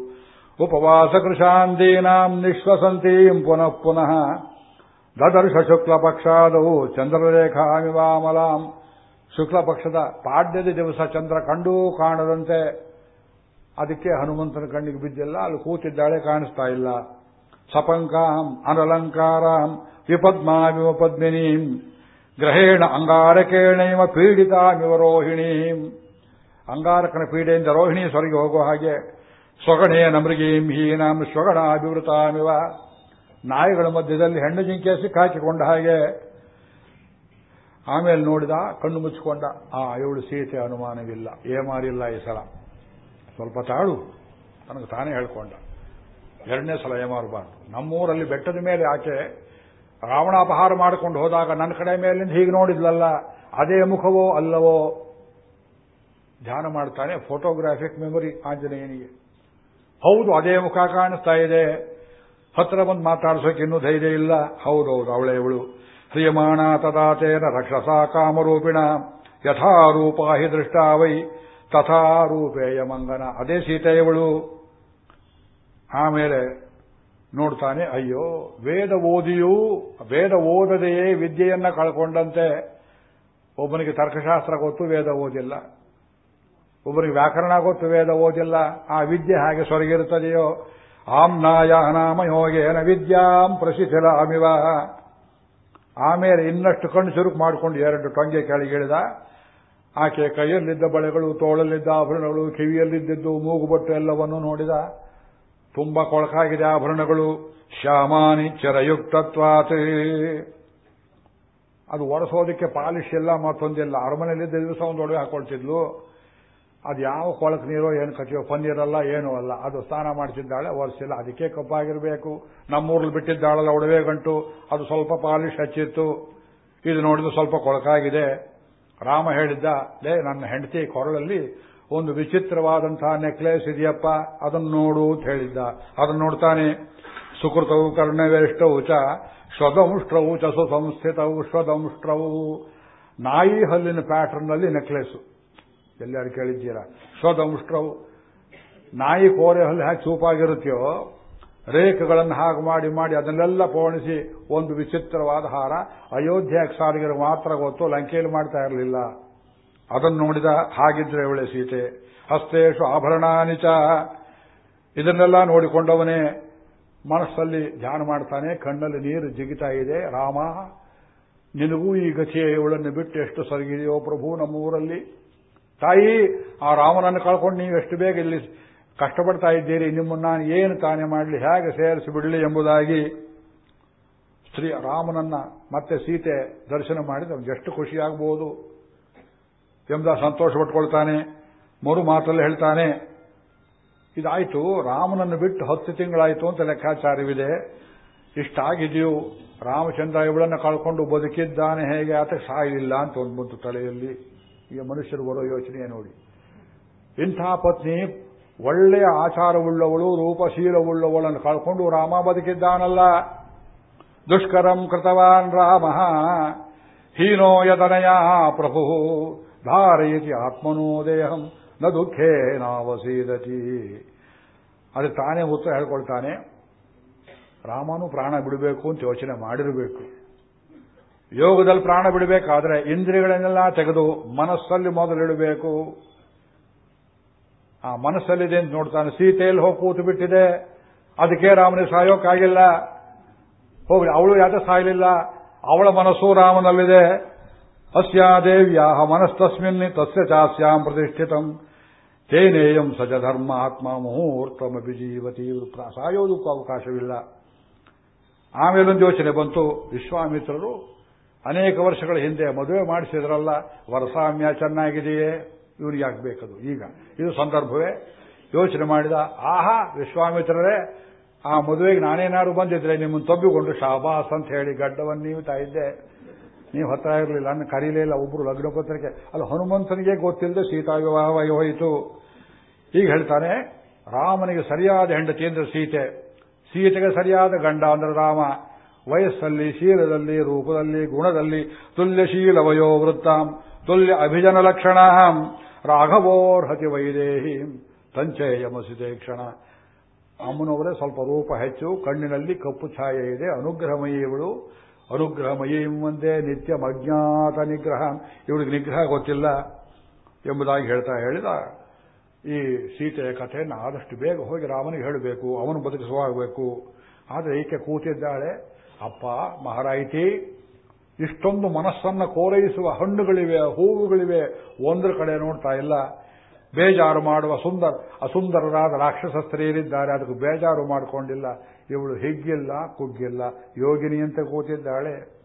ಉಪವಾಸ ಕೃಷಾಂದೀನಾಂ ನಿಶ್ವಸಂತೀಂ ಪುನಃ ಪುನಃ. ದದರ್ಶ ಶುಕ್ಲ ಪಕ್ಷಾದವು ಚಂದ್ರರೇಖಾಮಿವಾಮಲಾಂ ಶುಕ್ಲ ಪಾಡ್ಯದ ದಿವಸ ಚಂದ್ರ ಕಂಡೂ ಕಾಣದಂತೆ. ಅದಕ್ಕೆ ಹನುಮಂತನ ಕಣ್ಣಿಗೆ ಬಿದ್ದಿಲ್ಲ, ಅಲ್ಲಿ ಕೂತಿದ್ದಾಳೆ, ಕಾಣಿಸ್ತಾ ಇಲ್ಲ. ಸಪಂಕಾಂ ಅನಲಂಕಾರಾಂ ವಿಪದ್ಮಾವಿವ ಪದ್ಮಿನೀಂ ಗ್ರಹೇಣ ಅಂಗಾರಕೇಣೈವ ಪೀಡಿತಾಮಿವ ರೋಹಿಣೀಂ. ಅಂಗಾರಕನ ಪೀಡೆಯಿಂದ ರೋಹಿಣಿ ಸ್ವರ್ಗೆ ಹೋಗುವ ಹಾಗೆ ಸ್ವಗಣೇನ ಮೃಗೀಂ ಹೀನಾಂ ಸ್ವಗಣಾಭಿವೃತಾಮಿವ. ನಾಯಿಗಳ ಮಧ್ಯದಲ್ಲಿ ಹೆಣ್ಣು ಜಿಂಕೆ ಸಿಕ್ಕಾಕಿಕೊಂಡ ಹಾಗೆ ಆಮೇಲೆ ನೋಡಿದ, ಕಣ್ಣು ಮುಚ್ಚಿಕೊಂಡ, ಆ ಇವಳು ಸೀತೆ ಅನುಮಾನವಿಲ್ಲ. ಏಮಾರಿಲ್ಲ ಈ ಸಲ. ಸ್ವಲ್ಪ ತಾಳು ನನಗೆ ತಾನೇ ಹೇಳ್ಕೊಂಡ. ಎರಡನೇ ಸಲ ಏಮಾರಬಾರ್ದು ನಮ್ಮೂರಲ್ಲಿ ಬೆಟ್ಟದ ಮೇಲೆ ಆಕೆ ರಾವಣಾಪಹಾರ ಮಾಡಿಕೊಂಡು ಹೋದಾಗ ನನ್ನ ಕಡೆ ಮೇಲಿಂದ ಹೀಗೆ ನೋಡಿದ್ಲಲ್ಲ, ಅದೇ ಮುಖವೋ ಅಲ್ಲವೋ ಧ್ಯಾನ ಮಾಡ್ತಾನೆ ಫೋಟೋಗ್ರಾಫಿಕ್ ಮೆಮೊರಿ ಆಂಜನೇಯನಿಗೆ. ಹೌದು, ಅದೇ ಮುಖ ಕಾಣಿಸ್ತಾ ಇದೆ. ಹತ್ರ ಬಂದು ಮಾತಾಡ್ಸೋಕೆ ಇನ್ನೂ ಧೈರ್ಯ ಇಲ್ಲ. ಹೌದು ಅವಳೇ ಇವಳು. ಹ್ರಿಯಮಾಣ ತದಾತೇನ ರಕ್ಷಸಾ ಕಾಮರೂಪಿಣ, ಯಥಾರೂಪ ಹಿ ದೃಷ್ಟ ವೈ ತಥಾರೂಪೇಯ ಮಂಗನ. ಅದೇ ಸೀತೆಯವಳು ಆಮೇಲೆ ನೋಡ್ತಾನೆ, ಅಯ್ಯೋ, ವೇದ ಓದಿಯೂ, ವೇದ ಓದದೆಯೇ ವಿದ್ಯೆಯನ್ನ ಕಳ್ಕೊಂಡಂತೆ. ಒಬ್ಬನಿಗೆ ತರ್ಕಶಾಸ್ತ್ರ ಗೊತ್ತು, ವೇದ ಓದಿಲ್ಲ. ಒಬ್ಬನಿಗೆ ವ್ಯಾಕರಣ ಗೊತ್ತು, ವೇದ ಓದಿಲ್ಲ, ಆ ವಿದ್ಯೆ ಹಾಗೆ ಸೊರಗಿರುತ್ತದೆಯೋ? ಆಮ್ನಾಯ ಅನಾಮ ಯೋಗೇನ ವಿದ್ಯಾಂ ಪ್ರಸಿದ್ಧಿಲ ಅಮಿವಾಹ ಆಮೇಲೆ ಇನ್ನಷ್ಟು ಕಣ್ಣು ಚುರುಕು ಮಾಡಿಕೊಂಡು ಎರಡು ಟೊಂಗೆ ಕೆಳಗಿಳಿದ ಆಕೆ ಕೈಯಲ್ಲಿದ್ದ ಬಳೆಗಳು, ತೋಳಲ್ಲಿದ್ದ ಆಭರಣಗಳು, ಕಿವಿಯಲ್ಲಿದ್ದಿದ್ದು, ಮೂಗುಬಟ್ಟು ಎಲ್ಲವನ್ನೂ ನೋಡಿದ. ತುಂಬಾ ಕೊಳಕಾಗಿದೆ ಆಭರಣಗಳು. ಶ್ಯಾಮಾನಿ ಚರಯುಕ್ತತ್ವಾತ್. ಅದು ಒರೆಸೋದಕ್ಕೆ ಪಾಲಿಶ್ ಇಲ್ಲ, ಮತ್ತೊಂದಿಲ್ಲ. ಅರಮನೆಯಲ್ಲಿದ್ದ ದಿವಸ ಒಂದು ಒಡವೆ ಹಾಕೊಳ್ತಿದ್ಲು. ಅದು ಯಾವ ಕೊಳಕು ನೀರೋ ಏನು ಕಟ್ಟಿಯೋ ಪನ್ನೀರಲ್ಲ ಏನೂ ಅಲ್ಲ. ಅದು ಸ್ನಾನ ಮಾಡಿಸಿದ್ದಾಳೆ, ಒರೆಸಿಲ್ಲ. ಅದಕ್ಕೆ ಕಪ್ಪಾಗಿರಬೇಕು. ನಮ್ಮೂರಲ್ಲಿ ಬಿಟ್ಟಿದ್ದಾಳಲ್ಲ ಒಡವೆ ಗಂಟು. ಅದು ಸ್ವಲ್ಪ ಪಾಲಿಶ್ ಹಚ್ಚಿತ್ತು. ಇದು ನೋಡಿದ್ರೆ ಸ್ವಲ್ಪ ಕೊಳಕಾಗಿದೆ. ರಾಮ ಹೇಳಿದ್ದ, ಲೇ, ನನ್ನ ಹೆಂಡತಿ ಕೊರಳಲ್ಲಿ ಒಂದು ವಿಚಿತ್ರವಾದಂತಹ ನೆಕ್ಲೇಸ್ ಇದೆಯಪ್ಪ. ಅದನ್ನು ನೋಡು ಅಂತ ಹೇಳಿದ್ದ. ಅದನ್ನು ನೋಡ್ತಾನೆ. ಸುಕೃತವು ಕರ್ಣವೇಷ್ಟವು ಚ ಶ್ವದಂಷ್ಟ್ರವು ಚಸು ಸಂಸ್ಥಿತವು ಶ್ವದಂಷ್ಟ್ರವು ನಾಯಿ ಹಲ್ಲಿನ ಪ್ಯಾಟರ್ನ್ನಲ್ಲಿ ನೆಕ್ಲೆಸು. ಎಲ್ಲರೂ ಕೇಳಿದ್ದೀರಾ? ಶೋಧಮುಷ್ಟ್ರವು ನಾಯಿ ಕೋರೆ ಹಲ್ಲಿ ಹಾಕಿ ಚೂಪಾಗಿರುತ್ತೆಯೋ ರೇಖೆಗಳನ್ನು ಹಾಗೆ ಮಾಡಿ ಮಾಡಿ ಅದನ್ನೆಲ್ಲ ಪೋಣಿಸಿ ಒಂದು ವಿಚಿತ್ರವಾದ ಹಾರ ಅಯೋಧ್ಯೆ ಸಾರಿಗರು ಮಾತ್ರ ಗೊತ್ತು, ಲಂಕೆಯಲ್ಲಿ ಮಾಡ್ತಾ ಇರಲಿಲ್ಲ. ಅದನ್ನು ನೋಡಿದ ಹಾಗಿದ್ರೆ ಇವಳೆ ಸೀತೆ, ಹಸ್ತೇಶು ಆಭರಣಾನಿಚ ಇದನ್ನೆಲ್ಲ ನೋಡಿಕೊಂಡವನೇ ಮನಸ್ಸಲ್ಲಿ ಧ್ಯಾನ ಮಾಡ್ತಾನೆ, ಕಣ್ಣಲ್ಲಿ ನೀರು ಜಿಗಿತಾ ಇದೆ, ರಾಮ, ನಿನಗೂ ಈ ಗತಿಯ, ಇವಳನ್ನು ಬಿಟ್ಟು ಎಷ್ಟು ಸರಿಗಿದೆಯೋ ಪ್ರಭು ನಮ್ಮ ಊರಲ್ಲಿ ತಾಯಿ, ಆ ರಾಮನನ್ನು ಕಳ್ಕೊಂಡು ನೀವು ಎಷ್ಟು ಬೇಗ ಇಲ್ಲಿ ಕಷ್ಟಪಡ್ತಾ ಇದ್ದೀರಿ, ನಿಮ್ಮನ್ನು ನಾನು ಏನು ತಾನೇ ಮಾಡಲಿ, ಹೇಗೆ ಸೇರಿಸಿ ಬಿಡಲಿ ಎಂಬುದಾಗಿ ಶ್ರೀ ರಾಮನನ್ನ ಮತ್ತೆ ಸೀತೆ ದರ್ಶನ ಮಾಡಿದ ಎಷ್ಟು ಖುಷಿಯಾಗಬಹುದು ಎಂಬ ಸಂತೋಷ ಪಟ್ಕೊಳ್ತಾನೆ, ಮರು ಮಾತಲ್ಲಿ ಹೇಳ್ತಾನೆ, ಇದಾಯಿತು, ರಾಮನನ್ನು ಬಿಟ್ಟು ಹತ್ತು ತಿಂಗಳಾಯಿತು ಅಂತ ಲೆಕ್ಕಾಚಾರವಿದೆ, ಇಷ್ಟಾಗಿದೆಯೋ, ರಾಮಚಂದ್ರ ಇವಳನ್ನು ಕಳ್ಕೊಂಡು ಬದುಕಿದ್ದಾನೆ ಹೇಗೆ, ಆತ ಸಾಯಲಿಲ್ಲ ಅಂತ ಒಂದು ಬಂತು ತಲೆಯಲ್ಲಿ. ಈಗ ಮನುಷ್ಯರು ಬರೋ ಯೋಚನೆ ನೋಡಿ. ಇಂಥ ಪತ್ನಿ ಒಳ್ಳೆಯ ಆಚಾರವುಳ್ಳವಳು, ರೂಪಶೀಲವುಳ್ಳವಳನ್ನು ಕಳ್ಕೊಂಡು ರಾಮ ಬದುಕಿದ್ದಾನಲ್ಲ. ದುಷ್ಕರಂ ಕೃತವಾನ್ ರಾಮ. ಹೀನೋ ಯದನಯ ಪ್ರಭು, ಧಾರಯತಿ ಆತ್ಮನೋ ದೇಹಂ, ನ ದುಃಖೇ ನಾವಸೀದತಿ ಅದು ತಾನೇ ಉತ್ತರ ಹೇಳ್ಕೊಳ್ತಾನೆ. ರಾಮನು ಪ್ರಾಣ ಬಿಡಬೇಕು ಅಂತ ಯೋಚನೆ ಮಾಡಿರಬೇಕು. ಯೋಗದಲ್ಲಿ ಪ್ರಾಣ ಬಿಡಬೇಕಾದ್ರೆ ಇಂದ್ರಿಯಗಳನ್ನೆಲ್ಲ ತೆಗೆದು ಮನಸ್ಸಲ್ಲಿ ಮೊದಲಿಡಬೇಕು. ಆ ಮನಸ್ಸಲ್ಲಿದೆ ಅಂತ ನೋಡ್ತಾನೆ. ಸೀತೆಯಲ್ಲಿ ಹೋಗಿ ಕೂತು ಬಿಟ್ಟಿದೆ. ಅದಕ್ಕೆ ರಾಮನಿಗೆ ಸಾಯೋಕ್ಕಾಗಿಲ್ಲ. ಹೋಗಿ ಅವಳು ಯಾಕೆ ಸಾಯಲಿಲ್ಲ? ಅವಳ ಮನಸ್ಸು ರಾಮನಲ್ಲಿದೆ. ಅಸ್ಯಾದೇವ್ಯಾಹ ಮನಸ್ತಸ್ಮಿನ್ ತಸ್ಯ ಚಾಸ್ಯಾಂ ಪ್ರತಿಷ್ಠಿತಂ. ತೇನೇಯಂ ಸಜ ಧರ್ಮ ಆತ್ಮ ಮುಹೂರ್ತಮಪಿ ಜೀವತಿ. ಸಾಯೋದಕ್ಕೂ ಅವಕಾಶವಿಲ್ಲ. ಆಮೇಲೊಂದು ಯೋಚನೆ ಬಂತು. ವಿಶ್ವಾಮಿತ್ರರು ಅನೇಕ ವರ್ಷಗಳ ಹಿಂದೆ ಮದುವೆ ಮಾಡಿಸಿದ್ರಲ್ಲ, ವರಸಾಮ್ಯ ಚೆನ್ನಾಗಿದೆಯೇ? ಇವನಿಗೆ ಆಗ್ಬೇಕದು ಈಗ, ಇದು ಸಂದರ್ಭವೇ. ಯೋಚನೆ ಮಾಡಿದ, ಆಹಾ, ವಿಶ್ವಾಮಿತ್ರರೇ, ಆ ಮದುವೆಗೆ ನಾನೇನಾದ್ರು ಬಂದಿದ್ರೆ ನಿಮ್ಮನ್ನು ತಬ್ಬಿಕೊಂಡು ಶಾಬಾಸ್ ಅಂತ ಹೇಳಿ ಗಡ್ಡವನ್ನು ನೀವು ಇದ್ದೆ ನೀವು ಹತ್ರ ಇರಲಿಲ್ಲ, ಅನ್ನ ಕರೀಲೇ ಇಲ್ಲ, ಒಬ್ರು ಲಗ್ನ ಪತ್ರಿಕೆ ಅಲ್ಲ, ಹನುಮಂತನಿಗೆ ಗೊತ್ತಿಲ್ಲದೆ ಸೀತಾ ವಿವಾಹವಾಗಿ ಹೋಯಿತು. ಈಗ ಹೇಳ್ತಾನೆ, ರಾಮನಿಗೆ ಸರಿಯಾದ ಹೆಂಡತಿ ಅಂದ್ರೆ ಸೀತೆ. ಸೀತೆಗೆ ಸರಿಯಾದ ಗಂಡ ಅಂದ್ರೆ ರಾಮ. ವಯಸ್ಸಲ್ಲಿ, ಶೀಲದಲ್ಲಿ, ರೂಪದಲ್ಲಿ, ಗುಣದಲ್ಲಿ, ತುಲ್ಯಶೀಲ ವಯೋವೃತ್ತಾಂ, ತುಲ್ಯ ಅಭಿಜನ ಲಕ್ಷಣ, ರಾಘವೋರ್ಹತಿ ವೈದೇಹಿ ತಂಚೆಯಮಸಿದೆ ಕ್ಷಣ. ಅಮ್ಮನವರೇ ಸ್ವಲ್ಪ ರೂಪ ಹೆಚ್ಚು, ಕಣ್ಣಿನಲ್ಲಿ ಕಪ್ಪು ಛಾಯೆ ಇದೆ, ಅನುಗ್ರಹಮಯಿ ಇವಳು. ಅನುಗ್ರಹಮಯಿ ಒಂದೇ ನಿತ್ಯ ಅಜ್ಞಾತ ನಿಗ್ರಹ. ಇವಳಿಗೆ ನಿಗ್ರಹ ಗೊತ್ತಿಲ್ಲ ಎಂಬುದಾಗಿ ಹೇಳ್ತಾ ಹೇಳಿದ ಈ ಸೀತೆಯ ಕಥೆಯನ್ನು ಆದಷ್ಟು ಬೇಗ ಹೋಗಿ ರಾಮನಿಗೆ ಹೇಳಬೇಕು, ಅವನು ಬದುಕಿಸುವಾಗಬೇಕು ಆದರೆ ಈಕೆ ಕೂತಿದ್ದಾಳೆ ಅಪ್ಪ ಮಹಾರಾಯಿತಿ, ಇಷ್ಟೊಂದು ಮನಸ್ಸನ್ನು ಕೋರೈಸುವ ಹಣ್ಣುಗಳಿವೆ, ಹೂವುಗಳಿವೆ, ಒಂದ್ರ ಕಡೆ ನೋಡ್ತಾ ಇಲ್ಲ. ಬೇಜಾರು ಮಾಡುವ ಸುಂದರ, ಅಸುಂದರರಾದ ರಾಕ್ಷಸ ಸ್ತ್ರೀಯರಿದ್ದಾರೆ, ಅದಕ್ಕೆ ಬೇಜಾರು ಮಾಡಿಕೊಂಡಿಲ್ಲ. ಇವಳು ಹಿಗ್ಗಿಲ್ಲ, ಕುಗ್ಗಿಲ್ಲ ಯೋಗಿನಿಯಂತೆ ಕೂತಿದ್ದಾಳೆ.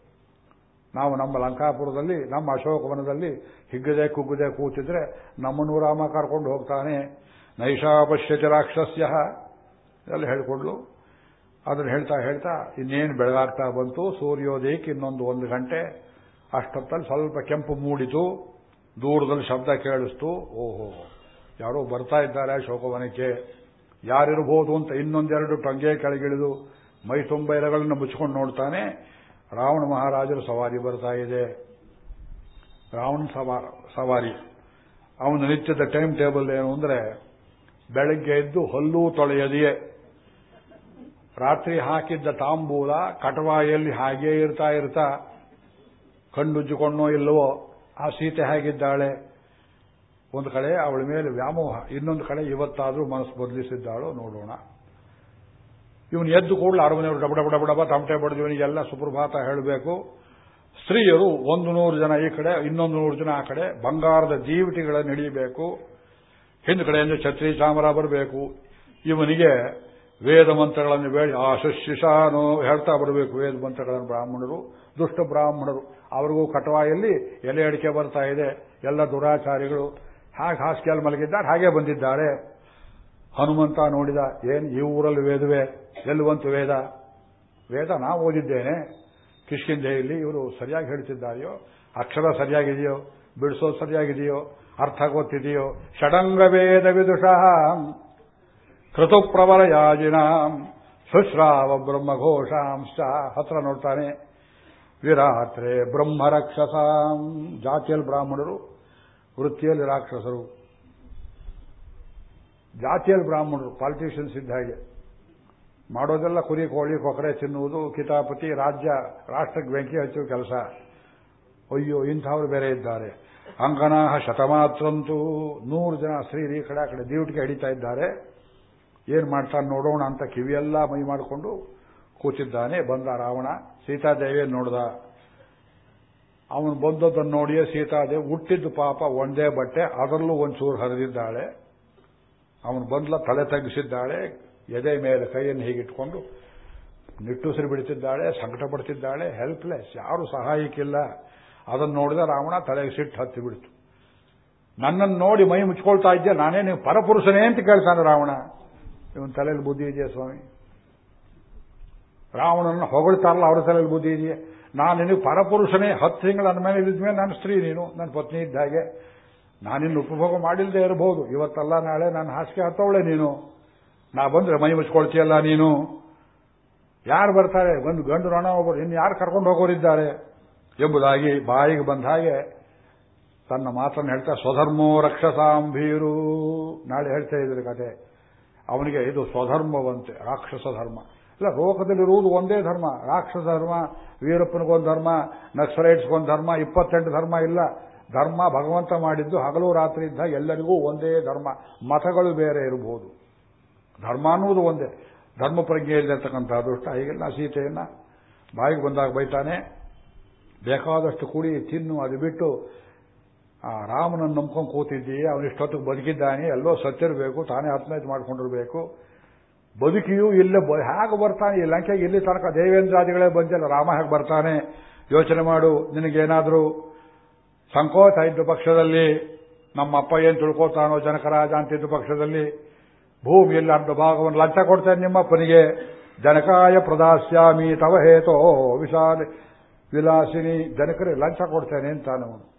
ನಾವು ನಮ್ಮ ಲಂಕಾಪುರದಲ್ಲಿ, ನಮ್ಮ ಅಶೋಕವನದಲ್ಲಿ ಹಿಗ್ಗದೆ ಕುಗ್ಗದೆ ಕೂತಿದ್ರೆ ನಮ್ಮನ್ನು ರಾಮ ಕರ್ಕೊಂಡು ಹೋಗ್ತಾನೆ. ನೈಷಾಪಶ್ಯತಿ ರಾಕ್ಷಸ್ಯ ಎಲ್ಲ ಹೇಳ್ಕೊಡ್ಲು. ಅದನ್ನು ಹೇಳ್ತಾ ಹೇಳ್ತಾ ಇನ್ನೇನು ಬೆಳಗಾಗ್ತಾ ಬಂತು? ಸೂರ್ಯೋದಯಕ್ಕೆ ಇನ್ನೊಂದು ಒಂದು ಗಂಟೆ. ಅಷ್ಟೊತ್ತಲ್ಲಿ ಸ್ವಲ್ಪ ಕೆಂಪು ಮೂಡಿತು. ದೂರದಲ್ಲಿ ಶಬ್ದ ಕೇಳಿಸ್ತು. ಓಹೋ, ಯಾರೋ ಬರ್ತಾ ಇದ್ದಾರೆ ಶೋಕವನಕ್ಕೆ. ಯಾರಿರಬಹುದು ಅಂತ ಇನ್ನೊಂದೆರಡು ಟೊಂಗೆ ಕೆಳಗಿಳಿದು ಮೈ ತುಂಬ ಮುಚ್ಚಿಕೊಂಡು ನೋಡ್ತಾನೆ. ರಾವಣ ಮಹಾರಾಜರು ಸವಾರಿ ಬರ್ತಾ ಇದೆ. ರಾವಣ ಸವಾರಿ. ಅವನ ನಿತ್ಯದ ಟೈಮ್ ಟೇಬಲ್ ಏನು ಅಂದ್ರೆ ಬೆಳಗ್ಗೆ ಎದ್ದು ಹಲ್ಲೂ ತೊಳೆಯದೆಯೇ. ರಾತ್ರಿ ಹಾಕಿದ್ದ ತಾಂಬೂಲ ಕಟವಾಯಲ್ಲಿ ಹಾಗೇ ಇರ್ತಾ ಇರ್ತಾ ಕಣ್ಣುಜ್ಜಿಕೊಂಡೋ ಇಲ್ಲವೋ, ಆ ಸೀತೆ ಹೇಗಿದ್ದಾಳೆ? ಒಂದು ಕಡೆ ಅವಳ ಮೇಲೆ ವ್ಯಾಮೋಹ, ಇನ್ನೊಂದು ಕಡೆ ಇವತ್ತಾದರೂ ಮನಸ್ಸು ಬದಲಿಸಿದ್ದಾಳೋ ನೋಡೋಣ. ಇವನು ಎದ್ದು ಕೂಡಲೇ ಅರಮನೆಯವರು ಡಬ ಡಬ ಡಬ ಡಬ ತಮಟೆ ಬಡಿದು ಸುಪ್ರಭಾತ ಹೇಳಬೇಕು. ಸ್ತ್ರೀಯರು ಒಂದು ನೂರು ಜನ ಈ ಕಡೆ, ಇನ್ನೊಂದು ನೂರು ಜನ ಆ ಕಡೆ ಬಂಗಾರದ ಜೀವಿಟಿಗಳನ್ನು ಹಿಡಿಯಬೇಕು. ಹಿಂದ್ ಕಡೆಯಿಂದ ಛತ್ರಿ ಚಾಮರ ಬರಬೇಕು. ಇವನಿಗೆ ವೇದ ಮಂತ್ರಗಳನ್ನು ಬೇಡಿ. ಆ ಹೇಳ್ತಾ ಬರಬೇಕು ವೇದ ಮಂತ್ರಗಳನ್ನು ಬ್ರಾಹ್ಮಣರು, ದುಷ್ಟ ಬ್ರಾಹ್ಮಣರು. ಅವರಿಗೂ ಕಟವಾಯಲ್ಲಿ ಎಲೆ ಅಡಿಕೆ ಬರ್ತಾ ಇದೆ, ಎಲ್ಲ ದುರಾಚಾರಿಗಳು. ಹಾಗೆ ಹಾಸಿಗೆಯಲ್ಲಿ ಮಲಗಿದ್ದಾರೆ, ಹಾಗೆ ಬಂದಿದ್ದಾರೆ. ಹನುಮಂತ ನೋಡಿದ, ಏನು ಈ ಊರಲ್ಲಿ ವೇದವೇ? ಎಲ್ಲುವಂತ ವೇದ? ವೇದ ನಾ ಓದಿದ್ದೇನೆ. ಕಿಷ್ಕಿಂಧೆಯಲ್ಲಿ ಇವರು ಸರಿಯಾಗಿ ಹೇಳ್ತಿದ್ದಾರೆಯೋ? ಅಕ್ಷರ ಸರಿಯಾಗಿದೆಯೋ? ಬಿಡಿಸೋದು ಸರಿಯಾಗಿದೆಯೋ? ಅರ್ಥ ಗೊತ್ತಿದೆಯೋ? ಷಡಂಗ ವೇದ ವಿದುಷಃ. ಕೃತು ಪ್ರಬಲ ಯಾಜಿನಾಂ ಶುಶ್ರಾವ ಬ್ರಹ್ಮಘೋಷಾಂಶ ಹತ್ರ ನೋಡ್ತಾನೆ ವಿರಾತ್ರೆ ಬ್ರಹ್ಮರಕ್ಷಸಾಂ ಜಾತಿಯಲ್ಲಿ ಬ್ರಾಹ್ಮಣರು ವೃತ್ತಿಯಲ್ಲಿ ರಾಕ್ಷಸರು। ಜಾತಿಯಲ್ಲಿ ಬ್ರಾಹ್ಮಣರು ಪಾಲಿಟಿಷಿಯನ್ಸ್ ಇದ್ದ ಹಾಗೆ? ಮಾಡೋದೆಲ್ಲ ಕುರಿ, ಕೋಳಿ, ಕೊಕರೆ ತಿನ್ನುವುದು, ಕಿತಾಪತಿ, ರಾಜ್ಯ, ರಾಷ್ಟ್ರಕ್ಕೆ ಬೆಂಕಿ ಹಚ್ಚುವ ಕೆಲಸ. ಅಯ್ಯೋ, ಇಂಥವ್ರು ಬೇರೆ ಇದ್ದಾರೆ. ಅಂಕನಾಹ ಶತಮಾತ್ರಂತೂ ನೂರು ಜನ ಸ್ತ್ರೀರಿ ಕಡೆ ಆ ಕಡೆ ದೀವಟಿಗೆ ಹಿಡಿತಾ ಇದ್ದಾರೆ. ಏನ್ ಮಾಡ್ತಾನೆ ನೋಡೋಣ ಅಂತ ಕಿವಿಯೆಲ್ಲ ಮೈ ಮಾಡಿಕೊಂಡು ಕೂತಿದ್ದಾನೆ. ಬಂದ ರಾವಣ ಸೀತಾದೇವಿಯನ್ನು ನೋಡ್ದ. ಅವನು ಬಂದದ್ದನ್ನು ನೋಡಿಯೇ ಸೀತಾದೇವಿ ಹುಟ್ಟಿದ್ದು ಪಾಪ ಒಂದೇ ಬಟ್ಟೆ, ಅದರಲ್ಲೂ ಒಂಚೂರು ಹರಿದಿದ್ದಾಳೆ. ಅವನು ಬಂದ್ಲ ತಲೆ ತಗ್ಗಿಸಿದ್ದಾಳೆ, ಎದೆ ಮೇಲೆ ಕೈಯನ್ನು ಹೀಗಿಟ್ಕೊಂಡು ನಿಟ್ಟುಸಿರು ಬಿಡುತ್ತಿದ್ದಾಳೆ ಸಂಕಟ ಪಡ್ತಿದ್ದಾಳೆ ಹೆಲ್ಪ್ಲೆಸ್ ಯಾರು ಸಹಾಯಕ್ಕಿಲ್ಲ. ಅದನ್ನು ನೋಡಿದ ರಾವಣ ತಲೆಗೆ ಸಿಟ್ಟು ಹತ್ತಿ ಬಿಡ್ತು. ನನ್ನನ್ನು ನೋಡಿ ಮೈ ಮುಚ್ಕೊಳ್ತಾ ಇದ್ದೆ ನಾನೇ ನೀವು ಪರಪುರುಷನೇ ಅಂತ ಕೇಳ್ತಾನೆ ರಾವಣ. ಇವನ್ ತಲೆಯಲ್ಲಿ ಬುದ್ಧಿ ಇದೆಯಾ ಸ್ವಾಮಿ? ರಾವಣನ ಹೊಗಳ್ತಾರಲ್ಲ ಅವರ ತಲೆಯಲ್ಲಿ ಬುದ್ಧಿ ಇದೆಯಾ? ನಾನು ನಿನಗೆ ಪರಪುರುಷನೇ, ಹತ್ತು ತಿಂಗಳ ನನ್ನ ಮೇಲೆ ಇದ್ಮೇಲೆ ನನ್ನ ಸ್ತ್ರೀ ನೀನು ನನ್ನ ಪತ್ನಿ ಇದ್ದ ಹಾಗೆ. ನಾನಿನ್ನು ಉಪಭೋಗ ಮಾಡಿಲ್ಲದೆ ಇರಬಹುದು ಇವತ್ತಲ್ಲ ನಾಳೆ ನನ್ನ ಹಾಸಿಗೆ ಹತ್ತವಳೆ ನೀನು. ನಾ ಬಂದ್ರೆ ಮೈ ಮುಚ್ಕೊಳ್ತೀಯಲ್ಲ ನೀನು. ಯಾರು ಬರ್ತಾರೆ? ಒಂದು ಗಂಡು ರಣ ಒಬ್ಬರು. ಇನ್ನು ಯಾರು ಕರ್ಕೊಂಡು ಹೋಗೋರಿದ್ದಾರೆ? ಎಂಬುದಾಗಿ ಬಾಯಿಗೆ ಬಂದ ಹಾಗೆ ತನ್ನ ಮಾತನ್ನು ಹೇಳ್ತಾ, ಸ್ವಧರ್ಮೋ ರಕ್ಷಸಾಂಭೀರು. ನಾಳೆ ಹೇಳ್ತಾ ಇದ್ರೆ ಕತೆ. ಅವನಿಗೆ ಇದು ಸ್ವಧರ್ಮವಂತೆ, ರಾಕ್ಷಸ ಧರ್ಮ. ಇಲ್ಲ, ಲೋಕದಲ್ಲಿರುವುದು ಒಂದೇ ಧರ್ಮ. ರಾಕ್ಷಸ ಧರ್ಮ, ವೀರಪ್ಪನಿಗೊಂದು ಧರ್ಮ, ನಕ್ಸಲೈಟ್ಸ್ಗೊಂದು ಧರ್ಮ, ಇಪ್ಪತ್ತೆಂಟು ಧರ್ಮ ಇಲ್ಲ. ಧರ್ಮ ಭಗವಂತ ಮಾಡಿದ್ದು ಹಗಲು ರಾತ್ರಿ ಇದ್ದ ಎಲ್ಲರಿಗೂ ಒಂದೇ ಧರ್ಮ. ಮತಗಳು ಬೇರೆ ಇರಬಹುದು. ಧರ್ಮ ಅನ್ನುವುದು ಒಂದೇ. ಧರ್ಮ ಪ್ರಜ್ಞೆ ಇಲ್ಲತಕ್ಕಂಥ ಅದೃಷ್ಟ ಹೀಗೆಲ್ಲ ಸೀತೆಯನ್ನ ಬಾಯಿಗೆ ಬಂದಾಗ ಬೈತಾನೆ, ಬೇಕಾದಷ್ಟು ಕುಡಿ, ತಿನ್ನು, ಅದು ಬಿಟ್ಟು ಆ ರಾಮನನ್ನು ನಂಬ್ಕೊಂಡು ಕೂತಿದ್ದೀಯ? ಅವನಿಷ್ಟೊತ್ತಿಗೆ ಬದುಕಿದ್ದಾನೆ. ಎಲ್ಲೋ ಸತ್ತಿರಬೇಕು ತಾನೇ ಆತ್ಮಹತ್ಯೆ ಮಾಡ್ಕೊಂಡಿರ್ಬೇಕು ಬದುಕಿಯೂ ಇಲ್ಲೇ ಹೇಗೆ ಬರ್ತಾನೆ? ಈ ಲಂಕೆಗೆ ಇಲ್ಲಿ ತನಕ ದೇವೇಂದ್ರಾದಿಗಳೇ ಬಂದಿಲ್ಲ. ರಾಮ ಹೇಗೆ ಬರ್ತಾನೆ? ಯೋಚನೆ ಮಾಡು. ನಿನಗೇನಾದರೂ ಸಂಕೋಚ ಇದ್ದ ಪಕ್ಷದಲ್ಲಿ ನಮ್ಮ ಅಪ್ಪ ಏನು ತಿಳ್ಕೋತಾನೋ ಜನಕರಾಜ ಅಂತಿದ್ದ ಪಕ್ಷದಲ್ಲಿ ಭೂಮಿಯಲ್ಲಿ ಅರ್ಧ ಭಾಗವನ್ನು ಲಂಚ ಕೊಡ್ತೇನೆ ನಿಮ್ಮಪ್ಪನಿಗೆ. ಜನಕಾಯ ಪ್ರದಾಸ್ಯಾಮಿ ತವ ಹೇತೋ ವಿಶಾಲ ವಿಲಾಸಿನಿ ಜನಕರಿಗೆ ಲಂಚ ಕೊಡ್ತೇನೆ ಅಂತಾನವನು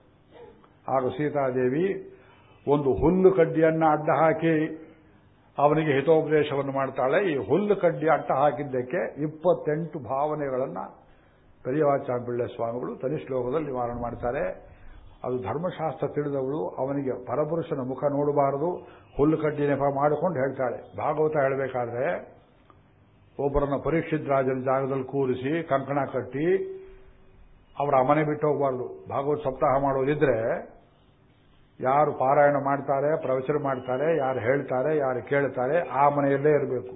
ಆಗ ಸೀತಾದೇವಿ ಒಂದು ಹುಲ್ಲು ಕಡ್ಡಿಯನ್ನ ಅಡ್ಡ ಹಾಕಿ ಅವನಿಗೆ ಹಿತೋಪದೇಶವನ್ನು ಮಾಡ್ತಾಳೆ. ಈ ಹುಲ್ಲು ಕಡ್ಡಿ ಅಡ್ಡ ಹಾಕಿದ್ದಕ್ಕೆ ಇಪ್ಪತ್ತೆಂಟು ಭಾವನೆಗಳನ್ನ ಪೆರಿಯವಾಚಾಂಬಿಳ್ಳೆ ಸ್ವಾಮಿಗಳು ತನಿ ಶ್ಲೋಕದಲ್ಲಿ ನಿವಾರಣೆ ಮಾಡ್ತಾರೆ. ಅದು ಧರ್ಮಶಾಸ್ತ್ರ ತಿಳಿದವಳು, ಅವನಿಗೆ ಪರಪುರುಷನ ಮುಖ ನೋಡಬಾರದು, ಹುಲ್ಲು ಕಡ್ಡಿ ನೆಪ ಮಾಡಿಕೊಂಡು ಹೇಳ್ತಾಳೆ. ಭಾಗವತ ಹೇಳಬೇಕಾದ್ರೆ ಒಬ್ಬರನ್ನು ಪರೀಕ್ಷಿತ್ ರಾಜನ ಜಾಗದಲ್ಲಿ ಕೂರಿಸಿ, ಕಂಕಣ ಕಟ್ಟಿ, ಅವರ ಮನೆ ಬಿಟ್ಟು ಹೋಗಬಾರ್ದು. ಭಾಗವತ್ ಸಪ್ತಾಹ ಮಾಡೋದಿದ್ರೆ ಯಾರು ಪಾರಾಯಣ ಮಾಡ್ತಾರೆ, ಪ್ರವಚನ ಮಾಡ್ತಾರೆ, ಯಾರು ಹೇಳ್ತಾರೆ, ಯಾರು ಕೇಳ್ತಾರೆ, ಆ ಮನೆಯಲ್ಲೇ ಇರಬೇಕು.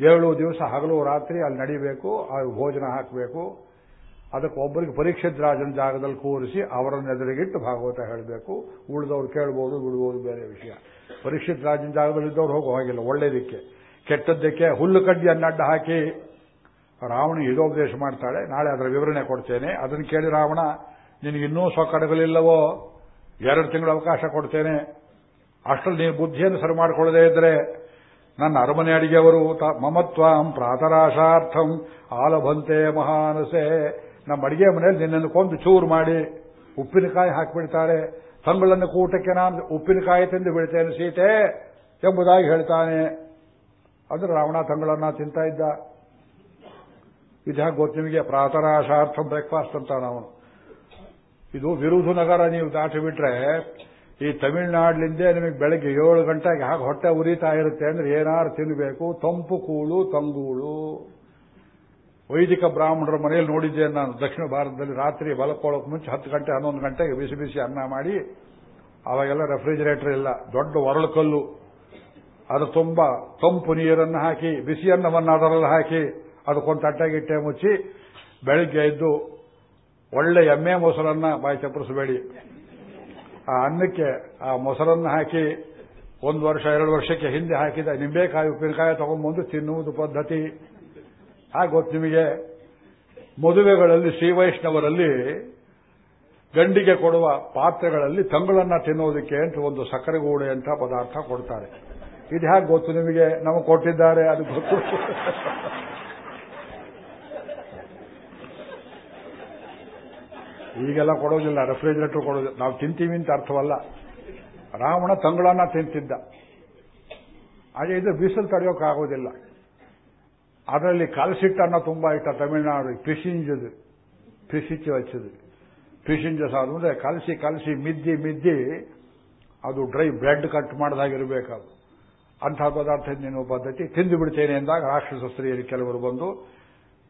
ಏಳು ದಿವಸ ಹಗಲು ರಾತ್ರಿ ಅಲ್ಲಿ ನಡಿಬೇಕು, ಅಲ್ಲಿ ಭೋಜನ ಹಾಕಬೇಕು. ಅದಕ್ಕೆ ಒಬ್ಬರಿಗೆ ಪರೀಕ್ಷಿತ ರಾಜನ ಜಾಗದಲ್ಲಿ ಕೂರಿಸಿ ಅವರನ್ನು ಎದುರಿಗಿಟ್ಟು ಭಾಗವತ ಹೇಳಬೇಕು. ಉಳಿದವರು ಕೇಳ್ಬೋದು, ಬಿಡ್ಬೋದು, ಬೇರೆ ವಿಷಯ. ಪರೀಕ್ಷಿತ ರಾಜನ ಜಾಗದಲ್ಲಿ ಇದ್ದವ್ರು ಹೋಗೋ ಹಾಗಿಲ್ಲ, ಒಳ್ಳೇದಕ್ಕೆ. ಕೆಟ್ಟದ್ದಕ್ಕೆ ಹುಲ್ಲು ಕಡ್ಡಿಯನ್ನು ಅಡ್ಡ ಹಾಕಿ ರಾವಣ ಹಿಡೋಪದೇಶ ಮಾಡ್ತಾಳೆ. ನಾಳೆ ಅದರ ವಿವರಣೆ ಕೊಡ್ತೇನೆ. ಅದನ್ನು ಕೇಳಿ ರಾವಣ ನಿನಗಿನ್ನೂ ಸೊಕ್ಕಡಗಲಿಲ್ಲವೋ ಎರಡು ತಿಂಗಳು ಅವಕಾಶ ಕೊಡ್ತೇನೆ. ಅಷ್ಟರಲ್ಲಿ ನೀವು ಬುದ್ಧಿಯನ್ನು ಸರಿ ಮಾಡಿಕೊಳ್ಳದೇ ಇದ್ರೆ ನನ್ನ ಅರಮನೆ ಅಡಿಗೆಯವರು ಮಮತ್ವಾಂ ಪ್ರಾತರಾಶಾರ್ಥಂ ಆಲಭಂತೆ ಮಹಾನಸೆ. ನಮ್ಮ ಅಡಿಗೆ ಮನೆಯಲ್ಲಿ ನಿನ್ನನ್ನು ಕೊಂದು ಚೂರು ಮಾಡಿ ಉಪ್ಪಿನಕಾಯಿ ಹಾಕಿಬಿಡ್ತಾರೆ. ತಂಗಳನ್ನು ಕೂಟಕ್ಕೆ ನಾನು ಉಪ್ಪಿನಕಾಯಿ ತಿಂದು ಬಿಡ್ತೇನೆ ಸೀತೆ ಎಂಬುದಾಗಿ ಹೇಳ್ತಾನೆ. ಅಂದ್ರೆ ರಾವಣ ತಂಗಳನ್ನ ತಿಂತಾ ಇದ್ದ. ಇದು ಗೊತ್ತು ನಿಮಗೆ? ಪ್ರಾತರಾಶಾರ್ಥಂ ಬ್ರೇಕ್ಫಾಸ್ಟ್ ಅಂತ ನಾವು. ಇದು ವಿರುಧು ನಗರ ನೀವು ದಾಟಿ ಬಿಟ್ರೆ ಈ ತಮಿಳುನಾಡಿನಿಂದ ನಿಮಗೆ ಬೆಳಗ್ಗೆ ಏಳು ಗಂಟೆಗೆ ಹಾಗೆ ಹೊಟ್ಟೆ ಉರಿತಾ ಇರುತ್ತೆ ಅಂದ್ರೆ ಏನಾರು ತಿನ್ನಬೇಕು ತಂಪು ಕೂಳು, ತಂಗೂಳು. ವೈದಿಕ ಬ್ರಾಹ್ಮಣರ ಮನೆಯಲ್ಲಿ ನೋಡಿದ್ದೇನೆ ನಾನು. ದಕ್ಷಿಣ ಭಾರತದಲ್ಲಿ ರಾತ್ರಿ ಬಲಕೊಳ್ಳೋಕೆ ಮುಂಚೆ ಹತ್ತು ಗಂಟೆ, ಹನ್ನೊಂದು ಗಂಟೆಗೆ ಬಿಸಿ ಬಿಸಿ ಅನ್ನ ಮಾಡಿ, ಅವಾಗೆಲ್ಲ ರೆಫ್ರಿಜರೇಟರ್ ಇಲ್ಲ, ದೊಡ್ಡ ಒರಳು ಕಲ್ಲು. ಅದು ತುಂಬಾ ತಂಪು ನೀರನ್ನು ಹಾಕಿ, ಬಿಸಿ ಅನ್ನವನ್ನು ಅದರಲ್ಲಿ ಹಾಕಿ, ಅದಕ್ಕೊಂದು ತಟ್ಟೆಗಿಟ್ಟೆ ಮುಚ್ಚಿ, ಬೆಳಿಗ್ಗೆ ಎದ್ದು ಒಳ್ಳೆ ಎಮ್ಮೆ ಮೊಸರನ್ನ ಬಾಯಿ ಚಪ್ಪರಿಸಬೇಡಿ. ಆ ಅನ್ನಕ್ಕೆ ಆ ಮೊಸರನ್ನು ಹಾಕಿ ಒಂದು ವರ್ಷ, ಎರಡು ವರ್ಷಕ್ಕೆ ಹಿಂದೆ ಹಾಕಿದ ನಿಂಬೆಕಾಯಿ, ಉಪ್ಪಿನಕಾಯಿ ತಗೊಂಡ್ಬಂದು ತಿನ್ನುವುದು ಪದ್ಧತಿ. ಹಾಗೆ ಗೊತ್ತು ನಿಮಗೆ ಮದುವೆಗಳಲ್ಲಿ ಶ್ರೀವೈಷ್ಣವರಲ್ಲಿ ಗಂಡಿಗೆ ಕೊಡುವ ಪಾತ್ರೆಗಳಲ್ಲಿ ತಂಗಳನ್ನ ತಿನ್ನೋದಕ್ಕೆ ಅಂತ ಒಂದು ಸಕ್ಕರೆ ಗೂಡೆ ಅಂತ ಪದಾರ್ಥ ಕೊಡ್ತಾರೆ. ಇದು ಹೇಗೆ ಗೊತ್ತು ನಿಮಗೆ? ನಮಗೆ ಕೊಟ್ಟಿದ್ದಾರೆ, ಅದು ಗೊತ್ತು. ಈಗೆಲ್ಲ ಕೊಡೋದಿಲ್ಲ ರೆಫ್ರಿಜರೇಟರ್ ಕೊಡೋದಿಲ್ಲ ನಾವು ತಿಂತೀವಿ ಅಂತ ಅರ್ಥವಲ್ಲ. ರಾವಣ ತಂಗಳನ್ನ ತಿಂತಿದ್ದ. ಹಾಗೆ ಇದು ಬಿಸಿಲು ತಡೆಯೋಕ್ಕಾಗೋದಿಲ್ಲ. ಅದರಲ್ಲಿ ಕಲಸಿಟ್ಟನ್ನ ತುಂಬಾ ಇಟ್ಟ ತಮಿಳುನಾಡು ಪಿಸಿಂಜದು ಪಿಸಿಚ್ಚು ಹಚ್ಚದು ಪಿಸಿಂಜ ಸಾರು ಅಂದ್ರೆ ಕಲಸಿ ಕಲಸಿ, ಮಿದ್ದಿ ಮಿದ್ದಿ, ಅದು ಡ್ರೈ ಬ್ರೆಡ್ ಕಟ್ ಮಾಡಿದಾಗಿರಬೇಕು ಅಂಥ ಪದಾರ್ಥ ನೀನು ಪದ್ಧತಿ. ತಿಂದು ಬಿಡ್ತೇನೆ ಎಂದಾಗ ರಾಕ್ಷಸ ಸ್ತ್ರೀಯರು ಕೆಲವರು ಬಂದು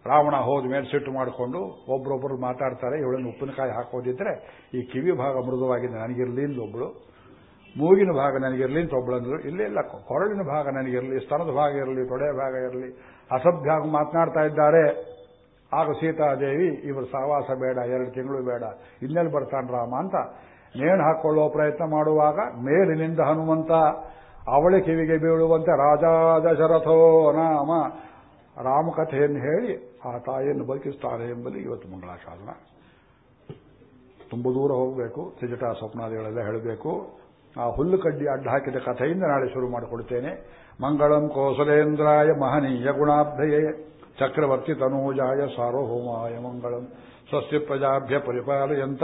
ರಾವಣ ಹೋದ ಮೇಲೆ ಸಿಟ್ಟು ಮಾಡಿಕೊಂಡು ಒಬ್ರೊಬ್ಬರು ಮಾತಾಡ್ತಾರೆ, ಇವಳನ್ನು ಉಪ್ಪಿನಕಾಯಿ ಹಾಕೋದಿದ್ರೆ ಈ ಕಿವಿ ಭಾಗ ಮೃದುವಾಗಿದೆ ನನಗಿರಲಿ ಒಬ್ಬಳು ಮೂಗಿನ ಭಾಗ ನನಗಿರಲಿ ಅಂತ ಇಲ್ಲೇ ಇಲ್ಲ, ಕೊರಳಿನ ಭಾಗ ನನಗಿರಲಿ, ಸ್ತನದ ಭಾಗ ಇರಲಿ ತೊಡೆಯ ಭಾಗ ಇರಲಿ ಅಸಭ್ಯ ಮಾತನಾಡ್ತಾ ಇದ್ದಾರೆ. ಆಗ ಸೀತಾದೇವಿ, ಇವರು ಸಹವಾಸ ಬೇಡ, ಎರಡು ತಿಂಗಳು ಬೇಡ, ಇನ್ನೆಲ್ಲಿ ಬರ್ತಾನೆ ರಾಮ ಅಂತ ನೇಣು ಹಾಕೊಳ್ಳೋ ಪ್ರಯತ್ನ ಮಾಡುವಾಗ ಮೇಲಿನಿಂದ ಹನುಮಂತ, ಅವಳ ಕಿವಿಗೆ ಬೀಳುವಂತೆ ರಾಜಾ ದಶರಥೋ ನಾಮ ರಾಮಕಥೆಯನ್ನು ಹೇಳಿ ಆ ತಾಯಿಯನ್ನು ಬದುಕಿಸ್ತಾರೆ ಎಂಬಲ್ಲಿ ಇವತ್ತು ಮಂಗಳಾಶಾಸನ. ತುಂಬ ದೂರ ಹೋಗಬೇಕು, ತ್ರಿಜಟ ಸ್ವಪ್ನಾದಿಗಳೆಲ್ಲ ಹೇಳಬೇಕು. ಆ ಹುಲ್ಲು ಕಡ್ಡಿ ಅಡ್ಡ ಹಾಕಿದ ಕಥೆಯಿಂದ ನಾಳೆ ಶುರು ಮಾಡಿಕೊಡ್ತೇನೆ. ಮಂಗಳಂ ಕೋಸಲೇಂದ್ರಾಯ ಮಹನೀಯ ಗುಣಾಭ್ಯಯೇ. ಚಕ್ರವರ್ತಿ ತನೂಜಾಯ ಸಾರ್ವಭೌಮಾಯ ಮಂಗಳಂ. ಸ್ವಸ್ತಿ ಪ್ರಜಾಭ್ಯ ಪರಿಪಾಲಯಂತ.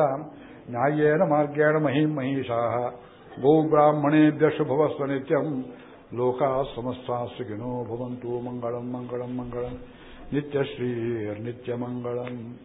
ನ್ಯಾಯೇನ ಮಾರ್ಗೇಣ ಮಹಿಂ ಮಹಿಷಾ ಗೋಬ್ರಾಹ್ಮಣೇಭ್ಯ ಶುಭವಸ್ವ ನಿತ್ಯಂ. ಲೋಕಾ ಸಮಸ್ತಾ ಸುಖಿನೋ ಭವಂತು ಮಂಗಳಂ ಮಂಗಳಂ ಮಂಗಳಂ. ನಿತ್ಯಶ್ರೀರ್ನಿತ್ಯಮಂಗಳಂ